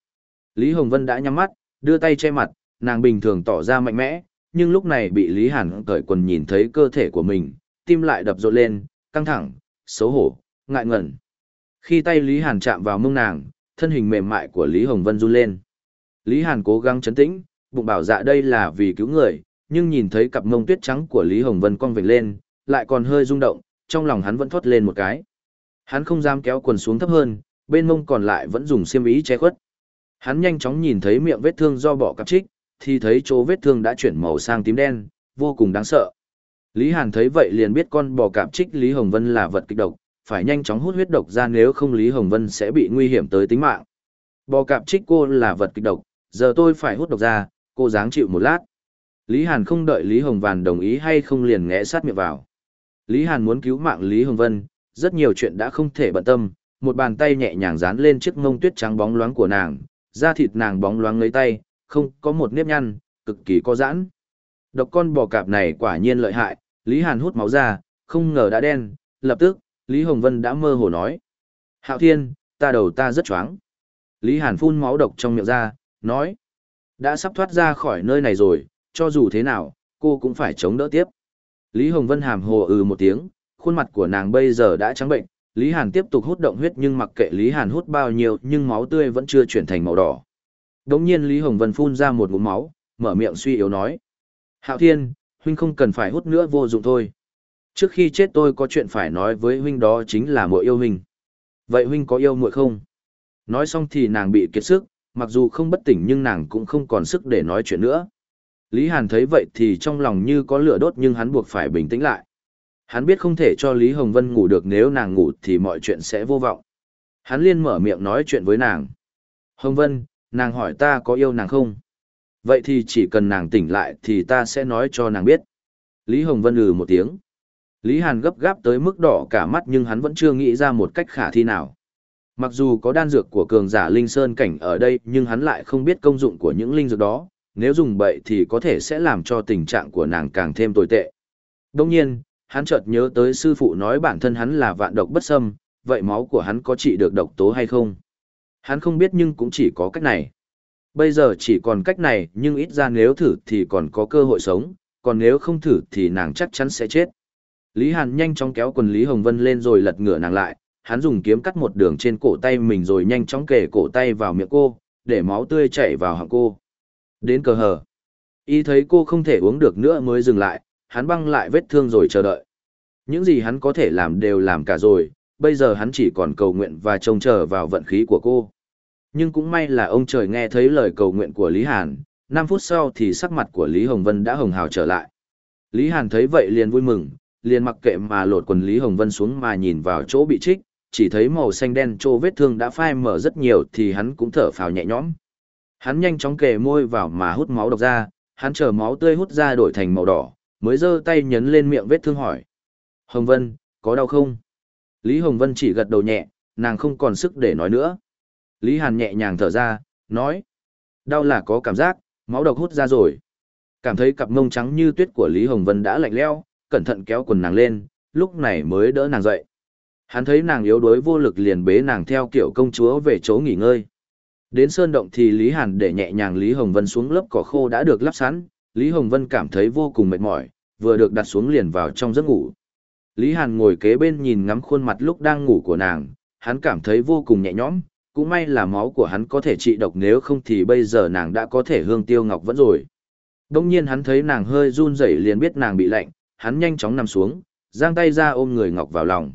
Lý Hồng Vân đã nhắm mắt, đưa tay che mặt, nàng bình thường tỏ ra mạnh mẽ, nhưng lúc này bị Lý Hàn cởi quần nhìn thấy cơ thể của mình, tim lại đập rộn lên, căng thẳng, xấu hổ, ngại ngẩn. Khi tay Lý Hàn chạm vào mông nàng, thân hình mềm mại của Lý Hồng Vân run lên. Lý Hàn cố gắng chấn tĩnh, bụng bảo dạ đây là vì cứu người, nhưng nhìn thấy cặp mông tuyết trắng của Lý Hồng Vân cong vểnh lên, lại còn hơi rung động, trong lòng hắn vẫn thoát lên một cái. Hắn không dám kéo quần xuống thấp hơn, bên mông còn lại vẫn dùng xiêm ý che khuất. Hắn nhanh chóng nhìn thấy miệng vết thương do bỏ cặp trích, thì thấy chỗ vết thương đã chuyển màu sang tím đen, vô cùng đáng sợ. Lý Hàn thấy vậy liền biết con bò cạp trích Lý Hồng Vân là vật kịch độc, phải nhanh chóng hút huyết độc ra nếu không Lý Hồng Vân sẽ bị nguy hiểm tới tính mạng. Bò cạp trích cô là vật kịch độc, giờ tôi phải hút độc ra, cô dáng chịu một lát. Lý Hàn không đợi Lý Hồng Vàn đồng ý hay không liền ngẽ sát miệng vào. Lý Hàn muốn cứu mạng Lý Hồng Vân, rất nhiều chuyện đã không thể bận tâm, một bàn tay nhẹ nhàng dán lên chiếc mông tuyết trắng bóng loáng của nàng, da thịt nàng bóng loáng lấy tay, không có một nếp nhăn, cực kỳ có giãn. Độc con bò cạp này quả nhiên lợi hại, Lý Hàn hút máu ra, không ngờ đã đen, lập tức, Lý Hồng Vân đã mơ hồ nói. Hạo Thiên, ta đầu ta rất chóng. Lý Hàn phun máu độc trong miệng ra, nói. Đã sắp thoát ra khỏi nơi này rồi, cho dù thế nào, cô cũng phải chống đỡ tiếp. Lý Hồng Vân hàm hồ ừ một tiếng, khuôn mặt của nàng bây giờ đã trắng bệnh, Lý Hàn tiếp tục hút động huyết nhưng mặc kệ Lý Hàn hút bao nhiêu nhưng máu tươi vẫn chưa chuyển thành màu đỏ. Đống nhiên Lý Hồng Vân phun ra một ngụm máu, mở miệng suy yếu nói. Hạo Thiên, huynh không cần phải hút nữa vô dụng thôi. Trước khi chết tôi có chuyện phải nói với huynh đó chính là muội yêu huynh. Vậy huynh có yêu muội không? Nói xong thì nàng bị kiệt sức, mặc dù không bất tỉnh nhưng nàng cũng không còn sức để nói chuyện nữa. Lý Hàn thấy vậy thì trong lòng như có lửa đốt nhưng hắn buộc phải bình tĩnh lại. Hắn biết không thể cho Lý Hồng Vân ngủ được nếu nàng ngủ thì mọi chuyện sẽ vô vọng. Hắn liên mở miệng nói chuyện với nàng. Hồng Vân, nàng hỏi ta có yêu nàng không? Vậy thì chỉ cần nàng tỉnh lại thì ta sẽ nói cho nàng biết. Lý Hồng Vân ừ một tiếng. Lý Hàn gấp gáp tới mức đỏ cả mắt nhưng hắn vẫn chưa nghĩ ra một cách khả thi nào. Mặc dù có đan dược của cường giả Linh Sơn cảnh ở đây nhưng hắn lại không biết công dụng của những linh dược đó, nếu dùng bậy thì có thể sẽ làm cho tình trạng của nàng càng thêm tồi tệ. Đồng nhiên, hắn chợt nhớ tới sư phụ nói bản thân hắn là vạn độc bất xâm, vậy máu của hắn có trị được độc tố hay không? Hắn không biết nhưng cũng chỉ có cách này. Bây giờ chỉ còn cách này nhưng ít ra nếu thử thì còn có cơ hội sống, còn nếu không thử thì nàng chắc chắn sẽ chết. Lý Hàn nhanh chóng kéo quần Lý Hồng Vân lên rồi lật ngửa nàng lại, hắn dùng kiếm cắt một đường trên cổ tay mình rồi nhanh chóng kề cổ tay vào miệng cô, để máu tươi chảy vào họng cô. Đến cờ hờ. Y thấy cô không thể uống được nữa mới dừng lại, hắn băng lại vết thương rồi chờ đợi. Những gì hắn có thể làm đều làm cả rồi, bây giờ hắn chỉ còn cầu nguyện và trông chờ vào vận khí của cô. Nhưng cũng may là ông trời nghe thấy lời cầu nguyện của Lý Hàn, 5 phút sau thì sắc mặt của Lý Hồng Vân đã hồng hào trở lại. Lý Hàn thấy vậy liền vui mừng, liền mặc kệ mà lột quần Lý Hồng Vân xuống mà nhìn vào chỗ bị trích, chỉ thấy màu xanh đen chỗ vết thương đã phai mở rất nhiều thì hắn cũng thở phào nhẹ nhõm. Hắn nhanh chóng kề môi vào mà hút máu độc ra, hắn chờ máu tươi hút ra đổi thành màu đỏ, mới giơ tay nhấn lên miệng vết thương hỏi. Hồng Vân, có đau không? Lý Hồng Vân chỉ gật đầu nhẹ, nàng không còn sức để nói nữa. Lý Hàn nhẹ nhàng thở ra, nói. Đau là có cảm giác, máu độc hút ra rồi. Cảm thấy cặp mông trắng như tuyết của Lý Hồng Vân đã lạnh leo, cẩn thận kéo quần nàng lên, lúc này mới đỡ nàng dậy. Hắn thấy nàng yếu đuối vô lực liền bế nàng theo kiểu công chúa về chỗ nghỉ ngơi. Đến sơn động thì Lý Hàn để nhẹ nhàng Lý Hồng Vân xuống lớp cỏ khô đã được lắp sẵn, Lý Hồng Vân cảm thấy vô cùng mệt mỏi, vừa được đặt xuống liền vào trong giấc ngủ. Lý Hàn ngồi kế bên nhìn ngắm khuôn mặt lúc đang ngủ của nàng, hắn cảm thấy vô cùng nhẹ nhõm, cũng may là máu của hắn có thể trị độc nếu không thì bây giờ nàng đã có thể hương tiêu ngọc vẫn rồi. Đông nhiên hắn thấy nàng hơi run rẩy liền biết nàng bị lạnh, hắn nhanh chóng nằm xuống, giang tay ra ôm người ngọc vào lòng.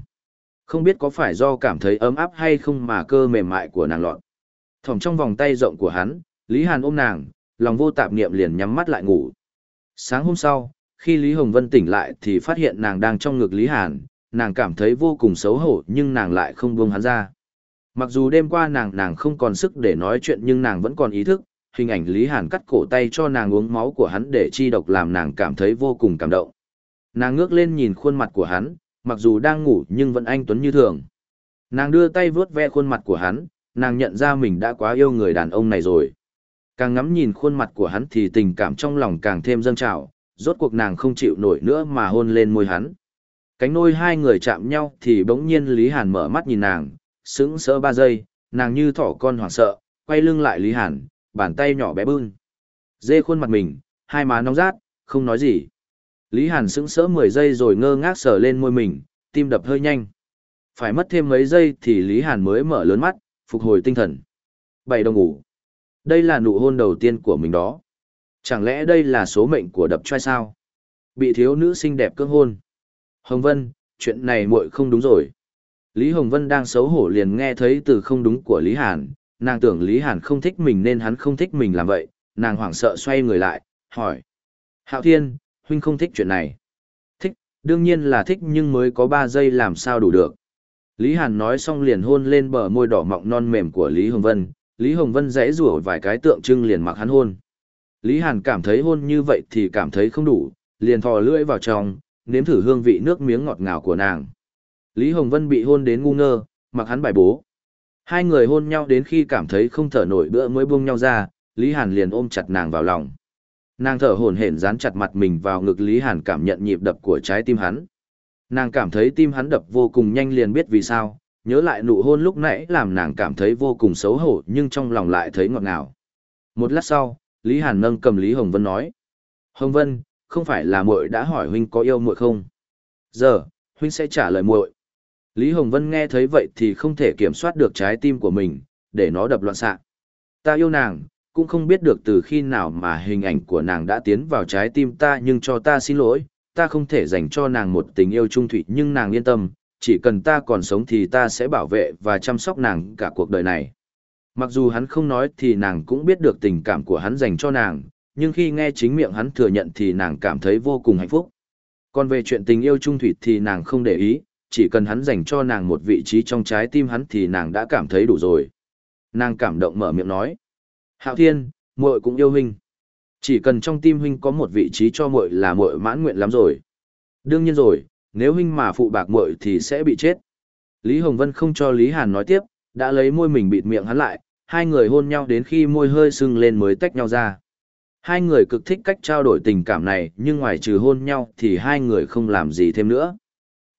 Không biết có phải do cảm thấy ấm áp hay không mà cơ mềm mại của nàng lọt. Thỏng trong vòng tay rộng của hắn, Lý Hàn ôm nàng, lòng vô tạp niệm liền nhắm mắt lại ngủ. Sáng hôm sau, khi Lý Hồng Vân tỉnh lại thì phát hiện nàng đang trong ngực Lý Hàn, nàng cảm thấy vô cùng xấu hổ nhưng nàng lại không buông hắn ra. Mặc dù đêm qua nàng nàng không còn sức để nói chuyện nhưng nàng vẫn còn ý thức, hình ảnh Lý Hàn cắt cổ tay cho nàng uống máu của hắn để chi độc làm nàng cảm thấy vô cùng cảm động. Nàng ngước lên nhìn khuôn mặt của hắn, mặc dù đang ngủ nhưng vẫn anh tuấn như thường. Nàng đưa tay vuốt ve khuôn mặt của hắn, nàng nhận ra mình đã quá yêu người đàn ông này rồi. Càng ngắm nhìn khuôn mặt của hắn thì tình cảm trong lòng càng thêm dâng trào, rốt cuộc nàng không chịu nổi nữa mà hôn lên môi hắn. Cánh nôi hai người chạm nhau thì bỗng nhiên Lý Hàn mở mắt nhìn nàng, sững sỡ ba giây, nàng như thỏ con hoảng sợ, quay lưng lại Lý Hàn, bàn tay nhỏ bé bưng. Dê khuôn mặt mình, hai má nóng rát, không nói gì. Lý Hàn sững sỡ 10 giây rồi ngơ ngác sờ lên môi mình, tim đập hơi nhanh. Phải mất thêm mấy giây thì Lý Hàn mới mở lớn mắt, phục hồi tinh thần. Bảy đồng ngủ. Đây là nụ hôn đầu tiên của mình đó. Chẳng lẽ đây là số mệnh của đập trai sao? Bị thiếu nữ xinh đẹp cưỡng hôn. Hồng Vân, chuyện này muội không đúng rồi. Lý Hồng Vân đang xấu hổ liền nghe thấy từ không đúng của Lý Hàn, nàng tưởng Lý Hàn không thích mình nên hắn không thích mình làm vậy, nàng hoảng sợ xoay người lại, hỏi. Hạo Thiên, huynh không thích chuyện này. Thích, đương nhiên là thích nhưng mới có 3 giây làm sao đủ được. Lý Hàn nói xong liền hôn lên bờ môi đỏ mọng non mềm của Lý Hồng Vân, Lý Hồng Vân rẽ rủa vài cái tượng trưng liền mặc hắn hôn. Lý Hàn cảm thấy hôn như vậy thì cảm thấy không đủ, liền thò lưỡi vào trong, nếm thử hương vị nước miếng ngọt ngào của nàng. Lý Hồng Vân bị hôn đến ngu ngơ, mặc hắn bài bố. Hai người hôn nhau đến khi cảm thấy không thở nổi bữa mới buông nhau ra, Lý Hàn liền ôm chặt nàng vào lòng. Nàng thở hổn hển dán chặt mặt mình vào ngực Lý Hàn cảm nhận nhịp đập của trái tim hắn. Nàng cảm thấy tim hắn đập vô cùng nhanh liền biết vì sao, nhớ lại nụ hôn lúc nãy làm nàng cảm thấy vô cùng xấu hổ nhưng trong lòng lại thấy ngọt ngào. Một lát sau, Lý Hàn nâng cầm Lý Hồng Vân nói. Hồng Vân, không phải là muội đã hỏi huynh có yêu muội không? Giờ, huynh sẽ trả lời muội. Lý Hồng Vân nghe thấy vậy thì không thể kiểm soát được trái tim của mình, để nó đập loạn xạ. Ta yêu nàng, cũng không biết được từ khi nào mà hình ảnh của nàng đã tiến vào trái tim ta nhưng cho ta xin lỗi, ta không thể dành cho nàng một tình yêu trung thủy nhưng nàng yên tâm, chỉ cần ta còn sống thì ta sẽ bảo vệ và chăm sóc nàng cả cuộc đời này. Mặc dù hắn không nói thì nàng cũng biết được tình cảm của hắn dành cho nàng, nhưng khi nghe chính miệng hắn thừa nhận thì nàng cảm thấy vô cùng hạnh phúc. Còn về chuyện tình yêu trung thủy thì nàng không để ý, chỉ cần hắn dành cho nàng một vị trí trong trái tim hắn thì nàng đã cảm thấy đủ rồi. Nàng cảm động mở miệng nói. Hạo thiên, muội cũng yêu huynh. Chỉ cần trong tim huynh có một vị trí cho muội là muội mãn nguyện lắm rồi. Đương nhiên rồi, nếu huynh mà phụ bạc muội thì sẽ bị chết. Lý Hồng Vân không cho Lý Hàn nói tiếp, đã lấy môi mình bịt miệng hắn lại, hai người hôn nhau đến khi môi hơi sưng lên mới tách nhau ra. Hai người cực thích cách trao đổi tình cảm này, nhưng ngoài trừ hôn nhau thì hai người không làm gì thêm nữa.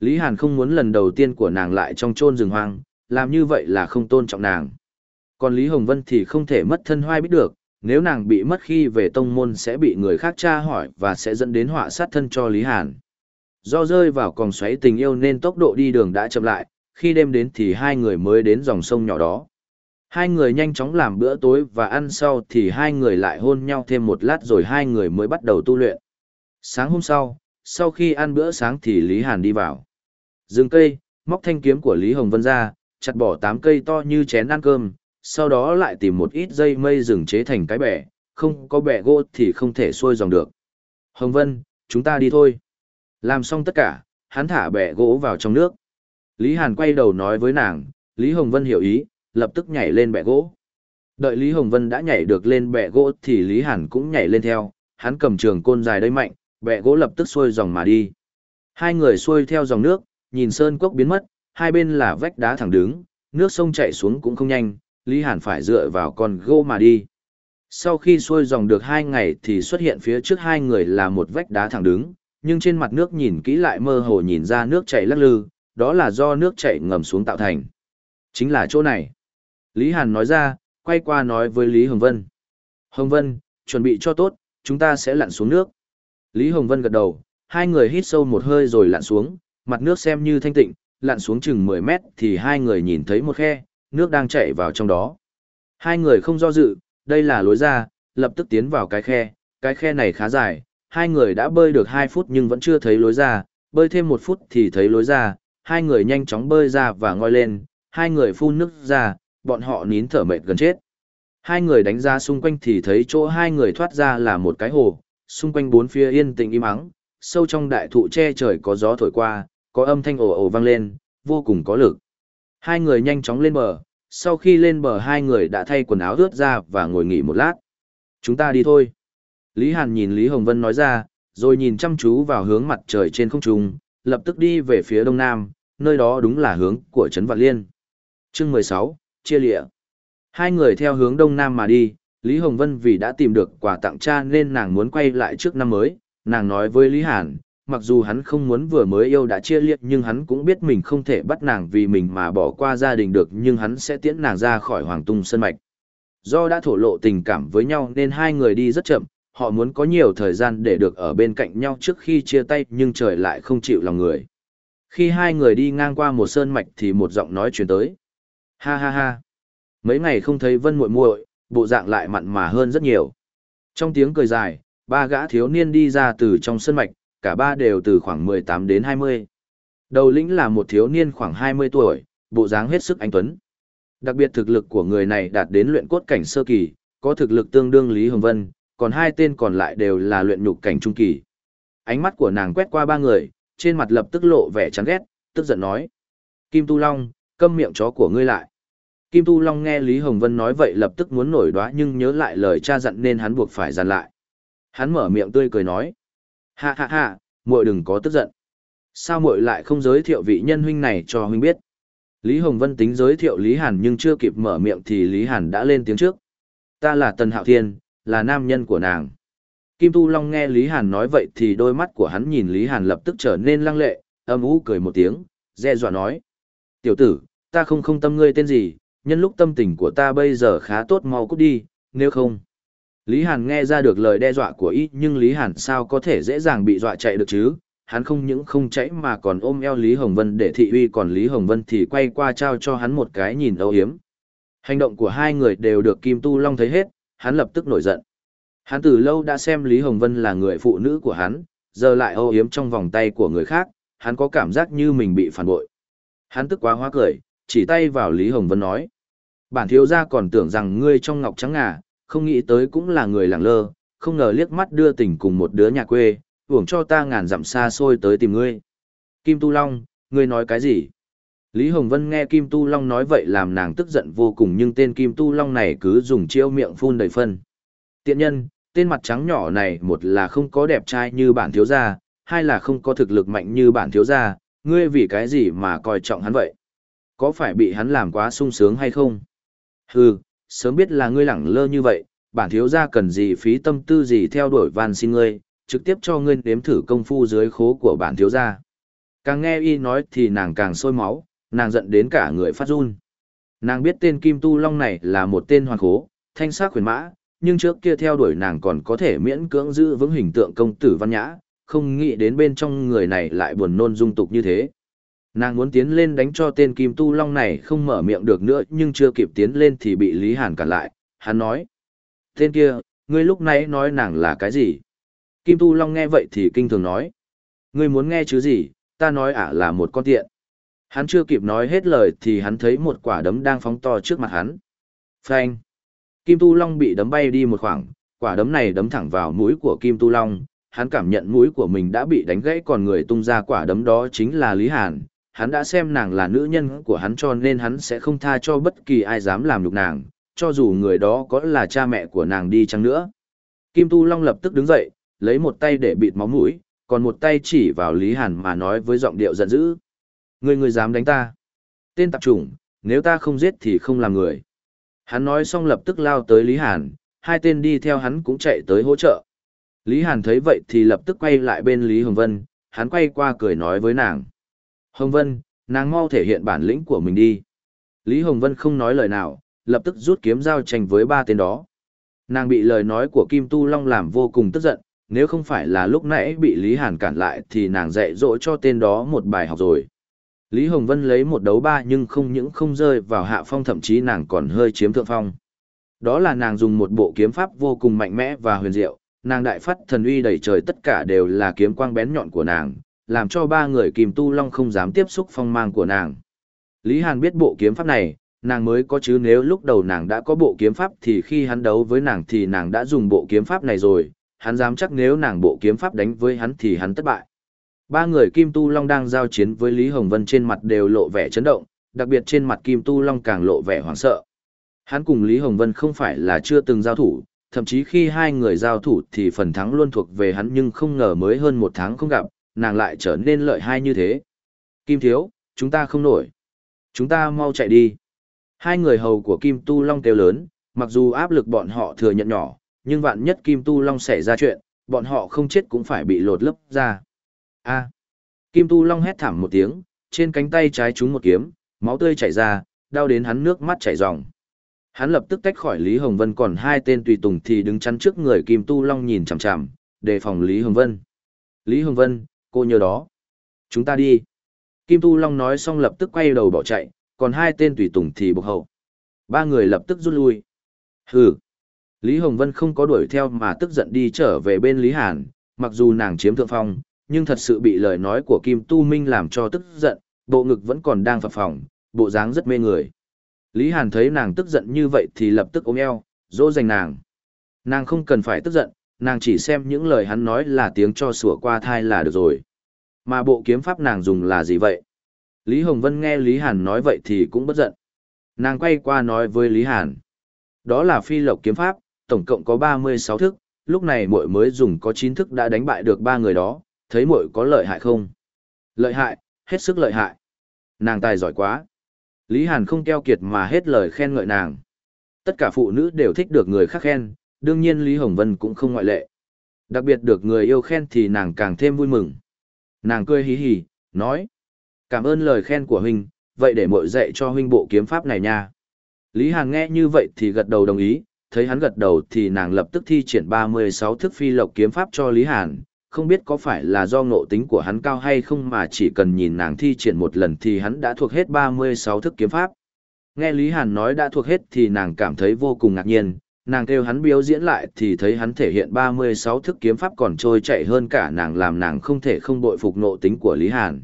Lý Hàn không muốn lần đầu tiên của nàng lại trong chôn rừng hoang, làm như vậy là không tôn trọng nàng. Còn Lý Hồng Vân thì không thể mất thân hoai biết được, nếu nàng bị mất khi về tông môn sẽ bị người khác tra hỏi và sẽ dẫn đến họa sát thân cho Lý Hàn. Do rơi vào còng xoáy tình yêu nên tốc độ đi đường đã chậm lại, khi đêm đến thì hai người mới đến dòng sông nhỏ đó. Hai người nhanh chóng làm bữa tối và ăn sau thì hai người lại hôn nhau thêm một lát rồi hai người mới bắt đầu tu luyện. Sáng hôm sau, sau khi ăn bữa sáng thì Lý Hàn đi vào. Dừng cây, móc thanh kiếm của Lý Hồng Vân ra, chặt bỏ tám cây to như chén ăn cơm, sau đó lại tìm một ít dây mây rừng chế thành cái bẻ, không có bẻ gỗ thì không thể xuôi dòng được. Hồng Vân, chúng ta đi thôi. Làm xong tất cả, hắn thả bẻ gỗ vào trong nước. Lý Hàn quay đầu nói với nàng, Lý Hồng Vân hiểu ý, lập tức nhảy lên bệ gỗ. Đợi Lý Hồng Vân đã nhảy được lên bệ gỗ thì Lý Hàn cũng nhảy lên theo, hắn cầm trường côn dài đầy mạnh, bệ gỗ lập tức xuôi dòng mà đi. Hai người xuôi theo dòng nước, nhìn sơn cốc biến mất, hai bên là vách đá thẳng đứng, nước sông chảy xuống cũng không nhanh, Lý Hàn phải dựa vào con gỗ mà đi. Sau khi xuôi dòng được hai ngày thì xuất hiện phía trước hai người là một vách đá thẳng đứng, nhưng trên mặt nước nhìn kỹ lại mơ hồ nhìn ra nước chảy lắc lư, đó là do nước chảy ngầm xuống tạo thành. Chính là chỗ này. Lý Hàn nói ra, quay qua nói với Lý Hồng Vân. Hồng Vân, chuẩn bị cho tốt, chúng ta sẽ lặn xuống nước. Lý Hồng Vân gật đầu, hai người hít sâu một hơi rồi lặn xuống, mặt nước xem như thanh tịnh, lặn xuống chừng 10 mét thì hai người nhìn thấy một khe, nước đang chảy vào trong đó. Hai người không do dự, đây là lối ra, lập tức tiến vào cái khe, cái khe này khá dài, hai người đã bơi được 2 phút nhưng vẫn chưa thấy lối ra, bơi thêm một phút thì thấy lối ra, hai người nhanh chóng bơi ra và ngoi lên, hai người phun nước ra, bọn họ nín thở mệt gần chết. Hai người đánh ra xung quanh thì thấy chỗ hai người thoát ra là một cái hồ, xung quanh bốn phía yên tĩnh im ắng, sâu trong đại thụ che trời có gió thổi qua, có âm thanh ồ ồ vang lên, vô cùng có lực. Hai người nhanh chóng lên bờ, sau khi lên bờ hai người đã thay quần áo rướt ra và ngồi nghỉ một lát. Chúng ta đi thôi. Lý Hàn nhìn Lý Hồng Vân nói ra, rồi nhìn chăm chú vào hướng mặt trời trên không trung, lập tức đi về phía đông nam, nơi đó đúng là hướng của Trấn Vạn Liên. Chương 16, chia lịa. Hai người theo hướng đông nam mà đi, Lý Hồng Vân vì đã tìm được quà tặng cha nên nàng muốn quay lại trước năm mới, nàng nói với Lý Hàn, mặc dù hắn không muốn vừa mới yêu đã chia liệt nhưng hắn cũng biết mình không thể bắt nàng vì mình mà bỏ qua gia đình được nhưng hắn sẽ tiễn nàng ra khỏi Hoàng Tung Sơn Mạch. Do đã thổ lộ tình cảm với nhau nên hai người đi rất chậm, họ muốn có nhiều thời gian để được ở bên cạnh nhau trước khi chia tay nhưng trời lại không chịu lòng người. Khi hai người đi ngang qua một sơn mạch thì một giọng nói truyền tới. Ha ha ha. Mấy ngày không thấy Vân muội muội, bộ dạng lại mặn mà hơn rất nhiều. Trong tiếng cười dài, ba gã thiếu niên đi ra từ trong sân mạch, cả ba đều từ khoảng 18 đến 20. Đầu lĩnh là một thiếu niên khoảng 20 tuổi, bộ dáng hết sức anh tuấn. Đặc biệt thực lực của người này đạt đến luyện cốt cảnh sơ kỳ, có thực lực tương đương Lý Hồng Vân, còn hai tên còn lại đều là luyện nhục cảnh trung kỳ. Ánh mắt của nàng quét qua ba người, trên mặt lập tức lộ vẻ chán ghét, tức giận nói. Kim Tu Long, câm miệng chó của ngươi lại. Kim Tu Long nghe Lý Hồng Vân nói vậy lập tức muốn nổi đoá nhưng nhớ lại lời cha dặn nên hắn buộc phải dặn lại. Hắn mở miệng tươi cười nói. Ha ha ha, muội đừng có tức giận. Sao muội lại không giới thiệu vị nhân huynh này cho huynh biết? Lý Hồng Vân tính giới thiệu Lý Hàn nhưng chưa kịp mở miệng thì Lý Hàn đã lên tiếng trước. Ta là Tần Hạo Thiên, là nam nhân của nàng. Kim Tu Long nghe Lý Hàn nói vậy thì đôi mắt của hắn nhìn Lý Hàn lập tức trở nên lăng lệ, âm ú cười một tiếng, dè dọa nói. Tiểu tử, ta không không tâm ngươi tên gì, nhân lúc tâm tình của ta bây giờ khá tốt mau cút đi, nếu không. Lý Hàn nghe ra được lời đe dọa của y nhưng Lý Hàn sao có thể dễ dàng bị dọa chạy được chứ, hắn không những không chạy mà còn ôm eo Lý Hồng Vân để thị uy còn Lý Hồng Vân thì quay qua trao cho hắn một cái nhìn âu hiếm. Hành động của hai người đều được Kim Tu Long thấy hết, hắn lập tức nổi giận. Hắn từ lâu đã xem Lý Hồng Vân là người phụ nữ của hắn, giờ lại âu hiếm trong vòng tay của người khác, hắn có cảm giác như mình bị phản bội. Hắn tức quá hóa cười, chỉ tay vào Lý Hồng Vân nói. Bản thiếu gia còn tưởng rằng ngươi trong ngọc trắng ngà, không nghĩ tới cũng là người lẳng lơ, không ngờ liếc mắt đưa tình cùng một đứa nhà quê, uổng cho ta ngàn dặm xa xôi tới tìm ngươi. Kim Tu Long, ngươi nói cái gì? Lý Hồng Vân nghe Kim Tu Long nói vậy làm nàng tức giận vô cùng nhưng tên Kim Tu Long này cứ dùng chiêu miệng phun đầy phân. Tiện nhân, tên mặt trắng nhỏ này một là không có đẹp trai như bản thiếu gia, hai là không có thực lực mạnh như bản thiếu gia, ngươi vì cái gì mà coi trọng hắn vậy? Có phải bị hắn làm quá sung sướng hay không? Hừ, sớm biết là ngươi lẳng lơ như vậy, bản thiếu gia cần gì phí tâm tư gì theo đuổi van xin ngươi, trực tiếp cho ngươi nếm thử công phu dưới khố của bản thiếu gia. Càng nghe y nói thì nàng càng sôi máu, nàng giận đến cả người phát run. Nàng biết tên Kim Tu Long này là một tên hoàn khố, thanh sắc quyền mã, nhưng trước kia theo đuổi nàng còn có thể miễn cưỡng giữ vững hình tượng công tử văn nhã, không nghĩ đến bên trong người này lại buồn nôn dung tục như thế. Nàng muốn tiến lên đánh cho tên Kim Tu Long này không mở miệng được nữa nhưng chưa kịp tiến lên thì bị Lý Hàn cản lại, hắn nói. Tên kia, ngươi lúc nãy nói nàng là cái gì? Kim Tu Long nghe vậy thì kinh thường nói. Ngươi muốn nghe chứ gì, ta nói ả là một con tiện. Hắn chưa kịp nói hết lời thì hắn thấy một quả đấm đang phóng to trước mặt hắn. Phanh. Kim Tu Long bị đấm bay đi một khoảng, quả đấm này đấm thẳng vào mũi của Kim Tu Long. Hắn cảm nhận mũi của mình đã bị đánh gãy còn người tung ra quả đấm đó chính là Lý Hàn. Hắn đã xem nàng là nữ nhân của hắn cho nên hắn sẽ không tha cho bất kỳ ai dám làm nhục nàng, cho dù người đó có là cha mẹ của nàng đi chăng nữa. Kim Tu Long lập tức đứng dậy, lấy một tay để bịt máu mũi, còn một tay chỉ vào Lý Hàn mà nói với giọng điệu giận dữ. Người người dám đánh ta. Tên tạp chủng, nếu ta không giết thì không làm người. Hắn nói xong lập tức lao tới Lý Hàn, hai tên đi theo hắn cũng chạy tới hỗ trợ. Lý Hàn thấy vậy thì lập tức quay lại bên Lý Hồng Vân, hắn quay qua cười nói với nàng. Hồng Vân, nàng mau thể hiện bản lĩnh của mình đi. Lý Hồng Vân không nói lời nào, lập tức rút kiếm giao tranh với ba tên đó. Nàng bị lời nói của Kim Tu Long làm vô cùng tức giận, nếu không phải là lúc nãy bị Lý Hàn cản lại thì nàng dạy dỗ cho tên đó một bài học rồi. Lý Hồng Vân lấy một đấu ba nhưng không những không rơi vào hạ phong thậm chí nàng còn hơi chiếm thượng phong. Đó là nàng dùng một bộ kiếm pháp vô cùng mạnh mẽ và huyền diệu, nàng đại phát thần uy đầy trời tất cả đều là kiếm quang bén nhọn của nàng, làm cho ba người kìm tu long không dám tiếp xúc phong mang của nàng. Lý Hàn biết bộ kiếm pháp này, nàng mới có chứ nếu lúc đầu nàng đã có bộ kiếm pháp thì khi hắn đấu với nàng thì nàng đã dùng bộ kiếm pháp này rồi, hắn dám chắc nếu nàng bộ kiếm pháp đánh với hắn thì hắn thất bại. Ba người Kim Tu Long đang giao chiến với Lý Hồng Vân trên mặt đều lộ vẻ chấn động, đặc biệt trên mặt Kim Tu Long càng lộ vẻ hoảng sợ. Hắn cùng Lý Hồng Vân không phải là chưa từng giao thủ, thậm chí khi hai người giao thủ thì phần thắng luôn thuộc về hắn nhưng không ngờ mới hơn một tháng không gặp, nàng lại trở nên lợi hai như thế. Kim Thiếu, chúng ta không nổi. Chúng ta mau chạy đi. Hai người hầu của Kim Tu Long kêu lớn, mặc dù áp lực bọn họ thừa nhận nhỏ, nhưng vạn nhất Kim Tu Long xảy ra chuyện, bọn họ không chết cũng phải bị lột lấp ra. A. Kim Tu Long hét thảm một tiếng, trên cánh tay trái trúng một kiếm, máu tươi chảy ra, đau đến hắn nước mắt chảy ròng. Hắn lập tức tách khỏi Lý Hồng Vân còn hai tên tùy tùng thì đứng chắn trước người Kim Tu Long nhìn chằm chằm, đề phòng Lý Hồng Vân. Lý Hồng Vân, cô nhớ đó. Chúng ta đi. Kim Tu Long nói xong lập tức quay đầu bỏ chạy, còn hai tên tùy tùng thì buộc hậu. Ba người lập tức rút lui. Hừ. Lý Hồng Vân không có đuổi theo mà tức giận đi trở về bên Lý Hàn, mặc dù nàng chiếm thượng phong, nhưng thật sự bị lời nói của Kim Tu Minh làm cho tức giận, bộ ngực vẫn còn đang phập phồng, bộ dáng rất mê người. Lý Hàn thấy nàng tức giận như vậy thì lập tức ôm eo, dỗ dành nàng. Nàng không cần phải tức giận, nàng chỉ xem những lời hắn nói là tiếng cho sủa qua thai là được rồi. Mà bộ kiếm pháp nàng dùng là gì vậy? Lý Hồng Vân nghe Lý Hàn nói vậy thì cũng bất giận. Nàng quay qua nói với Lý Hàn. Đó là phi lộc kiếm pháp, tổng cộng có 36 thức, lúc này muội mới dùng có 9 thức đã đánh bại được ba người đó, thấy muội có lợi hại không? Lợi hại, hết sức lợi hại. Nàng tài giỏi quá. Lý Hàn không keo kiệt mà hết lời khen ngợi nàng. Tất cả phụ nữ đều thích được người khác khen, đương nhiên Lý Hồng Vân cũng không ngoại lệ. Đặc biệt được người yêu khen thì nàng càng thêm vui mừng. Nàng cười hí hí, nói. Cảm ơn lời khen của huynh, vậy để muội dạy cho huynh bộ kiếm pháp này nha. Lý Hàn nghe như vậy thì gật đầu đồng ý, thấy hắn gật đầu thì nàng lập tức thi triển 36 thức phi lộc kiếm pháp cho Lý Hàn, không biết có phải là do ngộ tính của hắn cao hay không mà chỉ cần nhìn nàng thi triển một lần thì hắn đã thuộc hết 36 thức kiếm pháp. Nghe Lý Hàn nói đã thuộc hết thì nàng cảm thấy vô cùng ngạc nhiên, nàng kêu hắn biểu diễn lại thì thấy hắn thể hiện 36 thức kiếm pháp còn trôi chạy hơn cả nàng làm nàng không thể không bội phục nộ tính của Lý Hàn.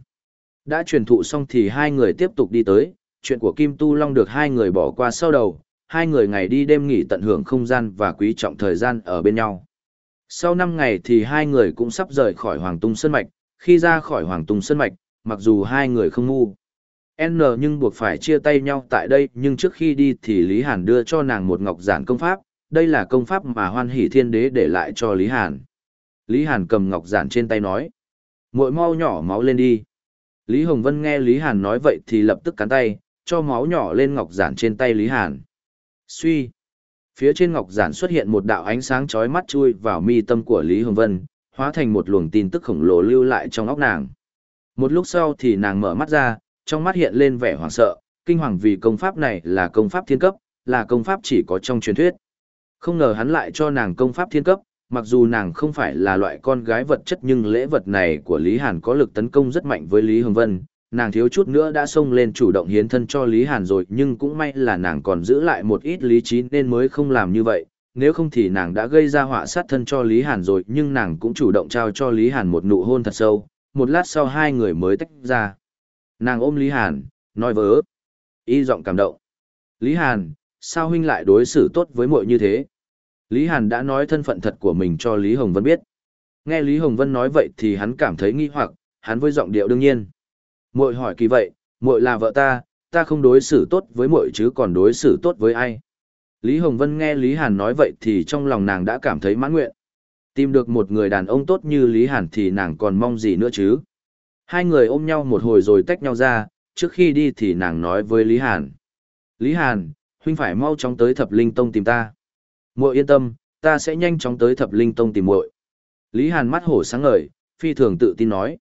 Đã truyền thụ xong thì hai người tiếp tục đi tới, chuyện của Kim Tu Long được hai người bỏ qua sau đầu, hai người ngày đi đêm nghỉ tận hưởng không gian và quý trọng thời gian ở bên nhau. Sau 5 ngày thì hai người cũng sắp rời khỏi Hoàng Tung Sơn Mạch, khi ra khỏi Hoàng Tung Sơn Mạch, mặc dù hai người không ngu. N nhưng buộc phải chia tay nhau tại đây nhưng trước khi đi thì Lý Hàn đưa cho nàng một ngọc giản công pháp, đây là công pháp mà hoan hỷ thiên đế để lại cho Lý Hàn. Lý Hàn cầm ngọc giản trên tay nói. muội mau nhỏ máu lên đi. Lý Hồng Vân nghe Lý Hàn nói vậy thì lập tức cắn tay, cho máu nhỏ lên ngọc giản trên tay Lý Hàn. Suy. Phía trên ngọc giản xuất hiện một đạo ánh sáng chói mắt chui vào mi tâm của Lý Hồng Vân, hóa thành một luồng tin tức khổng lồ lưu lại trong óc nàng. Một lúc sau thì nàng mở mắt ra, trong mắt hiện lên vẻ hoảng sợ, kinh hoàng vì công pháp này là công pháp thiên cấp, là công pháp chỉ có trong truyền thuyết. Không ngờ hắn lại cho nàng công pháp thiên cấp, mặc dù nàng không phải là loại con gái vật chất nhưng lễ vật này của Lý Hàn có lực tấn công rất mạnh với Lý Hồng Vân, nàng thiếu chút nữa đã xông lên chủ động hiến thân cho Lý Hàn rồi nhưng cũng may là nàng còn giữ lại một ít lý trí nên mới không làm như vậy, nếu không thì nàng đã gây ra họa sát thân cho Lý Hàn rồi nhưng nàng cũng chủ động trao cho Lý Hàn một nụ hôn thật sâu, một lát sau hai người mới tách ra. Nàng ôm Lý Hàn, nói vớ, y giọng cảm động. Lý Hàn, sao huynh lại đối xử tốt với muội như thế? Lý Hàn đã nói thân phận thật của mình cho Lý Hồng Vân biết. Nghe Lý Hồng Vân nói vậy thì hắn cảm thấy nghi hoặc, hắn với giọng điệu đương nhiên. Muội hỏi kỳ vậy, muội là vợ ta, ta không đối xử tốt với muội chứ còn đối xử tốt với ai? Lý Hồng Vân nghe Lý Hàn nói vậy thì trong lòng nàng đã cảm thấy mãn nguyện. Tìm được một người đàn ông tốt như Lý Hàn thì nàng còn mong gì nữa chứ? Hai người ôm nhau một hồi rồi tách nhau ra, trước khi đi thì nàng nói với Lý Hàn. Lý Hàn, huynh phải mau chóng tới thập linh tông tìm ta. Muội yên tâm, ta sẽ nhanh chóng tới thập linh tông tìm muội. Lý Hàn mắt hổ sáng ngời, phi thường tự tin nói.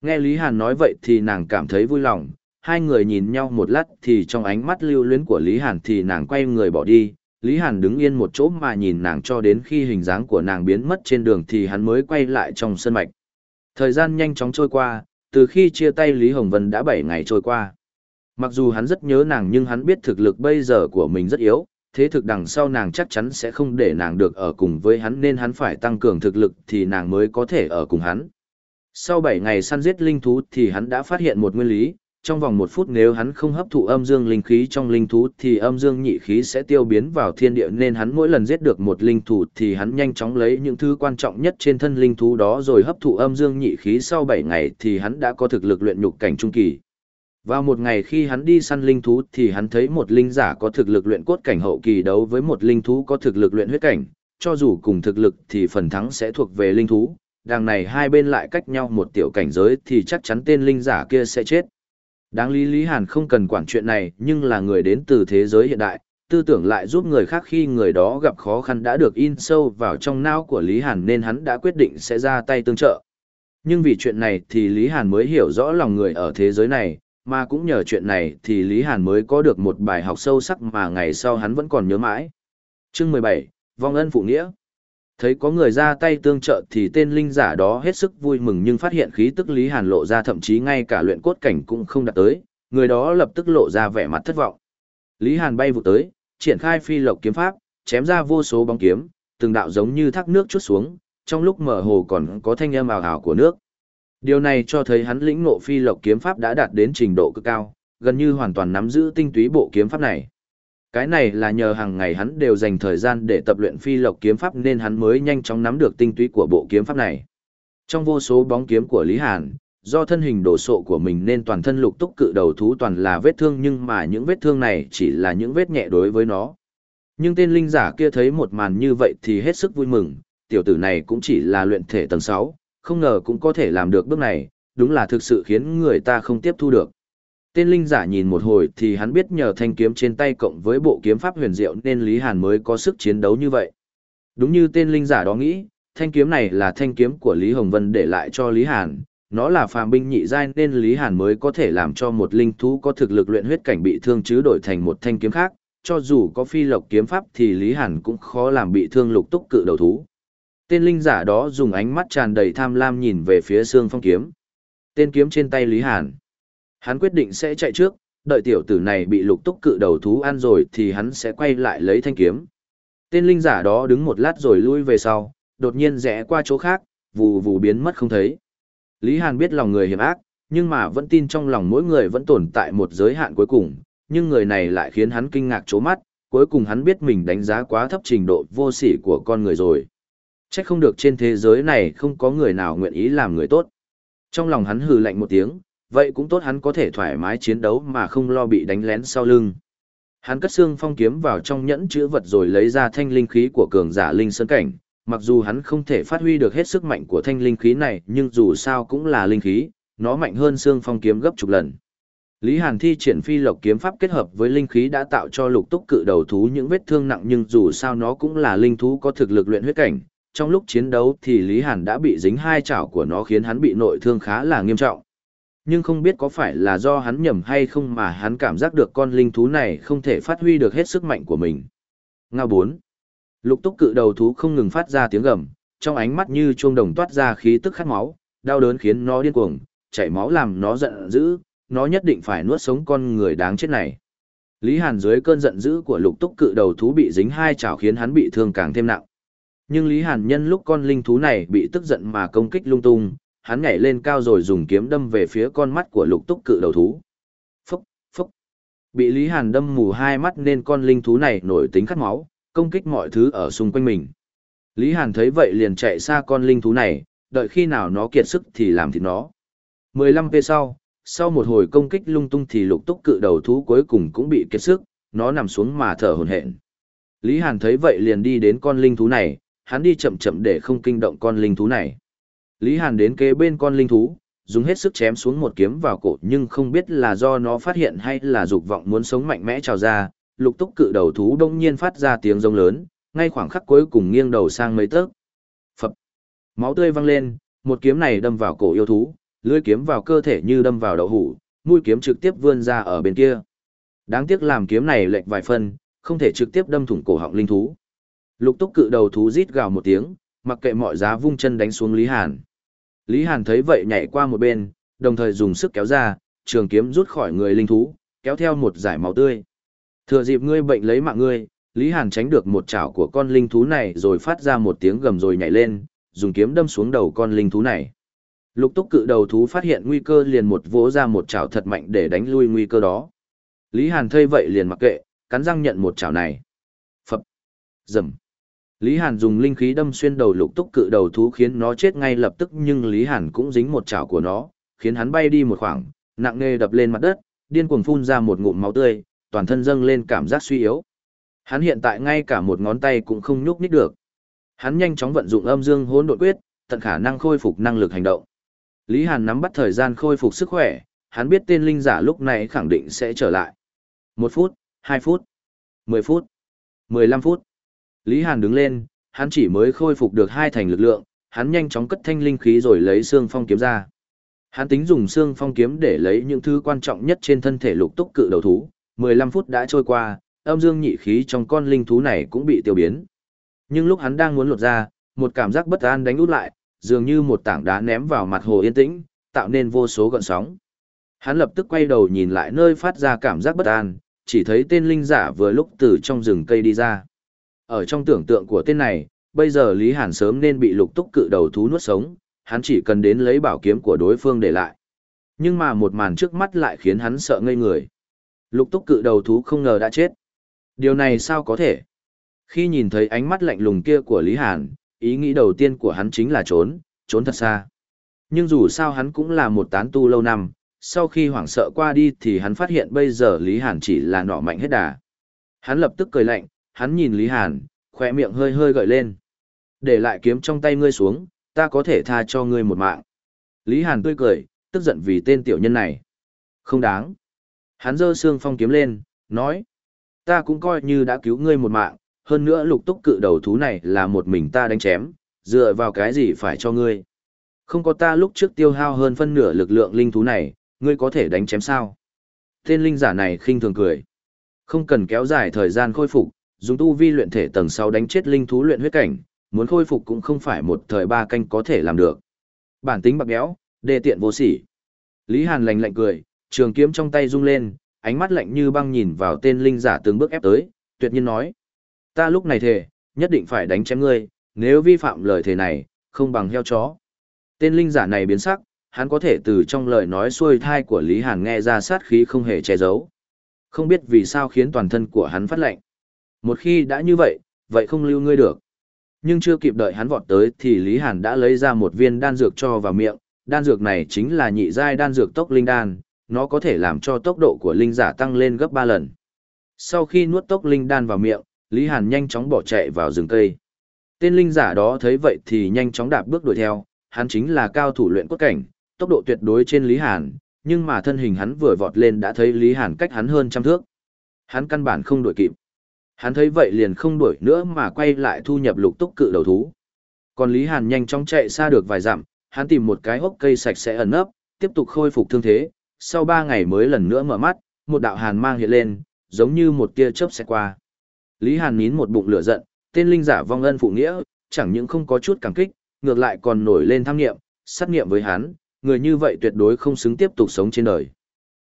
Nghe Lý Hàn nói vậy thì nàng cảm thấy vui lòng, hai người nhìn nhau một lát thì trong ánh mắt lưu luyến của Lý Hàn thì nàng quay người bỏ đi. Lý Hàn đứng yên một chỗ mà nhìn nàng cho đến khi hình dáng của nàng biến mất trên đường thì hắn mới quay lại trong sân mạch. Thời gian nhanh chóng trôi qua, từ khi chia tay Lý Hồng Vân đã bảy ngày trôi qua. Mặc dù hắn rất nhớ nàng nhưng hắn biết thực lực bây giờ của mình rất yếu, thế thực đằng sau nàng chắc chắn sẽ không để nàng được ở cùng với hắn nên hắn phải tăng cường thực lực thì nàng mới có thể ở cùng hắn. Sau 7 ngày săn giết linh thú thì hắn đã phát hiện một nguyên lý, trong vòng một phút nếu hắn không hấp thụ âm dương linh khí trong linh thú thì âm dương nhị khí sẽ tiêu biến vào thiên địa nên hắn mỗi lần giết được một linh thú thì hắn nhanh chóng lấy những thứ quan trọng nhất trên thân linh thú đó rồi hấp thụ âm dương nhị khí sau 7 ngày thì hắn đã có thực lực luyện nhục cảnh trung kỳ. Vào một ngày khi hắn đi săn linh thú thì hắn thấy một linh giả có thực lực luyện cốt cảnh hậu kỳ đấu với một linh thú có thực lực luyện huyết cảnh, cho dù cùng thực lực thì phần thắng sẽ thuộc về linh thú, đằng này hai bên lại cách nhau một tiểu cảnh giới thì chắc chắn tên linh giả kia sẽ chết. Đáng lý Lý Hàn không cần quản chuyện này nhưng là người đến từ thế giới hiện đại, tư tưởng lại giúp người khác khi người đó gặp khó khăn đã được in sâu vào trong não của Lý Hàn nên hắn đã quyết định sẽ ra tay tương trợ. Nhưng vì chuyện này thì Lý Hàn mới hiểu rõ lòng người ở thế giới này, mà cũng nhờ chuyện này thì Lý Hàn mới có được một bài học sâu sắc mà ngày sau hắn vẫn còn nhớ mãi. Chương 17, Vong ân phụ nghĩa Thấy có người ra tay tương trợ thì tên linh giả đó hết sức vui mừng nhưng phát hiện khí tức Lý Hàn lộ ra thậm chí ngay cả luyện cốt cảnh cũng không đạt tới, người đó lập tức lộ ra vẻ mặt thất vọng. Lý Hàn bay vụ tới, triển khai phi lộc kiếm pháp, chém ra vô số bóng kiếm, từng đạo giống như thác nước chút xuống, trong lúc mở hồ còn có thanh âm ào ào của nước. Điều này cho thấy hắn lĩnh ngộ phi lộc kiếm pháp đã đạt đến trình độ cực cao, gần như hoàn toàn nắm giữ tinh túy bộ kiếm pháp này. Cái này là nhờ hàng ngày hắn đều dành thời gian để tập luyện phi lộc kiếm pháp nên hắn mới nhanh chóng nắm được tinh túy của bộ kiếm pháp này. Trong vô số bóng kiếm của Lý Hàn, do thân hình đổ sộ của mình nên toàn thân lục túc cự đầu thú toàn là vết thương nhưng mà những vết thương này chỉ là những vết nhẹ đối với nó. Nhưng tên linh giả kia thấy một màn như vậy thì hết sức vui mừng, tiểu tử này cũng chỉ là luyện thể tầng 6, không ngờ cũng có thể làm được bước này, đúng là thực sự khiến người ta không tiếp thu được. Tên linh giả nhìn một hồi thì hắn biết nhờ thanh kiếm trên tay cộng với bộ kiếm pháp huyền diệu nên Lý Hàn mới có sức chiến đấu như vậy. Đúng như tên linh giả đó nghĩ, thanh kiếm này là thanh kiếm của Lý Hồng Vân để lại cho Lý Hàn, nó là phàm binh nhị giai nên Lý Hàn mới có thể làm cho một linh thú có thực lực luyện huyết cảnh bị thương chứ đổi thành một thanh kiếm khác, cho dù có phi lộc kiếm pháp thì Lý Hàn cũng khó làm bị thương lục túc cự đầu thú. Tên linh giả đó dùng ánh mắt tràn đầy tham lam nhìn về phía xương phong kiếm. Tên kiếm trên tay Lý Hàn. Hắn quyết định sẽ chạy trước, đợi tiểu tử này bị lục túc cự đầu thú ăn rồi thì hắn sẽ quay lại lấy thanh kiếm. Tên linh giả đó đứng một lát rồi lui về sau, đột nhiên rẽ qua chỗ khác, vù vù biến mất không thấy. Lý Hàn biết lòng người hiểm ác, nhưng mà vẫn tin trong lòng mỗi người vẫn tồn tại một giới hạn cuối cùng, nhưng người này lại khiến hắn kinh ngạc chố mắt, cuối cùng hắn biết mình đánh giá quá thấp trình độ vô sỉ của con người rồi. Chắc không được trên thế giới này không có người nào nguyện ý làm người tốt. Trong lòng hắn hừ lạnh một tiếng, vậy cũng tốt hắn có thể thoải mái chiến đấu mà không lo bị đánh lén sau lưng. Hắn cất xương phong kiếm vào trong nhẫn chữ vật rồi lấy ra thanh linh khí của cường giả linh sơn cảnh, mặc dù hắn không thể phát huy được hết sức mạnh của thanh linh khí này nhưng dù sao cũng là linh khí, nó mạnh hơn xương phong kiếm gấp chục lần. Lý Hàn thi triển phi lộc kiếm pháp kết hợp với linh khí đã tạo cho lục túc cự đầu thú những vết thương nặng nhưng dù sao nó cũng là linh thú có thực lực luyện huyết cảnh. Trong lúc chiến đấu thì Lý Hàn đã bị dính hai chảo của nó khiến hắn bị nội thương khá là nghiêm trọng. Nhưng không biết có phải là do hắn nhầm hay không mà hắn cảm giác được con linh thú này không thể phát huy được hết sức mạnh của mình. ngao 4. Lục túc cự đầu thú không ngừng phát ra tiếng gầm, trong ánh mắt như chuông đồng toát ra khí tức khát máu, đau đớn khiến nó điên cuồng, chảy máu làm nó giận dữ, nó nhất định phải nuốt sống con người đáng chết này. Lý Hàn dưới cơn giận dữ của lục túc cự đầu thú bị dính hai chảo khiến hắn bị thương càng thêm nặng. Nhưng Lý Hàn nhân lúc con linh thú này bị tức giận mà công kích lung tung, hắn nhảy lên cao rồi dùng kiếm đâm về phía con mắt của lục túc cự đầu thú. Phúc, phúc. Bị Lý Hàn đâm mù hai mắt nên con linh thú này nổi tính khát máu, công kích mọi thứ ở xung quanh mình. Lý Hàn thấy vậy liền chạy xa con linh thú này, đợi khi nào nó kiệt sức thì làm thịt nó. 15 p sau, sau một hồi công kích lung tung thì lục túc cự đầu thú cuối cùng cũng bị kiệt sức, nó nằm xuống mà thở hổn hển. Lý Hàn thấy vậy liền đi đến con linh thú này, hắn đi chậm chậm để không kinh động con linh thú này. Lý Hàn đến kế bên con linh thú, dùng hết sức chém xuống một kiếm vào cổ nhưng không biết là do nó phát hiện hay là dục vọng muốn sống mạnh mẽ trào ra, lục túc cự đầu thú đông nhiên phát ra tiếng rông lớn, ngay khoảng khắc cuối cùng nghiêng đầu sang mấy tấc. Phập. Máu tươi văng lên, một kiếm này đâm vào cổ yêu thú, lưỡi kiếm vào cơ thể như đâm vào đậu hũ, mũi kiếm trực tiếp vươn ra ở bên kia. Đáng tiếc làm kiếm này lệch vài phân, không thể trực tiếp đâm thủng cổ họng linh thú. Lục túc cự đầu thú rít gào một tiếng, mặc kệ mọi giá vung chân đánh xuống Lý Hàn. Lý Hàn thấy vậy nhảy qua một bên, đồng thời dùng sức kéo ra, trường kiếm rút khỏi người linh thú, kéo theo một giải máu tươi. Thừa dịp ngươi bệnh lấy mạng ngươi, Lý Hàn tránh được một chảo của con linh thú này rồi phát ra một tiếng gầm rồi nhảy lên, dùng kiếm đâm xuống đầu con linh thú này. Lục túc cự đầu thú phát hiện nguy cơ liền một vỗ ra một chảo thật mạnh để đánh lui nguy cơ đó. Lý Hàn thấy vậy liền mặc kệ, cắn răng nhận một chảo này. Phập. Dầm. Lý Hàn dùng linh khí đâm xuyên đầu lục túc cự đầu thú khiến nó chết ngay lập tức nhưng Lý Hàn cũng dính một chảo của nó, khiến hắn bay đi một khoảng, nặng nề đập lên mặt đất, điên cuồng phun ra một ngụm máu tươi, toàn thân dâng lên cảm giác suy yếu. Hắn hiện tại ngay cả một ngón tay cũng không nhúc nhích được. Hắn nhanh chóng vận dụng âm dương hỗn độn quyết, tận khả năng khôi phục năng lực hành động. Lý Hàn nắm bắt thời gian khôi phục sức khỏe, hắn biết tên linh giả lúc này khẳng định sẽ trở lại. Một phút, hai phút, mười phút, mười lăm phút. Lý Hàn đứng lên, hắn chỉ mới khôi phục được hai thành lực lượng, hắn nhanh chóng cất thanh linh khí rồi lấy xương phong kiếm ra. Hắn tính dùng xương phong kiếm để lấy những thứ quan trọng nhất trên thân thể lục túc cự đầu thú, 15 phút đã trôi qua, âm dương nhị khí trong con linh thú này cũng bị tiêu biến. Nhưng lúc hắn đang muốn lột ra, một cảm giác bất an đánh út lại, dường như một tảng đá ném vào mặt hồ yên tĩnh, tạo nên vô số gợn sóng. Hắn lập tức quay đầu nhìn lại nơi phát ra cảm giác bất an, chỉ thấy tên linh giả vừa lúc từ trong rừng cây đi ra. Ở trong tưởng tượng của tên này, bây giờ Lý Hàn sớm nên bị lục túc cự đầu thú nuốt sống, hắn chỉ cần đến lấy bảo kiếm của đối phương để lại. Nhưng mà một màn trước mắt lại khiến hắn sợ ngây người. Lục túc cự đầu thú không ngờ đã chết. Điều này sao có thể? Khi nhìn thấy ánh mắt lạnh lùng kia của Lý Hàn, ý nghĩ đầu tiên của hắn chính là trốn, trốn thật xa. Nhưng dù sao hắn cũng là một tán tu lâu năm, sau khi hoảng sợ qua đi thì hắn phát hiện bây giờ Lý Hàn chỉ là nọ mạnh hết đà. Hắn lập tức cười lạnh, hắn nhìn Lý Hàn, khỏe miệng hơi hơi gợi lên. Để lại kiếm trong tay ngươi xuống, ta có thể tha cho ngươi một mạng. Lý Hàn tươi cười, tức giận vì tên tiểu nhân này. Không đáng. Hắn giơ xương phong kiếm lên, nói. Ta cũng coi như đã cứu ngươi một mạng, hơn nữa lục túc cự đầu thú này là một mình ta đánh chém, dựa vào cái gì phải cho ngươi. Không có ta lúc trước tiêu hao hơn phân nửa lực lượng linh thú này, ngươi có thể đánh chém sao? Tên linh giả này khinh thường cười. Không cần kéo dài thời gian khôi phục, dùng tu vi luyện thể tầng 6 đánh chết linh thú luyện huyết cảnh, muốn khôi phục cũng không phải một thời ba canh có thể làm được. Bản tính bạc béo, đề tiện vô sỉ. Lý Hàn lạnh lạnh cười, trường kiếm trong tay rung lên, ánh mắt lạnh như băng nhìn vào tên linh giả từng bước ép tới, tuyệt nhiên nói. Ta lúc này thề, nhất định phải đánh chém ngươi, nếu vi phạm lời thề này, không bằng heo chó. Tên linh giả này biến sắc, hắn có thể từ trong lời nói xuôi thai của Lý Hàn nghe ra sát khí không hề che giấu. Không biết vì sao khiến toàn thân của hắn phát lạnh. Một khi đã như vậy, vậy không lưu ngươi được. Nhưng chưa kịp đợi hắn vọt tới thì Lý Hàn đã lấy ra một viên đan dược cho vào miệng, đan dược này chính là nhị giai đan dược tốc linh đan, nó có thể làm cho tốc độ của linh giả tăng lên gấp 3 lần. Sau khi nuốt tốc linh đan vào miệng, Lý Hàn nhanh chóng bỏ chạy vào rừng cây. Tên linh giả đó thấy vậy thì nhanh chóng đạp bước đuổi theo, hắn chính là cao thủ luyện cốt cảnh, tốc độ tuyệt đối trên Lý Hàn, nhưng mà thân hình hắn vừa vọt lên đã thấy Lý Hàn cách hắn hơn trăm thước. Hắn căn bản không đuổi kịp. Hắn thấy vậy liền không đuổi nữa mà quay lại thu nhập lục túc cự đầu thú. Còn Lý Hàn nhanh chóng chạy xa được vài dặm, hắn tìm một cái hốc cây sạch sẽ ẩn nấp, tiếp tục khôi phục thương thế, sau ba ngày mới lần nữa mở mắt, một đạo hàn mang hiện lên, giống như một tia chớp sẽ qua. Lý Hàn nín một bụng lửa giận, tên linh giả vong ân phụ nghĩa, chẳng những không có chút cảm kích, ngược lại còn nổi lên tham nghiệm, sát nghiệm với hắn, người như vậy tuyệt đối không xứng tiếp tục sống trên đời.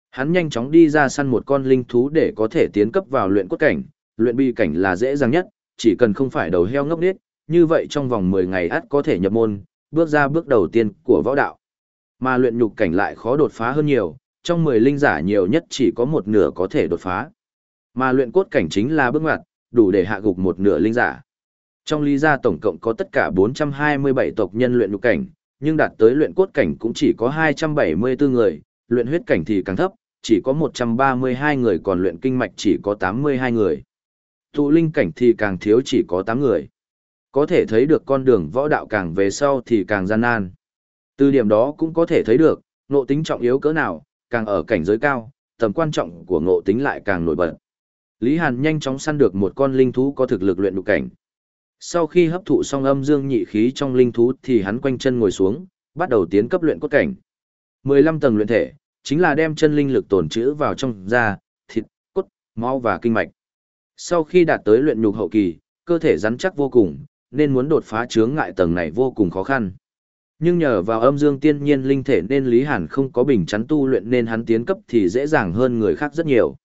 Hắn nhanh chóng đi ra săn một con linh thú để có thể tiến cấp vào luyện cốt cảnh, luyện bi cảnh là dễ dàng nhất, chỉ cần không phải đầu heo ngốc nghếch, như vậy trong vòng 10 ngày ắt có thể nhập môn, bước ra bước đầu tiên của võ đạo. Mà luyện nhục cảnh lại khó đột phá hơn nhiều, trong 10 linh giả nhiều nhất chỉ có một nửa có thể đột phá. Mà luyện cốt cảnh chính là bước ngoặt, đủ để hạ gục một nửa linh giả. Trong lý gia tổng cộng có tất cả 427 tộc nhân luyện nhục cảnh, nhưng đạt tới luyện cốt cảnh cũng chỉ có 274 người, luyện huyết cảnh thì càng thấp, chỉ có 132 người còn luyện kinh mạch chỉ có 82 người. Tụ linh cảnh thì càng thiếu chỉ có 8 người. Có thể thấy được con đường võ đạo càng về sau thì càng gian nan. Từ điểm đó cũng có thể thấy được, ngộ tính trọng yếu cỡ nào, càng ở cảnh giới cao, tầm quan trọng của ngộ tính lại càng nổi bật. Lý Hàn nhanh chóng săn được một con linh thú có thực lực luyện đục cảnh. Sau khi hấp thụ xong âm dương nhị khí trong linh thú thì hắn quanh chân ngồi xuống, bắt đầu tiến cấp luyện cốt cảnh. 15 tầng luyện thể, chính là đem chân linh lực tồn trữ vào trong da, thịt, cốt, máu và kinh mạch. Sau khi đạt tới luyện nhục hậu kỳ, cơ thể rắn chắc vô cùng, nên muốn đột phá chướng ngại tầng này vô cùng khó khăn. Nhưng nhờ vào âm dương tiên nhiên linh thể nên Lý Hàn không có bình chắn tu luyện nên hắn tiến cấp thì dễ dàng hơn người khác rất nhiều.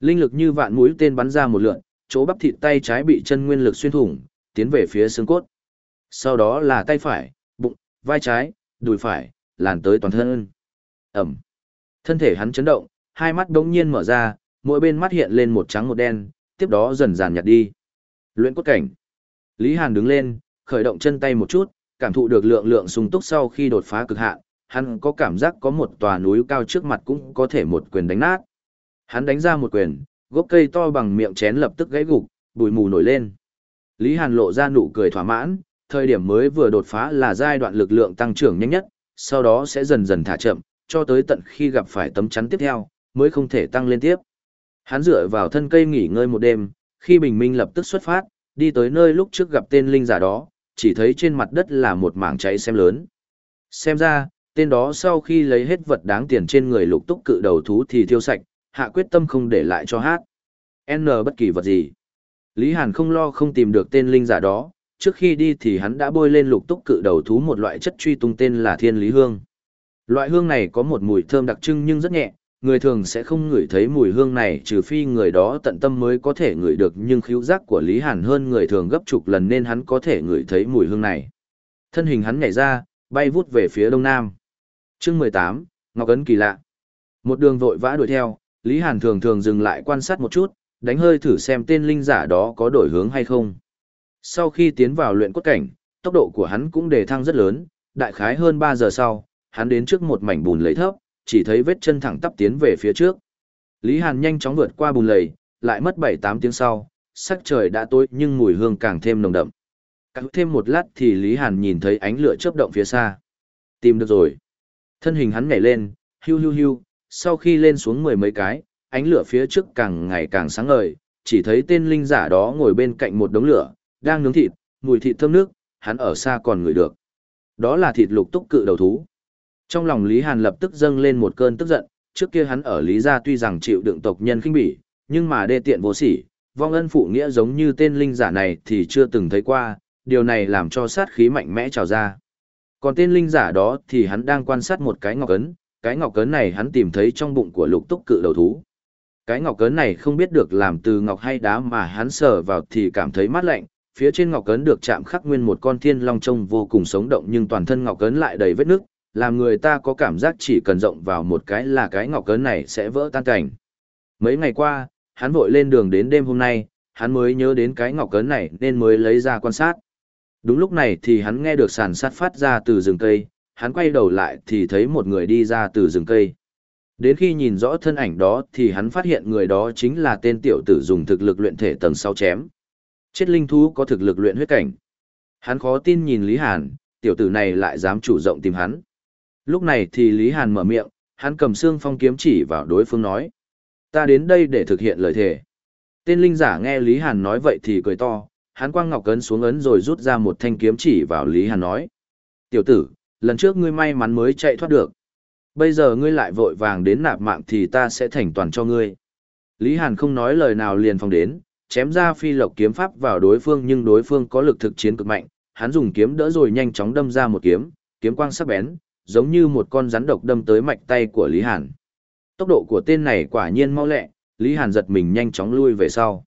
Linh lực như vạn mũi tên bắn ra một lượn, chỗ bắp thịt tay trái bị chân nguyên lực xuyên thủng, tiến về phía xương cốt. Sau đó là tay phải, bụng, vai trái, đùi phải, làn tới toàn thân. Ẩm. Thân thể hắn chấn động, hai mắt đống nhiên mở ra, mỗi bên mắt hiện lên một trắng một đen, tiếp đó dần dần nhạt đi. Luyện cốt cảnh. Lý Hàn đứng lên, khởi động chân tay một chút, cảm thụ được lượng lượng sung túc sau khi đột phá cực hạn, hắn có cảm giác có một tòa núi cao trước mặt cũng có thể một quyền đánh nát. Hắn đánh ra một quyền, gốc cây to bằng miệng chén lập tức gãy gục, bụi mù nổi lên. Lý Hàn lộ ra nụ cười thỏa mãn, thời điểm mới vừa đột phá là giai đoạn lực lượng tăng trưởng nhanh nhất, sau đó sẽ dần dần thả chậm, cho tới tận khi gặp phải tấm chắn tiếp theo, mới không thể tăng lên tiếp. Hắn dựa vào thân cây nghỉ ngơi một đêm, khi bình minh lập tức xuất phát, đi tới nơi lúc trước gặp tên linh giả đó, chỉ thấy trên mặt đất là một mảng cháy xem lớn. Xem ra, tên đó sau khi lấy hết vật đáng tiền trên người lục túc cự đầu thú thì thiêu sạch, hạ quyết tâm không để lại cho hát. N bất kỳ vật gì. Lý Hàn không lo không tìm được tên linh giả đó, trước khi đi thì hắn đã bôi lên lục túc cự đầu thú một loại chất truy tung tên là thiên lý hương. Loại hương này có một mùi thơm đặc trưng nhưng rất nhẹ, người thường sẽ không ngửi thấy mùi hương này trừ phi người đó tận tâm mới có thể ngửi được nhưng khíu giác của Lý Hàn hơn người thường gấp chục lần nên hắn có thể ngửi thấy mùi hương này. Thân hình hắn nhảy ra, bay vút về phía đông nam. chương 18, Ngọc Ấn kỳ lạ. Một đường vội vã đuổi theo, Lý Hàn thường thường dừng lại quan sát một chút, đánh hơi thử xem tên linh giả đó có đổi hướng hay không. Sau khi tiến vào luyện cốt cảnh, tốc độ của hắn cũng đề thăng rất lớn, đại khái hơn ba giờ sau, hắn đến trước một mảnh bùn lấy thấp, chỉ thấy vết chân thẳng tắp tiến về phía trước. Lý Hàn nhanh chóng vượt qua bùn lầy, lại mất 7-8 tiếng sau, sắc trời đã tối nhưng mùi hương càng thêm nồng đậm. Càng thêm một lát thì Lý Hàn nhìn thấy ánh lửa chớp động phía xa. Tìm được rồi. Thân hình hắn nhảy lên, hưu hưu hưu, sau khi lên xuống mười mấy cái, ánh lửa phía trước càng ngày càng sáng ngời, chỉ thấy tên linh giả đó ngồi bên cạnh một đống lửa, đang nướng thịt, mùi thịt thơm nước, hắn ở xa còn ngửi được. Đó là thịt lục túc cự đầu thú. Trong lòng Lý Hàn lập tức dâng lên một cơn tức giận, trước kia hắn ở Lý Gia tuy rằng chịu đựng tộc nhân khinh bỉ, nhưng mà đê tiện vô sỉ, vong ân phụ nghĩa giống như tên linh giả này thì chưa từng thấy qua, điều này làm cho sát khí mạnh mẽ trào ra. Còn tên linh giả đó thì hắn đang quan sát một cái ngọc ấn, cái ngọc ấn này hắn tìm thấy trong bụng của lục túc cự đầu thú. Cái ngọc ấn này không biết được làm từ ngọc hay đá mà hắn sờ vào thì cảm thấy mát lạnh, phía trên ngọc cấn được chạm khắc nguyên một con thiên long trông vô cùng sống động nhưng toàn thân ngọc cấn lại đầy vết nước, làm người ta có cảm giác chỉ cần rộng vào một cái là cái ngọc cấn này sẽ vỡ tan cảnh. Mấy ngày qua, hắn vội lên đường đến đêm hôm nay, hắn mới nhớ đến cái ngọc cấn này nên mới lấy ra quan sát. Đúng lúc này thì hắn nghe được sàn sát phát ra từ rừng cây, hắn quay đầu lại thì thấy một người đi ra từ rừng cây. Đến khi nhìn rõ thân ảnh đó thì hắn phát hiện người đó chính là tên tiểu tử dùng thực lực luyện thể tầng 6 chém. Chết linh thú có thực lực luyện huyết cảnh. Hắn khó tin nhìn Lý Hàn, tiểu tử này lại dám chủ rộng tìm hắn. Lúc này thì Lý Hàn mở miệng, hắn cầm xương phong kiếm chỉ vào đối phương nói. Ta đến đây để thực hiện lời thề. Tên linh giả nghe Lý Hàn nói vậy thì cười to, hắn quang ngọc cấn xuống ấn rồi rút ra một thanh kiếm chỉ vào Lý Hàn nói. Tiểu tử, lần trước ngươi may mắn mới chạy thoát được. Bây giờ ngươi lại vội vàng đến nạp mạng thì ta sẽ thành toàn cho ngươi. Lý Hàn không nói lời nào liền phong đến, chém ra phi lộc kiếm pháp vào đối phương nhưng đối phương có lực thực chiến cực mạnh, hắn dùng kiếm đỡ rồi nhanh chóng đâm ra một kiếm, kiếm quang sắc bén, giống như một con rắn độc đâm tới mạch tay của Lý Hàn. Tốc độ của tên này quả nhiên mau lẹ, Lý Hàn giật mình nhanh chóng lui về sau.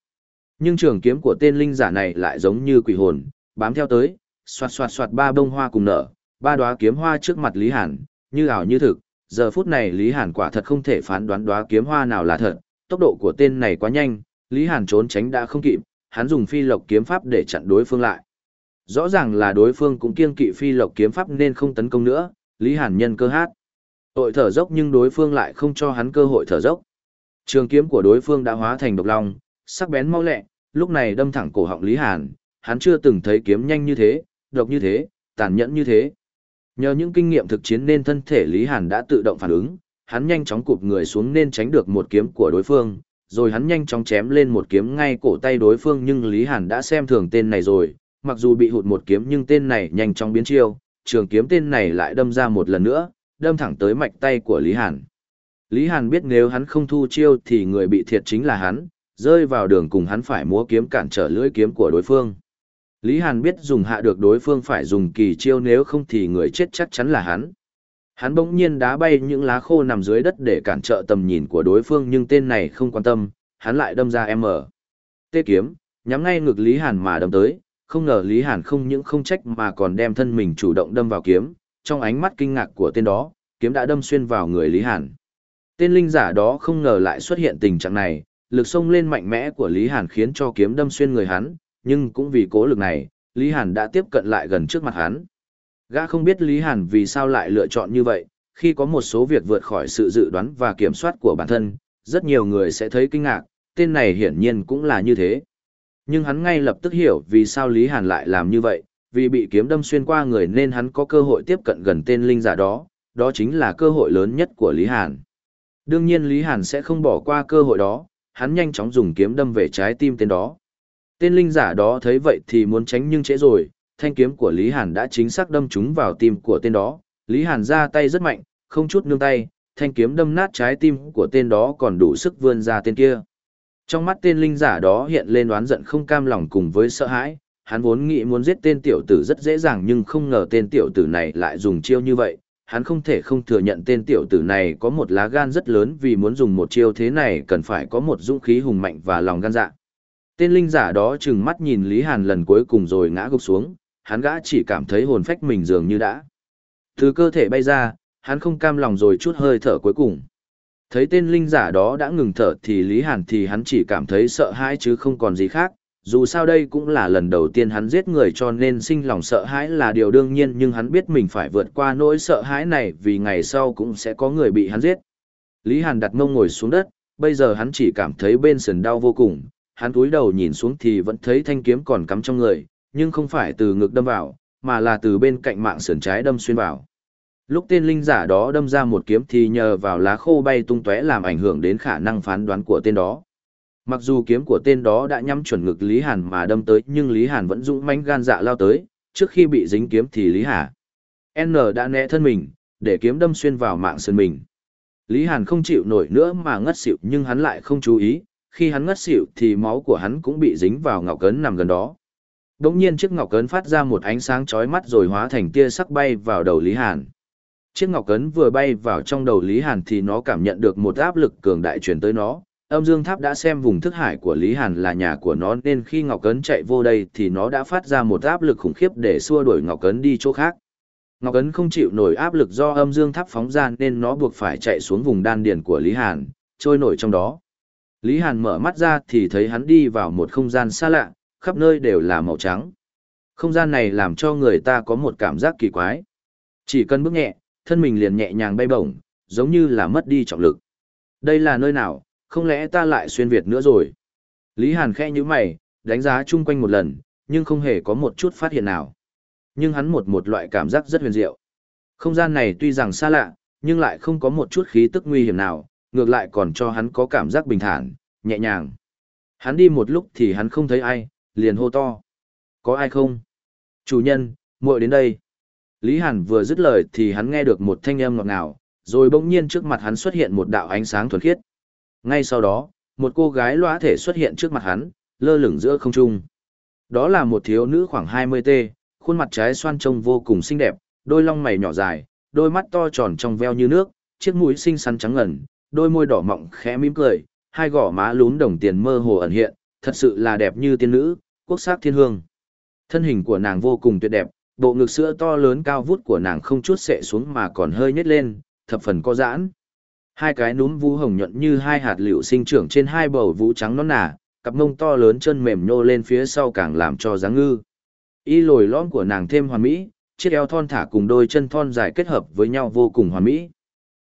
Nhưng trường kiếm của tên linh giả này lại giống như quỷ hồn, bám theo tới, xoạt xoạt xoạt ba bông hoa cùng nở, ba đóa kiếm hoa trước mặt Lý Hàn, như ảo như thực. Giờ phút này Lý Hàn quả thật không thể phán đoán đóa kiếm hoa nào là thật, tốc độ của tên này quá nhanh, Lý Hàn trốn tránh đã không kịp, hắn dùng phi lộc kiếm pháp để chặn đối phương lại. Rõ ràng là đối phương cũng kiêng kỵ phi lộc kiếm pháp nên không tấn công nữa, Lý Hàn nhân cơ hát. Tội thở dốc nhưng đối phương lại không cho hắn cơ hội thở dốc. Trường kiếm của đối phương đã hóa thành độc long, sắc bén mau lẹ, lúc này đâm thẳng cổ họng Lý Hàn, hắn chưa từng thấy kiếm nhanh như thế, độc như thế, tàn nhẫn như thế. Nhờ những kinh nghiệm thực chiến nên thân thể Lý Hàn đã tự động phản ứng, hắn nhanh chóng cụp người xuống nên tránh được một kiếm của đối phương, rồi hắn nhanh chóng chém lên một kiếm ngay cổ tay đối phương nhưng Lý Hàn đã xem thường tên này rồi, mặc dù bị hụt một kiếm nhưng tên này nhanh chóng biến chiêu, trường kiếm tên này lại đâm ra một lần nữa, đâm thẳng tới mạch tay của Lý Hàn. Lý Hàn biết nếu hắn không thu chiêu thì người bị thiệt chính là hắn, rơi vào đường cùng hắn phải múa kiếm cản trở lưỡi kiếm của đối phương. Lý Hàn biết dùng hạ được đối phương phải dùng kỳ chiêu nếu không thì người chết chắc chắn là hắn. Hắn bỗng nhiên đá bay những lá khô nằm dưới đất để cản trở tầm nhìn của đối phương nhưng tên này không quan tâm, hắn lại đâm ra M. Tê kiếm, nhắm ngay ngực Lý Hàn mà đâm tới, không ngờ Lý Hàn không những không trách mà còn đem thân mình chủ động đâm vào kiếm, trong ánh mắt kinh ngạc của tên đó, kiếm đã đâm xuyên vào người Lý Hàn. Tên linh giả đó không ngờ lại xuất hiện tình trạng này, lực xông lên mạnh mẽ của Lý Hàn khiến cho kiếm đâm xuyên người hắn, nhưng cũng vì cố lực này, Lý Hàn đã tiếp cận lại gần trước mặt hắn. Gã không biết Lý Hàn vì sao lại lựa chọn như vậy, khi có một số việc vượt khỏi sự dự đoán và kiểm soát của bản thân, rất nhiều người sẽ thấy kinh ngạc, tên này hiển nhiên cũng là như thế. Nhưng hắn ngay lập tức hiểu vì sao Lý Hàn lại làm như vậy, vì bị kiếm đâm xuyên qua người nên hắn có cơ hội tiếp cận gần tên linh giả đó, đó chính là cơ hội lớn nhất của Lý Hàn. Đương nhiên Lý Hàn sẽ không bỏ qua cơ hội đó, hắn nhanh chóng dùng kiếm đâm về trái tim tên đó. Tên linh giả đó thấy vậy thì muốn tránh nhưng trễ rồi, thanh kiếm của Lý Hàn đã chính xác đâm trúng vào tim của tên đó. Lý Hàn ra tay rất mạnh, không chút nương tay, thanh kiếm đâm nát trái tim của tên đó còn đủ sức vươn ra tên kia. Trong mắt tên linh giả đó hiện lên đoán giận không cam lòng cùng với sợ hãi, hắn vốn nghĩ muốn giết tên tiểu tử rất dễ dàng nhưng không ngờ tên tiểu tử này lại dùng chiêu như vậy, hắn không thể không thừa nhận tên tiểu tử này có một lá gan rất lớn vì muốn dùng một chiêu thế này cần phải có một dũng khí hùng mạnh và lòng gan dạ. Tên linh giả đó chừng mắt nhìn Lý Hàn lần cuối cùng rồi ngã gục xuống, hắn gã chỉ cảm thấy hồn phách mình dường như đã. Từ cơ thể bay ra, hắn không cam lòng rồi chút hơi thở cuối cùng. Thấy tên linh giả đó đã ngừng thở thì Lý Hàn thì hắn chỉ cảm thấy sợ hãi chứ không còn gì khác, dù sao đây cũng là lần đầu tiên hắn giết người cho nên sinh lòng sợ hãi là điều đương nhiên nhưng hắn biết mình phải vượt qua nỗi sợ hãi này vì ngày sau cũng sẽ có người bị hắn giết. Lý Hàn đặt mông ngồi xuống đất, bây giờ hắn chỉ cảm thấy bên sườn đau vô cùng, hắn cúi đầu nhìn xuống thì vẫn thấy thanh kiếm còn cắm trong người, nhưng không phải từ ngực đâm vào, mà là từ bên cạnh mạng sườn trái đâm xuyên vào. Lúc tên linh giả đó đâm ra một kiếm thì nhờ vào lá khô bay tung tóe làm ảnh hưởng đến khả năng phán đoán của tên đó. Mặc dù kiếm của tên đó đã nhắm chuẩn ngực Lý Hàn mà đâm tới nhưng Lý Hàn vẫn dũng mãnh gan dạ lao tới, trước khi bị dính kiếm thì Lý Hà. N đã né thân mình, để kiếm đâm xuyên vào mạng sườn mình. Lý Hàn không chịu nổi nữa mà ngất xỉu nhưng hắn lại không chú ý, khi hắn ngất xỉu thì máu của hắn cũng bị dính vào ngọc cấn nằm gần đó. Đống nhiên chiếc ngọc cấn phát ra một ánh sáng chói mắt rồi hóa thành tia sắc bay vào đầu Lý Hàn. Chiếc ngọc cấn vừa bay vào trong đầu Lý Hàn thì nó cảm nhận được một áp lực cường đại truyền tới nó, âm dương tháp đã xem vùng thức hải của Lý Hàn là nhà của nó nên khi Ngọc Cấn chạy vô đây thì nó đã phát ra một áp lực khủng khiếp để xua đuổi Ngọc Cấn đi chỗ khác. Ngọc Cấn không chịu nổi áp lực do âm dương tháp phóng ra nên nó buộc phải chạy xuống vùng đan điền của Lý Hàn, trôi nổi trong đó. Lý Hàn mở mắt ra thì thấy hắn đi vào một không gian xa lạ, khắp nơi đều là màu trắng. Không gian này làm cho người ta có một cảm giác kỳ quái. Chỉ cần bước nhẹ, thân mình liền nhẹ nhàng bay bổng, giống như là mất đi trọng lực. Đây là nơi nào, không lẽ ta lại xuyên Việt nữa rồi? Lý Hàn khẽ như mày, đánh giá chung quanh một lần, nhưng không hề có một chút phát hiện nào. Nhưng hắn một một loại cảm giác rất huyền diệu. Không gian này tuy rằng xa lạ, nhưng lại không có một chút khí tức nguy hiểm nào, ngược lại còn cho hắn có cảm giác bình thản, nhẹ nhàng. Hắn đi một lúc thì hắn không thấy ai, liền hô to. Có ai không? Chủ nhân, muội đến đây. Lý Hàn vừa dứt lời thì hắn nghe được một thanh âm ngọt ngào, rồi bỗng nhiên trước mặt hắn xuất hiện một đạo ánh sáng thuần khiết. Ngay sau đó, một cô gái lóa thể xuất hiện trước mặt hắn, lơ lửng giữa không trung. Đó là một thiếu nữ khoảng 20T, khuôn mặt trái xoan trông vô cùng xinh đẹp, đôi lông mày nhỏ dài, đôi mắt to tròn trong veo như nước, chiếc mũi xinh xắn trắng ngần, đôi môi đỏ mọng khẽ mím cười, hai gò má lún đồng tiền mơ hồ ẩn hiện, thật sự là đẹp như tiên nữ, quốc sắc thiên hương. Thân hình của nàng vô cùng tuyệt đẹp, bộ ngực sữa to lớn cao vút của nàng không chút sệ xuống mà còn hơi nhếch lên, thập phần có giãn. Hai cái núm vú hồng nhuận như hai hạt liệu sinh trưởng trên hai bầu vú trắng non nả, cặp mông to lớn chân mềm nhô lên phía sau càng làm cho dáng ngư. Y lồi lõm của nàng thêm hoàn mỹ, chiếc eo thon thả cùng đôi chân thon dài kết hợp với nhau vô cùng hoàn mỹ.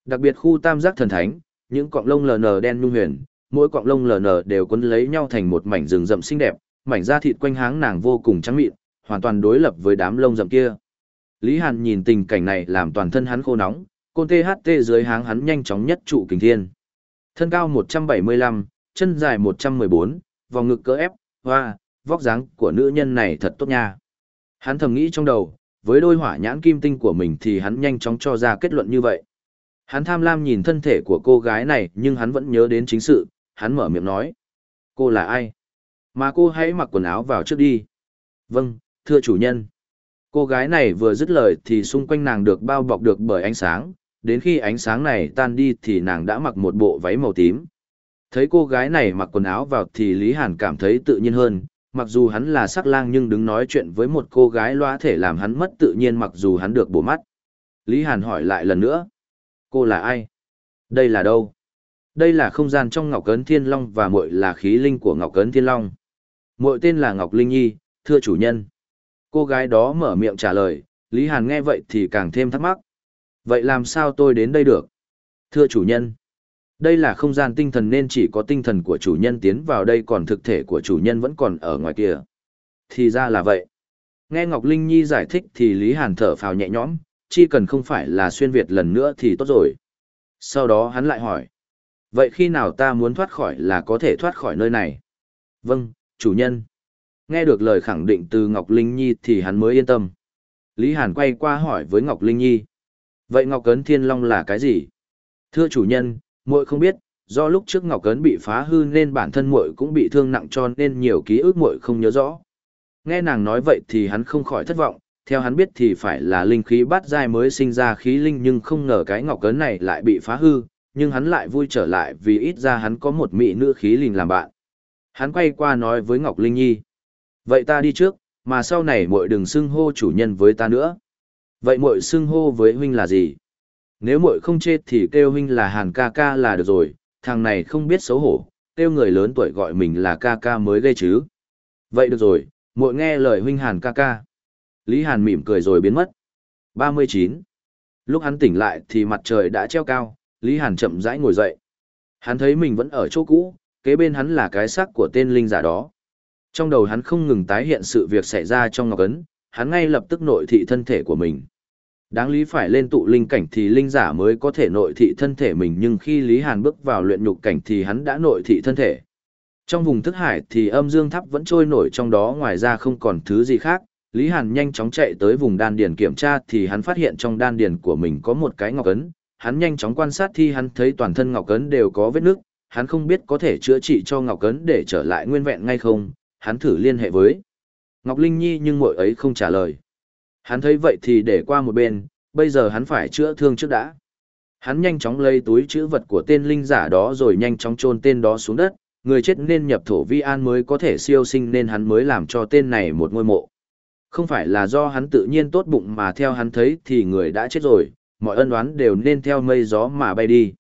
Đặc biệt khu tam giác thần thánh, những cọng lông lờ đen nhung huyền, mỗi cọng lông lờ đều quấn lấy nhau thành một mảnh rừng rậm xinh đẹp, mảnh da thịt quanh háng nàng vô cùng trắng mịn, hoàn toàn đối lập với đám lông rậm kia. Lý Hàn nhìn tình cảnh này làm toàn thân hắn khô nóng, côn THT dưới háng hắn nhanh chóng nhất trụ kình thiên. Thân cao 175, chân dài 114, vòng ngực cỡ ép, hoa, vóc dáng của nữ nhân này thật tốt nha. Hắn thầm nghĩ trong đầu, với đôi hỏa nhãn kim tinh của mình thì hắn nhanh chóng cho ra kết luận như vậy. Hắn tham lam nhìn thân thể của cô gái này nhưng hắn vẫn nhớ đến chính sự, hắn mở miệng nói. Cô là ai? Mà cô hãy mặc quần áo vào trước đi. Vâng, thưa chủ nhân. Cô gái này vừa dứt lời thì xung quanh nàng được bao bọc được bởi ánh sáng, đến khi ánh sáng này tan đi thì nàng đã mặc một bộ váy màu tím. Thấy cô gái này mặc quần áo vào thì Lý Hàn cảm thấy tự nhiên hơn, mặc dù hắn là sắc lang nhưng đứng nói chuyện với một cô gái loa thể làm hắn mất tự nhiên mặc dù hắn được bổ mắt. Lý Hàn hỏi lại lần nữa. Cô là ai? Đây là đâu? Đây là không gian trong Ngọc Cấn Thiên Long và muội là khí linh của Ngọc Cấn Thiên Long. Muội tên là Ngọc Linh Nhi, thưa chủ nhân. Cô gái đó mở miệng trả lời, Lý Hàn nghe vậy thì càng thêm thắc mắc. Vậy làm sao tôi đến đây được? Thưa chủ nhân, đây là không gian tinh thần nên chỉ có tinh thần của chủ nhân tiến vào đây còn thực thể của chủ nhân vẫn còn ở ngoài kia. Thì ra là vậy. Nghe Ngọc Linh Nhi giải thích thì Lý Hàn thở phào nhẹ nhõm, chỉ cần không phải là xuyên Việt lần nữa thì tốt rồi. Sau đó hắn lại hỏi. Vậy khi nào ta muốn thoát khỏi là có thể thoát khỏi nơi này? Vâng, chủ nhân. Nghe được lời khẳng định từ Ngọc Linh Nhi thì hắn mới yên tâm. Lý Hàn quay qua hỏi với Ngọc Linh Nhi. Vậy Ngọc Cấn Thiên Long là cái gì? Thưa chủ nhân, muội không biết, do lúc trước Ngọc Cấn bị phá hư nên bản thân muội cũng bị thương nặng cho nên nhiều ký ức muội không nhớ rõ. Nghe nàng nói vậy thì hắn không khỏi thất vọng, theo hắn biết thì phải là linh khí bát giai mới sinh ra khí linh nhưng không ngờ cái ngọc cấn này lại bị phá hư, nhưng hắn lại vui trở lại vì ít ra hắn có một mỹ nữ khí linh làm bạn. Hắn quay qua nói với Ngọc Linh Nhi. Vậy ta đi trước, mà sau này muội đừng xưng hô chủ nhân với ta nữa. Vậy muội xưng hô với huynh là gì? Nếu muội không chết thì kêu huynh là Hàn ca ca là được rồi, thằng này không biết xấu hổ, kêu người lớn tuổi gọi mình là ca ca mới gây chứ. Vậy được rồi, muội nghe lời huynh Hàn ca ca. Lý Hàn mỉm cười rồi biến mất. 39. Lúc hắn tỉnh lại thì mặt trời đã treo cao, Lý Hàn chậm rãi ngồi dậy. Hắn thấy mình vẫn ở chỗ cũ, kế bên hắn là cái xác của tên linh giả đó. Trong đầu hắn không ngừng tái hiện sự việc xảy ra trong ngọc ấn, hắn ngay lập tức nội thị thân thể của mình. Đáng lý phải lên tụ linh cảnh thì linh giả mới có thể nội thị thân thể mình nhưng khi Lý Hàn bước vào luyện nhục cảnh thì hắn đã nội thị thân thể. Trong vùng thức hải thì âm dương tháp vẫn trôi nổi trong đó ngoài ra không còn thứ gì khác. Lý Hàn nhanh chóng chạy tới vùng đan điền kiểm tra thì hắn phát hiện trong đan điền của mình có một cái ngọc ấn. Hắn nhanh chóng quan sát thì hắn thấy toàn thân ngọc ấn đều có vết nước, hắn không biết có thể chữa trị cho ngọc ấn để trở lại nguyên vẹn ngay không, hắn thử liên hệ với Ngọc Linh Nhi nhưng mội ấy không trả lời. Hắn thấy vậy thì để qua một bên, bây giờ hắn phải chữa thương trước đã. Hắn nhanh chóng lấy túi chữ vật của tên linh giả đó rồi nhanh chóng chôn tên đó xuống đất, người chết nên nhập thổ vi an mới có thể siêu sinh nên hắn mới làm cho tên này một ngôi mộ. Không phải là do hắn tự nhiên tốt bụng mà theo hắn thấy thì người đã chết rồi, mọi ân oán đều nên theo mây gió mà bay đi.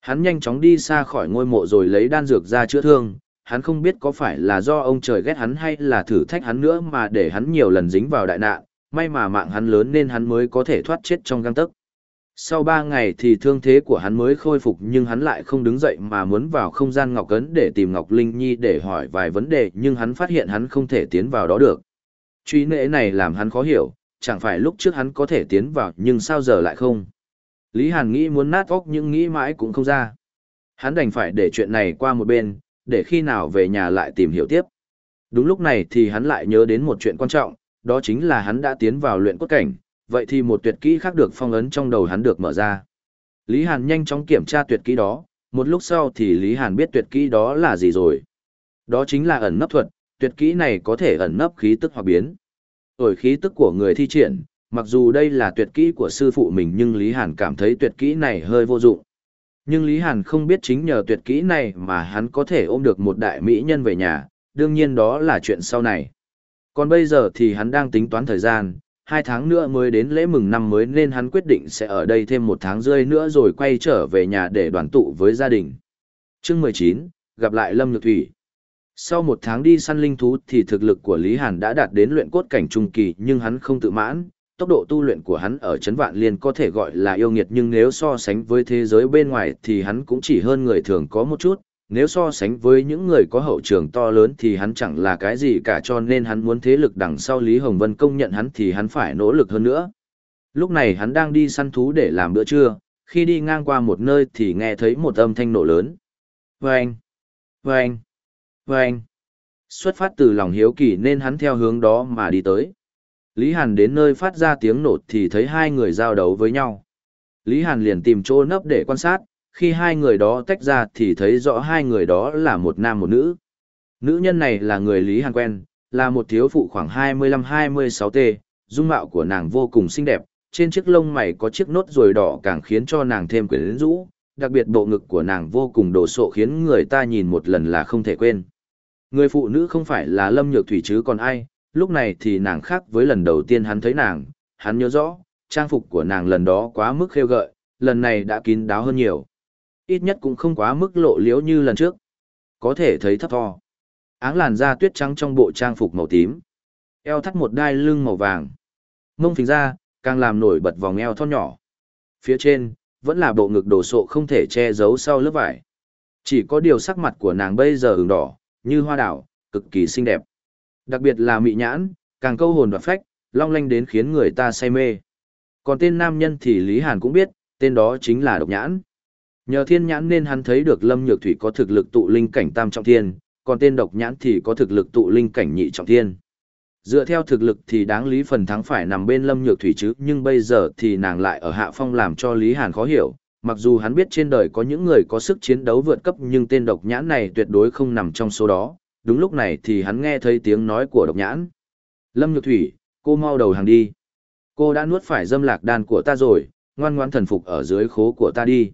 Hắn nhanh chóng đi xa khỏi ngôi mộ rồi lấy đan dược ra chữa thương, hắn không biết có phải là do ông trời ghét hắn hay là thử thách hắn nữa mà để hắn nhiều lần dính vào đại nạn, may mà mạng hắn lớn nên hắn mới có thể thoát chết trong găng tấc. Sau ba ngày thì thương thế của hắn mới khôi phục nhưng hắn lại không đứng dậy mà muốn vào không gian Ngọc Cấn để tìm Ngọc Linh Nhi để hỏi vài vấn đề nhưng hắn phát hiện hắn không thể tiến vào đó được. Truy nễ này làm hắn khó hiểu, chẳng phải lúc trước hắn có thể tiến vào nhưng sao giờ lại không. Lý Hàn nghĩ muốn nát óc nhưng nghĩ mãi cũng không ra. Hắn đành phải để chuyện này qua một bên, để khi nào về nhà lại tìm hiểu tiếp. Đúng lúc này thì hắn lại nhớ đến một chuyện quan trọng, đó chính là hắn đã tiến vào luyện cốt cảnh, vậy thì một tuyệt kỹ khác được phong ấn trong đầu hắn được mở ra. Lý Hàn nhanh chóng kiểm tra tuyệt kỹ đó, một lúc sau thì Lý Hàn biết tuyệt kỹ đó là gì rồi. Đó chính là ẩn nấp thuật, tuyệt kỹ này có thể ẩn nấp khí tức hoặc biến. Ổi khí tức của người thi triển, mặc dù đây là tuyệt kỹ của sư phụ mình nhưng Lý Hàn cảm thấy tuyệt kỹ này hơi vô dụng. Nhưng Lý Hàn không biết chính nhờ tuyệt kỹ này mà hắn có thể ôm được một đại mỹ nhân về nhà, đương nhiên đó là chuyện sau này. Còn bây giờ thì hắn đang tính toán thời gian, hai tháng nữa mới đến lễ mừng năm mới nên hắn quyết định sẽ ở đây thêm một tháng rơi nữa rồi quay trở về nhà để đoàn tụ với gia đình. chương 19, gặp lại Lâm Nhược Thủy. Sau một tháng đi săn linh thú thì thực lực của Lý Hàn đã đạt đến luyện cốt cảnh trung kỳ nhưng hắn không tự mãn, tốc độ tu luyện của hắn ở Trấn Vạn Liên có thể gọi là yêu nghiệt nhưng nếu so sánh với thế giới bên ngoài thì hắn cũng chỉ hơn người thường có một chút, nếu so sánh với những người có hậu trường to lớn thì hắn chẳng là cái gì cả cho nên hắn muốn thế lực đằng sau Lý Hồng Vân công nhận hắn thì hắn phải nỗ lực hơn nữa. Lúc này hắn đang đi săn thú để làm bữa trưa, khi đi ngang qua một nơi thì nghe thấy một âm thanh nổ lớn. Vâng! Vâng! Vâng! Xuất phát từ lòng hiếu kỳ nên hắn theo hướng đó mà đi tới. Lý Hàn đến nơi phát ra tiếng nổ thì thấy hai người giao đấu với nhau. Lý Hàn liền tìm chỗ nấp để quan sát, khi hai người đó tách ra thì thấy rõ hai người đó là một nam một nữ. Nữ nhân này là người Lý Hàn quen, là một thiếu phụ khoảng 25-26 t, dung mạo của nàng vô cùng xinh đẹp, trên chiếc lông mày có chiếc nốt ruồi đỏ càng khiến cho nàng thêm quyến rũ, đặc biệt bộ ngực của nàng vô cùng đồ sộ khiến người ta nhìn một lần là không thể quên. Người phụ nữ không phải là Lâm Nhược Thủy chứ còn ai, lúc này thì nàng khác với lần đầu tiên hắn thấy nàng, hắn nhớ rõ, trang phục của nàng lần đó quá mức khêu gợi, lần này đã kín đáo hơn nhiều. Ít nhất cũng không quá mức lộ liễu như lần trước. Có thể thấy thấp to. Áng làn da tuyết trắng trong bộ trang phục màu tím. Eo thắt một đai lưng màu vàng. Mông phình ra, càng làm nổi bật vòng eo thon nhỏ. Phía trên, vẫn là bộ ngực đồ sộ không thể che giấu sau lớp vải. Chỉ có điều sắc mặt của nàng bây giờ ửng đỏ, như hoa đảo, cực kỳ xinh đẹp. Đặc biệt là mị nhãn, càng câu hồn và phách, long lanh đến khiến người ta say mê. Còn tên nam nhân thì Lý Hàn cũng biết, tên đó chính là độc nhãn. Nhờ thiên nhãn nên hắn thấy được Lâm Nhược Thủy có thực lực tụ linh cảnh tam trọng thiên, còn tên độc nhãn thì có thực lực tụ linh cảnh nhị trọng thiên. Dựa theo thực lực thì đáng lý phần thắng phải nằm bên Lâm Nhược Thủy chứ, nhưng bây giờ thì nàng lại ở hạ phong làm cho Lý Hàn khó hiểu. Mặc dù hắn biết trên đời có những người có sức chiến đấu vượt cấp nhưng tên độc nhãn này tuyệt đối không nằm trong số đó. Đúng lúc này thì hắn nghe thấy tiếng nói của độc nhãn. Lâm Nhược Thủy, cô mau đầu hàng đi. Cô đã nuốt phải dâm lạc đan của ta rồi, ngoan ngoan thần phục ở dưới khố của ta đi.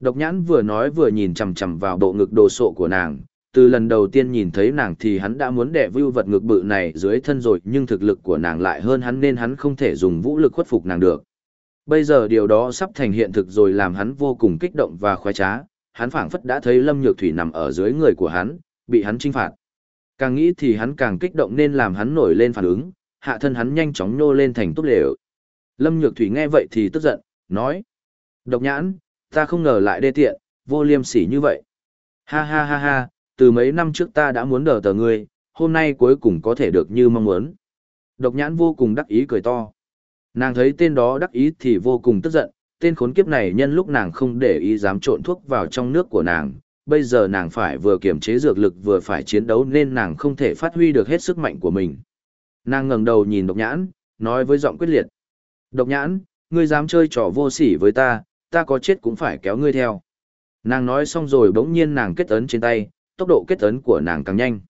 Độc nhãn vừa nói vừa nhìn chằm chằm vào bộ ngực đồ sộ của nàng, từ lần đầu tiên nhìn thấy nàng thì hắn đã muốn đẻ vưu vật ngực bự này dưới thân rồi nhưng thực lực của nàng lại hơn hắn nên hắn không thể dùng vũ lực khuất phục nàng được. Bây giờ điều đó sắp thành hiện thực rồi làm hắn vô cùng kích động và khoái trá, hắn phảng phất đã thấy Lâm Nhược Thủy nằm ở dưới người của hắn, bị hắn trinh phạt. Càng nghĩ thì hắn càng kích động nên làm hắn nổi lên phản ứng, hạ thân hắn nhanh chóng nhô lên thành tốt lều. Lâm Nhược Thủy nghe vậy thì tức giận, nói. Độc nhãn, ta không ngờ lại đê tiện, vô liêm sỉ như vậy. Ha ha ha ha, từ mấy năm trước ta đã muốn đờ tờ ngươi, hôm nay cuối cùng có thể được như mong muốn. Độc nhãn vô cùng đắc ý cười to. Nàng thấy tên đó đắc ý thì vô cùng tức giận, tên khốn kiếp này nhân lúc nàng không để ý dám trộn thuốc vào trong nước của nàng, bây giờ nàng phải vừa kiểm chế dược lực vừa phải chiến đấu nên nàng không thể phát huy được hết sức mạnh của mình. Nàng ngẩng đầu nhìn độc nhãn, nói với giọng quyết liệt. Độc nhãn, ngươi dám chơi trò vô sỉ với ta, ta có chết cũng phải kéo ngươi theo. Nàng nói xong rồi bỗng nhiên nàng kết ấn trên tay, tốc độ kết ấn của nàng càng nhanh.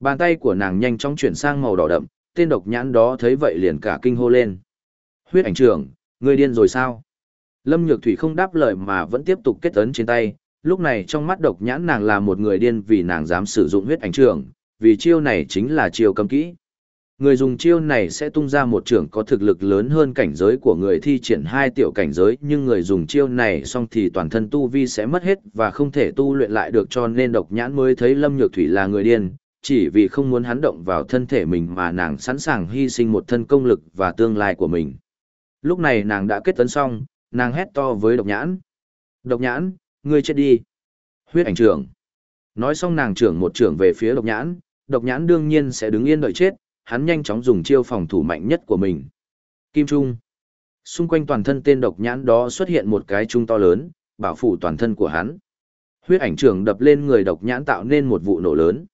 Bàn tay của nàng nhanh chóng chuyển sang màu đỏ đậm, tên độc nhãn đó thấy vậy liền cả kinh hô lên. Huyết ảnh trưởng, ngươi điên rồi sao? Lâm Nhược Thủy không đáp lời mà vẫn tiếp tục kết ấn trên tay, lúc này trong mắt độc nhãn nàng là một người điên vì nàng dám sử dụng huyết ảnh trưởng, vì chiêu này chính là chiêu cấm kỹ. Người dùng chiêu này sẽ tung ra một trưởng có thực lực lớn hơn cảnh giới của người thi triển hai tiểu cảnh giới nhưng người dùng chiêu này xong thì toàn thân tu vi sẽ mất hết và không thể tu luyện lại được cho nên độc nhãn mới thấy Lâm Nhược Thủy là người điên, chỉ vì không muốn hắn động vào thân thể mình mà nàng sẵn sàng hy sinh một thân công lực và tương lai của mình. Lúc này nàng đã kết tấn xong, nàng hét to với độc nhãn. Độc nhãn, ngươi chết đi. Huyết ảnh trưởng. Nói xong nàng trưởng một trưởng về phía độc nhãn, độc nhãn đương nhiên sẽ đứng yên đợi chết, hắn nhanh chóng dùng chiêu phòng thủ mạnh nhất của mình. Kim Trung. Xung quanh toàn thân tên độc nhãn đó xuất hiện một cái trung to lớn, bảo phủ toàn thân của hắn. Huyết ảnh trưởng đập lên người độc nhãn tạo nên một vụ nổ lớn.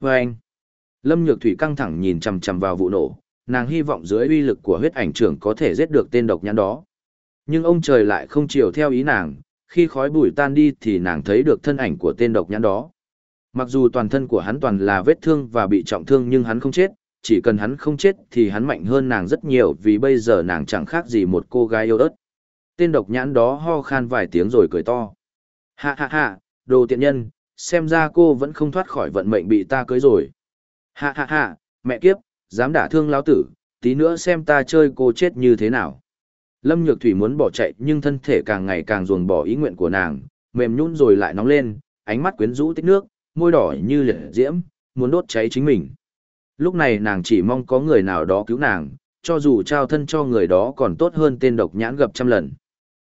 Và anh. Lâm Nhược Thủy căng thẳng nhìn chằm chằm vào vụ nổ, nàng hy vọng dưới uy lực của huyết ảnh trưởng có thể giết được tên độc nhãn đó. Nhưng ông trời lại không chiều theo ý nàng, khi khói bụi tan đi thì nàng thấy được thân ảnh của tên độc nhãn đó. Mặc dù toàn thân của hắn toàn là vết thương và bị trọng thương nhưng hắn không chết, chỉ cần hắn không chết thì hắn mạnh hơn nàng rất nhiều vì bây giờ nàng chẳng khác gì một cô gái yêu ớt. Tên độc nhãn đó ho khan vài tiếng rồi cười to. Ha ha ha, đồ tiện nhân, xem ra cô vẫn không thoát khỏi vận mệnh bị ta cưới rồi. Ha ha ha, mẹ kiếp, dám đả thương lão tử, tí nữa xem ta chơi cô chết như thế nào. Lâm Nhược Thủy muốn bỏ chạy nhưng thân thể càng ngày càng ruồng bỏ ý nguyện của nàng, mềm nhũn rồi lại nóng lên, ánh mắt quyến rũ tích nước, môi đỏ như liệt diễm, muốn đốt cháy chính mình. Lúc này nàng chỉ mong có người nào đó cứu nàng, cho dù trao thân cho người đó còn tốt hơn tên độc nhãn gặp trăm lần.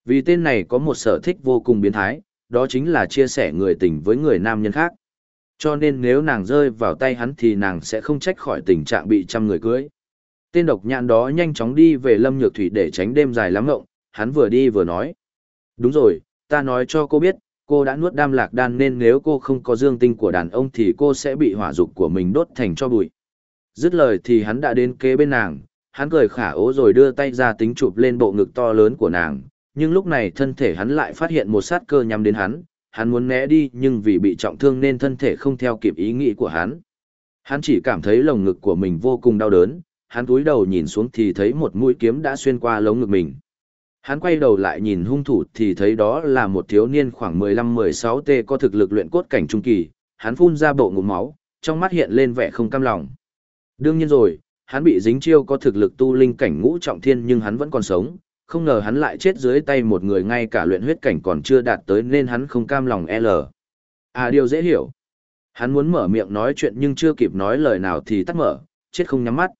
Vì tên này có một sở thích vô cùng biến thái, đó chính là chia sẻ người tình với người nam nhân khác. Cho nên nếu nàng rơi vào tay hắn thì nàng sẽ không trách khỏi tình trạng bị trăm người cưới. Tên độc nhãn đó nhanh chóng đi về Lâm Nhược Thủy để tránh đêm dài lắm ngộng, hắn vừa đi vừa nói. Đúng rồi, ta nói cho cô biết, cô đã nuốt đam lạc đan nên nếu cô không có dương tinh của đàn ông thì cô sẽ bị hỏa dục của mình đốt thành cho bụi. Dứt lời thì hắn đã đến kế bên nàng, hắn cười khả ố rồi đưa tay ra tính chụp lên bộ ngực to lớn của nàng, nhưng lúc này thân thể hắn lại phát hiện một sát cơ nhắm đến hắn, hắn muốn né đi nhưng vì bị trọng thương nên thân thể không theo kịp ý nghĩ của hắn. Hắn chỉ cảm thấy lồng ngực của mình vô cùng đau đớn, hắn cúi đầu nhìn xuống thì thấy một mũi kiếm đã xuyên qua lống ngực mình. Hắn quay đầu lại nhìn hung thủ thì thấy đó là một thiếu niên khoảng 15-16 t có thực lực luyện cốt cảnh trung kỳ, hắn phun ra bộ ngụm máu, trong mắt hiện lên vẻ không cam lòng. Đương nhiên rồi, hắn bị dính chiêu có thực lực tu linh cảnh ngũ trọng thiên nhưng hắn vẫn còn sống, không ngờ hắn lại chết dưới tay một người ngay cả luyện huyết cảnh còn chưa đạt tới nên hắn không cam lòng L. À điều dễ hiểu. Hắn muốn mở miệng nói chuyện nhưng chưa kịp nói lời nào thì tắt mở, chết không nhắm mắt.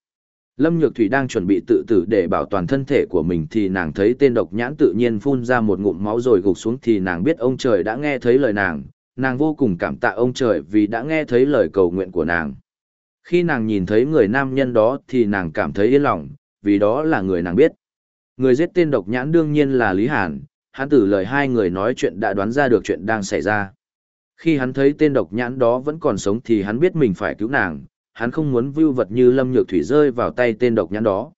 Lâm Nhược Thủy đang chuẩn bị tự tử để bảo toàn thân thể của mình thì nàng thấy tên độc nhãn tự nhiên phun ra một ngụm máu rồi gục xuống thì nàng biết ông trời đã nghe thấy lời nàng, nàng vô cùng cảm tạ ông trời vì đã nghe thấy lời cầu nguyện của nàng. Khi nàng nhìn thấy người nam nhân đó thì nàng cảm thấy yên lòng, vì đó là người nàng biết. Người giết tên độc nhãn đương nhiên là Lý Hàn, hắn từ lời hai người nói chuyện đã đoán ra được chuyện đang xảy ra. Khi hắn thấy tên độc nhãn đó vẫn còn sống thì hắn biết mình phải cứu nàng, hắn không muốn vưu vật như lâm nhược thủy rơi vào tay tên độc nhãn đó.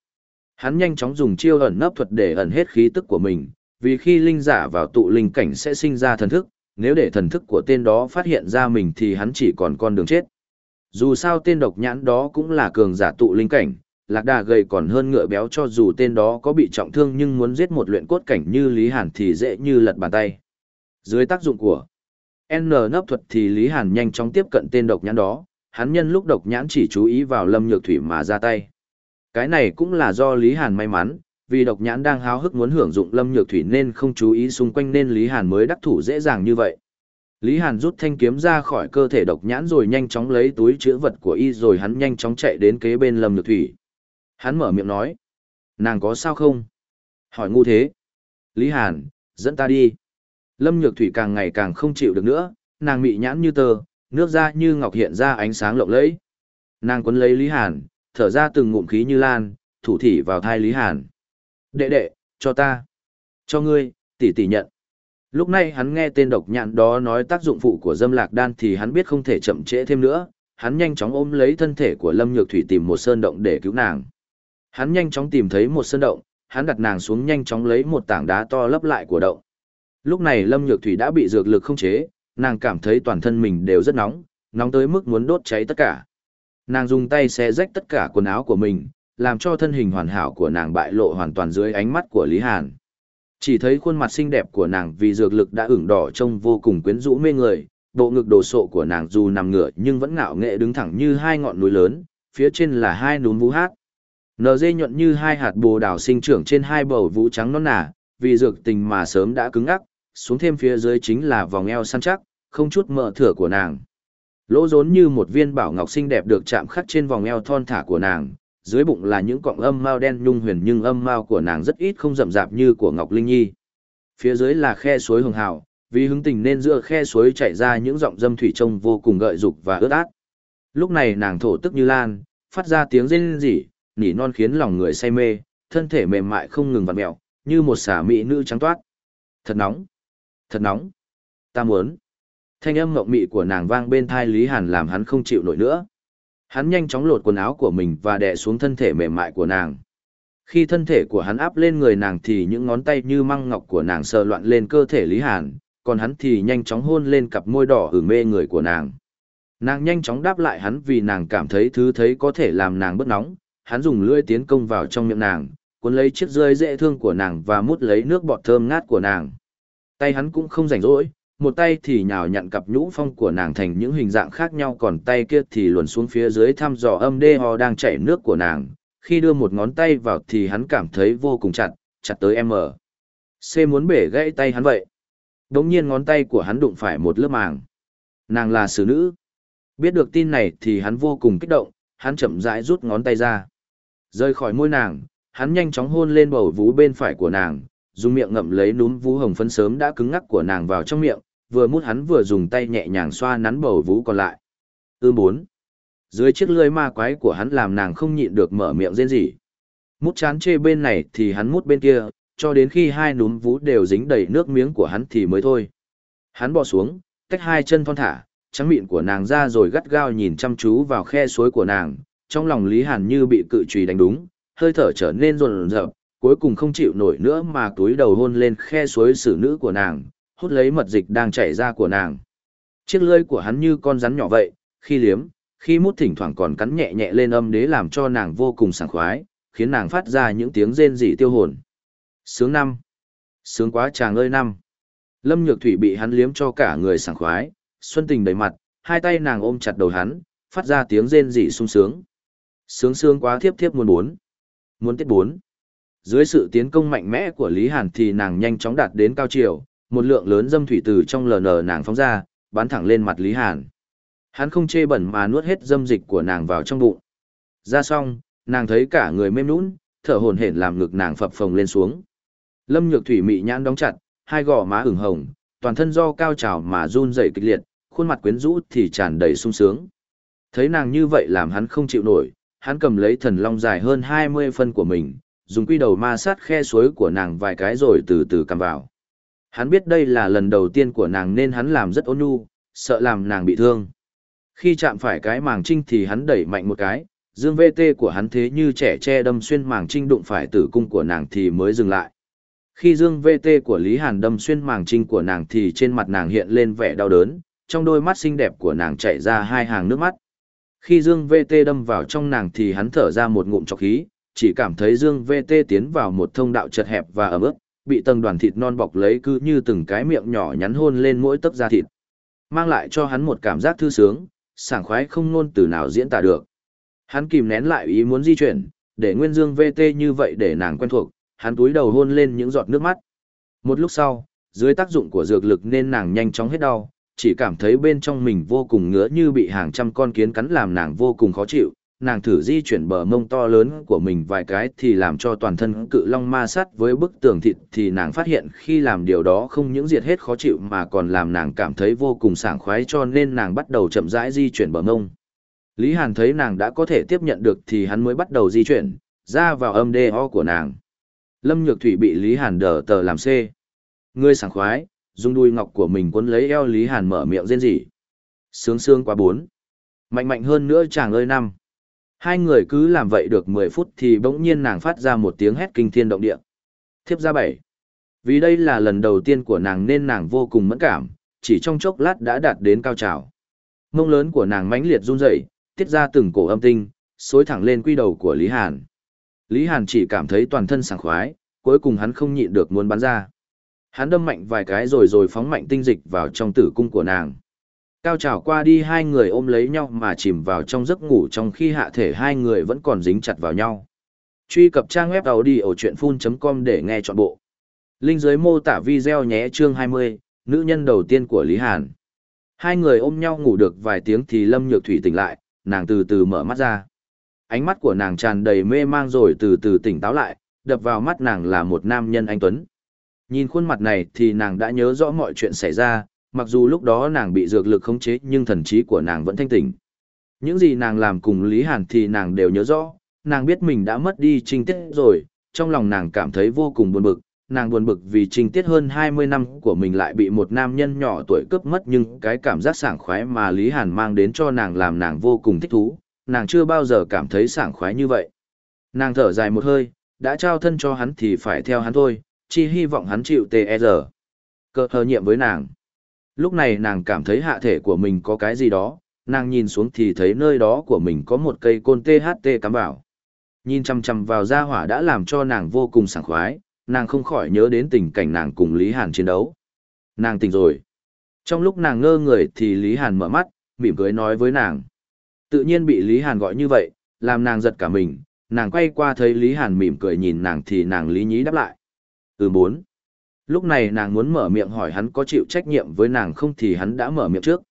Hắn nhanh chóng dùng chiêu ẩn nấp thuật để ẩn hết khí tức của mình, vì khi linh giả vào tụ linh cảnh sẽ sinh ra thần thức, nếu để thần thức của tên đó phát hiện ra mình thì hắn chỉ còn con đường chết. Dù sao tên độc nhãn đó cũng là cường giả tụ linh cảnh, lạc đà gầy còn hơn ngựa béo cho dù tên đó có bị trọng thương nhưng muốn giết một luyện cốt cảnh như Lý Hàn thì dễ như lật bàn tay. Dưới tác dụng của N nấp thuật thì Lý Hàn nhanh chóng tiếp cận tên độc nhãn đó, hắn nhân lúc độc nhãn chỉ chú ý vào lâm nhược thủy mà ra tay. Cái này cũng là do Lý Hàn may mắn, vì độc nhãn đang háo hức muốn hưởng dụng lâm nhược thủy nên không chú ý xung quanh nên Lý Hàn mới đắc thủ dễ dàng như vậy. Lý Hàn rút thanh kiếm ra khỏi cơ thể độc nhãn rồi nhanh chóng lấy túi chữ vật của y rồi hắn nhanh chóng chạy đến kế bên lâm nhược thủy. Hắn mở miệng nói, nàng có sao không? Hỏi ngu thế. Lý Hàn, dẫn ta đi. Lâm nhược thủy càng ngày càng không chịu được nữa, nàng mị nhãn như tờ, nước da như ngọc hiện ra ánh sáng lộng lẫy. Nàng quấn lấy Lý Hàn, thở ra từng ngụm khí như lan, thủ thỉ vào thai Lý Hàn. Đệ đệ, cho ta. Cho ngươi, tỷ tỷ nhận. Lúc này hắn nghe tên độc nhạn đó nói tác dụng phụ của dâm lạc đan thì hắn biết không thể chậm trễ thêm nữa. Hắn nhanh chóng ôm lấy thân thể của Lâm Nhược Thủy tìm một sơn động để cứu nàng. Hắn nhanh chóng tìm thấy một sơn động, hắn đặt nàng xuống nhanh chóng lấy một tảng đá to lấp lại của động. Lúc này Lâm Nhược Thủy đã bị dược lực không chế, nàng cảm thấy toàn thân mình đều rất nóng, nóng tới mức muốn đốt cháy tất cả. Nàng dùng tay xé rách tất cả quần áo của mình, làm cho thân hình hoàn hảo của nàng bại lộ hoàn toàn dưới ánh mắt của Lý Hàn. Chỉ thấy khuôn mặt xinh đẹp của nàng vì dược lực đã ửng đỏ trông vô cùng quyến rũ mê người, bộ ngực đồ sộ của nàng dù nằm ngửa nhưng vẫn ngạo nghệ đứng thẳng như hai ngọn núi lớn, phía trên là hai núm vũ hát. NG nhuận như hai hạt bồ đào sinh trưởng trên hai bầu vũ trắng non nả, vì dược tình mà sớm đã cứng ngắc, xuống thêm phía dưới chính là vòng eo săn chắc, không chút mỡ thừa của nàng. Lỗ rốn như một viên bảo ngọc xinh đẹp được chạm khắc trên vòng eo thon thả của nàng, dưới bụng là những cọng âm mao đen nhung huyền nhưng âm mao của nàng rất ít không rậm rạp như của Ngọc Linh Nhi. Phía dưới là khe suối hường hào, vì hứng tình nên giữa khe suối chảy ra những giọng dâm thủy trông vô cùng gợi dục và ướt át. Lúc này nàng thổ tức như lan, phát ra tiếng rên rỉ, nỉ non khiến lòng người say mê, thân thể mềm mại không ngừng vặn mèo, như một xả mỹ nữ trắng toát. Thật nóng, thật nóng. Ta muốn. Thanh âm ngọng mị của nàng vang bên thai Lý Hàn làm hắn không chịu nổi nữa. Hắn nhanh chóng lột quần áo của mình và đè xuống thân thể mềm mại của nàng. Khi thân thể của hắn áp lên người nàng thì những ngón tay như măng ngọc của nàng sờ loạn lên cơ thể Lý Hàn, còn hắn thì nhanh chóng hôn lên cặp môi đỏ hưởng mê người của nàng. Nàng nhanh chóng đáp lại hắn vì nàng cảm thấy thứ thấy có thể làm nàng bớt nóng, hắn dùng lưỡi tiến công vào trong miệng nàng, cuốn lấy chiếc rơi dễ thương của nàng và mút lấy nước bọt thơm ngát của nàng. Tay hắn cũng không rảnh rỗi, một tay thì nhào nhặn cặp nhũ phong của nàng thành những hình dạng khác nhau còn tay kia thì luồn xuống phía dưới thăm dò âm đê ho đang chảy nước của nàng. Khi đưa một ngón tay vào thì hắn cảm thấy vô cùng chặt, chặt tới em mở. C muốn bể gãy tay hắn vậy. Đống nhiên ngón tay của hắn đụng phải một lớp màng. Nàng là xử nữ. Biết được tin này thì hắn vô cùng kích động, hắn chậm rãi rút ngón tay ra. Rơi khỏi môi nàng, hắn nhanh chóng hôn lên bầu vú bên phải của nàng, dùng miệng ngậm lấy núm vú hồng phấn sớm đã cứng ngắc của nàng vào trong miệng, vừa mút hắn vừa dùng tay nhẹ nhàng xoa nắn bầu vú còn lại. Ư bốn. Dưới chiếc lưỡi ma quái của hắn làm nàng không nhịn được mở miệng rên rỉ. Mút chán chê bên này thì hắn mút bên kia, cho đến khi hai núm vú đều dính đầy nước miếng của hắn thì mới thôi. Hắn bò xuống, tách hai chân thon thả, trắng miệng của nàng ra rồi gắt gao nhìn chăm chú vào khe suối của nàng, trong lòng Lý Hàn như bị cự trùy đánh đúng, hơi thở trở nên rồn rợp, cuối cùng không chịu nổi nữa mà túi đầu hôn lên khe suối xử nữ của nàng, hút lấy mật dịch đang chảy ra của nàng. Chiếc lưỡi của hắn như con rắn nhỏ vậy, khi liếm, khi mút thỉnh thoảng còn cắn nhẹ nhẹ lên âm đế làm cho nàng vô cùng sảng khoái, khiến nàng phát ra những tiếng rên rỉ tiêu hồn. Sướng năm. Sướng quá chàng ơi năm. Lâm Nhược Thủy bị hắn liếm cho cả người sảng khoái, xuân tình đầy mặt, hai tay nàng ôm chặt đầu hắn, phát ra tiếng rên rỉ sung sướng. Sướng sướng quá thiếp thiếp muốn bốn. Muốn tiết bốn. Dưới sự tiến công mạnh mẽ của Lý Hàn thì nàng nhanh chóng đạt đến cao chiều, một lượng lớn dâm thủy từ trong LN nàng phóng ra, bắn thẳng lên mặt Lý Hàn. Hắn không chê bẩn mà nuốt hết dâm dịch của nàng vào trong bụng. Ra xong, nàng thấy cả người mềm nũng, thở hổn hển làm ngực nàng phập phồng lên xuống. Lâm Nhược Thủy mị nhãn đóng chặt, hai gò má ửng hồng, toàn thân do cao trào mà run rẩy kịch liệt, khuôn mặt quyến rũ thì tràn đầy sung sướng. Thấy nàng như vậy làm hắn không chịu nổi, hắn cầm lấy thần long dài hơn 20 phân của mình, dùng quy đầu ma sát khe suối của nàng vài cái rồi từ từ cầm vào. Hắn biết đây là lần đầu tiên của nàng nên hắn làm rất ôn nhu, sợ làm nàng bị thương. Khi chạm phải cái màng trinh thì hắn đẩy mạnh một cái, dương VT của hắn thế như trẻ che đâm xuyên màng trinh đụng phải tử cung của nàng thì mới dừng lại. Khi dương VT của Lý Hàn đâm xuyên màng trinh của nàng thì trên mặt nàng hiện lên vẻ đau đớn, trong đôi mắt xinh đẹp của nàng chảy ra hai hàng nước mắt. Khi Dương VT đâm vào trong nàng thì hắn thở ra một ngụm trọc khí, chỉ cảm thấy Dương VT tiến vào một thông đạo chật hẹp và ẩm ướt, bị tầng đoàn thịt non bọc lấy cứ như từng cái miệng nhỏ nhắn hôn lên mỗi tấc da thịt. Mang lại cho hắn một cảm giác thư sướng, sảng khoái không ngôn từ nào diễn tả được. Hắn kìm nén lại ý muốn di chuyển, để Nguyên Dương VT như vậy để nàng quen thuộc, hắn túi đầu hôn lên những giọt nước mắt. Một lúc sau, dưới tác dụng của dược lực nên nàng nhanh chóng hết đau, chỉ cảm thấy bên trong mình vô cùng ngứa như bị hàng trăm con kiến cắn làm nàng vô cùng khó chịu. Nàng thử di chuyển bờ mông to lớn của mình vài cái thì làm cho toàn thân cự long ma sát với bức tường thịt thì nàng phát hiện khi làm điều đó không những diệt hết khó chịu mà còn làm nàng cảm thấy vô cùng sảng khoái cho nên nàng bắt đầu chậm rãi di chuyển bờ mông. Lý Hàn thấy nàng đã có thể tiếp nhận được thì hắn mới bắt đầu di chuyển, ra vào âm đê ho của nàng. Lâm Nhược Thủy bị Lý Hàn đỡ tờ làm C. Ngươi sảng khoái, dùng đuôi ngọc của mình cuốn lấy eo Lý Hàn mở miệng rên rỉ. Sướng sướng quá bốn. Mạnh mạnh hơn nữa chàng ơi năm. Hai người cứ làm vậy được 10 phút thì bỗng nhiên nàng phát ra một tiếng hét kinh thiên động địa. Thiếp ra bảy. Vì đây là lần đầu tiên của nàng nên nàng vô cùng mẫn cảm, chỉ trong chốc lát đã đạt đến cao trào. Mông lớn của nàng mãnh liệt run rẩy, tiết ra từng cổ âm tinh, xối thẳng lên quy đầu của Lý Hàn. Lý Hàn chỉ cảm thấy toàn thân sảng khoái, cuối cùng hắn không nhịn được muốn bắn ra. Hắn đâm mạnh vài cái rồi rồi phóng mạnh tinh dịch vào trong tử cung của nàng. Cao trào qua đi hai người ôm lấy nhau mà chìm vào trong giấc ngủ trong khi hạ thể hai người vẫn còn dính chặt vào nhau. Truy cập trang web đầu đi ở chuyện full.com để nghe trọn bộ. Linh dưới mô tả video nhé chương 20, nữ nhân đầu tiên của Lý Hàn. Hai người ôm nhau ngủ được vài tiếng thì Lâm Nhược Thủy tỉnh lại, nàng từ từ mở mắt ra. Ánh mắt của nàng tràn đầy mê mang rồi từ từ tỉnh táo lại, đập vào mắt nàng là một nam nhân anh Tuấn. Nhìn khuôn mặt này thì nàng đã nhớ rõ mọi chuyện xảy ra, mặc dù lúc đó nàng bị dược lực khống chế nhưng thần trí của nàng vẫn thanh tỉnh. Những gì nàng làm cùng Lý Hàn thì nàng đều nhớ rõ, nàng biết mình đã mất đi trinh tiết rồi, trong lòng nàng cảm thấy vô cùng buồn bực, nàng buồn bực vì trinh tiết hơn 20 năm của mình lại bị một nam nhân nhỏ tuổi cướp mất nhưng cái cảm giác sảng khoái mà Lý Hàn mang đến cho nàng làm nàng vô cùng thích thú, nàng chưa bao giờ cảm thấy sảng khoái như vậy. Nàng thở dài một hơi, đã trao thân cho hắn thì phải theo hắn thôi, chỉ hy vọng hắn chịu tê e giờ. Cơ hờ nhiệm với nàng. Lúc này nàng cảm thấy hạ thể của mình có cái gì đó, nàng nhìn xuống thì thấy nơi đó của mình có một cây côn THT cắm vào. Nhìn chăm chăm vào gia hỏa đã làm cho nàng vô cùng sảng khoái, nàng không khỏi nhớ đến tình cảnh nàng cùng Lý Hàn chiến đấu. Nàng tỉnh rồi. Trong lúc nàng ngơ người thì Lý Hàn mở mắt, mỉm cười nói với nàng. Tự nhiên bị Lý Hàn gọi như vậy, làm nàng giật cả mình, nàng quay qua thấy Lý Hàn mỉm cười nhìn nàng thì nàng lý nhí đáp lại. Ừ bốn. Lúc này nàng muốn mở miệng hỏi hắn có chịu trách nhiệm với nàng không thì hắn đã mở miệng trước.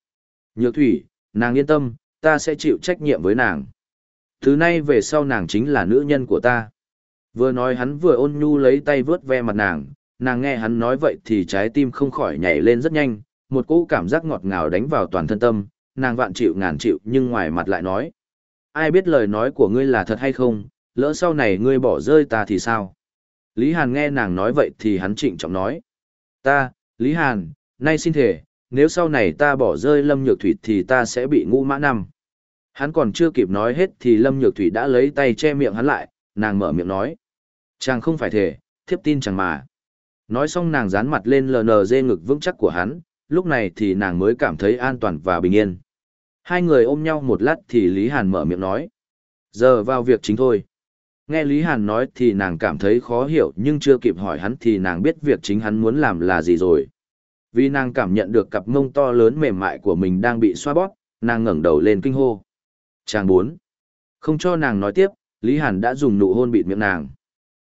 Nhược thủy, nàng yên tâm, ta sẽ chịu trách nhiệm với nàng. Thứ nay về sau nàng chính là nữ nhân của ta. Vừa nói hắn vừa ôn nhu lấy tay vướt ve mặt nàng, nàng nghe hắn nói vậy thì trái tim không khỏi nhảy lên rất nhanh, một cỗ cảm giác ngọt ngào đánh vào toàn thân tâm, nàng vạn chịu ngàn chịu nhưng ngoài mặt lại nói. Ai biết lời nói của ngươi là thật hay không, lỡ sau này ngươi bỏ rơi ta thì sao? Lý Hàn nghe nàng nói vậy thì hắn trịnh trọng nói. Ta, Lý Hàn, nay xin thể, nếu sau này ta bỏ rơi Lâm Nhược Thủy thì ta sẽ bị ngũ mã năm. Hắn còn chưa kịp nói hết thì Lâm Nhược Thủy đã lấy tay che miệng hắn lại, nàng mở miệng nói. Chàng không phải thể, thiếp tin chàng mà. Nói xong nàng dán mặt lên LNG ngực vững chắc của hắn, lúc này thì nàng mới cảm thấy an toàn và bình yên. Hai người ôm nhau một lát thì Lý Hàn mở miệng nói. Giờ vào việc chính thôi. Nghe Lý Hàn nói thì nàng cảm thấy khó hiểu nhưng chưa kịp hỏi hắn thì nàng biết việc chính hắn muốn làm là gì rồi. Vì nàng cảm nhận được cặp mông to lớn mềm mại của mình đang bị xoa bóp, nàng ngẩng đầu lên kinh hô. Chàng bốn. Không cho nàng nói tiếp, Lý Hàn đã dùng nụ hôn bịt miệng nàng.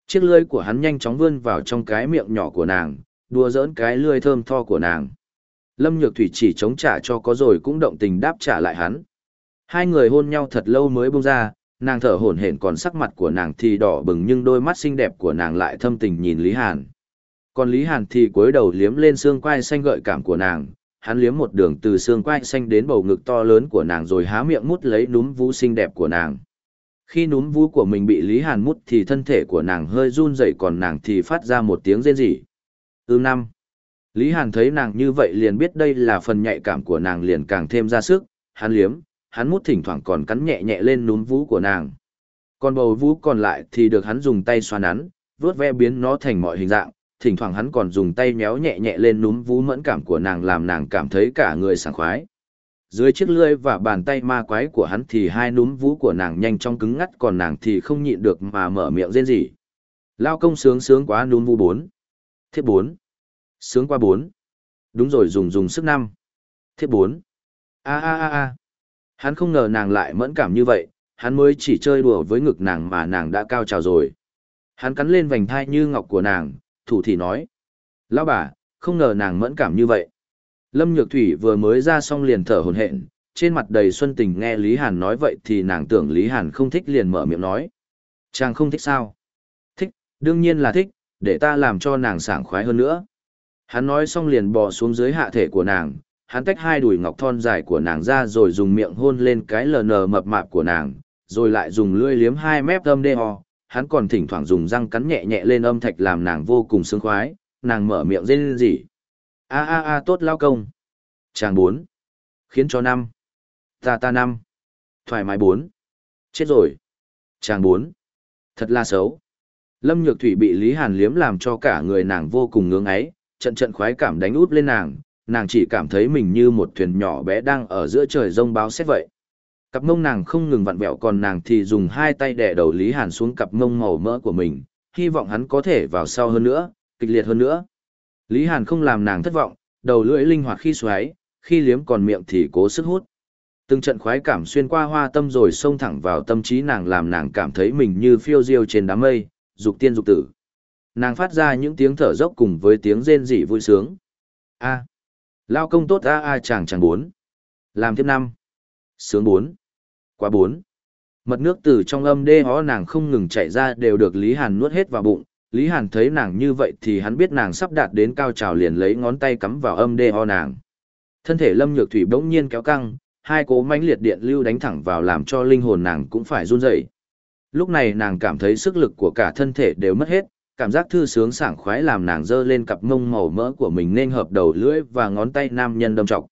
Chiếc lưỡi của hắn nhanh chóng vươn vào trong cái miệng nhỏ của nàng, đùa giỡn cái lưỡi thơm tho của nàng. Lâm Nhược Thủy chỉ chống trả cho có rồi cũng động tình đáp trả lại hắn. Hai người hôn nhau thật lâu mới buông ra, nàng thở hổn hển còn sắc mặt của nàng thì đỏ bừng nhưng đôi mắt xinh đẹp của nàng lại thâm tình nhìn Lý Hàn. Còn Lý Hàn thì cúi đầu liếm lên xương quai xanh gợi cảm của nàng, hắn liếm một đường từ xương quai xanh đến bầu ngực to lớn của nàng rồi há miệng mút lấy núm vú xinh đẹp của nàng. Khi núm vú của mình bị Lý Hàn mút thì thân thể của nàng hơi run rẩy còn nàng thì phát ra một tiếng rên rỉ. Ưm năm. Lý Hàn thấy nàng như vậy liền biết đây là phần nhạy cảm của nàng liền càng thêm ra sức, hắn liếm, hắn mút thỉnh thoảng còn cắn nhẹ nhẹ lên núm vú của nàng. Còn bầu vú còn lại thì được hắn dùng tay xoa nắn, vuốt ve biến nó thành mọi hình dạng, thỉnh thoảng hắn còn dùng tay nhéo nhẹ nhẹ lên núm vú mẫn cảm của nàng làm nàng cảm thấy cả người sảng khoái. Dưới chiếc lưỡi và bàn tay ma quái của hắn thì hai núm vú của nàng nhanh chóng cứng ngắt còn nàng thì không nhịn được mà mở miệng rên rỉ. Lao công sướng sướng quá núm vú bốn. Thiết bốn. Sướng qua bốn. Đúng rồi dùng dùng sức năm. Thiết bốn. A a a a. Hắn không ngờ nàng lại mẫn cảm như vậy, hắn mới chỉ chơi đùa với ngực nàng mà nàng đã cao trào rồi. Hắn cắn lên vành thai như ngọc của nàng, thủ thì nói. Lão bà, không ngờ nàng mẫn cảm như vậy. Lâm Nhược Thủy vừa mới ra xong liền thở hổn hển, trên mặt đầy xuân tình nghe Lý Hàn nói vậy thì nàng tưởng Lý Hàn không thích liền mở miệng nói. Chàng không thích sao? Thích, đương nhiên là thích, để ta làm cho nàng sảng khoái hơn nữa. Hắn nói xong liền bò xuống dưới hạ thể của nàng, hắn tách hai đùi ngọc thon dài của nàng ra rồi dùng miệng hôn lên cái lờ nờ mập mạp của nàng, rồi lại dùng lưỡi liếm hai mép âm đê ho, hắn còn thỉnh thoảng dùng răng cắn nhẹ nhẹ lên âm thạch làm nàng vô cùng sướng khoái, nàng mở miệng rên rỉ. A a a tốt lao công. Chàng bốn. Khiến cho năm. Ta ta năm. Thoải mái bốn. Chết rồi. Chàng bốn. Thật là xấu. Lâm Nhược Thủy bị Lý Hàn liếm làm cho cả người nàng vô cùng ngưỡng ấy, trận trận khoái cảm đánh út lên nàng, nàng chỉ cảm thấy mình như một thuyền nhỏ bé đang ở giữa trời rông báo xét vậy. Cặp mông nàng không ngừng vặn vẹo còn nàng thì dùng hai tay đè đầu Lý Hàn xuống cặp mông màu mỡ của mình, hy vọng hắn có thể vào sau hơn nữa, kịch liệt hơn nữa. Lý Hàn không làm nàng thất vọng, đầu lưỡi linh hoạt khi xoáy, khi liếm còn miệng thì cố sức hút. Từng trận khoái cảm xuyên qua hoa tâm rồi xông thẳng vào tâm trí nàng làm nàng cảm thấy mình như phiêu diêu trên đám mây, dục tiên dục tử. Nàng phát ra những tiếng thở dốc cùng với tiếng rên rỉ vui sướng. A. Lao công tốt a a chàng chàng bốn. Làm tiếp năm. Sướng bốn. Quá bốn. Mật nước từ trong âm đê hó nàng không ngừng chạy ra đều được Lý Hàn nuốt hết vào bụng. Lý Hàn thấy nàng như vậy thì hắn biết nàng sắp đạt đến cao trào liền lấy ngón tay cắm vào âm đê ho nàng. Thân thể Lâm Nhược Thủy bỗng nhiên kéo căng, hai cố mãnh liệt điện lưu đánh thẳng vào làm cho linh hồn nàng cũng phải run rẩy. Lúc này nàng cảm thấy sức lực của cả thân thể đều mất hết, cảm giác thư sướng sảng khoái làm nàng giơ lên cặp mông màu mỡ của mình nên hợp đầu lưỡi và ngón tay nam nhân đâm trọc.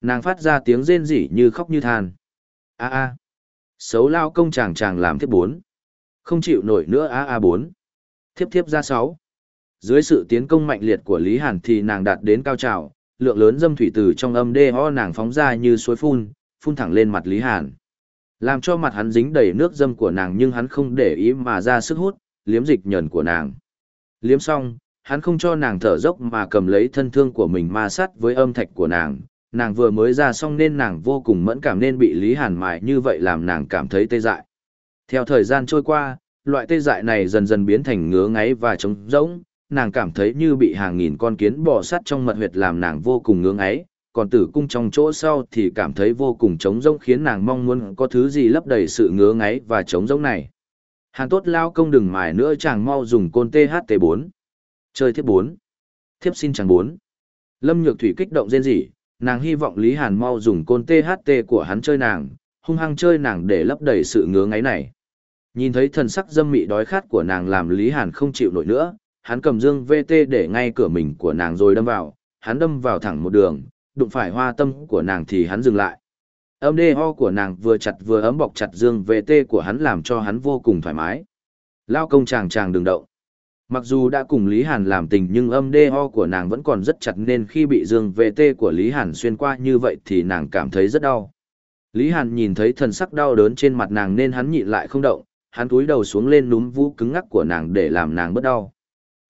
Nàng phát ra tiếng rên rỉ như khóc như than. A a. Xấu lao công chàng chàng làm thiếp bốn. Không chịu nổi nữa a a bốn. Thiếp thiếp ra sáu. Dưới sự tiến công mạnh liệt của Lý Hàn thì nàng đạt đến cao trào, lượng lớn dâm thủy từ trong âm đê ho nàng phóng ra như suối phun, phun thẳng lên mặt Lý Hàn. Làm cho mặt hắn dính đầy nước dâm của nàng nhưng hắn không để ý mà ra sức hút, liếm dịch nhờn của nàng. Liếm xong, hắn không cho nàng thở dốc mà cầm lấy thân thương của mình ma sát với âm thạch của nàng. Nàng vừa mới ra xong nên nàng vô cùng mẫn cảm nên bị Lý Hàn mài như vậy làm nàng cảm thấy tê dại. Theo thời gian trôi qua, loại tê dại này dần dần biến thành ngứa ngáy và trống rỗng, nàng cảm thấy như bị hàng nghìn con kiến bò sát trong mật huyệt làm nàng vô cùng ngứa ngáy, còn tử cung trong chỗ sau thì cảm thấy vô cùng trống rỗng khiến nàng mong muốn có thứ gì lấp đầy sự ngứa ngáy và trống rỗng này. Hàn tốt lao công đừng mài nữa chàng mau dùng côn THT4. Chơi thiếp 4. Thiếp xin chàng 4. Lâm Nhược Thủy kích động rên rỉ, nàng hy vọng Lý Hàn mau dùng côn THT của hắn chơi nàng, hung hăng chơi nàng để lấp đầy sự ngứa ngáy này. Nhìn thấy thần sắc dâm mị đói khát của nàng làm Lý Hàn không chịu nổi nữa, hắn cầm dương VT để ngay cửa mình của nàng rồi đâm vào, hắn đâm vào thẳng một đường, đụng phải hoa tâm của nàng thì hắn dừng lại. Âm đê ho của nàng vừa chặt vừa ấm bọc chặt dương VT của hắn làm cho hắn vô cùng thoải mái. Lao công chàng chàng đừng động. Mặc dù đã cùng Lý Hàn làm tình nhưng âm đê ho của nàng vẫn còn rất chặt nên khi bị dương VT của Lý Hàn xuyên qua như vậy thì nàng cảm thấy rất đau. Lý Hàn nhìn thấy thần sắc đau đớn trên mặt nàng nên hắn nhịn lại không động, hắn cúi đầu xuống lên núm vũ cứng ngắc của nàng để làm nàng bớt đau.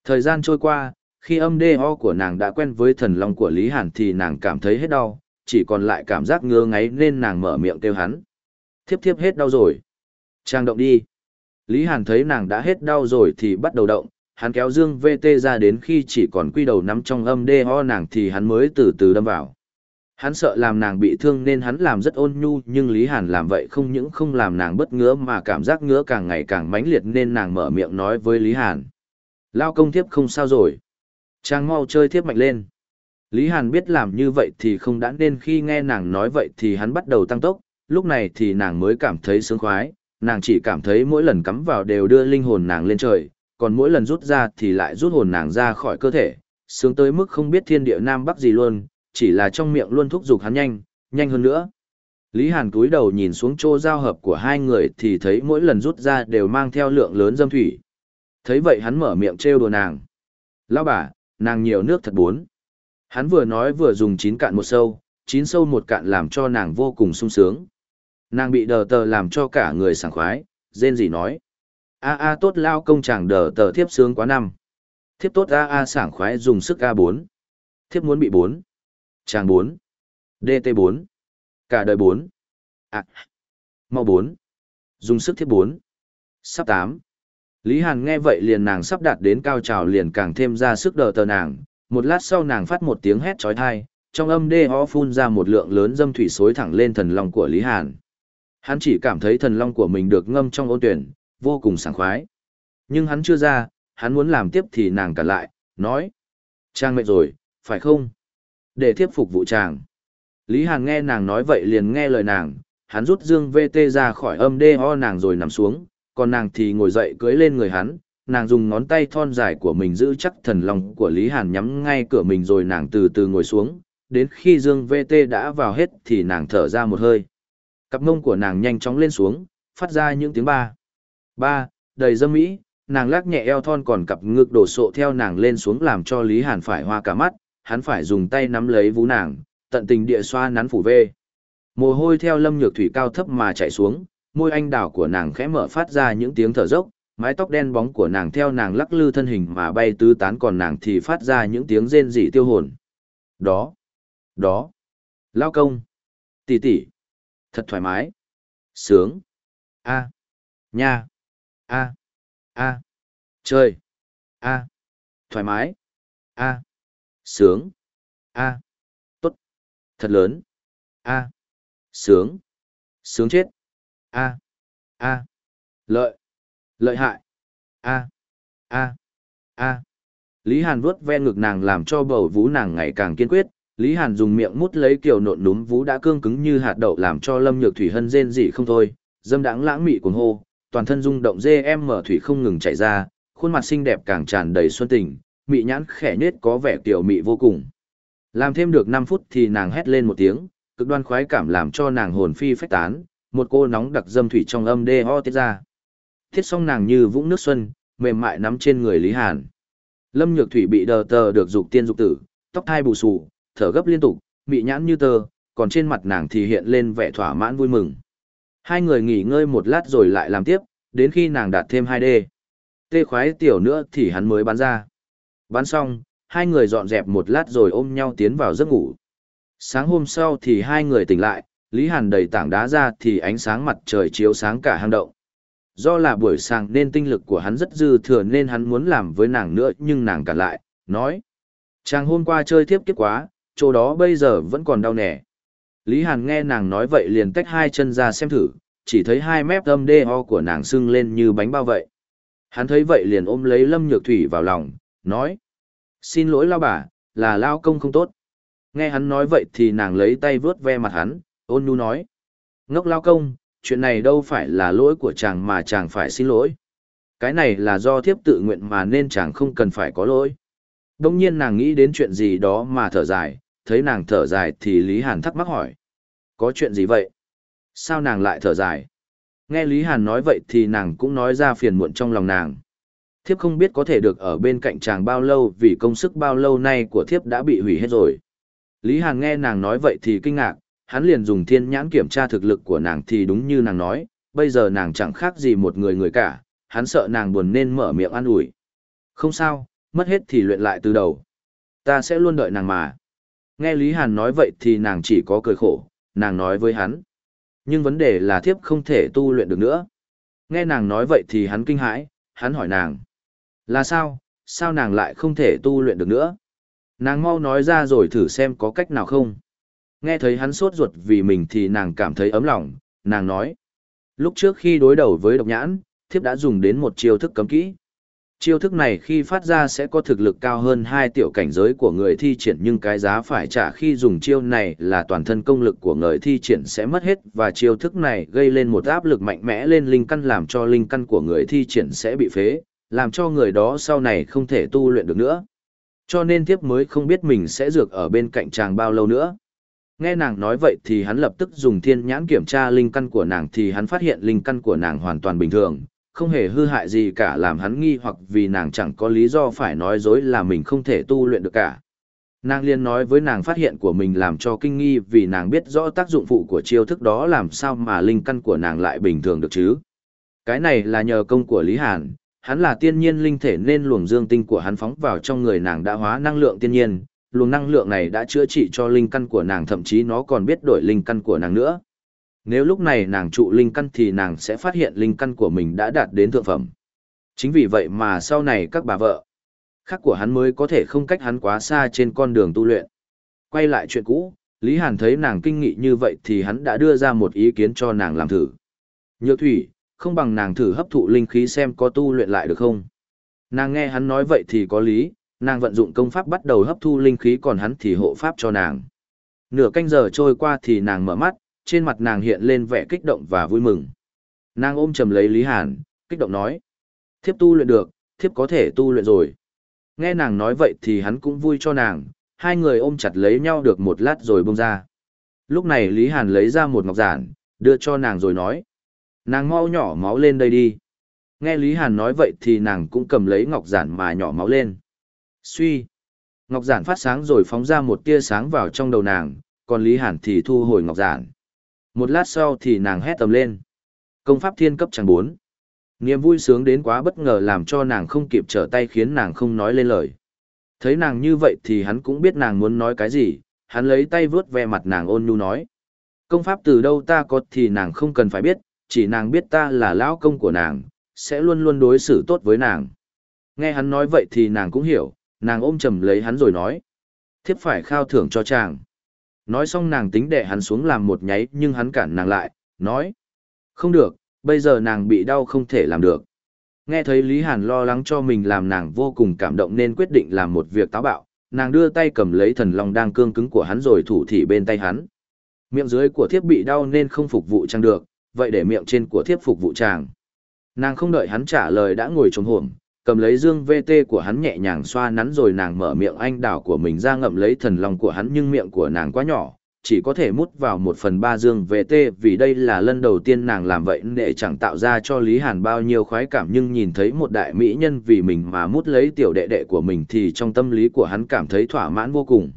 Thời gian trôi qua, khi âm đê ho của nàng đã quen với thần long của Lý Hàn thì nàng cảm thấy hết đau, chỉ còn lại cảm giác ngứa ngáy nên nàng mở miệng kêu hắn. Thiếp thiếp hết đau rồi. Trang động đi. Lý Hàn thấy nàng đã hết đau rồi thì bắt đầu động, hắn kéo dương VT ra đến khi chỉ còn quy đầu nắm trong âm đê ho nàng thì hắn mới từ từ đâm vào. Hắn sợ làm nàng bị thương nên hắn làm rất ôn nhu nhưng Lý Hàn làm vậy không những không làm nàng bất ngứa mà cảm giác ngứa càng ngày càng mãnh liệt nên nàng mở miệng nói với Lý Hàn. Lao công thiếp không sao rồi. Trang mau chơi thiếp mạnh lên. Lý Hàn biết làm như vậy thì không đã nên khi nghe nàng nói vậy thì hắn bắt đầu tăng tốc, lúc này thì nàng mới cảm thấy sướng khoái, nàng chỉ cảm thấy mỗi lần cắm vào đều đưa linh hồn nàng lên trời, còn mỗi lần rút ra thì lại rút hồn nàng ra khỏi cơ thể, sướng tới mức không biết thiên địa nam bắc gì luôn, chỉ là trong miệng luôn thúc giục hắn nhanh, nhanh hơn nữa. Lý Hàn cúi đầu nhìn xuống chỗ giao hợp của hai người thì thấy mỗi lần rút ra đều mang theo lượng lớn dâm thủy. Thấy vậy hắn mở miệng trêu đùa nàng. Lão bà, nàng nhiều nước thật bốn. Hắn vừa nói vừa dùng chín cạn một sâu, chín sâu một cạn làm cho nàng vô cùng sung sướng. Nàng bị đờ tờ làm cho cả người sảng khoái, rên gì nói. A a tốt lao công chàng đờ tờ thiếp sướng quá năm. Thiếp tốt a a sảng khoái dùng sức a bốn. Thiếp muốn bị bốn. Chàng bốn. DT bốn. Cả đời bốn. À. Mau bốn. Dùng sức thiếp bốn. Sắp tám. Lý Hàn nghe vậy liền nàng sắp đạt đến cao trào liền càng thêm ra sức đờ tờ nàng. Một lát sau nàng phát một tiếng hét trói thai, trong âm đê ho phun ra một lượng lớn dâm thủy xối thẳng lên thần long của Lý Hàn. Hắn chỉ cảm thấy thần long của mình được ngâm trong ôn tuyển, vô cùng sảng khoái. Nhưng hắn chưa ra, hắn muốn làm tiếp thì nàng cản lại, nói. Trang mệt rồi, phải không? Để tiếp phục vụ chàng. Lý Hàn nghe nàng nói vậy liền nghe lời nàng, hắn rút dương VT ra khỏi âm đê ho nàng rồi nằm xuống, còn nàng thì ngồi dậy cưới lên người hắn, nàng dùng ngón tay thon dài của mình giữ chắc thần lòng của Lý Hàn nhắm ngay cửa mình rồi nàng từ từ ngồi xuống, đến khi dương VT đã vào hết thì nàng thở ra một hơi. Cặp mông của nàng nhanh chóng lên xuống, phát ra những tiếng ba. Ba, đầy dâm mỹ, nàng lắc nhẹ eo thon còn cặp ngực đổ sộ theo nàng lên xuống làm cho Lý Hàn phải hoa cả mắt, hắn phải dùng tay nắm lấy vú nàng, tận tình địa xoa nắn phủ vê. Mồ hôi theo lâm nhược thủy cao thấp mà chảy xuống, môi anh đào của nàng khẽ mở phát ra những tiếng thở dốc, mái tóc đen bóng của nàng theo nàng lắc lư thân hình mà bay tứ tán còn nàng thì phát ra những tiếng rên rỉ tiêu hồn. Đó, đó, lao công, tỷ tỷ, thật thoải mái, sướng, a, nha, a, a, chơi, a, thoải mái, a, sướng, a, tốt, thật lớn, a, sướng, sướng chết, a, a, lợi, lợi hại, a, a, a. Lý Hàn vuốt ve ngực nàng làm cho bầu vú nàng ngày càng kiên quyết, Lý Hàn dùng miệng mút lấy kiểu nộn núm vú đã cương cứng như hạt đậu làm cho Lâm Nhược Thủy hân rên dị không thôi, dâm đãng lãng mị cuồng hô, toàn thân rung động dê em mở thủy không ngừng chảy ra, khuôn mặt xinh đẹp càng tràn đầy xuân tình, mị nhãn khẽ nết có vẻ tiểu mị vô cùng. Làm thêm được 5 phút thì nàng hét lên một tiếng, cực đoan khoái cảm làm cho nàng hồn phi phách tán, một cô nóng đặc dâm thủy trong âm đê ho tiết ra. Thiết xong nàng như vũng nước xuân, mềm mại nắm trên người Lý Hàn. Lâm Nhược Thủy bị đờ tờ được dục tiên dục tử, tóc thai bù xù, thở gấp liên tục, mị nhãn như tờ, còn trên mặt nàng thì hiện lên vẻ thỏa mãn vui mừng. Hai người nghỉ ngơi một lát rồi lại làm tiếp, đến khi nàng đạt thêm 2D. Tê khoái tiểu nữa thì hắn mới bắn ra. Bắn xong, hai người dọn dẹp một lát rồi ôm nhau tiến vào giấc ngủ. Sáng hôm sau thì hai người tỉnh lại, Lý Hàn đầy tảng đá ra thì ánh sáng mặt trời chiếu sáng cả hang động. Do là buổi sáng nên tinh lực của hắn rất dư thừa nên hắn muốn làm với nàng nữa nhưng nàng cản lại, nói. Chàng hôm qua chơi tiếp kiếp quá, chỗ đó bây giờ vẫn còn đau nẻ. Lý Hàn nghe nàng nói vậy liền tách hai chân ra xem thử, chỉ thấy hai mép âm đê ho của nàng sưng lên như bánh bao vậy. Hắn thấy vậy liền ôm lấy Lâm Nhược Thủy vào lòng, nói. Xin lỗi lao bà, là lao công không tốt. Nghe hắn nói vậy thì nàng lấy tay vướt ve mặt hắn, ôn nhu nói. Ngốc lao công, chuyện này đâu phải là lỗi của chàng mà chàng phải xin lỗi. Cái này là do thiếp tự nguyện mà nên chàng không cần phải có lỗi. Đông nhiên nàng nghĩ đến chuyện gì đó mà thở dài, thấy nàng thở dài thì Lý Hàn thắc mắc hỏi. Có chuyện gì vậy? Sao nàng lại thở dài? Nghe Lý Hàn nói vậy thì nàng cũng nói ra phiền muộn trong lòng nàng. Thiếp không biết có thể được ở bên cạnh chàng bao lâu vì công sức bao lâu nay của thiếp đã bị hủy hết rồi. Lý Hàn nghe nàng nói vậy thì kinh ngạc, hắn liền dùng thiên nhãn kiểm tra thực lực của nàng thì đúng như nàng nói, bây giờ nàng chẳng khác gì một người người cả, hắn sợ nàng buồn nên mở miệng an ủi. Không sao, mất hết thì luyện lại từ đầu. Ta sẽ luôn đợi nàng mà. Nghe Lý Hàn nói vậy thì nàng chỉ có cười khổ, nàng nói với hắn. Nhưng vấn đề là thiếp không thể tu luyện được nữa. Nghe nàng nói vậy thì hắn kinh hãi, hắn hỏi nàng. Là sao, sao nàng lại không thể tu luyện được nữa? Nàng mau nói ra rồi thử xem có cách nào không. Nghe thấy hắn sốt ruột vì mình thì nàng cảm thấy ấm lòng, nàng nói. Lúc trước khi đối đầu với độc nhãn, thiếp đã dùng đến một chiêu thức cấm kỹ. Chiêu thức này khi phát ra sẽ có thực lực cao hơn hai tiểu cảnh giới của người thi triển nhưng cái giá phải trả khi dùng chiêu này là toàn thân công lực của người thi triển sẽ mất hết và chiêu thức này gây lên một áp lực mạnh mẽ lên linh căn làm cho linh căn của người thi triển sẽ bị phế, làm cho người đó sau này không thể tu luyện được nữa. Cho nên thiếp mới không biết mình sẽ dược ở bên cạnh chàng bao lâu nữa. Nghe nàng nói vậy thì hắn lập tức dùng thiên nhãn kiểm tra linh căn của nàng thì hắn phát hiện linh căn của nàng hoàn toàn bình thường, không hề hư hại gì cả làm hắn nghi hoặc vì nàng chẳng có lý do phải nói dối là mình không thể tu luyện được cả. Nàng liên nói với nàng phát hiện của mình làm cho kinh nghi vì nàng biết rõ tác dụng phụ của chiêu thức đó làm sao mà linh căn của nàng lại bình thường được chứ. Cái này là nhờ công của Lý Hàn, hắn là tiên nhiên linh thể nên luồng dương tinh của hắn phóng vào trong người nàng đã hóa năng lượng tiên nhiên, luồng năng lượng này đã chữa trị cho linh căn của nàng thậm chí nó còn biết đổi linh căn của nàng nữa. Nếu lúc này nàng trụ linh căn thì nàng sẽ phát hiện linh căn của mình đã đạt đến thượng phẩm. Chính vì vậy mà sau này các bà vợ khác của hắn mới có thể không cách hắn quá xa trên con đường tu luyện. Quay lại chuyện cũ, Lý Hàn thấy nàng kinh nghị như vậy thì hắn đã đưa ra một ý kiến cho nàng làm thử. Nhược thủy, không bằng nàng thử hấp thụ linh khí xem có tu luyện lại được không. Nàng nghe hắn nói vậy thì có lý, nàng vận dụng công pháp bắt đầu hấp thu linh khí còn hắn thì hộ pháp cho nàng. Nửa canh giờ trôi qua thì nàng mở mắt, trên mặt nàng hiện lên vẻ kích động và vui mừng. Nàng ôm chầm lấy Lý Hàn, kích động nói. Thiếp tu luyện được, thiếp có thể tu luyện rồi. Nghe nàng nói vậy thì hắn cũng vui cho nàng, hai người ôm chặt lấy nhau được một lát rồi bông ra. Lúc này Lý Hàn lấy ra một ngọc giản, đưa cho nàng rồi nói. Nàng mau nhỏ máu lên đây đi. Nghe Lý Hàn nói vậy thì nàng cũng cầm lấy ngọc giản mà nhỏ máu lên. Suy. Ngọc giản phát sáng rồi phóng ra một tia sáng vào trong đầu nàng, còn Lý Hàn thì thu hồi ngọc giản. Một lát sau thì nàng hét tầm lên. Công pháp thiên cấp chẳng bốn. Niềm vui sướng đến quá bất ngờ làm cho nàng không kịp trở tay khiến nàng không nói lên lời. Thấy nàng như vậy thì hắn cũng biết nàng muốn nói cái gì, hắn lấy tay vướt ve mặt nàng ôn nhu nói. Công pháp từ đâu ta có thì nàng không cần phải biết, chỉ nàng biết ta là lão công của nàng, sẽ luôn luôn đối xử tốt với nàng. Nghe hắn nói vậy thì nàng cũng hiểu, nàng ôm chầm lấy hắn rồi nói. Thiếp phải khao thưởng cho chàng. Nói xong nàng tính đẻ hắn xuống làm một nháy nhưng hắn cản nàng lại, nói. Không được, bây giờ nàng bị đau không thể làm được. Nghe thấy Lý Hàn lo lắng cho mình làm nàng vô cùng cảm động nên quyết định làm một việc táo bạo, nàng đưa tay cầm lấy thần long đang cương cứng của hắn rồi thủ thị bên tay hắn. Miệng dưới của thiếp bị đau nên không phục vụ chàng được, vậy để miệng trên của thiếp phục vụ chàng. Nàng không đợi hắn trả lời đã ngồi trống hổm, cầm lấy dương VT của hắn nhẹ nhàng xoa nắn rồi nàng mở miệng anh đảo của mình ra ngậm lấy thần lòng của hắn nhưng miệng của nàng quá nhỏ, chỉ có thể mút vào một phần ba dương VT vì đây là lần đầu tiên nàng làm vậy nệ chẳng tạo ra cho Lý Hàn bao nhiêu khoái cảm nhưng nhìn thấy một đại mỹ nhân vì mình mà mút lấy tiểu đệ đệ của mình thì trong tâm lý của hắn cảm thấy thỏa mãn vô cùng.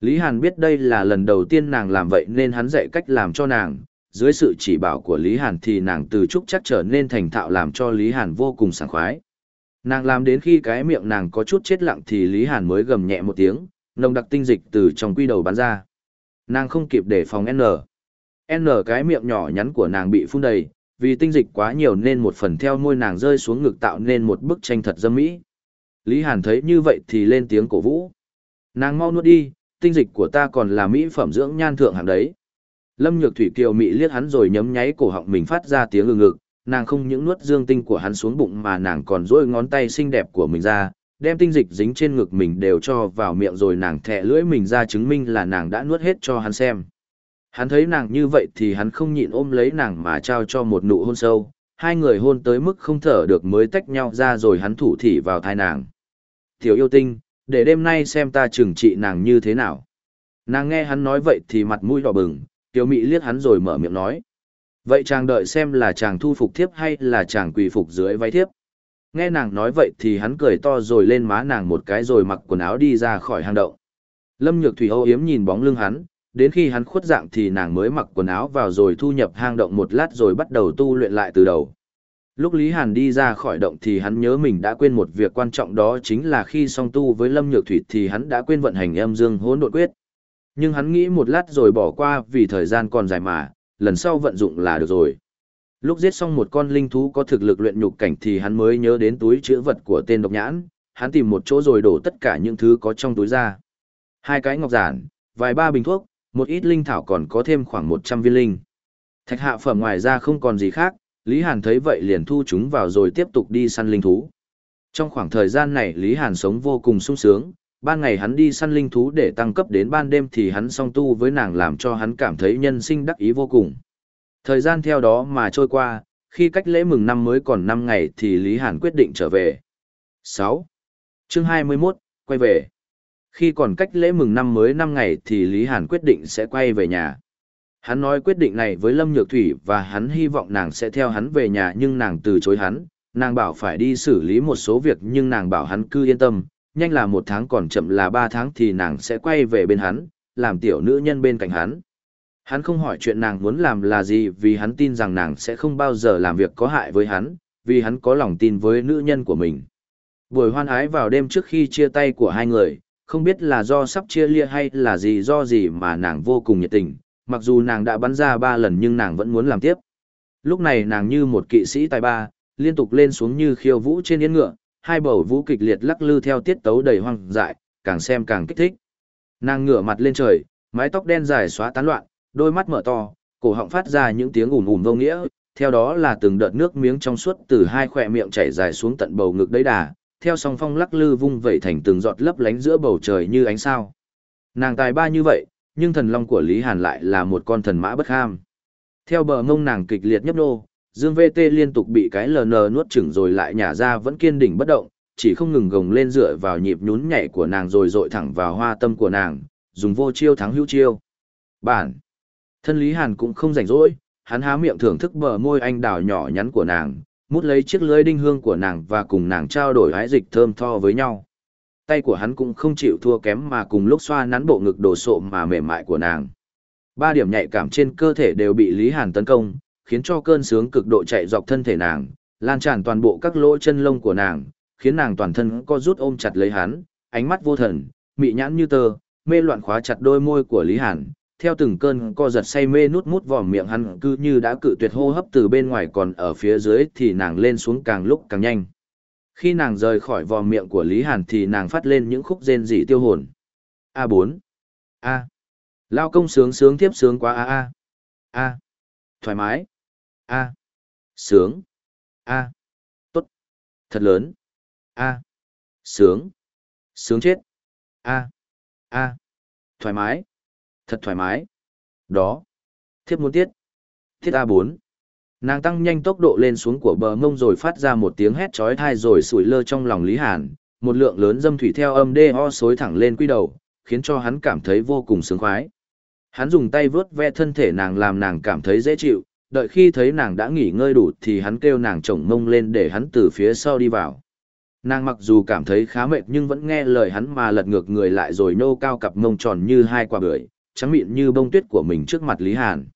Lý Hàn biết đây là lần đầu tiên nàng làm vậy nên hắn dạy cách làm cho nàng, dưới sự chỉ bảo của Lý Hàn thì nàng từ trúc chắc trở nên thành thạo làm cho Lý Hàn vô cùng sảng khoái. Nàng làm đến khi cái miệng nàng có chút chết lặng thì Lý Hàn mới gầm nhẹ một tiếng, nồng đặc tinh dịch từ trong quy đầu bắn ra. Nàng không kịp để phòng N. N cái miệng nhỏ nhắn của nàng bị phun đầy, vì tinh dịch quá nhiều nên một phần theo môi nàng rơi xuống ngực tạo nên một bức tranh thật dâm mỹ. Lý Hàn thấy như vậy thì lên tiếng cổ vũ. Nàng mau nuốt đi, tinh dịch của ta còn là mỹ phẩm dưỡng nhan thượng hạng đấy. Lâm Nhược Thủy Kiều mị liếc hắn rồi nhấm nháy cổ họng mình phát ra tiếng ngực ngực, nàng không những nuốt dương tinh của hắn xuống bụng mà nàng còn duỗi ngón tay xinh đẹp của mình ra, đem tinh dịch dính trên ngực mình đều cho vào miệng rồi nàng thẹ lưỡi mình ra chứng minh là nàng đã nuốt hết cho hắn xem. Hắn thấy nàng như vậy thì hắn không nhịn ôm lấy nàng mà trao cho một nụ hôn sâu, hai người hôn tới mức không thở được mới tách nhau ra rồi hắn thủ thỉ vào thai nàng. Tiểu yêu tinh, để đêm nay xem ta trừng trị nàng như thế nào. Nàng nghe hắn nói vậy thì mặt mũi đỏ bừng, tiểu mị liếc hắn rồi mở miệng nói. Vậy chàng đợi xem là chàng thu phục thiếp hay là chàng quỳ phục dưới váy thiếp. Nghe nàng nói vậy thì hắn cười to rồi lên má nàng một cái rồi mặc quần áo đi ra khỏi hang động. Lâm Nhược Thủy âu yếm nhìn bóng lưng hắn, đến khi hắn khuất dạng thì nàng mới mặc quần áo vào rồi thu nhập hang động một lát rồi bắt đầu tu luyện lại từ đầu. Lúc Lý Hàn đi ra khỏi động thì hắn nhớ mình đã quên một việc quan trọng đó chính là khi song tu với Lâm Nhược Thủy thì hắn đã quên vận hành âm dương hỗn độn quyết. Nhưng hắn nghĩ một lát rồi bỏ qua vì thời gian còn dài mà, lần sau vận dụng là được rồi. Lúc giết xong một con linh thú có thực lực luyện nhục cảnh thì hắn mới nhớ đến túi chữ vật của tên độc nhãn, hắn tìm một chỗ rồi đổ tất cả những thứ có trong túi ra. Hai cái ngọc giản, vài ba bình thuốc, một ít linh thảo còn có thêm khoảng 100 viên linh. Thạch hạ phẩm ngoài ra không còn gì khác, Lý Hàn thấy vậy liền thu chúng vào rồi tiếp tục đi săn linh thú. Trong khoảng thời gian này Lý Hàn sống vô cùng sung sướng, ban ngày hắn đi săn linh thú để tăng cấp đến ban đêm thì hắn song tu với nàng làm cho hắn cảm thấy nhân sinh đắc ý vô cùng. Thời gian theo đó mà trôi qua, khi cách lễ mừng năm mới còn 5 ngày thì Lý Hàn quyết định trở về. 6. Chương 21, quay về. Khi còn cách lễ mừng năm mới 5 ngày thì Lý Hàn quyết định sẽ quay về nhà. Hắn nói quyết định này với Lâm Nhược Thủy và hắn hy vọng nàng sẽ theo hắn về nhà nhưng nàng từ chối hắn, nàng bảo phải đi xử lý một số việc nhưng nàng bảo hắn cứ yên tâm, nhanh là một tháng còn chậm là ba tháng thì nàng sẽ quay về bên hắn, làm tiểu nữ nhân bên cạnh hắn. Hắn không hỏi chuyện nàng muốn làm là gì vì hắn tin rằng nàng sẽ không bao giờ làm việc có hại với hắn, vì hắn có lòng tin với nữ nhân của mình. Buổi hoan ái vào đêm trước khi chia tay của hai người, không biết là do sắp chia lia hay là gì do gì mà nàng vô cùng nhiệt tình, mặc dù nàng đã bắn ra ba lần nhưng nàng vẫn muốn làm tiếp. Lúc này nàng như một kỵ sĩ tài ba, liên tục lên xuống như khiêu vũ trên yên ngựa, hai bầu vũ kịch liệt lắc lư theo tiết tấu đầy hoang dại, càng xem càng kích thích. Nàng ngửa mặt lên trời, mái tóc đen dài xóa tán loạn, đôi mắt mở to, cổ họng phát ra những tiếng ùn ùn vô nghĩa, theo đó là từng đợt nước miếng trong suốt từ hai khỏe miệng chảy dài xuống tận bầu ngực đấy đà, theo song phong lắc lư vung vẩy thành từng giọt lấp lánh giữa bầu trời như ánh sao. Nàng tài ba như vậy, nhưng thần long của Lý Hàn lại là một con thần mã bất ham. Theo bờ ngông nàng kịch liệt nhấp nô, Dương VT liên tục bị cái LN nuốt chửng rồi lại nhả ra vẫn kiên định bất động, chỉ không ngừng gồng lên dựa vào nhịp nhún nhảy của nàng rồi dội thẳng vào hoa tâm của nàng, dùng vô chiêu thắng hữu chiêu. Bản. Thân Lý Hàn cũng không rảnh rỗi, hắn há miệng thưởng thức bờ môi anh đào nhỏ nhắn của nàng, mút lấy chiếc lưới đinh hương của nàng và cùng nàng trao đổi hái dịch thơm tho với nhau. Tay của hắn cũng không chịu thua kém mà cùng lúc xoa nắn bộ ngực đồ sộ mà mềm mại của nàng. Ba điểm nhạy cảm trên cơ thể đều bị Lý Hàn tấn công, khiến cho cơn sướng cực độ chạy dọc thân thể nàng, lan tràn toàn bộ các lỗ chân lông của nàng, khiến nàng toàn thân co rút ôm chặt lấy hắn, ánh mắt vô thần, mị nhãn như tơ, mê loạn khóa chặt đôi môi của Lý Hàn, theo từng cơn co giật say mê nút mút vòm miệng hắn cứ như đã cự tuyệt hô hấp từ bên ngoài còn ở phía dưới thì nàng lên xuống càng lúc càng nhanh. Khi nàng rời khỏi vòm miệng của Lý Hàn thì nàng phát lên những khúc rên rỉ tiêu hồn. A4. A. Lao công sướng sướng tiếp sướng quá A A. A. Thoải mái. A. Sướng. A. Tốt. Thật lớn. A. Sướng. Sướng chết. A. A. Thoải mái. Thật thoải mái. Đó. Thiếp muốn tiết. Thiết a bốn, Nàng tăng nhanh tốc độ lên xuống của bờ mông rồi phát ra một tiếng hét chói tai rồi sủi lơ trong lòng Lý Hàn, một lượng lớn dâm thủy theo âm đê ho xối thẳng lên quy đầu, khiến cho hắn cảm thấy vô cùng sướng khoái. Hắn dùng tay vớt ve thân thể nàng làm nàng cảm thấy dễ chịu, đợi khi thấy nàng đã nghỉ ngơi đủ thì hắn kêu nàng chổng mông lên để hắn từ phía sau đi vào. Nàng mặc dù cảm thấy khá mệt nhưng vẫn nghe lời hắn mà lật ngược người lại rồi nô cao cặp mông tròn như hai quả bưởi, trắng mịn như bông tuyết của mình trước mặt Lý Hàn.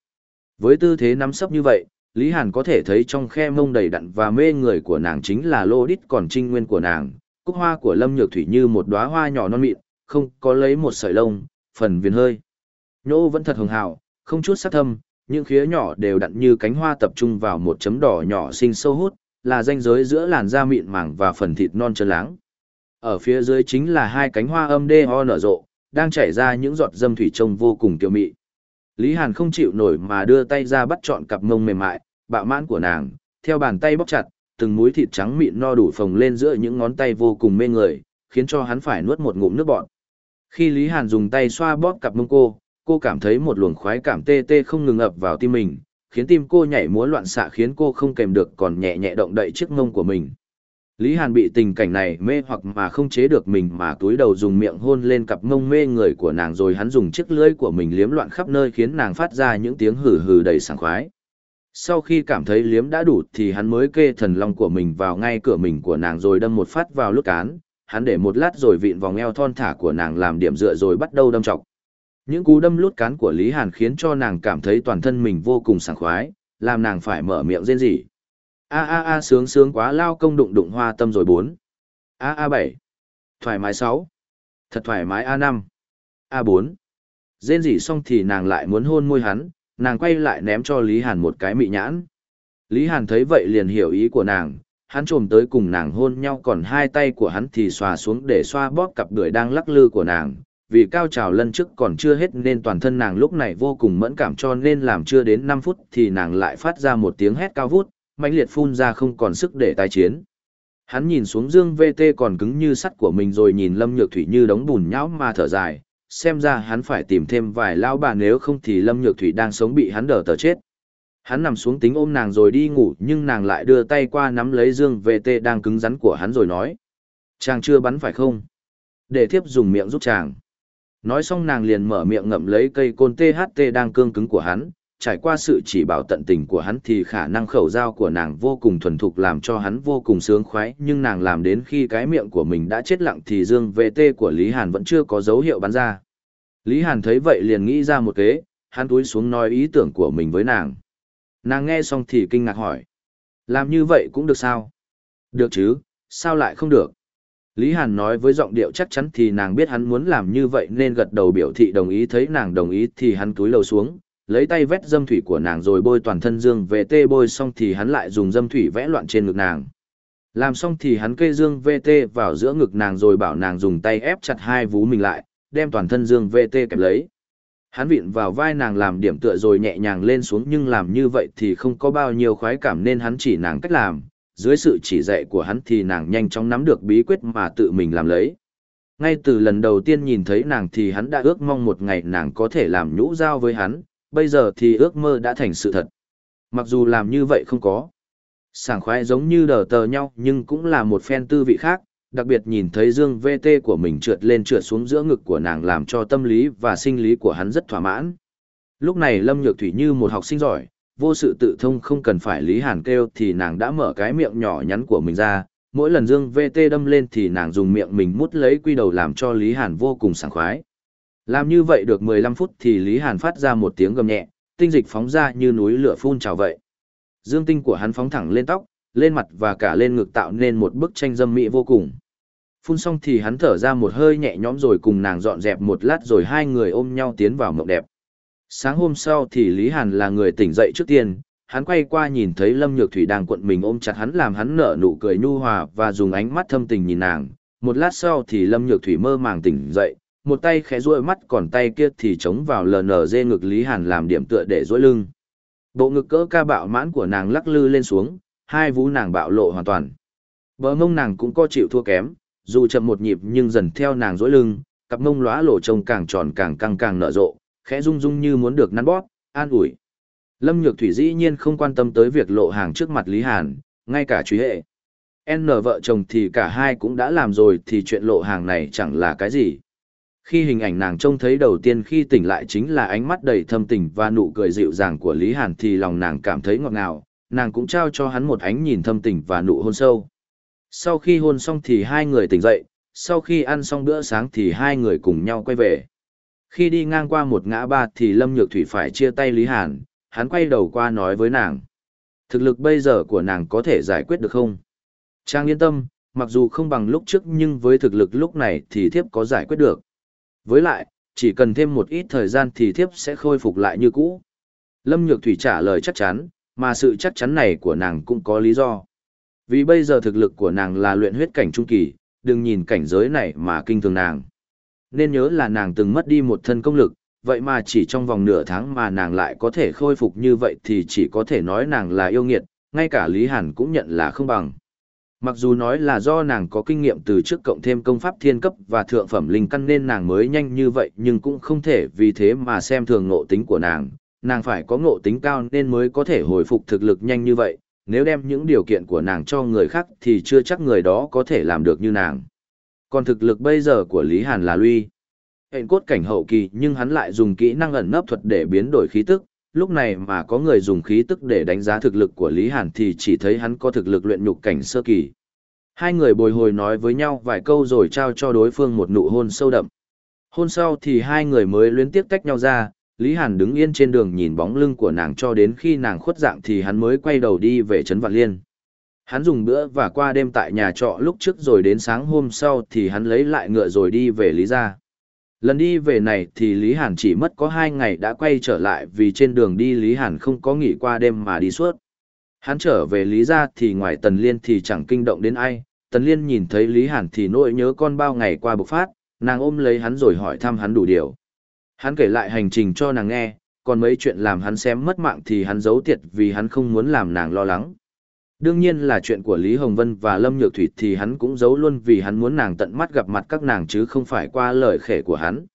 Với tư thế nắm sấp như vậy, Lý Hàn có thể thấy trong khe mông đầy đặn và mê người của nàng chính là lô đít còn trinh nguyên của nàng, cúc hoa của Lâm Nhược Thủy như một đóa hoa nhỏ non mịn, không có lấy một sợi lông, phần viền hơi. Nhô vẫn thật hồng hào, không chút sắc thâm, những khía nhỏ đều đặn như cánh hoa tập trung vào một chấm đỏ nhỏ xinh sâu hút, là ranh giới giữa làn da mịn màng và phần thịt non trơn láng. Ở phía dưới chính là hai cánh hoa âm đê ho nở rộ, đang chảy ra những giọt dâm thủy trông vô cùng kiều mị. Lý Hàn không chịu nổi mà đưa tay ra bắt trọn cặp mông mềm mại, bạo mãn của nàng, theo bàn tay bóc chặt, từng múi thịt trắng mịn no đủ phồng lên giữa những ngón tay vô cùng mê người, khiến cho hắn phải nuốt một ngụm nước bọt. Khi Lý Hàn dùng tay xoa bóp cặp mông cô, cô cảm thấy một luồng khoái cảm tê tê không ngừng ập vào tim mình, khiến tim cô nhảy múa loạn xạ khiến cô không kèm được còn nhẹ nhẹ động đậy chiếc mông của mình. Lý Hàn bị tình cảnh này mê hoặc mà không chế được mình mà túi đầu dùng miệng hôn lên cặp mông mê người của nàng rồi hắn dùng chiếc lưỡi của mình liếm loạn khắp nơi khiến nàng phát ra những tiếng hừ hừ đầy sảng khoái. Sau khi cảm thấy liếm đã đủ thì hắn mới kê thần long của mình vào ngay cửa mình của nàng rồi đâm một phát vào lúc cán, hắn để một lát rồi vịn vòng eo thon thả của nàng làm điểm dựa rồi bắt đầu đâm chọc. Những cú đâm lút cán của Lý Hàn khiến cho nàng cảm thấy toàn thân mình vô cùng sảng khoái, làm nàng phải mở miệng rên rỉ. A a a sướng sướng quá lao công đụng đụng hoa tâm rồi bốn. A a bảy. Thoải mái sáu. Thật thoải mái A năm. A bốn. Rên rỉ xong thì nàng lại muốn hôn môi hắn, nàng quay lại ném cho Lý Hàn một cái mị nhãn. Lý Hàn thấy vậy liền hiểu ý của nàng, hắn trồm tới cùng nàng hôn nhau còn hai tay của hắn thì xòa xuống để xoa bóp cặp đuổi đang lắc lư của nàng. Vì cao trào lân trước còn chưa hết nên toàn thân nàng lúc này vô cùng mẫn cảm cho nên làm chưa đến 5 phút thì nàng lại phát ra một tiếng hét cao vút, mãnh liệt phun ra không còn sức để tái chiến. Hắn nhìn xuống dương VT còn cứng như sắt của mình rồi nhìn Lâm Nhược Thủy như đống bùn nhão mà thở dài, xem ra hắn phải tìm thêm vài lao bà nếu không thì Lâm Nhược Thủy đang sống bị hắn đỡ tờ chết. Hắn nằm xuống tính ôm nàng rồi đi ngủ nhưng nàng lại đưa tay qua nắm lấy dương VT đang cứng rắn của hắn rồi nói. Chàng chưa bắn phải không? Để thiếp dùng miệng giúp chàng. Nói xong nàng liền mở miệng ngậm lấy cây côn THT đang cương cứng của hắn, trải qua sự chỉ bảo tận tình của hắn thì khả năng khẩu giao của nàng vô cùng thuần thục làm cho hắn vô cùng sướng khoái, nhưng nàng làm đến khi cái miệng của mình đã chết lặng thì dương VT của Lý Hàn vẫn chưa có dấu hiệu bắn ra. Lý Hàn thấy vậy liền nghĩ ra một kế, hắn túi xuống nói ý tưởng của mình với nàng. Nàng nghe xong thì kinh ngạc hỏi. Làm như vậy cũng được sao? Được chứ, sao lại không được? Lý Hàn nói với giọng điệu chắc chắn thì nàng biết hắn muốn làm như vậy nên gật đầu biểu thị đồng ý thấy nàng đồng ý thì hắn túi lầu xuống, lấy tay vét dâm thủy của nàng rồi bôi toàn thân dương VT bôi xong thì hắn lại dùng dâm thủy vẽ loạn trên ngực nàng. Làm xong thì hắn kê dương VT vào giữa ngực nàng rồi bảo nàng dùng tay ép chặt hai vú mình lại, đem toàn thân dương VT kẹp lấy. Hắn vịn vào vai nàng làm điểm tựa rồi nhẹ nhàng lên xuống nhưng làm như vậy thì không có bao nhiêu khoái cảm nên hắn chỉ nàng cách làm, dưới sự chỉ dạy của hắn thì nàng nhanh chóng nắm được bí quyết mà tự mình làm lấy. Ngay từ lần đầu tiên nhìn thấy nàng thì hắn đã ước mong một ngày nàng có thể làm nhũ giao với hắn, bây giờ thì ước mơ đã thành sự thật. Mặc dù làm như vậy không có. Sảng khoái giống như đờ tờ nhau nhưng cũng là một phen tư vị khác, đặc biệt nhìn thấy dương VT của mình trượt lên trượt xuống giữa ngực của nàng làm cho tâm lý và sinh lý của hắn rất thỏa mãn. Lúc này Lâm Nhược Thủy như một học sinh giỏi, vô sự tự thông không cần phải Lý Hàn kêu thì nàng đã mở cái miệng nhỏ nhắn của mình ra, mỗi lần dương VT đâm lên thì nàng dùng miệng mình mút lấy quy đầu làm cho Lý Hàn vô cùng sảng khoái. Làm như vậy được 15 phút thì Lý Hàn phát ra một tiếng gầm nhẹ, tinh dịch phóng ra như núi lửa phun trào vậy. Dương tinh của hắn phóng thẳng lên tóc, lên mặt và cả lên ngực tạo nên một bức tranh dâm mỹ vô cùng. Phun xong thì hắn thở ra một hơi nhẹ nhõm rồi cùng nàng dọn dẹp một lát rồi hai người ôm nhau tiến vào mộng đẹp. Sáng hôm sau thì Lý Hàn là người tỉnh dậy trước tiên, hắn quay qua nhìn thấy Lâm Nhược Thủy đang cuộn mình ôm chặt hắn làm hắn nở nụ cười nhu hòa và dùng ánh mắt thâm tình nhìn nàng. Một lát sau thì Lâm Nhược Thủy mơ màng tỉnh dậy, một tay khẽ duỗi mắt còn tay kia thì chống vào LNG ngực Lý Hàn làm điểm tựa để duỗi lưng. Bộ ngực cỡ ca bạo mãn của nàng lắc lư lên xuống, hai vú nàng bạo lộ hoàn toàn. Bờ mông nàng cũng có chịu thua kém, dù chậm một nhịp nhưng dần theo nàng duỗi lưng, cặp mông lóa lộ trông càng tròn càng căng càng nở rộ, khẽ rung rung như muốn được nắn bóp, an ủi. Lâm Nhược Thủy dĩ nhiên không quan tâm tới việc lộ hàng trước mặt Lý Hàn, ngay cả truy hệ. N vợ chồng thì cả hai cũng đã làm rồi thì chuyện lộ hàng này chẳng là cái gì. Khi hình ảnh nàng trông thấy đầu tiên khi tỉnh lại chính là ánh mắt đầy thâm tình và nụ cười dịu dàng của Lý Hàn thì lòng nàng cảm thấy ngọt ngào, nàng cũng trao cho hắn một ánh nhìn thâm tình và nụ hôn sâu. Sau khi hôn xong thì hai người tỉnh dậy, sau khi ăn xong bữa sáng thì hai người cùng nhau quay về. Khi đi ngang qua một ngã ba thì Lâm Nhược Thủy phải chia tay Lý Hàn, hắn quay đầu qua nói với nàng. Thực lực bây giờ của nàng có thể giải quyết được không? Trang yên tâm, mặc dù không bằng lúc trước nhưng với thực lực lúc này thì thiếp có giải quyết được. Với lại, chỉ cần thêm một ít thời gian thì thiếp sẽ khôi phục lại như cũ. Lâm Nhược Thủy trả lời chắc chắn, mà sự chắc chắn này của nàng cũng có lý do. Vì bây giờ thực lực của nàng là luyện huyết cảnh trung kỳ, đừng nhìn cảnh giới này mà kinh thường nàng. Nên nhớ là nàng từng mất đi một thân công lực, vậy mà chỉ trong vòng nửa tháng mà nàng lại có thể khôi phục như vậy thì chỉ có thể nói nàng là yêu nghiệt, ngay cả Lý Hàn cũng nhận là không bằng. Mặc dù nói là do nàng có kinh nghiệm từ trước cộng thêm công pháp thiên cấp và thượng phẩm linh căn nên nàng mới nhanh như vậy nhưng cũng không thể vì thế mà xem thường ngộ tính của nàng. Nàng phải có ngộ tính cao nên mới có thể hồi phục thực lực nhanh như vậy, nếu đem những điều kiện của nàng cho người khác thì chưa chắc người đó có thể làm được như nàng. Còn thực lực bây giờ của Lý Hàn là lui. Hệnh cốt cảnh hậu kỳ nhưng hắn lại dùng kỹ năng ẩn nấp thuật để biến đổi khí tức, lúc này mà có người dùng khí tức để đánh giá thực lực của Lý Hàn thì chỉ thấy hắn có thực lực luyện nhục cảnh sơ kỳ. Hai người bồi hồi nói với nhau vài câu rồi trao cho đối phương một nụ hôn sâu đậm. Hôn sau thì hai người mới luyến tiếp tách nhau ra, Lý Hàn đứng yên trên đường nhìn bóng lưng của nàng cho đến khi nàng khuất dạng thì hắn mới quay đầu đi về Trấn Vạn Liên. Hắn dùng bữa và qua đêm tại nhà trọ lúc trước rồi đến sáng hôm sau thì hắn lấy lại ngựa rồi đi về Lý Gia. Lần đi về này thì Lý Hàn chỉ mất có hai ngày đã quay trở lại vì trên đường đi Lý Hàn không có nghỉ qua đêm mà đi suốt. Hắn trở về Lý Gia thì ngoài Tần Liên thì chẳng kinh động đến ai, Tần Liên nhìn thấy Lý Hàn thì nỗi nhớ con bao ngày qua bộc phát, nàng ôm lấy hắn rồi hỏi thăm hắn đủ điều. Hắn kể lại hành trình cho nàng nghe, còn mấy chuyện làm hắn xem mất mạng thì hắn giấu tiệt vì hắn không muốn làm nàng lo lắng. Đương nhiên là chuyện của Lý Hồng Vân và Lâm Nhược Thủy thì hắn cũng giấu luôn vì hắn muốn nàng tận mắt gặp mặt các nàng chứ không phải qua lời khể của hắn.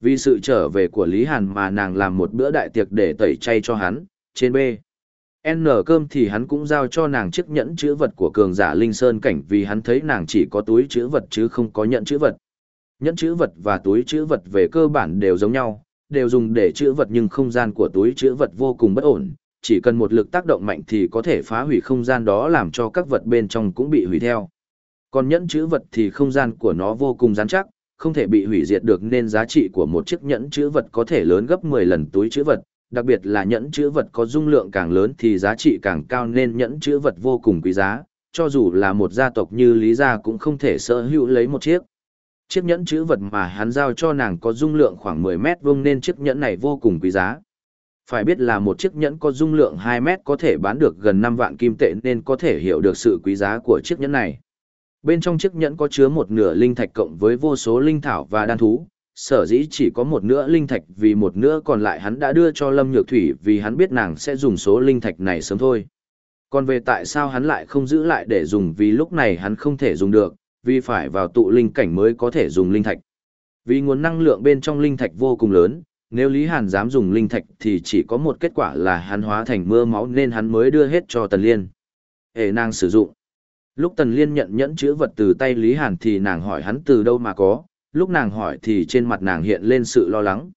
Vì sự trở về của Lý Hàn mà nàng làm một bữa đại tiệc để tẩy chay cho hắn, trên B. N cơm thì hắn cũng giao cho nàng chiếc nhẫn chữ vật của cường giả Linh Sơn cảnh vì hắn thấy nàng chỉ có túi chữ vật chứ không có nhẫn chữ vật. Nhẫn chữ vật và túi chữ vật về cơ bản đều giống nhau, đều dùng để chữ vật nhưng không gian của túi chữ vật vô cùng bất ổn, chỉ cần một lực tác động mạnh thì có thể phá hủy không gian đó làm cho các vật bên trong cũng bị hủy theo. Còn nhẫn chữ vật thì không gian của nó vô cùng rắn chắc, không thể bị hủy diệt được nên giá trị của một chiếc nhẫn chữ vật có thể lớn gấp 10 lần túi chữ vật, đặc biệt là nhẫn chữ vật có dung lượng càng lớn thì giá trị càng cao nên nhẫn chữ vật vô cùng quý giá, cho dù là một gia tộc như Lý Gia cũng không thể sở hữu lấy một chiếc. Chiếc nhẫn chữ vật mà hắn giao cho nàng có dung lượng khoảng 10 mét vuông nên chiếc nhẫn này vô cùng quý giá. Phải biết là một chiếc nhẫn có dung lượng 2 mét có thể bán được gần 5 vạn kim tệ nên có thể hiểu được sự quý giá của chiếc nhẫn này. Bên trong chiếc nhẫn có chứa một nửa linh thạch cộng với vô số linh thảo và đan thú, sở dĩ chỉ có một nửa linh thạch vì một nửa còn lại hắn đã đưa cho Lâm Nhược Thủy vì hắn biết nàng sẽ dùng số linh thạch này sớm thôi. Còn về tại sao hắn lại không giữ lại để dùng vì lúc này hắn không thể dùng được, vì phải vào tụ linh cảnh mới có thể dùng linh thạch. Vì nguồn năng lượng bên trong linh thạch vô cùng lớn, nếu Lý Hàn dám dùng linh thạch thì chỉ có một kết quả là hắn hóa thành mưa máu nên hắn mới đưa hết cho Tần Liên. Hệ nàng sử dụng. Lúc Tần Liên nhận nhẫn chữ vật từ tay Lý Hàn thì nàng hỏi hắn từ đâu mà có, lúc nàng hỏi thì trên mặt nàng hiện lên sự lo lắng.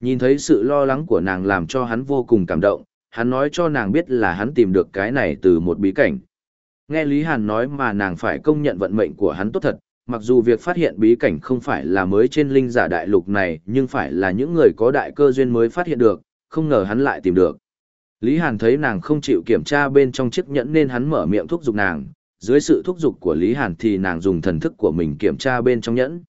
Nhìn thấy sự lo lắng của nàng làm cho hắn vô cùng cảm động, hắn nói cho nàng biết là hắn tìm được cái này từ một bí cảnh. Nghe Lý Hàn nói mà nàng phải công nhận vận mệnh của hắn tốt thật, mặc dù việc phát hiện bí cảnh không phải là mới trên linh giả đại lục này nhưng phải là những người có đại cơ duyên mới phát hiện được, không ngờ hắn lại tìm được. Lý Hàn thấy nàng không chịu kiểm tra bên trong chiếc nhẫn nên hắn mở miệng thúc giục nàng, dưới sự thúc giục của Lý Hàn thì nàng dùng thần thức của mình kiểm tra bên trong nhẫn.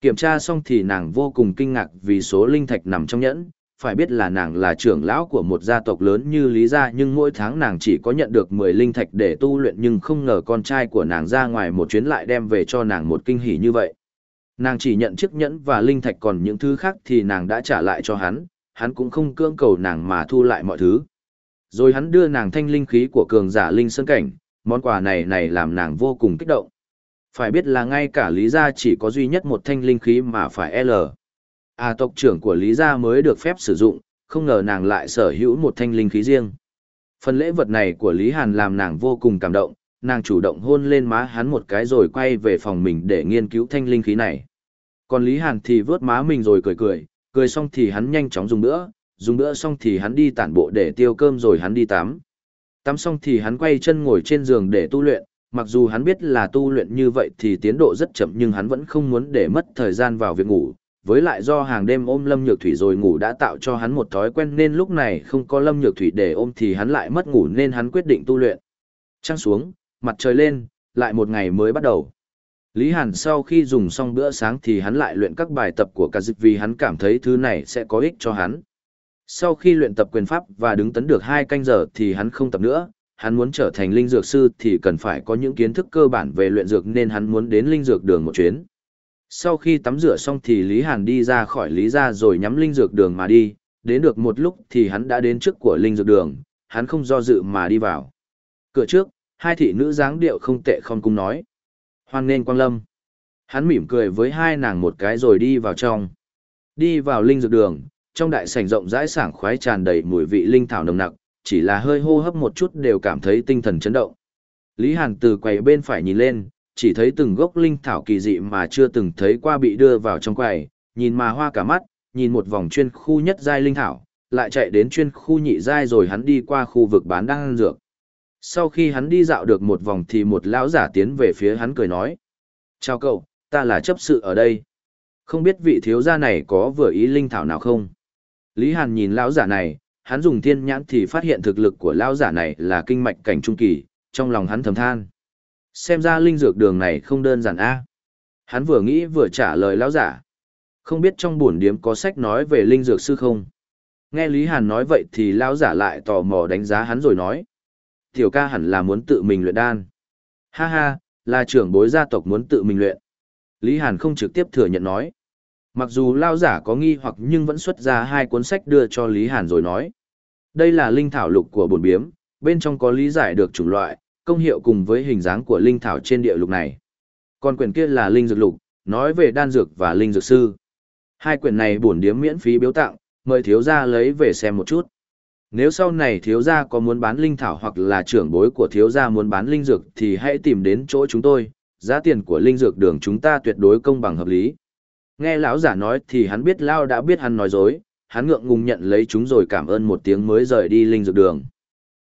Kiểm tra xong thì nàng vô cùng kinh ngạc vì số linh thạch nằm trong nhẫn, phải biết là nàng là trưởng lão của một gia tộc lớn như Lý Gia nhưng mỗi tháng nàng chỉ có nhận được 10 linh thạch để tu luyện nhưng không ngờ con trai của nàng ra ngoài một chuyến lại đem về cho nàng một kinh hỉ như vậy. Nàng chỉ nhận chiếc nhẫn và linh thạch còn những thứ khác thì nàng đã trả lại cho hắn, hắn cũng không cưỡng cầu nàng mà thu lại mọi thứ. Rồi hắn đưa nàng thanh linh khí của cường giả linh sơn cảnh, món quà này này làm nàng vô cùng kích động. Phải biết là ngay cả Lý Gia chỉ có duy nhất một thanh linh khí mà phải L. À tộc trưởng của Lý Gia mới được phép sử dụng, không ngờ nàng lại sở hữu một thanh linh khí riêng. Phần lễ vật này của Lý Hàn làm nàng vô cùng cảm động, nàng chủ động hôn lên má hắn một cái rồi quay về phòng mình để nghiên cứu thanh linh khí này. Còn Lý Hàn thì vớt má mình rồi cười cười, cười xong thì hắn nhanh chóng dùng nữa, dùng nữa xong thì hắn đi tản bộ để tiêu cơm rồi hắn đi tắm. Tắm xong thì hắn quay chân ngồi trên giường để tu luyện, mặc dù hắn biết là tu luyện như vậy thì tiến độ rất chậm nhưng hắn vẫn không muốn để mất thời gian vào việc ngủ. Với lại do hàng đêm ôm Lâm Nhược Thủy rồi ngủ đã tạo cho hắn một thói quen nên lúc này không có Lâm Nhược Thủy để ôm thì hắn lại mất ngủ nên hắn quyết định tu luyện. Trăng xuống, mặt trời lên, lại một ngày mới bắt đầu. Lý Hàn sau khi dùng xong bữa sáng thì hắn lại luyện các bài tập của cả dịch vì hắn cảm thấy thứ này sẽ có ích cho hắn. Sau khi luyện tập quyền pháp và đứng tấn được hai canh giờ thì hắn không tập nữa, hắn muốn trở thành linh dược sư thì cần phải có những kiến thức cơ bản về luyện dược nên hắn muốn đến linh dược đường một chuyến. Sau khi tắm rửa xong thì Lý Hàn đi ra khỏi Lý gia rồi nhắm linh dược đường mà đi, đến được một lúc thì hắn đã đến trước của linh dược đường, hắn không do dự mà đi vào. Cửa trước, hai thị nữ dáng điệu không tệ không cung nói. Hoan nên quang lâm. Hắn mỉm cười với hai nàng một cái rồi đi vào trong. Đi vào linh dược đường, trong đại sảnh rộng rãi sảng khoái tràn đầy mùi vị linh thảo nồng nặc, chỉ là hơi hô hấp một chút đều cảm thấy tinh thần chấn động. Lý Hàn từ quầy bên phải nhìn lên, chỉ thấy từng gốc linh thảo kỳ dị mà chưa từng thấy qua bị đưa vào trong quầy, nhìn mà hoa cả mắt, nhìn một vòng chuyên khu nhất giai linh thảo, lại chạy đến chuyên khu nhị giai rồi hắn đi qua khu vực bán đan dược. Sau khi hắn đi dạo được một vòng thì một lão giả tiến về phía hắn cười nói. Chào cậu, ta là chấp sự ở đây. Không biết vị thiếu gia này có vừa ý linh thảo nào không? Lý Hàn nhìn lão giả này, hắn dùng thiên nhãn thì phát hiện thực lực của lão giả này là kinh mạch cảnh trung kỳ, trong lòng hắn thầm than. Xem ra linh dược đường này không đơn giản a. Hắn vừa nghĩ vừa trả lời lão giả. Không biết trong buồn điếm có sách nói về linh dược sư không? Nghe Lý Hàn nói vậy thì lão giả lại tò mò đánh giá hắn rồi nói. Tiểu ca hẳn là muốn tự mình luyện đan. Ha ha, là trưởng bối gia tộc muốn tự mình luyện. Lý Hàn không trực tiếp thừa nhận nói. Mặc dù lao giả có nghi hoặc nhưng vẫn xuất ra hai cuốn sách đưa cho Lý Hàn rồi nói. Đây là linh thảo lục của bồn biếm, bên trong có lý giải được chủng loại, công hiệu cùng với hình dáng của linh thảo trên địa lục này. Còn quyển kia là linh dược lục, nói về đan dược và linh dược sư. Hai quyển này bổn điếm miễn phí biếu tặng, mời thiếu gia lấy về xem một chút. Nếu sau này thiếu gia có muốn bán linh thảo hoặc là trưởng bối của thiếu gia muốn bán linh dược thì hãy tìm đến chỗ chúng tôi, giá tiền của linh dược đường chúng ta tuyệt đối công bằng hợp lý. Nghe lão giả nói thì hắn biết lão đã biết hắn nói dối, hắn ngượng ngùng nhận lấy chúng rồi cảm ơn một tiếng mới rời đi linh dược đường.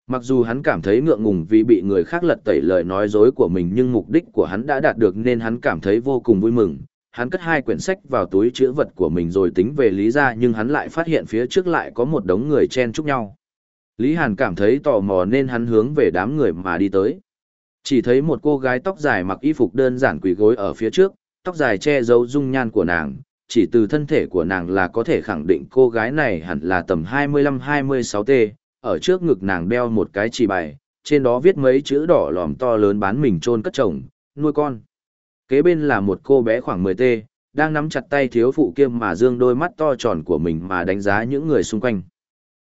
Mặc dù hắn cảm thấy ngượng ngùng vì bị người khác lật tẩy lời nói dối của mình nhưng mục đích của hắn đã đạt được nên hắn cảm thấy vô cùng vui mừng. Hắn cất hai quyển sách vào túi chữ vật của mình rồi tính về Lý ra nhưng hắn lại phát hiện phía trước lại có một đống người chen chúc nhau. Lý Hàn cảm thấy tò mò nên hắn hướng về đám người mà đi tới. Chỉ thấy một cô gái tóc dài mặc y phục đơn giản quỳ gối ở phía trước, tóc dài che giấu dung nhan của nàng, chỉ từ thân thể của nàng là có thể khẳng định cô gái này hẳn là tầm 25-26T, ở trước ngực nàng đeo một cái chỉ bài, trên đó viết mấy chữ đỏ lòm to lớn bán mình trôn cất chồng, nuôi con. Kế bên là một cô bé khoảng 10 tê, đang nắm chặt tay thiếu phụ kia mà dương đôi mắt to tròn của mình mà đánh giá những người xung quanh.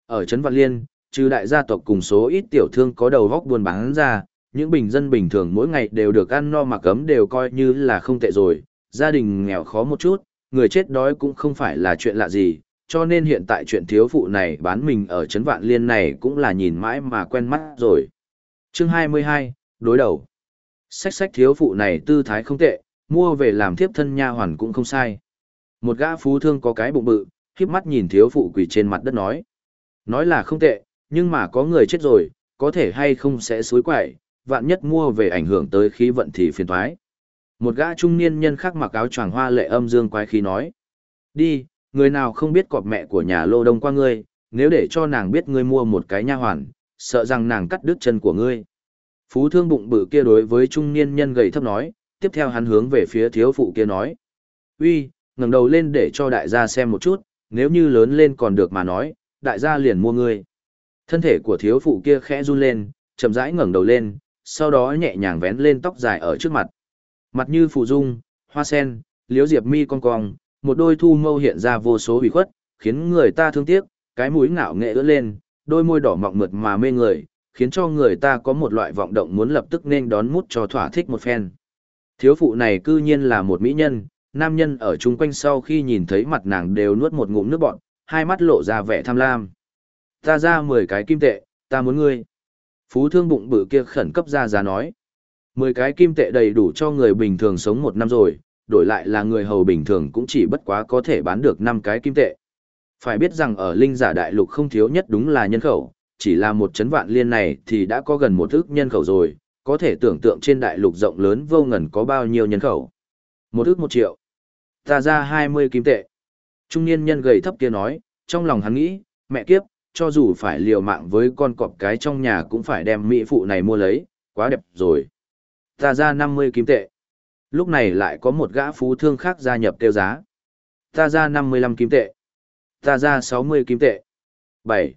Ở Trấn Văn Liên, trừ đại gia tộc cùng số ít tiểu thương có đầu góc buôn bán ra, những bình dân bình thường mỗi ngày đều được ăn no mặc ấm đều coi như là không tệ rồi, gia đình nghèo khó một chút, người chết đói cũng không phải là chuyện lạ gì, cho nên hiện tại chuyện thiếu phụ này bán mình ở Trấn Vạn Liên này cũng là nhìn mãi mà quen mắt rồi. Chương 22, đối đầu. Sách sách thiếu phụ này tư thái không tệ, mua về làm thiếp thân nha hoàn cũng không sai. Một gã phú thương có cái bụng bự, khiếp mắt nhìn thiếu phụ quỳ trên mặt đất nói. Nói là không tệ, nhưng mà có người chết rồi, có thể hay không sẽ suối quậy, vạn nhất mua về ảnh hưởng tới khí vận thì phiền thoái. Một gã trung niên nhân khác mặc áo choàng hoa lệ âm dương quái khí nói. Đi, người nào không biết cọp mẹ của nhà lô đông qua ngươi, nếu để cho nàng biết ngươi mua một cái nha hoàn, sợ rằng nàng cắt đứt chân của ngươi. Phú thương bụng bự kia đối với trung niên nhân gầy thấp nói, tiếp theo hắn hướng về phía thiếu phụ kia nói. Uy, ngẩng đầu lên để cho đại gia xem một chút, nếu như lớn lên còn được mà nói, đại gia liền mua ngươi. Thân thể của thiếu phụ kia khẽ run lên, chậm rãi ngẩng đầu lên, sau đó nhẹ nhàng vén lên tóc dài ở trước mặt. Mặt như phù dung, hoa sen, liếu diệp mi cong cong, một đôi thu mâu hiện ra vô số hủy khuất, khiến người ta thương tiếc, cái mũi ngạo nghệ ưỡn lên, đôi môi đỏ mọng mượt mà mê người, khiến cho người ta có một loại vọng động muốn lập tức nên đón mút cho thỏa thích một phen. Thiếu phụ này cư nhiên là một mỹ nhân, nam nhân ở chung quanh sau khi nhìn thấy mặt nàng đều nuốt một ngụm nước bọt, hai mắt lộ ra vẻ tham lam. Ta ra 10 cái kim tệ, ta muốn ngươi. Phú thương bụng bự kia khẩn cấp ra giá nói. 10 cái kim tệ đầy đủ cho người bình thường sống một năm rồi, đổi lại là người hầu bình thường cũng chỉ bất quá có thể bán được 5 cái kim tệ. Phải biết rằng ở linh giả đại lục không thiếu nhất đúng là nhân khẩu, chỉ là một chấn vạn liên này thì đã có gần một ước nhân khẩu rồi, có thể tưởng tượng trên đại lục rộng lớn vô ngần có bao nhiêu nhân khẩu. Một ước một triệu. Ta ra 20 kim tệ. Trung niên nhân gầy thấp kia nói, trong lòng hắn nghĩ, mẹ kiếp, cho dù phải liều mạng với con cọp cái trong nhà cũng phải đem mỹ phụ này mua lấy, quá đẹp rồi. Ta ra 50 kim tệ. Lúc này lại có một gã phú thương khác gia nhập tiêu giá. Ta ra 55 kim tệ. Ta ra 60 kim tệ. 7.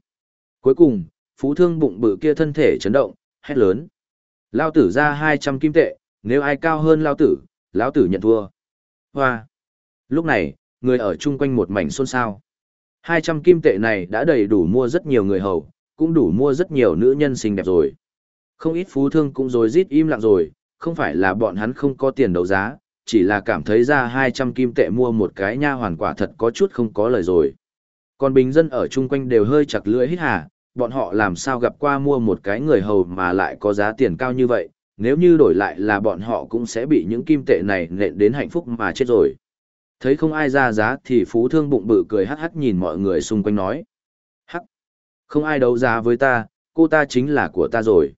Cuối cùng, phú thương bụng bự kia thân thể chấn động, hét lớn. Lao tử ra 200 kim tệ, nếu ai cao hơn Lao tử, Lao tử nhận thua. Hoa. Lúc này, người ở chung quanh một mảnh xôn xao. 200 kim tệ này đã đầy đủ mua rất nhiều người hầu, cũng đủ mua rất nhiều nữ nhân xinh đẹp rồi. Không ít phú thương cũng rồi rít im lặng rồi, không phải là bọn hắn không có tiền đấu giá, chỉ là cảm thấy ra 200 kim tệ mua một cái nha hoàn quả thật có chút không có lời rồi. Còn bình dân ở chung quanh đều hơi chặt lưỡi hít hà, bọn họ làm sao gặp qua mua một cái người hầu mà lại có giá tiền cao như vậy, nếu như đổi lại là bọn họ cũng sẽ bị những kim tệ này nện đến hạnh phúc mà chết rồi. Thấy không ai ra giá thì phú thương bụng bự cười hắc hắc nhìn mọi người xung quanh nói. Hắc! Không ai đấu giá với ta, cô ta chính là của ta rồi.